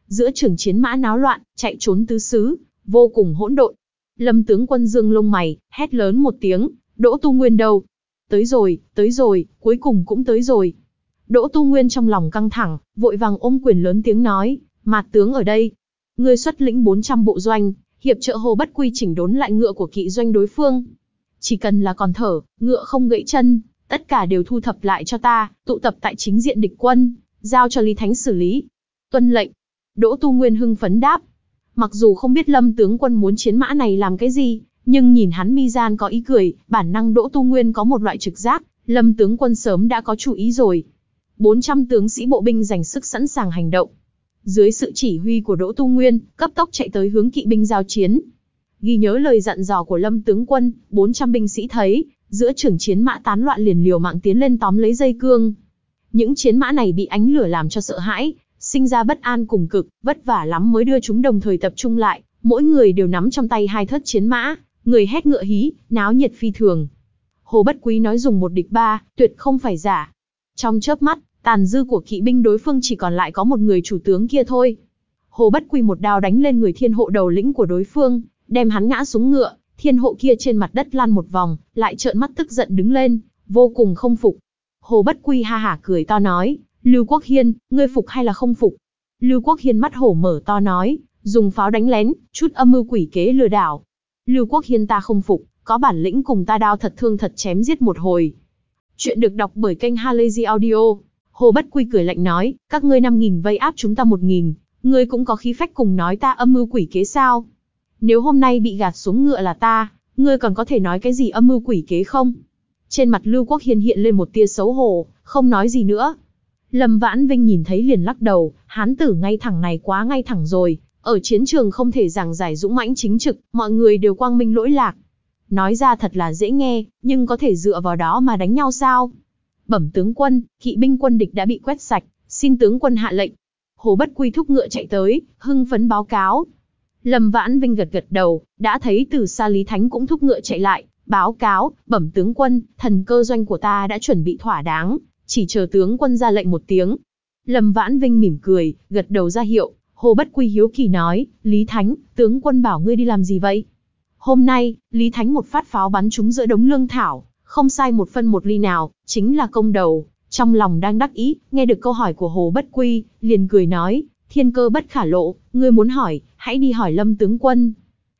Speaker 1: Giữa trường chiến mã náo loạn, chạy trốn tứ xứ, vô cùng hỗn độn. Lâm tướng quân dương lông mày, hét lớn một tiếng, Đỗ Tu Nguyên đâu? Tới rồi, tới rồi, cuối cùng cũng tới rồi. Đỗ Tu Nguyên trong lòng căng thẳng, vội vàng ôm quyền lớn tiếng nói, mạt tướng ở đây. Ngươi xuất lĩnh 400 bộ doanh, hiệp trợ Hồ Bất Quy chỉnh đốn lại ngựa của kỵ doanh đối phương. Chỉ cần là còn thở, ngựa không gãy chân, tất cả đều thu thập lại cho ta, tụ tập tại chính diện địch quân, giao cho Lý Thánh xử lý. Tuân lệnh. Đỗ Tu Nguyên hưng phấn đáp. Mặc dù không biết Lâm tướng quân muốn chiến mã này làm cái gì, nhưng nhìn hắn mi gian có ý cười, bản năng Đỗ Tu Nguyên có một loại trực giác, Lâm tướng quân sớm đã có chủ ý rồi. 400 tướng sĩ bộ binh dành sức sẵn sàng hành động. Dưới sự chỉ huy của Đỗ Tu Nguyên, cấp tốc chạy tới hướng kỵ binh giao chiến. Ghi nhớ lời dặn dò của Lâm tướng quân, 400 binh sĩ thấy, giữa trường chiến mã tán loạn liền liều mạng tiến lên tóm lấy dây cương. Những chiến mã này bị ánh lửa làm cho sợ hãi, sinh ra bất an cùng cực, vất vả lắm mới đưa chúng đồng thời tập trung lại, mỗi người đều nắm trong tay hai thất chiến mã, người hét ngựa hí, náo nhiệt phi thường. Hồ Bất Quý nói dùng một địch ba, tuyệt không phải giả. Trong chớp mắt, tàn dư của kỵ binh đối phương chỉ còn lại có một người chủ tướng kia thôi. Hồ Bất Quy một đao đánh lên người thiên hộ đầu lĩnh của đối phương, đem hắn ngã xuống ngựa, thiên hộ kia trên mặt đất lăn một vòng, lại trợn mắt tức giận đứng lên, vô cùng không phục. Hồ Bất Quy ha hả cười to nói, Lưu Quốc Hiên, ngươi phục hay là không phục? Lưu Quốc Hiên mắt hổ mở to nói, dùng pháo đánh lén, chút âm mưu quỷ kế lừa đảo. Lưu Quốc Hiên ta không phục, có bản lĩnh cùng ta đao thật thương thật chém giết một hồi. Chuyện được đọc bởi kênh Halazy Audio. Hồ Bất Quy cười lạnh nói, các ngươi 5.000 vây áp chúng ta 1.000, ngươi cũng có khí phách cùng nói ta âm mưu quỷ kế sao? Nếu hôm nay bị gạt xuống ngựa là ta, ngươi còn có thể nói cái gì âm mưu quỷ kế không? Trên mặt Lưu Quốc Hiên hiện lên một tia xấu hổ, không nói gì nữa. Lâm Vãn Vinh nhìn thấy liền lắc đầu, hán tử ngay thẳng này quá ngay thẳng rồi, ở chiến trường không thể giảng giải dũng mãnh chính trực, mọi người đều quang minh lỗi lạc. Nói ra thật là dễ nghe, nhưng có thể dựa vào đó mà đánh nhau sao? Bẩm tướng quân, kỵ binh quân địch đã bị quét sạch, xin tướng quân hạ lệnh. Hồ Bất Quy thúc ngựa chạy tới, hưng phấn báo cáo. Lâm Vãn Vinh gật gật đầu, đã thấy từ xa Lý Thánh cũng thúc ngựa chạy lại, báo cáo, bẩm tướng quân, thần cơ doanh của ta đã chuẩn bị thỏa đáng, chỉ chờ tướng quân ra lệnh một tiếng. Lâm Vãn Vinh mỉm cười, gật đầu ra hiệu, Hồ Bất Quy hiếu kỳ nói, Lý Thánh, tướng quân bảo ngươi đi làm gì vậy? Hôm nay, Lý Thánh một phát pháo bắn trúng giữa đống lương thảo, không sai một phân một ly nào, chính là công đầu. Trong lòng đang đắc ý, nghe được câu hỏi của Hồ Bất Quy, liền cười nói, thiên cơ bất khả lộ, ngươi muốn hỏi, hãy đi hỏi Lâm tướng quân.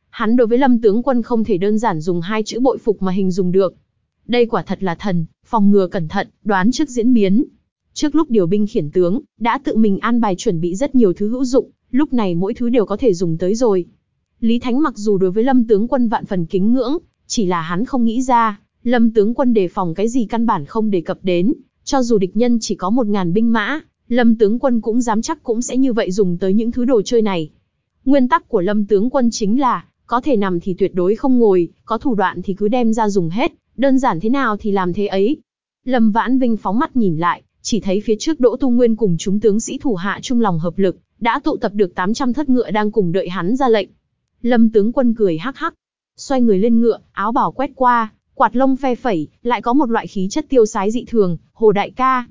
Speaker 1: Hắn đối với Lâm tướng quân không thể đơn giản dùng hai chữ bội phục mà hình dung được. Đây quả thật là thần, phòng ngừa cẩn thận, đoán trước diễn biến. Trước lúc điều binh khiển tướng, đã tự mình an bài chuẩn bị rất nhiều thứ hữu dụng, lúc này mỗi thứ đều có thể dùng tới rồi. Lý Thánh mặc dù đối với Lâm tướng quân vạn phần kính ngưỡng, chỉ là hắn không nghĩ ra, Lâm tướng quân đề phòng cái gì căn bản không đề cập đến, cho dù địch nhân chỉ có một ngàn binh mã, Lâm tướng quân cũng dám chắc cũng sẽ như vậy dùng tới những thứ đồ chơi này. Nguyên tắc của Lâm tướng quân chính là, có thể nằm thì tuyệt đối không ngồi, có thủ đoạn thì cứ đem ra dùng hết, đơn giản thế nào thì làm thế ấy. Lâm Vãn Vinh phóng mắt nhìn lại, chỉ thấy phía trước Đỗ Tu Nguyên cùng chúng tướng sĩ thủ hạ chung lòng hợp lực, đã tụ tập được 800 thất ngựa đang cùng đợi hắn ra lệnh. Lâm tướng quân cười hắc hắc, xoay người lên ngựa, áo bào quét qua, quạt lông phe phẩy, lại có một loại khí chất tiêu sái dị thường, Hồ đại ca,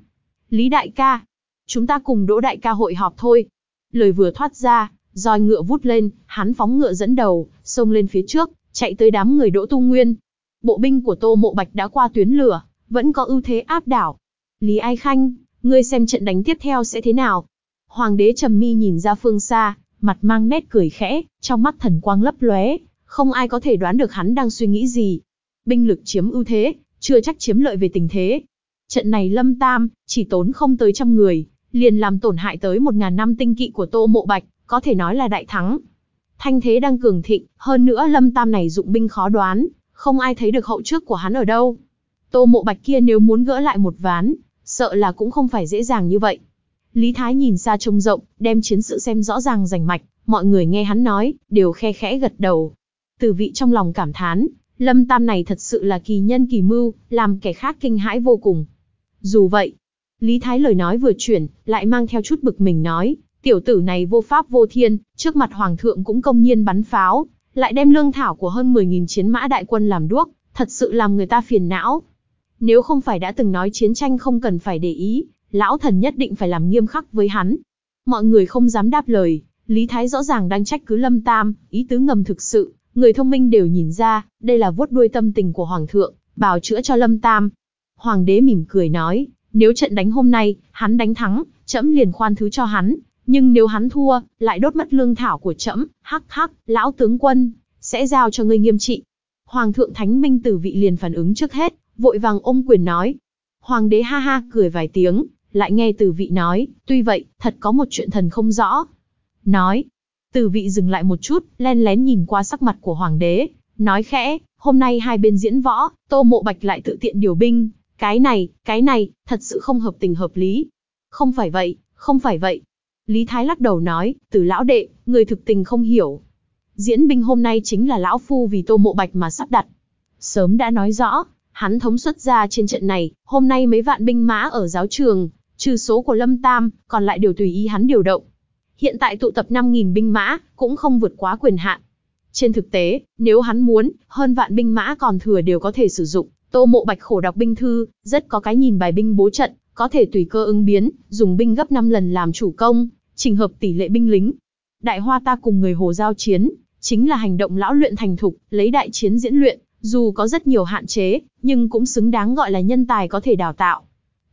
Speaker 1: Lý đại ca, chúng ta cùng Đỗ đại ca hội họp thôi. Lời vừa thoát ra, roi ngựa vút lên, hắn phóng ngựa dẫn đầu, xông lên phía trước, chạy tới đám người Đỗ Tu Nguyên. Bộ binh của Tô Mộ Bạch đã qua tuyến lửa, vẫn có ưu thế áp đảo. Lý Ai Khanh, ngươi xem trận đánh tiếp theo sẽ thế nào? Hoàng đế trầm mi nhìn ra phương xa, mặt mang nét cười khẽ, trong mắt thần quang lấp lóe, không ai có thể đoán được hắn đang suy nghĩ gì. Binh lực chiếm ưu thế, chưa chắc chiếm lợi về tình thế. Trận này lâm tam, chỉ tốn không tới trăm người, liền làm tổn hại tới một ngàn năm tinh kỵ của Tô Mộ Bạch, có thể nói là đại thắng. Thanh thế đang cường thịnh, hơn nữa lâm tam này dụng binh khó đoán, không ai thấy được hậu trước của hắn ở đâu. Tô Mộ Bạch kia nếu muốn gỡ lại một ván, sợ là cũng không phải dễ dàng như vậy. Lý Thái nhìn xa trông rộng, đem chiến sự xem rõ ràng rành mạch, mọi người nghe hắn nói, đều khe khẽ gật đầu. Từ vị trong lòng cảm thán, Lâm Tam này thật sự là kỳ nhân kỳ mưu, làm kẻ khác kinh hãi vô cùng. Dù vậy, Lý Thái lời nói vừa chuyển, lại mang theo chút bực mình nói, tiểu tử này vô pháp vô thiên, trước mặt hoàng thượng cũng công nhiên bắn pháo, lại đem lương thảo của hơn 10.000 chiến mã đại quân làm đuốc, thật sự làm người ta phiền não. Nếu không phải đã từng nói chiến tranh không cần phải để ý, lão thần nhất định phải làm nghiêm khắc với hắn. Mọi người không dám đáp lời, Lý Thái rõ ràng đang trách cứ Lâm Tam, ý tứ ngầm thực sự, người thông minh đều nhìn ra, đây là vuốt đuôi tâm tình của Hoàng thượng, bào chữa cho Lâm Tam. Hoàng đế mỉm cười nói, nếu trận đánh hôm nay, hắn đánh thắng, trẫm liền khoan thứ cho hắn, nhưng nếu hắn thua, lại đốt mất lương thảo của trẫm, hắc hắc, lão tướng quân, sẽ giao cho ngươi nghiêm trị. Hoàng thượng Thánh Minh Tử vị liền phản ứng trước hết, vội vàng ôm quyền nói. Hoàng đế ha ha cười vài tiếng, lại nghe từ vị nói, tuy vậy, thật có một chuyện thần không rõ. Nói, từ vị dừng lại một chút, len lén nhìn qua sắc mặt của Hoàng đế, nói khẽ, hôm nay hai bên diễn võ, Tô Mộ Bạch lại tự tiện điều binh, cái này, cái này, thật sự không hợp tình hợp lý. Không phải vậy, không phải vậy. Lý Thái lắc đầu nói, từ lão đệ, người thực tình không hiểu. Diễn binh hôm nay chính là lão phu vì tô mộ bạch mà sắp đặt. Sớm đã nói rõ, hắn thống xuất ra trên trận này, hôm nay mấy vạn binh mã ở giáo trường, trừ số của Lâm Tam, còn lại đều tùy ý hắn điều động. Hiện tại tụ tập 5.000 binh mã, cũng không vượt quá quyền hạn. Trên thực tế, nếu hắn muốn, hơn vạn binh mã còn thừa đều có thể sử dụng, Tô Mộ Bạch khổ đọc binh thư, rất có cái nhìn bài binh bố trận, có thể tùy cơ ứng biến, dùng binh gấp 5 lần làm chủ công, trình hợp tỷ lệ binh lính. Đại Hoa ta cùng người Hồ giao chiến, chính là hành động lão luyện thành thục, lấy đại chiến diễn luyện, dù có rất nhiều hạn chế, nhưng cũng xứng đáng gọi là nhân tài có thể đào tạo.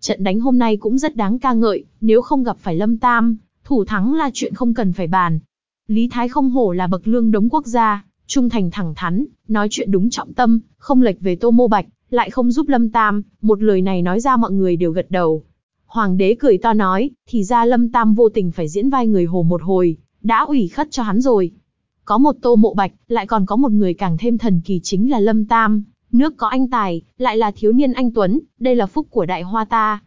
Speaker 1: Trận đánh hôm nay cũng rất đáng ca ngợi, nếu không gặp phải Lâm Tam, thủ thắng là chuyện không cần phải bàn. Lý Thái không hổ là bậc lương đống quốc gia, trung thành thẳng thắn, nói chuyện đúng trọng tâm, không lệch về Tô Mô Bạch, lại không giúp Lâm Tam, một lời này nói ra mọi người đều gật đầu. Hoàng đế cười to nói, thì ra Lâm Tam vô tình phải diễn vai người hồ một hồi, đã ủy khất cho hắn rồi. Có một tô mộ bạch, lại còn có một người càng thêm thần kỳ chính là Lâm Tam, nước có anh tài, lại là thiếu niên anh Tuấn, đây là phúc của đại hoa ta.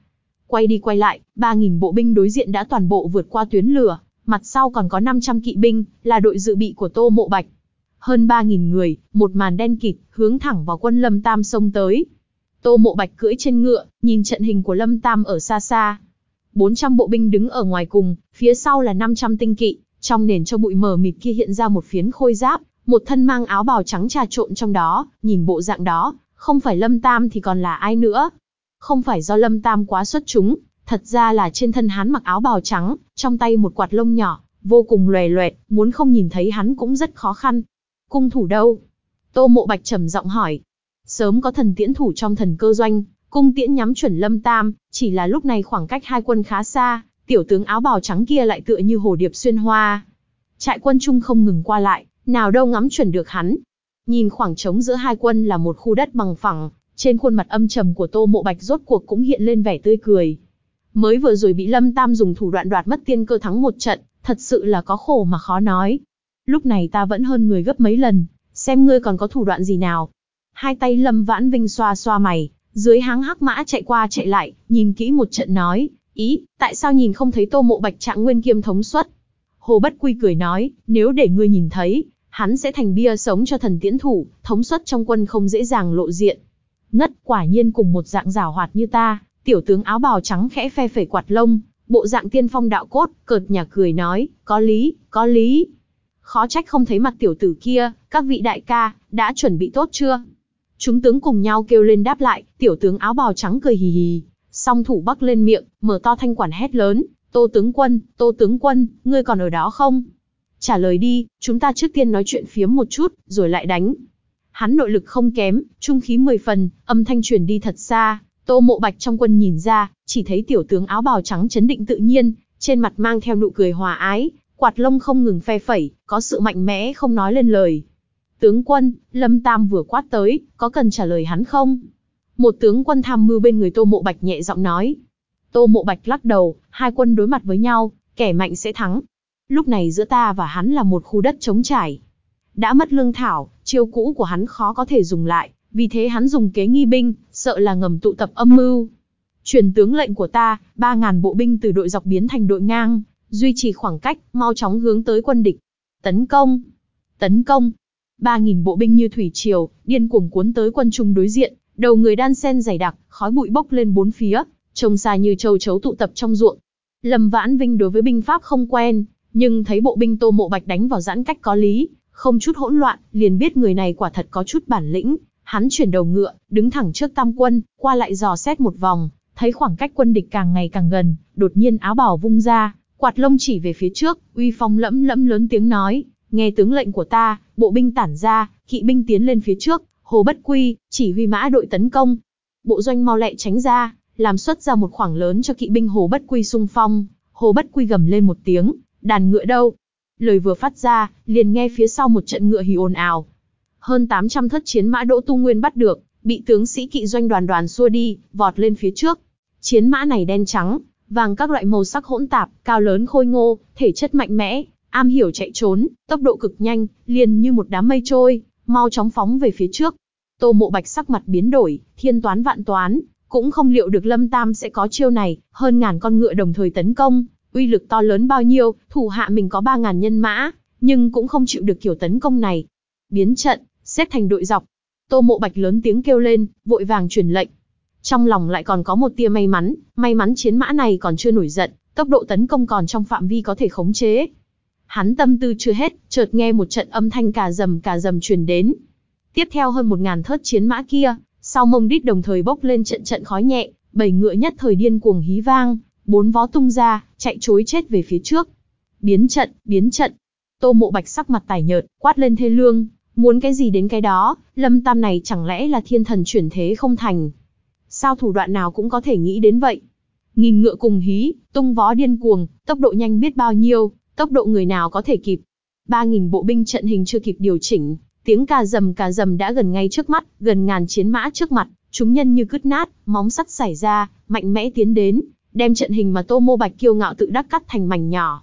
Speaker 1: Quay đi quay lại, 3.000 bộ binh đối diện đã toàn bộ vượt qua tuyến lửa, mặt sau còn có 500 kỵ binh, là đội dự bị của tô mộ bạch hơn 3.000 người, một màn đen kịt, hướng thẳng vào quân Lâm Tam sông tới. Tô Mộ Bạch cưỡi trên ngựa, nhìn trận hình của Lâm Tam ở xa xa. 400 bộ binh đứng ở ngoài cùng, phía sau là 500 tinh kỵ, trong nền cho bụi mờ mịt kia hiện ra một phiến khôi giáp, một thân mang áo bào trắng trà trộn trong đó, nhìn bộ dạng đó, không phải Lâm Tam thì còn là ai nữa. Không phải do Lâm Tam quá xuất chúng, thật ra là trên thân hắn mặc áo bào trắng, trong tay một quạt lông nhỏ, vô cùng lòe loẹt, muốn không nhìn thấy hắn cũng rất khó khăn cung thủ đâu? Tô Mộ Bạch trầm giọng hỏi. sớm có thần tiễn thủ trong thần cơ doanh, cung tiễn nhắm chuẩn Lâm Tam, chỉ là lúc này khoảng cách hai quân khá xa, tiểu tướng áo bào trắng kia lại tựa như hồ điệp xuyên hoa. Trại quân chung không ngừng qua lại, nào đâu ngắm chuẩn được hắn. Nhìn khoảng trống giữa hai quân là một khu đất bằng phẳng, trên khuôn mặt âm trầm của Tô Mộ Bạch rốt cuộc cũng hiện lên vẻ tươi cười. Mới vừa rồi bị Lâm Tam dùng thủ đoạn đoạt mất tiên cơ thắng một trận, thật sự là có khổ mà khó nói. Lúc này ta vẫn hơn người gấp mấy lần, xem ngươi còn có thủ đoạn gì nào. Hai tay Lâm Vãn Vinh xoa xoa mày, dưới háng hắc mã chạy qua chạy lại, nhìn kỹ một trận nói, ý, tại sao nhìn không thấy tô mộ bạch trạng nguyên kiêm thống suất? Hồ Bất Quy cười nói, nếu để ngươi nhìn thấy, hắn sẽ thành bia sống cho thần tiễn thủ, thống suất trong quân không dễ dàng lộ diện. Ngất quả nhiên cùng một dạng rào hoạt như ta, tiểu tướng áo bào trắng khẽ phe phẩy quạt lông, bộ dạng tiên phong đạo cốt, cợt nhà cười nói, có lý, có lý. Khó trách không thấy mặt tiểu tử kia, các vị đại ca, đã chuẩn bị tốt chưa? Chúng tướng cùng nhau kêu lên đáp lại, tiểu tướng áo bào trắng cười hì hì, song thủ bắc lên miệng, mở to thanh quản hét lớn, tô tướng quân, tô tướng quân, ngươi còn ở đó không? Trả lời đi, chúng ta trước tiên nói chuyện phiếm một chút, rồi lại đánh. Hắn nội lực không kém, trung khí mười phần, âm thanh truyền đi thật xa, tô mộ bạch trong quân nhìn ra, chỉ thấy tiểu tướng áo bào trắng chấn định tự nhiên, trên mặt mang theo nụ cười hòa ái, quạt lông không ngừng phe phẩy, có sự mạnh mẽ không nói lên lời. Tướng quân, Lâm Tam vừa quát tới, có cần trả lời hắn không? Một tướng quân tham mưu bên người Tô Mộ Bạch nhẹ giọng nói. Tô Mộ Bạch lắc đầu, hai quân đối mặt với nhau, kẻ mạnh sẽ thắng. Lúc này giữa ta và hắn là một khu đất trống trải. Đã mất lương thảo, chiêu cũ của hắn khó có thể dùng lại, vì thế hắn dùng kế nghi binh, sợ là ngầm tụ tập âm mưu. Truyền tướng lệnh của ta, 3.000 bộ binh từ đội dọc biến thành đội ngang, duy trì khoảng cách, mau chóng hướng tới quân địch. Tấn công! Tấn công! 3.000 bộ binh như thủy triều, điên cuồng cuốn tới quân trung đối diện, đầu người đan sen dày đặc, khói bụi bốc lên bốn phía, trông xa như châu chấu tụ tập trong ruộng. Lâm Vãn Vinh đối với binh pháp không quen, nhưng thấy bộ binh Tô Mộ Bạch đánh vào giãn cách có lý, không chút hỗn loạn, liền biết người này quả thật có chút bản lĩnh. Hắn chuyển đầu ngựa, đứng thẳng trước tam quân, qua lại dò xét một vòng, thấy khoảng cách quân địch càng ngày càng gần, đột nhiên áo bào vung ra, quạt lông chỉ về phía trước, uy phong lẫm lẫm lớn tiếng nói, nghe tướng lệnh của ta, bộ binh tản ra, kỵ binh tiến lên phía trước, Hồ Bất Quy, chỉ huy mã đội tấn công. Bộ doanh mau lẹ tránh ra, làm xuất ra một khoảng lớn cho kỵ binh Hồ Bất Quy xung phong. Hồ Bất Quy gầm lên một tiếng, đàn ngựa đâu? Lời vừa phát ra, liền nghe phía sau một trận ngựa hì ồn ào. Hơn 800 thất chiến mã Đỗ Tu Nguyên bắt được, bị tướng sĩ kỵ doanh đoàn đoàn xua đi, vọt lên phía trước. Chiến mã này đen trắng, vàng các loại màu sắc hỗn tạp, cao lớn khôi ngô, thể chất mạnh mẽ, am hiểu chạy trốn, tốc độ cực nhanh, liền như một đám mây trôi, mau chóng phóng về phía trước. Tô Mộ Bạch sắc mặt biến đổi, thiên toán vạn toán, cũng không liệu được Lâm Tam sẽ có chiêu này, hơn ngàn con ngựa đồng thời tấn công, uy lực to lớn bao nhiêu, thủ hạ mình có ba ngàn nhân mã, nhưng cũng không chịu được kiểu tấn công này. Biến trận, xếp thành đội dọc. Tô Mộ Bạch lớn tiếng kêu lên, vội vàng truyền lệnh. Trong lòng lại còn có một tia may mắn, may mắn chiến mã này còn chưa nổi giận, tốc độ tấn công còn trong phạm vi có thể khống chế. Hắn tâm tư chưa hết, chợt nghe một trận âm thanh cà rầm cà rầm truyền đến. Tiếp theo hơn một ngàn thớt chiến mã kia, sau mông đít đồng thời bốc lên trận trận khói nhẹ, bảy ngựa nhất thời điên cuồng hí vang, bốn vó tung ra, chạy chối chết về phía trước. Biến trận, biến trận. Tô mộ bạch sắc mặt tải nhợt, quát lên thê lương, muốn cái gì đến cái đó, lâm tam này chẳng lẽ là thiên thần chuyển thế không thành. Sao thủ đoạn nào cũng có thể nghĩ đến vậy. Nghìn ngựa cùng hí, tung vó điên cuồng, tốc độ nhanh biết bao nhiêu, tốc độ người nào có thể kịp. Ba nghìn bộ binh trận hình chưa kịp điều chỉnh, tiếng cà rầm cà rầm đã gần ngay trước mắt, gần ngàn chiến mã trước mặt, chúng nhân như cứt nát, móng sắt xảy ra, mạnh mẽ tiến đến, đem trận hình mà Tô Mô Bạch kiêu ngạo tự đắc cắt thành mảnh nhỏ.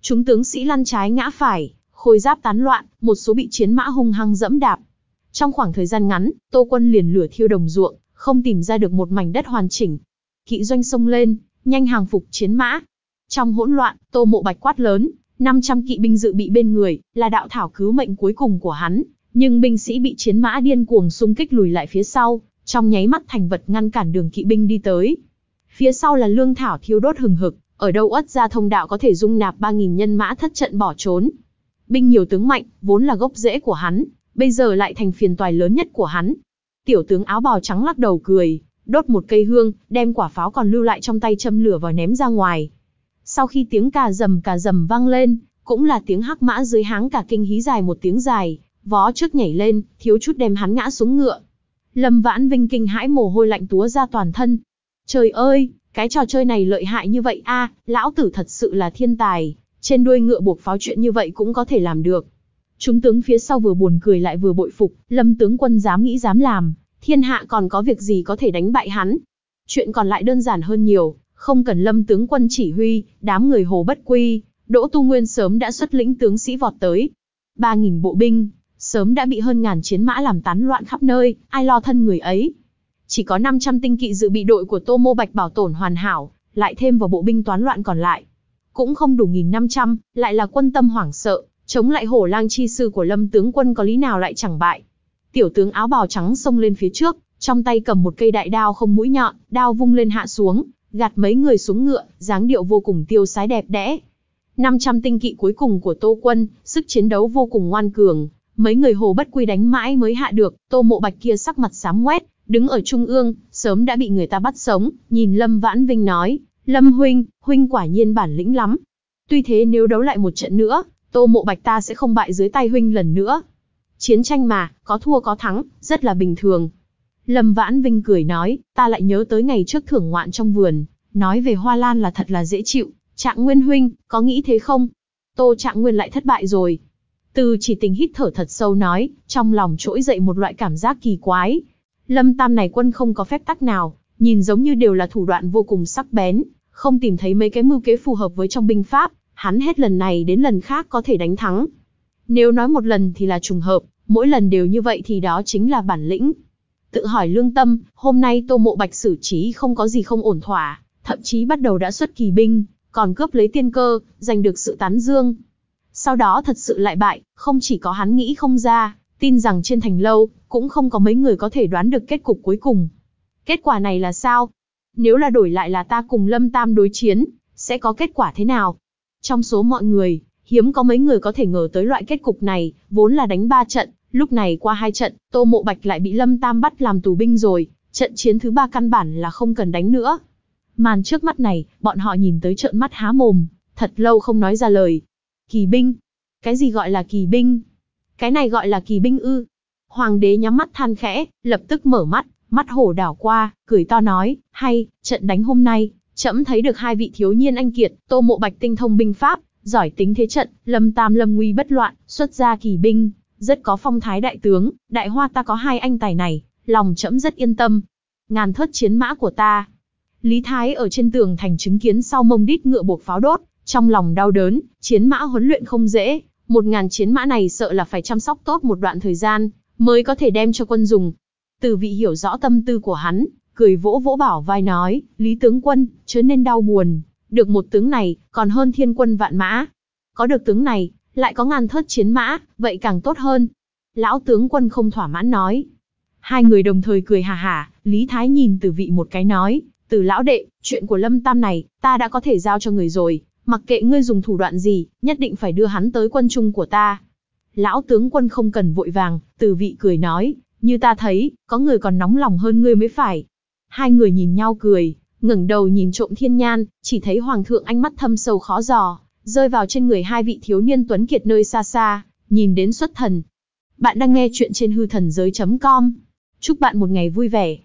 Speaker 1: Chúng tướng sĩ lăn trái ngã phải, khôi giáp tán loạn, một số bị chiến mã hung hăng dẫm đạp. Trong khoảng thời gian ngắn, Tô Quân liền lửa thiêu đồng ruộng, không tìm ra được một mảnh đất hoàn chỉnh. Kỵ doanh xông lên, nhanh hàng phục chiến mã, trong hỗn loạn, Tô Mộ Bạch quát lớn, 500 kỵ binh dự bị bên người, là đạo thảo cứu mệnh cuối cùng của hắn, nhưng binh sĩ bị chiến mã điên cuồng xung kích lùi lại phía sau, trong nháy mắt thành vật ngăn cản đường kỵ binh đi tới. Phía sau là lương thảo thiêu đốt hừng hực, ở đâu ất ra thông đạo có thể dung nạp 3.000 nhân mã thất trận bỏ trốn. Binh nhiều tướng mạnh, vốn là gốc rễ của hắn, bây giờ lại thành phiền toài lớn nhất của hắn. Tiểu tướng áo bào trắng lắc đầu cười, đốt một cây hương, đem quả pháo còn lưu lại trong tay châm lửa vào ném ra ngoài. Sau khi tiếng cà rầm cà rầm vang lên, cũng là tiếng hắc mã dưới háng cả kinh hí dài một tiếng dài, vó trước nhảy lên, thiếu chút đem hắn ngã xuống ngựa. Lâm Vãn Vinh kinh hãi mồ hôi lạnh túa ra toàn thân. Trời ơi, cái trò chơi này lợi hại như vậy a, lão tử thật sự là thiên tài, trên đuôi ngựa buộc pháo chuyện như vậy cũng có thể làm được. Chúng tướng phía sau vừa buồn cười lại vừa bội phục, Lâm tướng quân dám nghĩ dám làm, thiên hạ còn có việc gì có thể đánh bại hắn. Chuyện còn lại đơn giản hơn nhiều, không cần Lâm tướng quân chỉ huy, đám người hồ bất quy, Đỗ Tu Nguyên sớm đã xuất lĩnh tướng sĩ vọt tới. 3.000 bộ binh, sớm đã bị hơn ngàn chiến mã làm tán loạn khắp nơi, ai lo thân người ấy. Chỉ có 500 tinh kỵ dự bị đội của Tô Mô Bạch bảo tồn hoàn hảo, lại thêm vào bộ binh toán loạn còn lại. Cũng không đủ 1.500, lại là quân tâm hoảng sợ, chống lại hổ lang chi sư của lâm tướng quân có lý nào lại chẳng bại. Tiểu tướng áo bào trắng xông lên phía trước, trong tay cầm một cây đại đao không mũi nhọn, đao vung lên hạ xuống, gạt mấy người xuống ngựa, dáng điệu vô cùng tiêu sái đẹp đẽ. 500 tinh kỵ cuối cùng của Tô Quân, sức chiến đấu vô cùng ngoan cường, mấy người hồ bất quy đánh mãi mới hạ được, Tô Mộ Bạch kia sắc mặt xám ngoét, đứng ở trung ương, sớm đã bị người ta bắt sống, nhìn Lâm Vãn Vinh nói, Lâm huynh, huynh quả nhiên bản lĩnh lắm. Tuy thế nếu đấu lại một trận nữa, Tô Mộ Bạch ta sẽ không bại dưới tay huynh lần nữa. Chiến tranh mà, có thua có thắng, rất là bình thường. Lâm Vãn Vinh cười nói, ta lại nhớ tới ngày trước thưởng ngoạn trong vườn, nói về hoa lan là thật là dễ chịu, Trạng Nguyên huynh, có nghĩ thế không? Tô Trạng Nguyên lại thất bại rồi. Từ chỉ tình hít thở thật sâu nói, trong lòng trỗi dậy một loại cảm giác kỳ quái. Lâm Tam này quân không có phép tắc nào, nhìn giống như đều là thủ đoạn vô cùng sắc bén, không tìm thấy mấy cái mưu kế phù hợp với trong binh pháp, hắn hết lần này đến lần khác có thể đánh thắng. Nếu nói một lần thì là trùng hợp, mỗi lần đều như vậy thì đó chính là bản lĩnh. Tự hỏi lương tâm, hôm nay Tô Mộ Bạch xử trí không có gì không ổn thỏa, thậm chí bắt đầu đã xuất kỳ binh, còn cướp lấy tiên cơ, giành được sự tán dương. Sau đó thật sự lại bại, không chỉ có hắn nghĩ không ra, tin rằng trên thành lâu, cũng không có mấy người có thể đoán được kết cục cuối cùng. Kết quả này là sao? Nếu là đổi lại là ta cùng Lâm Tam đối chiến, sẽ có kết quả thế nào? Trong số mọi người, hiếm có mấy người có thể ngờ tới loại kết cục này, vốn là đánh ba trận, lúc này qua hai trận, Tô Mộ Bạch lại bị Lâm Tam bắt làm tù binh rồi, trận chiến thứ ba căn bản là không cần đánh nữa. Màn trước mắt này, bọn họ nhìn tới trợn mắt há mồm, thật lâu không nói ra lời. Kỳ binh? Cái gì gọi là kỳ binh? Cái này gọi là kỳ binh ư? Hoàng đế nhắm mắt than khẽ, lập tức mở mắt, mắt hổ đảo qua, cười to nói, hay, trận đánh hôm nay, trẫm thấy được hai vị thiếu niên anh kiệt, tô mộ bạch tinh thông binh pháp, giỏi tính thế trận, lâm tam lâm nguy bất loạn, xuất ra kỳ binh, rất có phong thái đại tướng, đại hoa ta có hai anh tài này, lòng trẫm rất yên tâm. Ngàn thớt chiến mã của ta, Lý Thái ở trên tường thành chứng kiến sau mông đít ngựa buộc pháo đốt, trong lòng đau đớn, chiến mã huấn luyện không dễ, một ngàn chiến mã này sợ là phải chăm sóc tốt một đoạn thời gian, mới có thể đem cho quân dùng. Từ vị hiểu rõ tâm tư của hắn, cười vỗ vỗ bảo vai nói, Lý tướng quân, chớ nên đau buồn, được một tướng này, còn hơn thiên quân vạn mã. Có được tướng này, lại có ngàn thớt chiến mã, vậy càng tốt hơn. Lão tướng quân không thỏa mãn nói. Hai người đồng thời cười hà hà, Lý Thái nhìn từ vị một cái nói, từ lão đệ, chuyện của Lâm Tam này, ta đã có thể giao cho người rồi, mặc kệ ngươi dùng thủ đoạn gì, nhất định phải đưa hắn tới quân chung của ta. Lão tướng quân không cần vội vàng, từ vị cười nói, như ta thấy, có người còn nóng lòng hơn ngươi mới phải. Hai người nhìn nhau cười, ngẩng đầu nhìn trộm thiên nhan, chỉ thấy hoàng thượng ánh mắt thâm sâu khó dò, rơi vào trên người hai vị thiếu niên tuấn kiệt nơi xa xa, nhìn đến xuất thần. Bạn đang nghe chuyện trên hư thần giới.com. Chúc bạn một ngày vui vẻ.